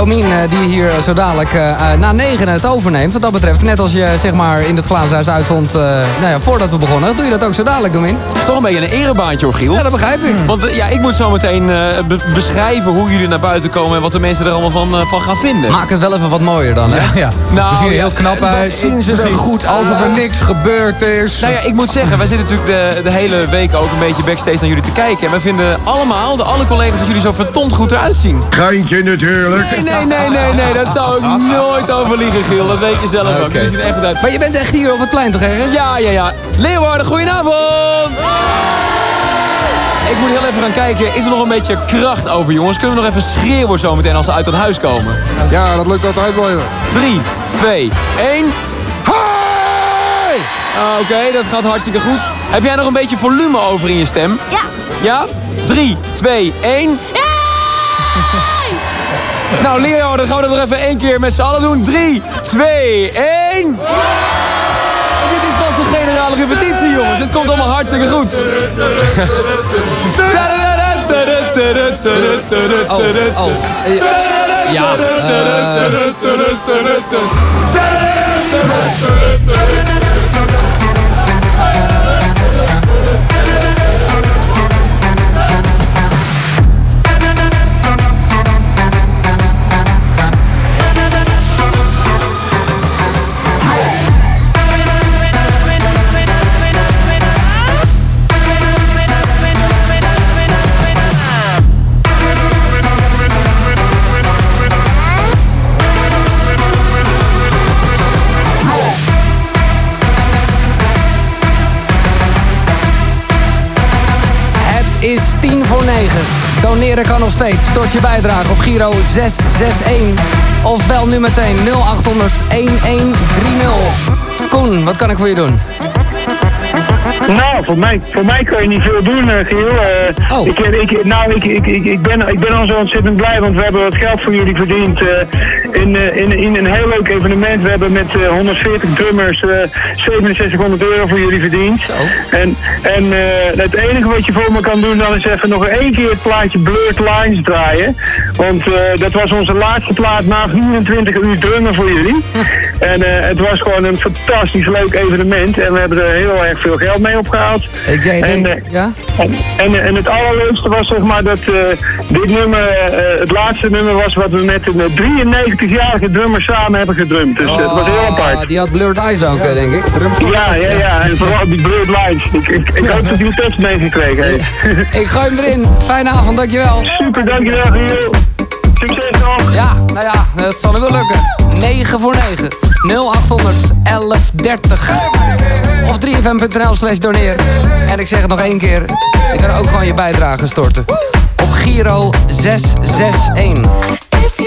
Speaker 19: Domien, eh, die hier zo dadelijk eh, eh, na negen het overneemt. Wat dat betreft, net als je zeg maar in het glazen huis uitstond... eh, nou ja, voordat we begonnen, doe je dat ook zo dadelijk, Domien?
Speaker 80: Het is toch een beetje een erebaantje hoor, Giel.
Speaker 19: Ja, dat begrijp ik.
Speaker 80: Want ja, ik moet zo meteen eh, be- beschrijven hoe jullie naar buiten komen... en wat de mensen er allemaal van, van gaan vinden.
Speaker 19: Maak het wel even wat mooier dan, hè?
Speaker 18: Ja, [LAUGHS]
Speaker 80: Nou,
Speaker 18: we zien er heel
Speaker 80: ja,
Speaker 18: knap
Speaker 80: wat
Speaker 18: uit.
Speaker 80: zien ze er goed
Speaker 18: Alsof er niks gebeurd is.
Speaker 80: Nou ja, ik moet zeggen, wij zitten natuurlijk de, de hele week ook een beetje backstage naar jullie te kijken. En we vinden allemaal, de alle collega's, dat jullie zo verdomd goed eruit zien.
Speaker 20: Geintje natuurlijk.
Speaker 80: Nee, nee, nee, nee, nee, dat zou ik nooit overliegen, Giel. Dat weet je zelf ook. Er echt goed uit.
Speaker 19: Maar je bent echt hier op het plein toch ergens?
Speaker 80: Ja, ja, ja. Leeuwarden, goedenavond! Ik moet heel even gaan kijken, is er nog een beetje kracht over, jongens? Kunnen we nog even schreeuwen zometeen als ze uit het huis komen?
Speaker 20: Ja, dat lukt altijd wel. joh.
Speaker 80: 3, 2, 1. Hey! Ah, Oké, dat gaat hartstikke goed. Heb jij nog een beetje volume over in je stem?
Speaker 25: Ja.
Speaker 80: Ja? 3, 2, 1. Nou, Leo, dan gaan we dat nog even één keer met z'n allen doen. 3, 2, 1. Dit is pas de generale repetitie, jongens. Het komt allemaal hartstikke goed.
Speaker 19: Oh, oh. Ja, Het Doneren kan nog steeds. Stort je bijdrage op Giro 661. Of bel nu meteen 0800 1130. Koen, wat kan ik voor je doen?
Speaker 146: Nou, voor mij, voor mij kan je niet veel doen, eh, Giel. Eh,
Speaker 19: Oh.
Speaker 146: ik, ik, nou, ik, ik, ik, ik, ben, ik ben al zo ontzettend blij, want we hebben wat geld voor jullie verdiend eh, in, eh, in, in een heel leuk evenement. We hebben met eh, 140 drummers eh 6700 euro voor jullie verdiend. En, en eh, het enige wat je voor me kan doen dan is even nog één keer het plaatje Blurred Lines draaien. Want eh, dat was onze laatste plaat na 24 uur drummen voor jullie. En eh, het was gewoon een fantastisch leuk evenement. En we hebben er heel erg veel geld mee opgehaald.
Speaker 19: Ik denk,
Speaker 146: en, eh,
Speaker 19: ja?
Speaker 146: en, en, en het allerleukste was zeg maar dat eh, dit nummer, het laatste nummer was wat we met een eh, 93-jarige drummer samen hebben gedrumd. Dus eh, het was heel apart.
Speaker 19: Ah, die had Blurred Eyes ook, denk ik.
Speaker 146: Ja, ja, ja. En vooral die blurred lines. Ik, ik, ik hoop dat hij de tekst meegekregen heeft. [LAUGHS]
Speaker 19: Ik gooi hem erin. Fijne avond, dankjewel.
Speaker 146: Super, dankjewel. Succes nog.
Speaker 19: Ja, nou ja, het zal er wel lukken. 9 voor 9. 0800 1130. Of 3fm.nl slash doneer. En ik zeg het nog één keer. Je kan ook gewoon je bijdrage storten. Op Giro 661.
Speaker 137: If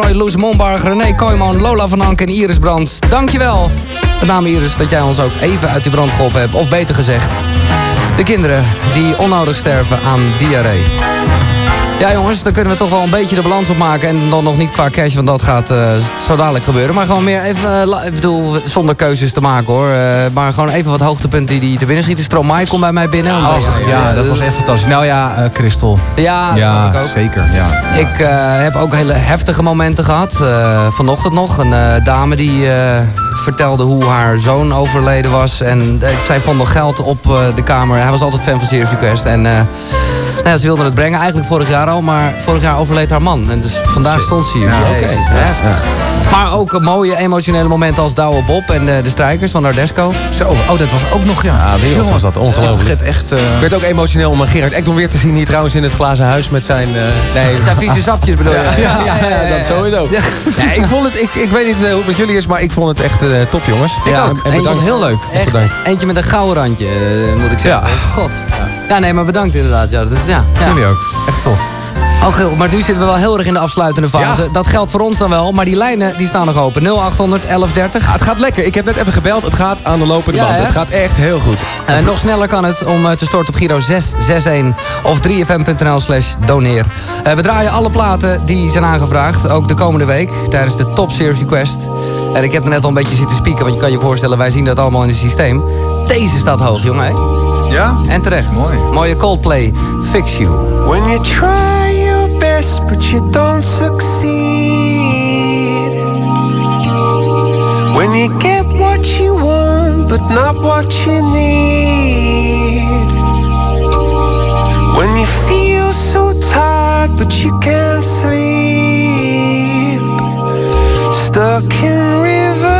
Speaker 19: Monfroy, Loes Monbarg, René Kooijman, Lola van Ank en Iris Brandt. Dankjewel. Met name Iris dat jij ons ook even uit die brand geholpen hebt. Of beter gezegd, de kinderen die onnodig sterven aan diarree. Ja jongens, dan kunnen we toch wel een beetje de balans opmaken. En dan nog niet qua cash, want dat gaat eh, zo dadelijk gebeuren. Maar gewoon meer even, eh, ik bedoel, zonder keuzes te maken hoor. Eh, maar gewoon even wat hoogtepunten die te winnen schieten. Stromae komt bij mij binnen.
Speaker 18: Oh, ja, dat was echt fantastisch. Nou ja, Christel.
Speaker 19: Ja, dat
Speaker 18: ja
Speaker 19: ik ook.
Speaker 18: zeker. Ja.
Speaker 19: Ik heb ook hele heftige momenten gehad. Eh, vanochtend nog. Een dame die vertelde hoe haar zoon overleden was. En zij vond nog geld op de kamer. Hij was altijd fan van Serious Request. En nou ja, ze wilde het brengen. Eigenlijk vorig jaar al. Maar vorig jaar overleed haar man. En dus vandaag stond ze hier.
Speaker 18: Ja.
Speaker 19: Maar ook eh, mooie emotionele momenten als Douwe Bob en eh, de strijkers van Nardesco.
Speaker 18: Zo, oh, dat was ook nog, ja.
Speaker 17: Ja, werelds was dat, ongelooflijk.
Speaker 18: Echt, eh,
Speaker 17: Ik werd ook emotioneel om Gerard Ekdom weer te zien hier trouwens in het glazen huis met zijn... eh, nee.
Speaker 19: Zijn vieze sapjes bedoel je?
Speaker 17: Ja, ja, ja, ja, dat sowieso. Ja, ik, vond het, ik, ik weet niet eh, hoe het met jullie is, maar ik vond het echt eh, top jongens.
Speaker 19: Ja,
Speaker 17: En- En bedankt.
Speaker 19: eentje-
Speaker 17: Heel leuk.
Speaker 19: Echt,
Speaker 17: Bedankt.
Speaker 19: eentje met een gouden randje, moet ik zeggen. God. Ja, nee, maar bedankt inderdaad. Ja, dat, ja, ja.
Speaker 18: Jullie ook. Echt tof.
Speaker 19: Oh, maar nu zitten we wel heel erg in de afsluitende fase. Dat geldt voor ons dan wel, maar die lijnen die staan nog open. 0800 1130.
Speaker 17: Ah, het gaat lekker. Ik heb net even gebeld. Het gaat aan de lopende band.
Speaker 19: hè?
Speaker 17: Het gaat echt heel goed.
Speaker 19: Eh, nog sneller kan het om eh, te storten op Giro 661 of 3fm.nl slash doneer. Eh, we draaien alle platen die zijn aangevraagd, ook de komende week, tijdens de Top Series Request. En ik heb er net al een beetje zitten spieken, want je kan je voorstellen, wij zien dat allemaal in het systeem. Deze staat hoog, jongen. hè?
Speaker 18: Ja?
Speaker 19: En terecht. Mooi. Mooie Coldplay, Fix You.
Speaker 137: When you try your best but you don't succeed. When you get what you want but not what you need. When you feel so tired but you can't sleep. Stuck in reverse.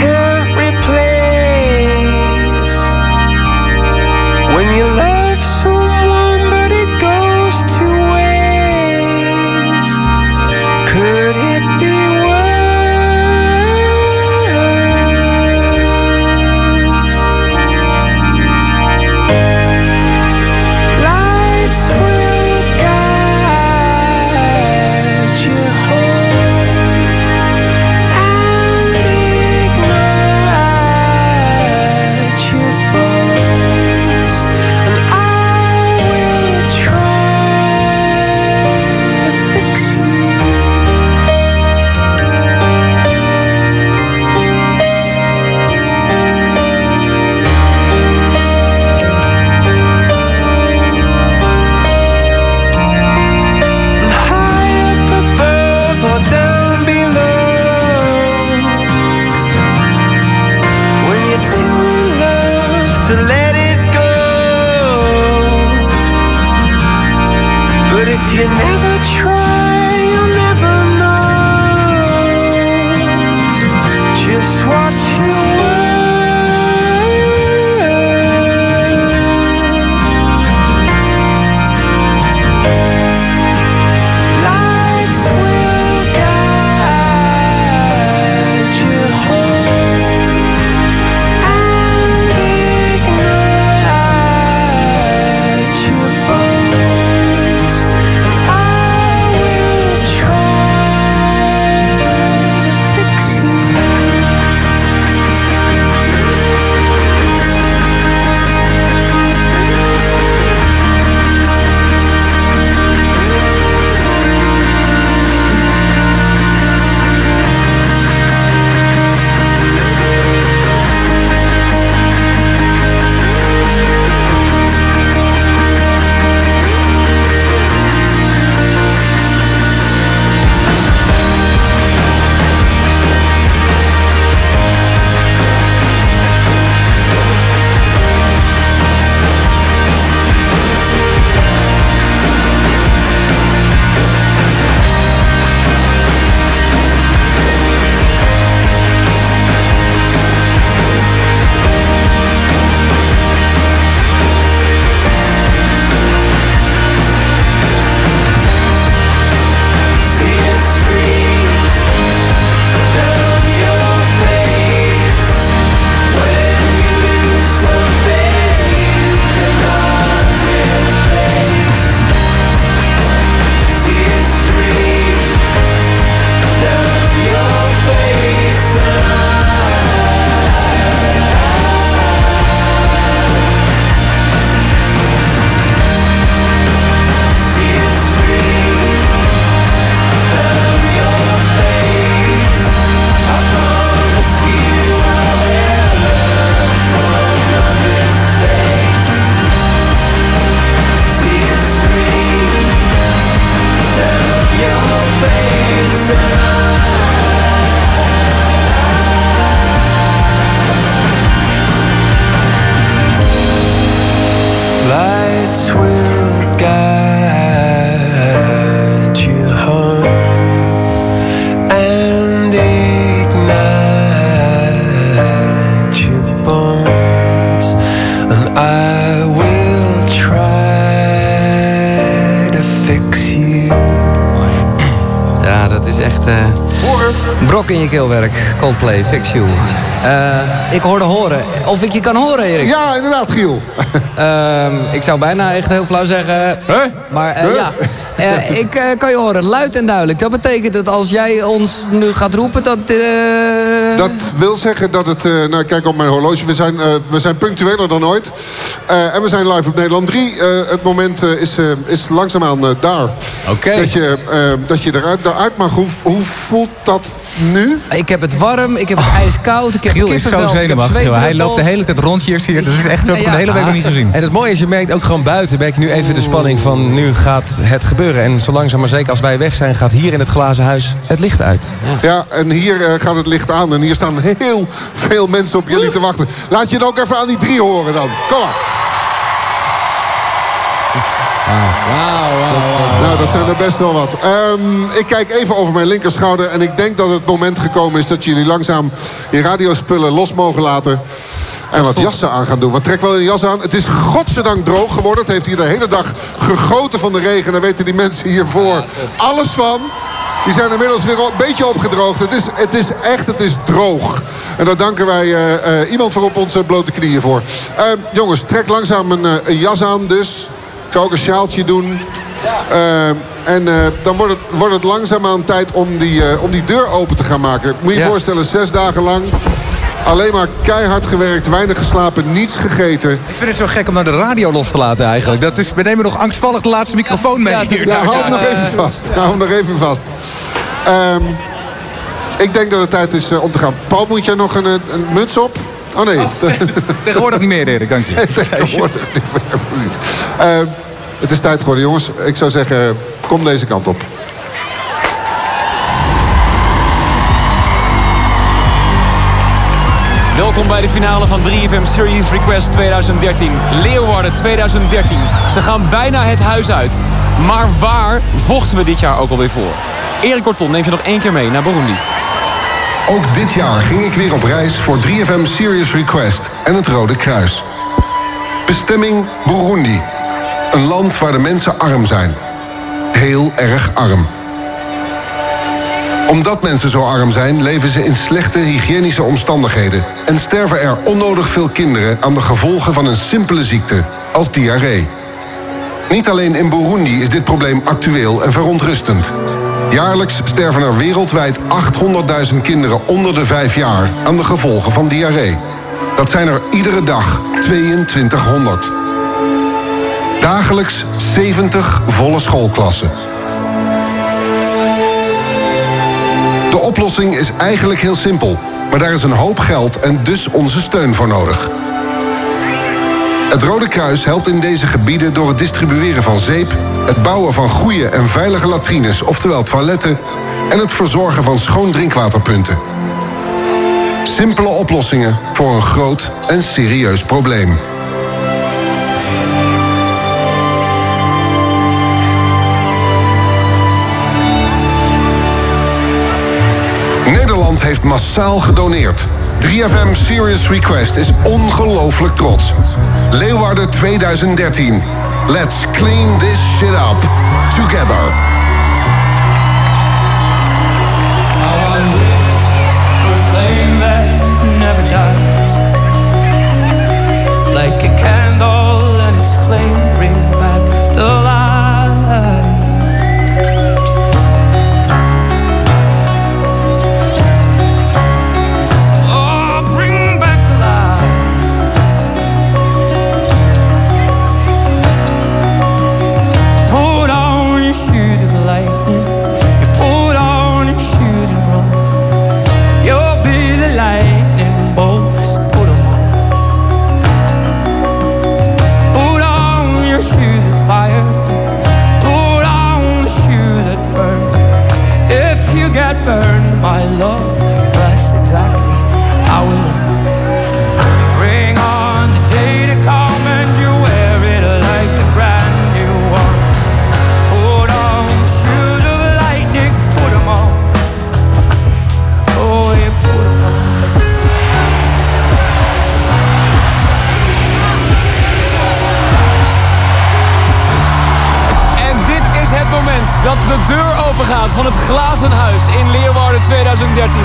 Speaker 137: care Coldplay, Fix You. Eh, ik hoorde horen. Of ik je kan horen, Erik.
Speaker 20: Ja, inderdaad, Giel.
Speaker 137: Ehm, ik zou bijna echt heel flauw zeggen... Maar eh,
Speaker 20: Huh?
Speaker 137: ja, Eh, [LAUGHS] ik eh, kan je horen, luid en duidelijk. Dat betekent dat als jij ons nu gaat roepen, dat... eh,
Speaker 20: Dat wil zeggen dat het... eh, nou, kijk op mijn horloge. We zijn, eh, we zijn punctueler dan ooit. Eh, en we zijn live op Nederland 3. Eh, het moment eh, is, eh, is langzaamaan daar.
Speaker 136: Oké.
Speaker 20: Dat je, eh, dat je eruit, eruit mag. Hoe, hoe voelt dat nu?
Speaker 137: Ik heb het warm, ik heb het ijskoud, ik heb
Speaker 18: Giel is
Speaker 137: kippenvel,
Speaker 18: zo
Speaker 137: ik heb
Speaker 18: zenuwachtig. Hij loopt de hele tijd rondjes hier. Dat is echt zo, heb hem de hele week nog niet gezien.
Speaker 136: En het mooie is, je merkt ook gewoon buiten, merk je nu even de spanning van nu gaat het gebeuren. En zo langzaam maar zeker als wij weg zijn, gaat hier in het glazen huis het licht uit.
Speaker 20: Ja, en hier eh, gaat het licht aan. En hier staan heel veel mensen op jullie te wachten. Laat je het ook even aan die drie horen dan. Kom maar. Nou, dat zijn er best wel wat. Ehm, ik kijk even over mijn linkerschouder. En ik denk dat het moment gekomen is dat jullie langzaam je radiospullen los mogen laten. En wat jassen aan gaan doen. Wat trek wel een jas aan. Het is godzijdank droog geworden. Het heeft hier de hele dag gegoten van de regen. Daar weten die mensen hiervoor alles van. Die zijn inmiddels weer een beetje opgedroogd. Het is, het is echt, het is droog. En daar danken wij eh, eh, iemand voor op onze blote knieën voor. Ehm, jongens, trek langzaam een, eh, een jas aan dus. Ik zou ook een sjaaltje doen. Ehm, en eh, dan wordt het, wordt het langzaamaan tijd om die, eh, om die deur open te gaan maken. Moet je je
Speaker 136: Ja.
Speaker 20: voorstellen, zes dagen lang. Alleen maar keihard gewerkt, weinig geslapen, niets gegeten.
Speaker 18: Ik vind het zo gek om naar de radio los te laten eigenlijk. Dat is, we nemen nog angstvallig de laatste microfoon mee. hier.
Speaker 20: Ja, hou hem nog even vast. Hou hem nog even vast. Ehm, ik denk dat het tijd is eh, om te gaan. Paul, moet jij nog een, eh, een muts op? Oh nee. [LAUGHS]
Speaker 18: Tegenwoordig niet meer, Erik. Dank je.
Speaker 20: Nee, [LAUGHS] tegenwoordig niet meer. Het is tijd geworden, jongens. Ik zou zeggen, kom deze kant op.
Speaker 80: Welkom bij de finale van 3FM Series Request 2013. Leeuwarden 2013. Ze gaan bijna het huis uit. Maar waar vochten we dit jaar ook alweer voor? Erik Korton neemt je nog één keer mee naar Burundi.
Speaker 10: Ook dit jaar ging ik weer op reis voor 3FM Serious Request en het Rode Kruis. Bestemming Burundi. Een land waar de mensen arm zijn. Heel erg arm. Omdat mensen zo arm zijn, leven ze in slechte hygiënische omstandigheden... en sterven er onnodig veel kinderen aan de gevolgen van een simpele ziekte, als diarree. Niet alleen in Burundi is dit probleem actueel en verontrustend. Jaarlijks sterven er wereldwijd 800.000 kinderen onder de 5 jaar aan de gevolgen van diarree. Dat zijn er iedere dag 2200. Dagelijks 70 volle schoolklassen. De oplossing is eigenlijk heel simpel, maar daar is een hoop geld en dus onze steun voor nodig. Het Rode Kruis helpt in deze gebieden door het distribueren van zeep, het bouwen van goede en veilige latrines, oftewel toiletten, en het verzorgen van schoon drinkwaterpunten. Simpele oplossingen voor een groot en serieus probleem. Massaal gedoneerd. 3FM Serious Request is ongelooflijk trots. Leeuwarden 2013. Let's clean this shit up. Together.
Speaker 80: Van het Glazen Huis in Leeuwarden 2013.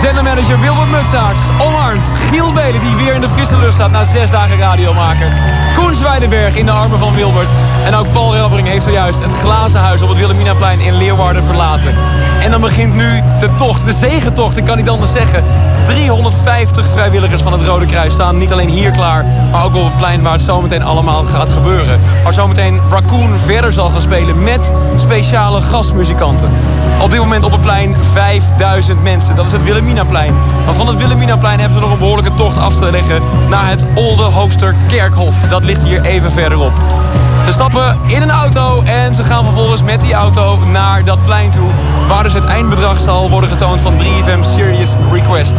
Speaker 80: Zendermanager Wilbert Mutsaerts, omarmt Giel Belen die weer in de frisse lucht staat na zes dagen radio maken. Koen Zwijdenberg in de armen van Wilbert. En ook Paul Rabbering heeft zojuist het Glazen Huis op het Wilhelminaplein in Leeuwarden verlaten. En dan begint nu de tocht, de zegentocht, ik kan niet anders zeggen. 350 vrijwilligers van het Rode Kruis staan niet alleen hier klaar, maar ook op het plein waar het zometeen allemaal gaat gebeuren. Waar zometeen Raccoon verder zal gaan spelen met speciale gastmuzikanten. Op dit moment op het plein 5000 mensen. Dat is het Wilhelminaplein. Maar van het Wilhelminaplein hebben ze nog een behoorlijke tocht af te leggen naar het Olde Hoofster Kerkhof. Dat ligt hier even verderop. Ze stappen in een auto en ze gaan vervolgens met die auto naar dat plein toe. Waar dus het eindbedrag zal worden getoond van 3FM Serious Request.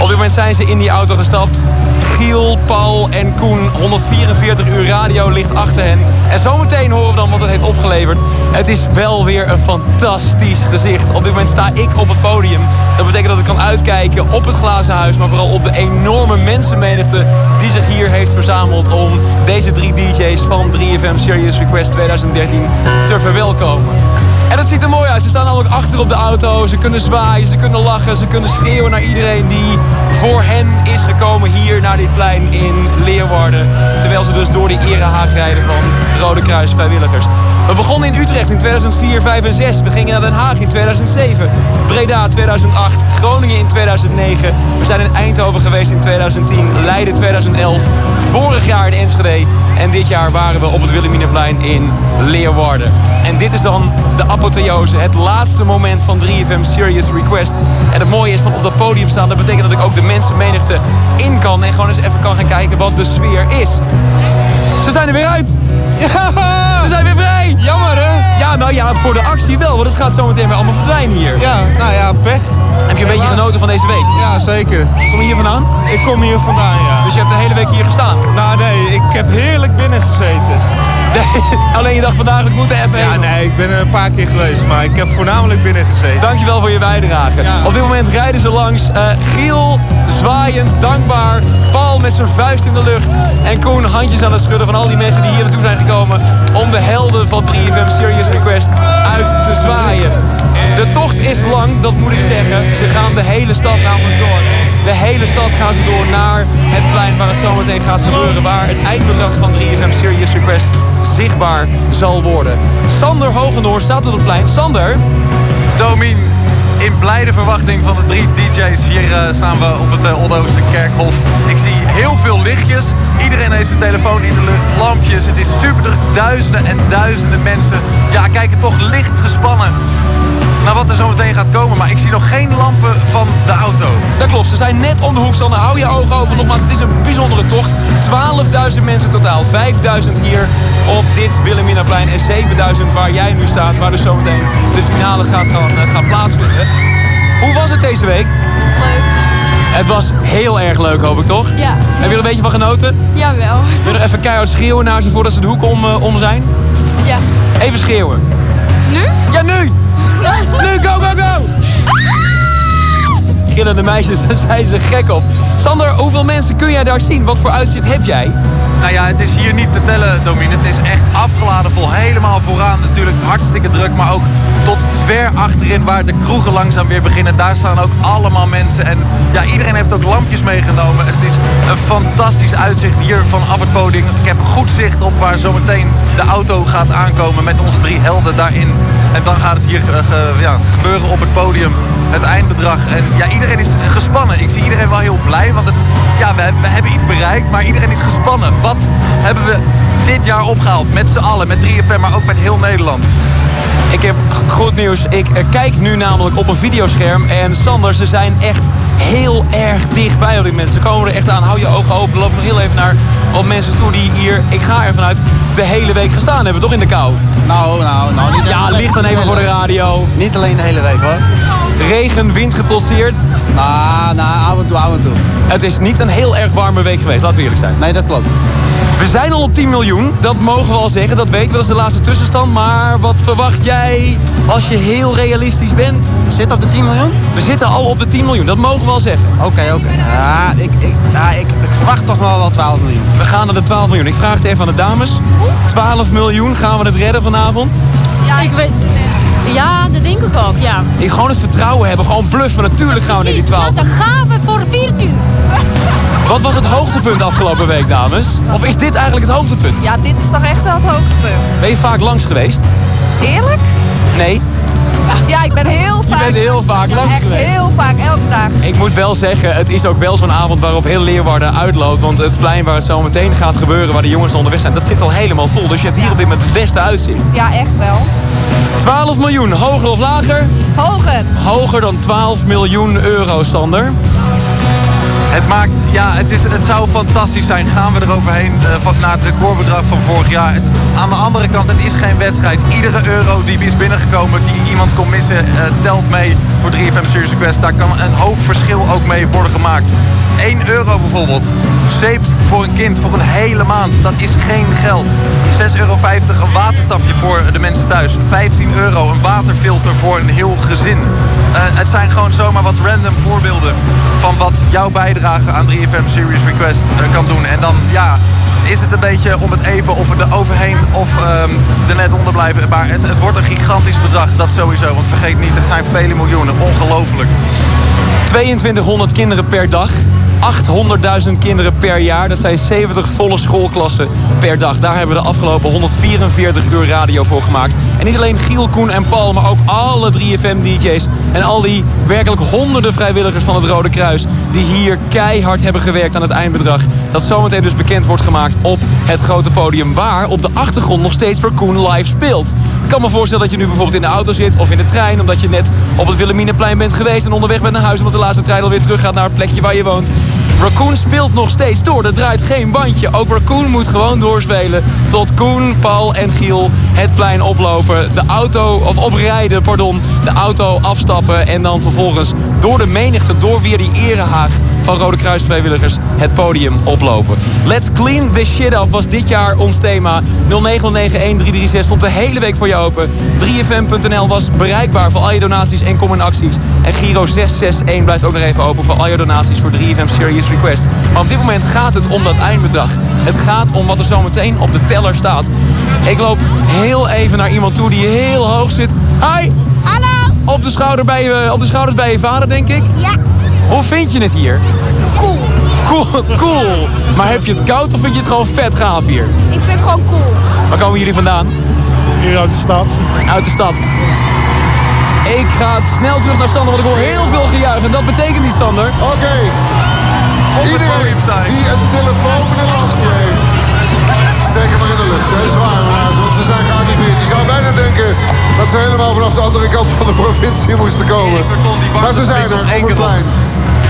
Speaker 80: Op dit moment zijn ze in die auto gestapt. Giel, Paul en Koen, 144 uur radio ligt achter hen. En zometeen horen we dan wat het heeft opgeleverd. Het is wel weer een fantastisch gezicht. Op dit moment sta ik op het podium. Dat betekent dat ik kan uitkijken op het glazen huis, maar vooral op de enorme mensenmenigte die zich hier heeft verzameld om deze drie DJ's van 3FM Serious Request 2013 te verwelkomen. En dat ziet er mooi uit. Ze staan namelijk achter op de auto. Ze kunnen zwaaien, ze kunnen lachen, ze kunnen schreeuwen naar iedereen die voor hen is gekomen hier naar dit plein in Leeuwarden. Terwijl ze dus door die erehaag rijden van Rode Kruis vrijwilligers. We begonnen in Utrecht in 2004, 5 en 6. We gingen naar Den Haag in 2007. Breda 2008. Groningen in 2009. We zijn in Eindhoven geweest in 2010. Leiden 2011. Vorig jaar in Enschede. En dit jaar waren we op het Wilhelminaplein in Leeuwarden. En dit is dan de apotheose. Het laatste moment van 3FM Serious Request. En het mooie is van op dat podium staan. Dat betekent dat ik ook de mensenmenigte in kan. En gewoon eens even kan gaan kijken wat de sfeer is. Ze zijn er weer uit. [LAUGHS] Ja, we zijn weer vrij. Jammer hè? Ja, nou ja, voor de actie wel. Want het gaat zometeen weer allemaal verdwijnen hier.
Speaker 147: Ja, nou ja, pech.
Speaker 80: Heb je een beetje genoten van deze week?
Speaker 147: Ja, zeker.
Speaker 80: Kom je hier vandaan?
Speaker 147: Ik kom hier vandaan, ja.
Speaker 80: Dus je hebt de hele week hier gestaan?
Speaker 147: Nou nee, ik heb heerlijk binnen gezeten. [LAUGHS]
Speaker 80: alleen je dacht vandaag, ik moet er even
Speaker 147: Ja,
Speaker 80: heen.
Speaker 147: nee, ik ben er een paar keer geweest, maar ik heb voornamelijk binnen gezeten.
Speaker 80: Dankjewel voor je bijdrage. Op dit moment rijden ze langs. eh, Giel zwaaiend, dankbaar. Paul met zijn vuist in de lucht. En Koen handjes aan het schudden van al die mensen die hier naartoe zijn gekomen. Om de helden van 3FM Serious Request uit te zwaaien. De tocht is lang, dat moet ik zeggen. Ze gaan de hele stad namelijk door. De hele stad gaan ze door naar het plein waar het zometeen gaat gebeuren. Waar het eindbedrag van 3FM Serious Request zichtbaar zal worden. Sander Hogendoor staat op het plein. Sander,
Speaker 148: Domien, in blijde verwachting van de drie DJ's. Hier eh, staan we op het uh, Kerkhof. Ik zie heel veel lichtjes. Iedereen heeft zijn telefoon in de lucht, lampjes. Het is super druk. Duizenden en duizenden mensen. Ja, kijken toch licht gespannen naar wat er zo meteen gaat komen. Maar ik zie nog geen lampen van de auto.
Speaker 80: Dat klopt, ze zijn net om de hoek. Sander, hou je ogen open. Nogmaals, het is een bijzondere tocht. 12.000 mensen totaal. 5.000 hier op dit Wilhelminaplein. En 7.000 waar jij nu staat. Waar dus zometeen de finale gaat, gaan, eh, gaat plaatsvinden. Hoe was het deze week?
Speaker 149: Leuk.
Speaker 80: Het was heel erg leuk, hoop ik toch?
Speaker 149: Ja.
Speaker 80: Heb je er een beetje van genoten?
Speaker 149: Jawel.
Speaker 80: Wil je nog even keihard schreeuwen naar ze voordat ze de hoek om, eh, om zijn?
Speaker 149: Ja.
Speaker 80: Even schreeuwen.
Speaker 149: Nu?
Speaker 80: Ja, nu! [LAUGHS] Nu, go, go, go! Gillende meisjes, [LAUGHS] daar zijn ze gek op. Sander, hoeveel mensen kun jij daar zien? Wat voor uitzicht heb jij?
Speaker 148: Nou ja, het is hier niet te tellen, Domien. Het is echt afgeladen vol. Helemaal vooraan natuurlijk hartstikke druk. Maar ook tot ver achterin waar de kroegen langzaam weer beginnen. Daar staan ook allemaal mensen. En ja, iedereen heeft ook lampjes meegenomen. Het is een fantastisch uitzicht hier vanaf het podium. Ik heb goed zicht op waar zometeen de auto gaat aankomen met onze drie helden daarin. En dan gaat het hier eh, ja, gebeuren op het podium. Het eindbedrag. En ja, iedereen is gespannen. Ik zie iedereen wel heel blij. Want het, ja, we, we hebben iets bereikt. Maar iedereen is gespannen. Wat hebben we dit jaar opgehaald? Met z'n allen. Met 3FM, maar ook met heel Nederland.
Speaker 80: Ik heb goed nieuws. Ik eh, kijk nu namelijk op een videoscherm. En Sander, ze zijn echt heel erg dichtbij op dit moment. Ze komen er echt aan. Hou je ogen open. Loop nog heel even naar op mensen toe die hier, ik ga ervan uit, de hele week gestaan hebben. Toch in de kou?
Speaker 150: Nou, nou, nou. Niet
Speaker 80: Ja, licht dan even voor de radio.
Speaker 150: Niet alleen de hele week hoor.
Speaker 80: Regen, wind getosseerd.
Speaker 150: Nou, nou, af en toe, af en toe.
Speaker 80: Het is niet een heel erg warme week geweest, laten we eerlijk zijn.
Speaker 150: Nee, dat klopt.
Speaker 80: We zijn al op 10 miljoen, dat mogen we al zeggen. Dat weten we, dat is de laatste tussenstand. Maar wat verwacht jij als je heel realistisch bent?
Speaker 150: Zit op de 10 miljoen?
Speaker 80: We zitten al op de 10 miljoen, dat mogen we al zeggen.
Speaker 150: Oké, oké. Ja, ik, ik, ja ik, ik verwacht toch wel wel 12 miljoen.
Speaker 80: We gaan naar de 12 miljoen. Ik vraag het even aan de dames. 12 miljoen, gaan we het redden vanavond?
Speaker 149: Ja, ik weet het
Speaker 151: Ja, dat denk ik ook, ja.
Speaker 80: Ik gewoon het vertrouwen hebben, gewoon bluffen. Natuurlijk gaan we naar die 12.
Speaker 151: Ja, dan gaan we voor 14.
Speaker 80: Wat was het hoogtepunt afgelopen week, dames? Of is dit eigenlijk het hoogtepunt?
Speaker 152: Ja, dit is toch echt wel het hoogtepunt.
Speaker 80: Ben je vaak langs geweest?
Speaker 152: Eerlijk?
Speaker 80: Nee.
Speaker 152: Ja, ik ben heel vaak...
Speaker 80: bent heel vaak
Speaker 152: Ja,
Speaker 80: langs
Speaker 152: echt
Speaker 80: geweest.
Speaker 152: heel vaak, elke dag.
Speaker 80: Ik moet wel zeggen, het is ook wel zo'n avond waarop heel Leeuwarden uitloopt. Want het plein waar het zo meteen gaat gebeuren, waar de jongens onderweg zijn, dat zit al helemaal vol. Dus je hebt hier op dit moment het beste uitzicht.
Speaker 152: Ja, echt wel.
Speaker 80: 12 miljoen, hoger of lager?
Speaker 152: Hoger.
Speaker 80: Hoger dan 12 miljoen euro, Sander.
Speaker 148: Het maakt, ja, het, is, het zou fantastisch zijn. Gaan we eroverheen uh, van, naar het recordbedrag van vorig jaar. Aan de andere kant, het is geen wedstrijd. Iedere euro die is binnengekomen, die iemand kon missen, eh, telt mee voor 3FM Serious Request. Daar kan een hoop verschil ook mee worden gemaakt. 1 euro bijvoorbeeld. Zeep voor een kind voor een hele maand. Dat is geen geld. 6,50 euro een watertapje voor de mensen thuis. 15 euro een waterfilter voor een heel gezin. Eh, het zijn gewoon zomaar wat random voorbeelden van wat jouw bijdrage aan 3FM Serious Request eh, kan doen. En dan ja, is het een beetje om het even of er overheen of ehm, er net onder blijven. Maar het, het wordt een gigantisch bedrag, dat sowieso. Want vergeet niet, het zijn vele miljoenen. Ongelooflijk.
Speaker 80: 2200 kinderen per dag. 800.000 kinderen per jaar. Dat zijn 70 volle schoolklassen per dag. Daar hebben we de afgelopen 144 uur radio voor gemaakt. En niet alleen Giel, Koen en Paul, maar ook alle 3FM-dj's... en al die werkelijk honderden vrijwilligers van het Rode Kruis... die hier keihard hebben gewerkt aan het eindbedrag. Dat zometeen dus bekend wordt gemaakt op het grote podium... waar op de achtergrond nog steeds voor Koen live speelt. Ik kan me voorstellen dat je nu bijvoorbeeld in de auto zit of in de trein... omdat je net op het Wilhelminaplein bent geweest... en onderweg bent naar huis omdat de laatste trein alweer terug gaat naar het plekje waar je woont. Raccoon speelt nog steeds door. Er draait geen bandje. Ook Raccoon moet gewoon doorspelen. Tot Koen, Paul en Giel het plein oplopen. De auto, of oprijden, pardon. De auto afstappen. En dan vervolgens door de menigte, door weer die erehaag van Rode Kruis vrijwilligers het podium oplopen. Let's clean this shit up was dit jaar ons thema. 09091 stond de hele week voor je open. 3fm.nl was bereikbaar voor al je donaties en kom in acties. En Giro 661 blijft ook nog even open voor al je donaties voor 3FM Serious Request. Maar op dit moment gaat het om dat eindbedrag. Het gaat om wat er zometeen op de teller staat. Ik loop heel even naar iemand toe die heel hoog zit. Hi!
Speaker 151: Hallo!
Speaker 80: Op de, schouder bij je, op de schouders bij je vader, denk ik?
Speaker 151: Ja.
Speaker 80: Hoe vind je het hier?
Speaker 151: Cool.
Speaker 80: Cool, cool. Maar heb je het koud of vind je het gewoon vet gaaf hier?
Speaker 151: Ik vind het gewoon cool.
Speaker 80: Waar komen jullie vandaan?
Speaker 153: Hier uit de stad.
Speaker 80: Uit de stad. Ik ga snel terug naar Sander, want ik hoor heel veel gejuich. En dat betekent niet, Sander.
Speaker 20: Oké. Iedereen die een telefoon met een lampje heeft, steek hem maar in de lucht. Helaas, want ze zijn gearriveerd. Je zou bijna denken dat ze helemaal vanaf de andere kant van de [LAUGHS] provincie moesten komen. Maar ze zijn er, op het plein.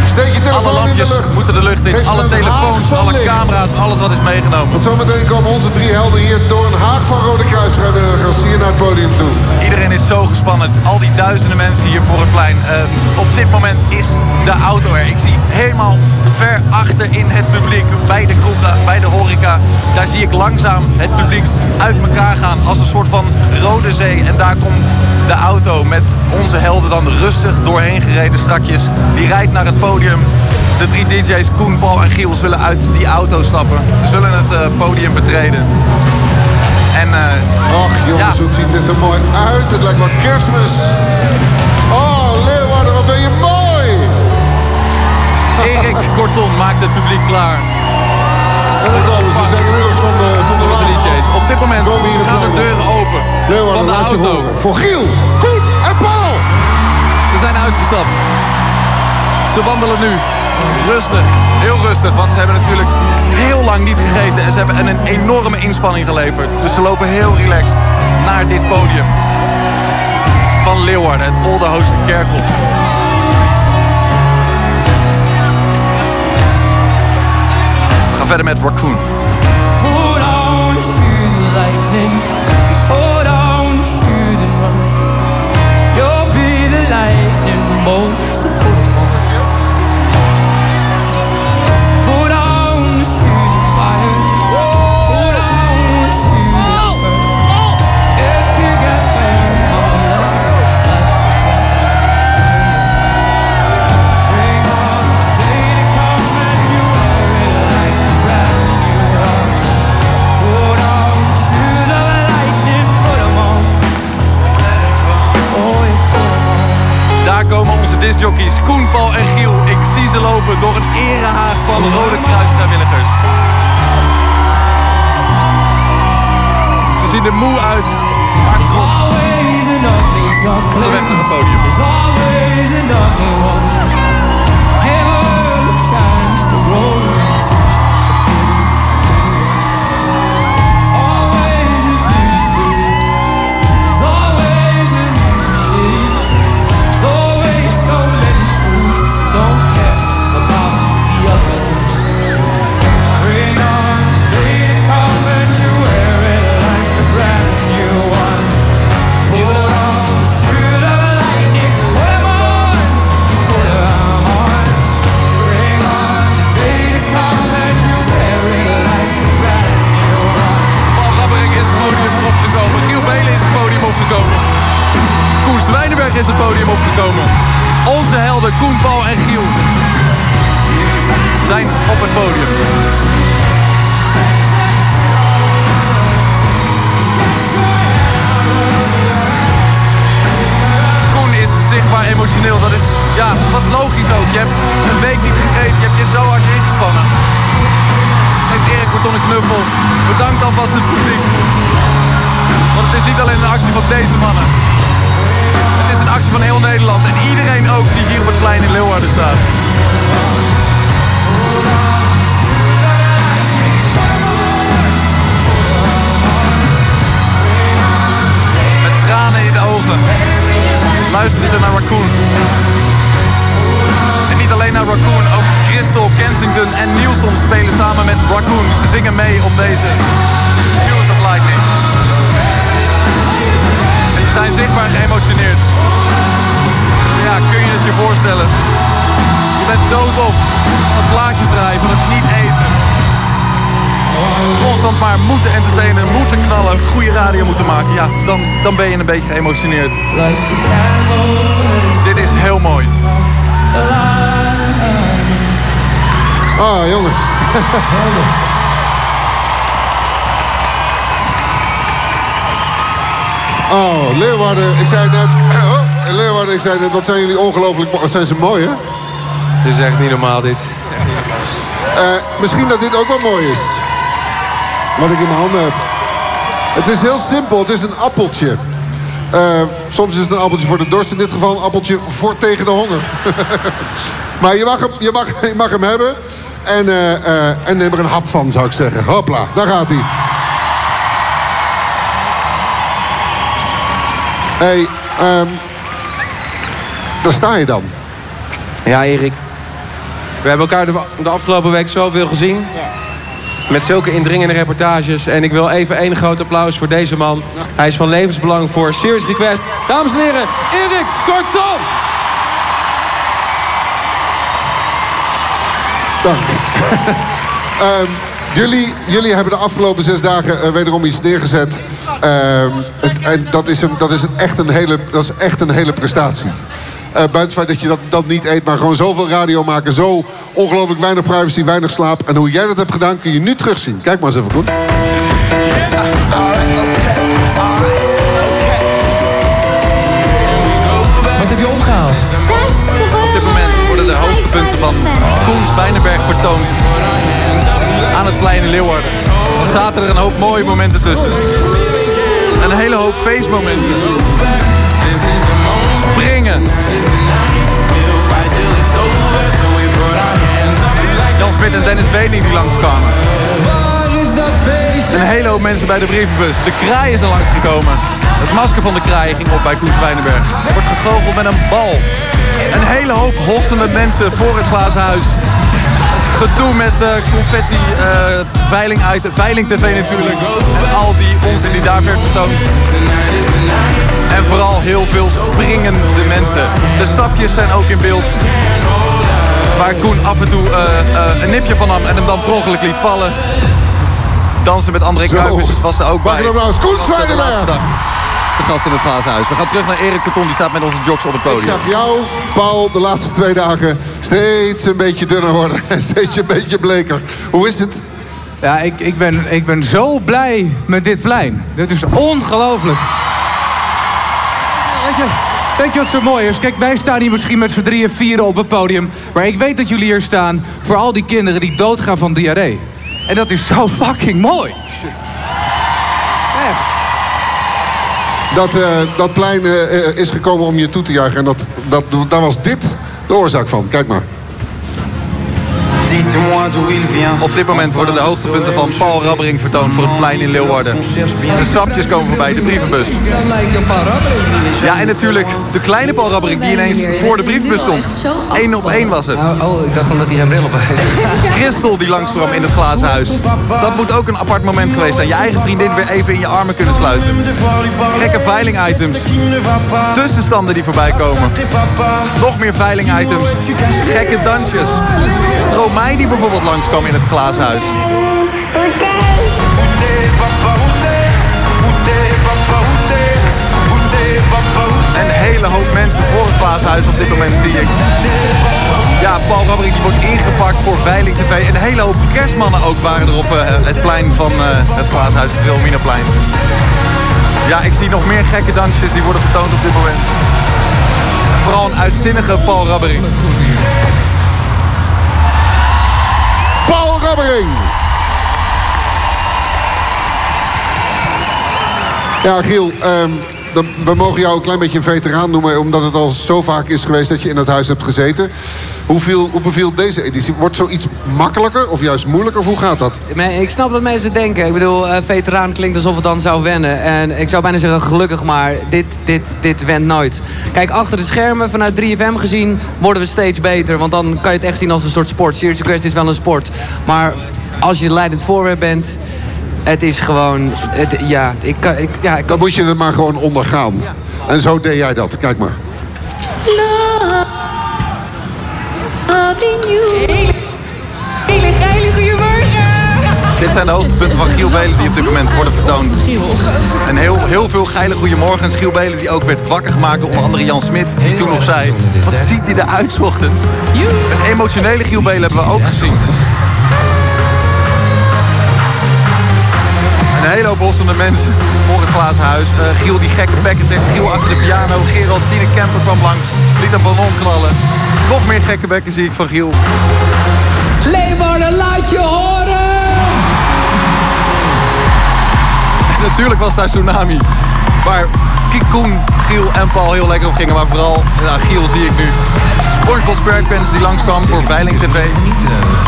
Speaker 20: Steek je
Speaker 148: Alle
Speaker 20: telefoon in de
Speaker 148: lampjes
Speaker 20: lucht.
Speaker 148: moeten de lucht in. Alle telefoons, alle
Speaker 20: licht.
Speaker 148: camera's, alles wat is meegenomen.
Speaker 20: Want zometeen komen onze drie helden hier door een haag van Rode Kruisvrijwilligers hier naar het podium toe.
Speaker 148: Iedereen is zo gespannen. Al die duizenden mensen hier voor het plein. Eh, op dit moment is de auto er. Ik zie helemaal ver achter in het publiek, bij de kroegen, bij de horeca. Daar zie ik langzaam het publiek uit elkaar gaan als een soort van rode zee. En daar komt de auto met onze helden dan rustig doorheen gereden strakjes. Die rijdt naar het podium. De drie DJ's, Koen, Paul en Giel, zullen uit die auto stappen. Zullen het eh, podium betreden. En eh,
Speaker 20: Ach jongens, hoe ziet dit er mooi uit. Het lijkt wel kerstmis. Oh, Leeuwarden, wat ben je mooi.
Speaker 148: Erik Korton maakt het publiek klaar.
Speaker 20: Ongelooflijk, ze zijn inmiddels van de, van de
Speaker 148: Onze DJ's. Op dit moment gaan de deuren open
Speaker 20: Leeuwarden,
Speaker 148: van de auto.
Speaker 20: Voor Giel, Koen en Paul.
Speaker 148: Ze zijn uitgestapt. Ze wandelen nu. Rustig, heel rustig, want ze hebben natuurlijk heel lang niet gegeten en ze hebben een enorme inspanning geleverd. Dus ze lopen heel relaxed naar dit podium van Leeuwarden, het Oldenhoofdse Kerkhof. We gaan verder met Raccoon.
Speaker 84: Daar komen onze discjockeys Koen, Paul en Giel. Ik zie
Speaker 148: ze lopen door een erehaag van Rode Kruis vrijwilligers. Ze zien er moe uit, maar trots. weg naar het podium. There's always Koen Zwijnenberg is het podium opgekomen. Onze helden Koen, Paul en Giel zijn op het podium. Koen is zichtbaar emotioneel. Dat is ja, wat logisch ook. Je hebt een week niet gegeten. Je hebt je zo hard ingespannen. Heeft Erik een knuffel. Bedankt alvast het publiek. Want het is niet alleen een actie van deze mannen. Van heel Nederland. En iedereen ook die hier op het plein in Leeuwarden staat. Met tranen in de ogen. Luisteren ze naar Raccoon. En niet alleen naar Raccoon, ook Crystal, Kensington en Nielsen spelen samen met Raccoon. Ze zingen mee op deze Shoes of Lightning. En ze zijn zichtbaar geëmotioneerd. Kun je het je voorstellen? Je bent doodop van het plaatjes draaien, van het niet eten. Constant maar moeten entertainen, moeten knallen, goede radio moeten maken. Ja, dan, dan ben je een beetje geëmotioneerd. Dit is heel mooi.
Speaker 20: Ah, jongens. [LAUGHS] Oh, Leeuwarden, ik zei net... [CLEARS THROAT] Leeuwarden, ik zei net, wat zijn jullie ongelooflijk mooi. Zijn ze mooi, hè?
Speaker 136: Dit is echt niet normaal, dit.
Speaker 20: Eh, misschien dat dit ook wel mooi is. Wat ik in mijn handen heb. Het is heel simpel. Het is een appeltje. Eh, soms is het een appeltje voor de dorst. In dit geval een appeltje voor tegen de honger. [LAUGHS] maar je mag hem, je mag, je mag hem hebben. En, eh, eh, en neem er een hap van, zou ik zeggen. Hopla, daar gaat hij. hey, ehm, daar sta je dan.
Speaker 136: Ja, Erik. We hebben elkaar de, afgelopen week zoveel gezien. Met zulke indringende reportages. En ik wil even één groot applaus voor deze man. Hij is van levensbelang voor Serious Request. Dames en heren, Erik Kortom!
Speaker 20: Dank. [LAUGHS] Ehm, jullie, jullie hebben de afgelopen zes dagen eh, wederom iets neergezet. Ehm, en en dat is, een, dat, is een echt, een hele, dat is echt een hele prestatie. Eh, buiten het feit dat je dat, dat niet eet, maar gewoon zoveel radio maken. Zo ongelooflijk weinig privacy, weinig slaap. En hoe jij dat hebt gedaan, kun je nu terugzien. Kijk maar eens even goed.
Speaker 80: Wat heb je opgehaald?
Speaker 148: Op dit moment worden de hoogtepunten van Koen Zwijnenberg vertoond. Aan het plein in Leeuwarden. Er zaten er een hoop mooie momenten tussen. En een hele hoop feestmomenten. Springen. Jan Smit en Dennis Wening die langskwamen. En een hele hoop mensen bij de brievenbus. De kraai is er langsgekomen. Het masker van de kraai ging op bij Koen Zwijnenberg. Er wordt gegoocheld met een bal. Een hele hoop hossende mensen voor het glazen huis. Gedoe met eh, confetti, eh veiling uit, veiling tv natuurlijk. En al die onzin die daar werd vertoond. En vooral heel veel springende mensen. De sapjes zijn ook in beeld. Waar Koen af en toe eh, een nipje van nam en hem dan per ongeluk liet vallen. Dansen met André. Kuipers was er ook bij.
Speaker 20: Mag ik een applaus? Koen
Speaker 148: de gast in het glazen huis. We gaan terug naar Erik Karton, die staat met onze jocks op het
Speaker 20: Ik
Speaker 148: podium.
Speaker 20: zag jou, Paul, de laatste twee dagen steeds een beetje dunner worden. En [LAUGHS] steeds een beetje bleker. Hoe is het?
Speaker 18: Ja, ik, ik, ben, ik ben zo blij met dit plein. Dit is ongelooflijk. Weet je, wat zo mooi is? Kijk, wij staan hier misschien met z'n drieën, vieren op het podium. Maar ik weet dat jullie hier staan voor al die kinderen die doodgaan van diarree. En dat is zo fucking mooi.
Speaker 20: Dat, eh, dat plein eh, eh, is gekomen om je toe te juichen. En dat, dat, daar was dit oorzaak van. Kijk maar.
Speaker 148: Op dit moment worden de hoogtepunten van Paul Rabbering vertoond voor het plein in Leeuwarden. De sapjes komen voorbij, de brievenbus. Ja, en natuurlijk de kleine Paul Rabbering die ineens voor de brievenbus stond. Eén op één was het.
Speaker 137: Oh, ik dacht omdat hij geen bril op heeft. [LAUGHS]
Speaker 148: Christel die langskwam in het glazen huis. Dat moet ook een apart moment geweest zijn. Je eigen vriendin weer even in je armen kunnen sluiten. Gekke veiling-items. Tussenstanden die voorbij komen. Nog meer veiling-items. Gekke dansjes. Stromae die bijvoorbeeld langskwam in het glazen huis. Een hele hoop mensen voor het glazen huis op dit moment zie ik. Ja, Paul Rabbering die wordt ingepakt voor Veiling TV. Een hele hoop kerstmannen ook waren er op eh, het plein van eh, het glazen huis, het Wilhelminaplein. Ja, ik zie nog meer gekke dansjes die worden vertoond op dit moment. Vooral een uitzinnige Paul Rabbering.
Speaker 20: Ja, Giel, ehm, we mogen jou een klein beetje een veteraan noemen... omdat het al zo vaak is geweest dat je in het huis hebt gezeten. Hoe, viel, hoe beviel deze editie? Wordt zoiets makkelijker of juist moeilijker? Of hoe gaat dat?
Speaker 137: Ik snap dat mensen denken. Ik bedoel, eh, veteraan klinkt alsof het dan zou wennen. En ik zou bijna zeggen gelukkig, maar dit, dit, dit went nooit. Kijk, achter de schermen vanuit 3FM gezien worden we steeds beter. Want dan kan je het echt zien als een soort sport. Serious Request is wel een sport. Maar als je leidend voorwerp bent, het is gewoon... Het, ja, ik kan... Ik, ja, ik
Speaker 20: Dan moet je het maar gewoon ondergaan. En zo deed jij dat. Kijk maar.
Speaker 110: Loving you. Hele geile goedemorgen.
Speaker 148: Dit zijn de hoogtepunten van Giel Belen die op dit moment worden vertoond. En heel, heel veel geile goeiemorgens. Giel Belen die ook werd wakker gemaakt door onder andere Jan Smit. Die toen nog zei, wat ziet hij eruit 's ochtends. Een emotionele Giel Belen hebben we ook gezien. Een hele hoop bossende mensen voor het glazen huis. Eh, Giel die gekke bekken trekt. Giel achter de piano. Gerald, Tine Kemper kwam langs. Liet een ballon knallen. Nog meer gekke bekken zie ik van Giel.
Speaker 84: Leeuwarden, laat je horen!
Speaker 148: En natuurlijk was daar Tsunami. Waar Kikoen, Giel en Paul heel lekker op gingen. Maar vooral, nou, Giel zie ik nu. Spongebob Squarepants die langskwam voor Veiling TV.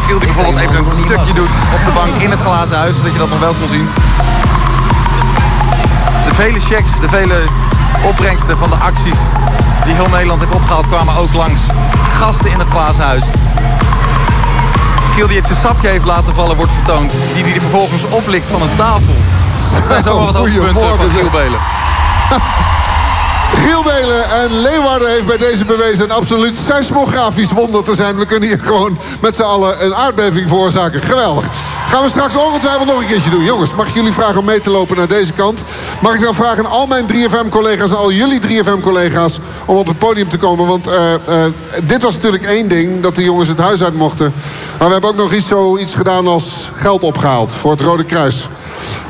Speaker 148: Giel die bijvoorbeeld even een tukje doet op de bank in het glazen huis. Zodat je dat nog wel kon zien. De vele checks, de vele opbrengsten van de acties die heel Nederland heeft opgehaald kwamen ook langs. Gasten in het glazen huis. Giel die het zijn sapje heeft laten vallen wordt vertoond. Die die vervolgens oplikt van een tafel. Het zijn zomaar wat hoogtepunten van Giel Belen. [LAUGHS]
Speaker 20: Giel Belen en Leeuwarden heeft bij deze bewezen een absoluut seismografisch wonder te zijn. We kunnen hier gewoon met z'n allen een aardbeving veroorzaken. Geweldig. Gaan we straks ongetwijfeld nog een keertje doen. Jongens, mag ik jullie vragen om mee te lopen naar deze kant? Mag ik dan vragen aan al mijn 3FM-collega's en al jullie 3FM-collega's... om op het podium te komen? Want eh, eh, dit was natuurlijk één ding, dat de jongens het huis uit mochten. Maar we hebben ook nog iets, zoiets gedaan als geld opgehaald voor het Rode Kruis.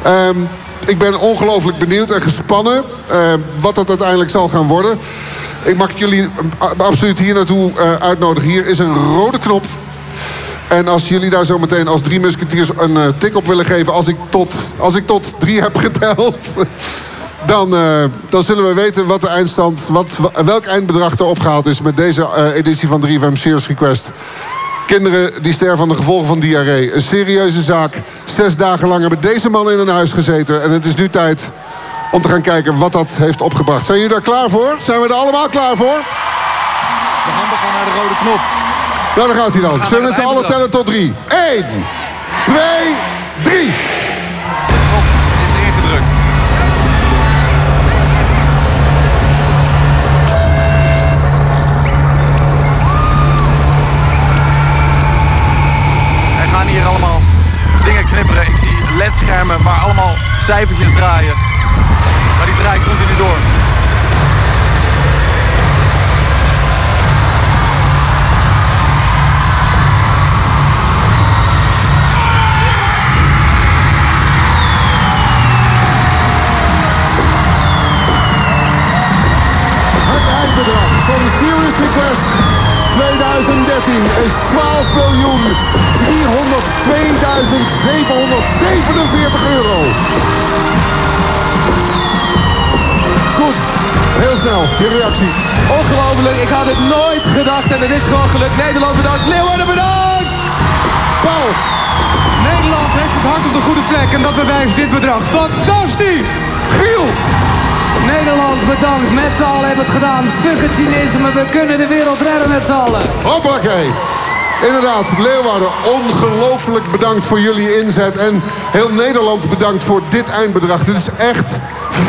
Speaker 20: Ehm, ik ben ongelooflijk benieuwd en gespannen eh, wat dat uiteindelijk zal gaan worden. Ik mag jullie eh, absoluut hier naartoe eh, uitnodigen. Hier is een rode knop. En als jullie daar zo meteen als drie musketiers een tik op willen geven... als ik tot, als ik tot drie heb geteld... [LAUGHS] Dan, dan zullen we weten wat de eindstand, wat, welk eindbedrag er opgehaald is... met deze editie van 3FM Serious Request. Kinderen die sterven aan de gevolgen van diarree. Een serieuze zaak. Zes dagen lang hebben deze man in een huis gezeten. En het is nu tijd om te gaan kijken wat dat heeft opgebracht. Zijn jullie daar klaar voor? Zijn we er allemaal klaar voor?
Speaker 148: De handen gaan naar de rode knop.
Speaker 20: Nou, daar gaat hij dan. Zullen we met z'n allen tellen tot drie? Eén, twee, drie.
Speaker 148: Letschermen waar allemaal cijfertjes draaien. Maar die draait continu door.
Speaker 20: van Serious Request 2013 is 12 miljoen 302 euro. Goed, heel snel, je reactie.
Speaker 84: Ongelooflijk, ik had het nooit gedacht en het is gewoon gelukt. Nederland bedankt, Leeuwarden bedankt!
Speaker 20: Paul!
Speaker 18: Nederland heeft het hart op de goede plek en dat bewijst dit bedrag. Fantastisch!
Speaker 20: Giel!
Speaker 19: Nederland bedankt, met z'n allen hebben het gedaan. Fuck het cynisme, we kunnen de wereld redden met z'n allen.
Speaker 20: Hoppakee. Inderdaad, Leeuwarden, ongelooflijk bedankt voor jullie inzet. En heel Nederland bedankt voor dit eindbedrag. Dit is echt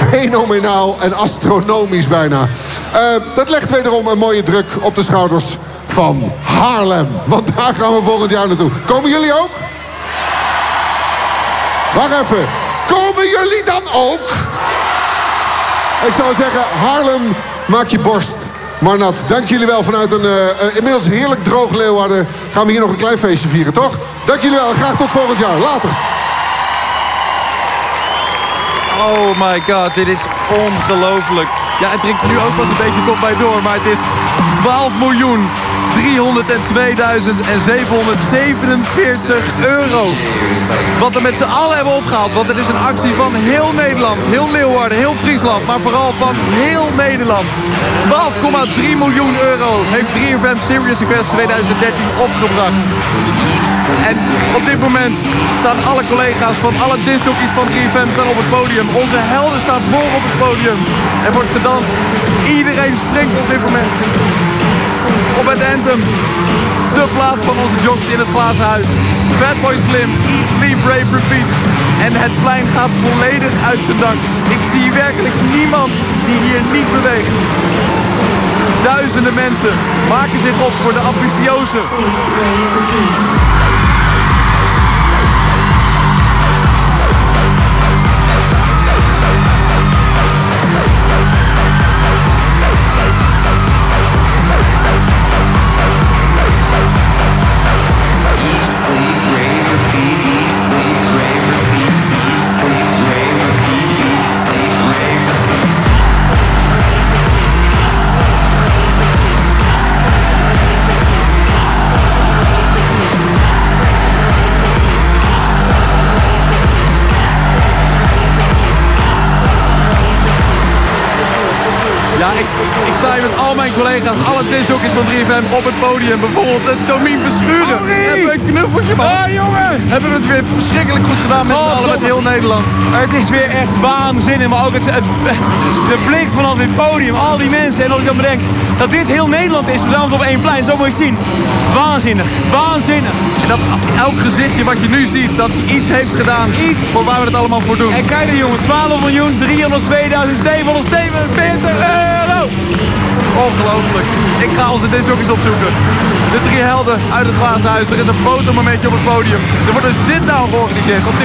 Speaker 20: fenomenaal en astronomisch bijna. Eh, dat legt wederom een mooie druk op de schouders van Haarlem. Want daar gaan we volgend jaar naartoe. Komen jullie ook? Wacht even. Komen jullie dan ook? Ik zou zeggen, Haarlem, maak je borst maar nat. Dank jullie wel vanuit een eh, eh, inmiddels heerlijk droog Leeuwarden. Gaan we hier nog een klein feestje vieren, toch? Dank jullie wel graag tot volgend jaar. Later.
Speaker 148: Oh my god, dit is ongelooflijk. Ja, het drinkt nu ook pas een beetje tot mij door, maar het is 12 miljoen 302.747 euro. Wat we met z'n allen hebben opgehaald. Want het is een actie van heel Nederland, heel Leeuwarden, heel Friesland. Maar vooral van heel Nederland. 12,3 miljoen euro heeft 3FM Serious Request 2013 opgebracht. En op dit moment staan alle collega's van alle discjockeys van 3FM staan op het podium. Onze helden staan voor op het podium. Er wordt gedanst. Iedereen springt op dit moment op het anthem. De plaats van onze jocks in het glazen huis. Fatboy Slim, Sleep, Brave, Repeat. En het plein gaat volledig uit zijn dak. Ik zie werkelijk niemand die hier niet beweegt. Duizenden mensen maken zich op voor de apotheose. Collega's, alle discjockeys van 3FM op het podium. Bijvoorbeeld het Domien Verschuren. Hebben een knuffeltje, man.
Speaker 80: Ah, jongen!
Speaker 148: Hebben we het weer verschrikkelijk goed gedaan met z'n
Speaker 80: Oh,
Speaker 148: allen, met heel Nederland.
Speaker 80: Het is weer echt waanzinnig. Maar ook het, het- de blik vanaf dit podium. Al die mensen. En als ik dan bedenk dat dit heel Nederland is. Verzameld op één plein. Zo moet je het zien. Waanzinnig. Waanzinnig.
Speaker 148: En dat elk gezichtje wat je nu ziet, dat iets heeft gedaan. Iets. Voor waar we het allemaal voor doen.
Speaker 80: En kijk dan jongen. 12 miljoen 302.747 euro.
Speaker 148: Ongelooflijk. Ik ga onze discjockeys opzoeken. De drie helden uit het glazen huis. Er is een fotomomentje op het podium. Er wordt een zitdown georganiseerd op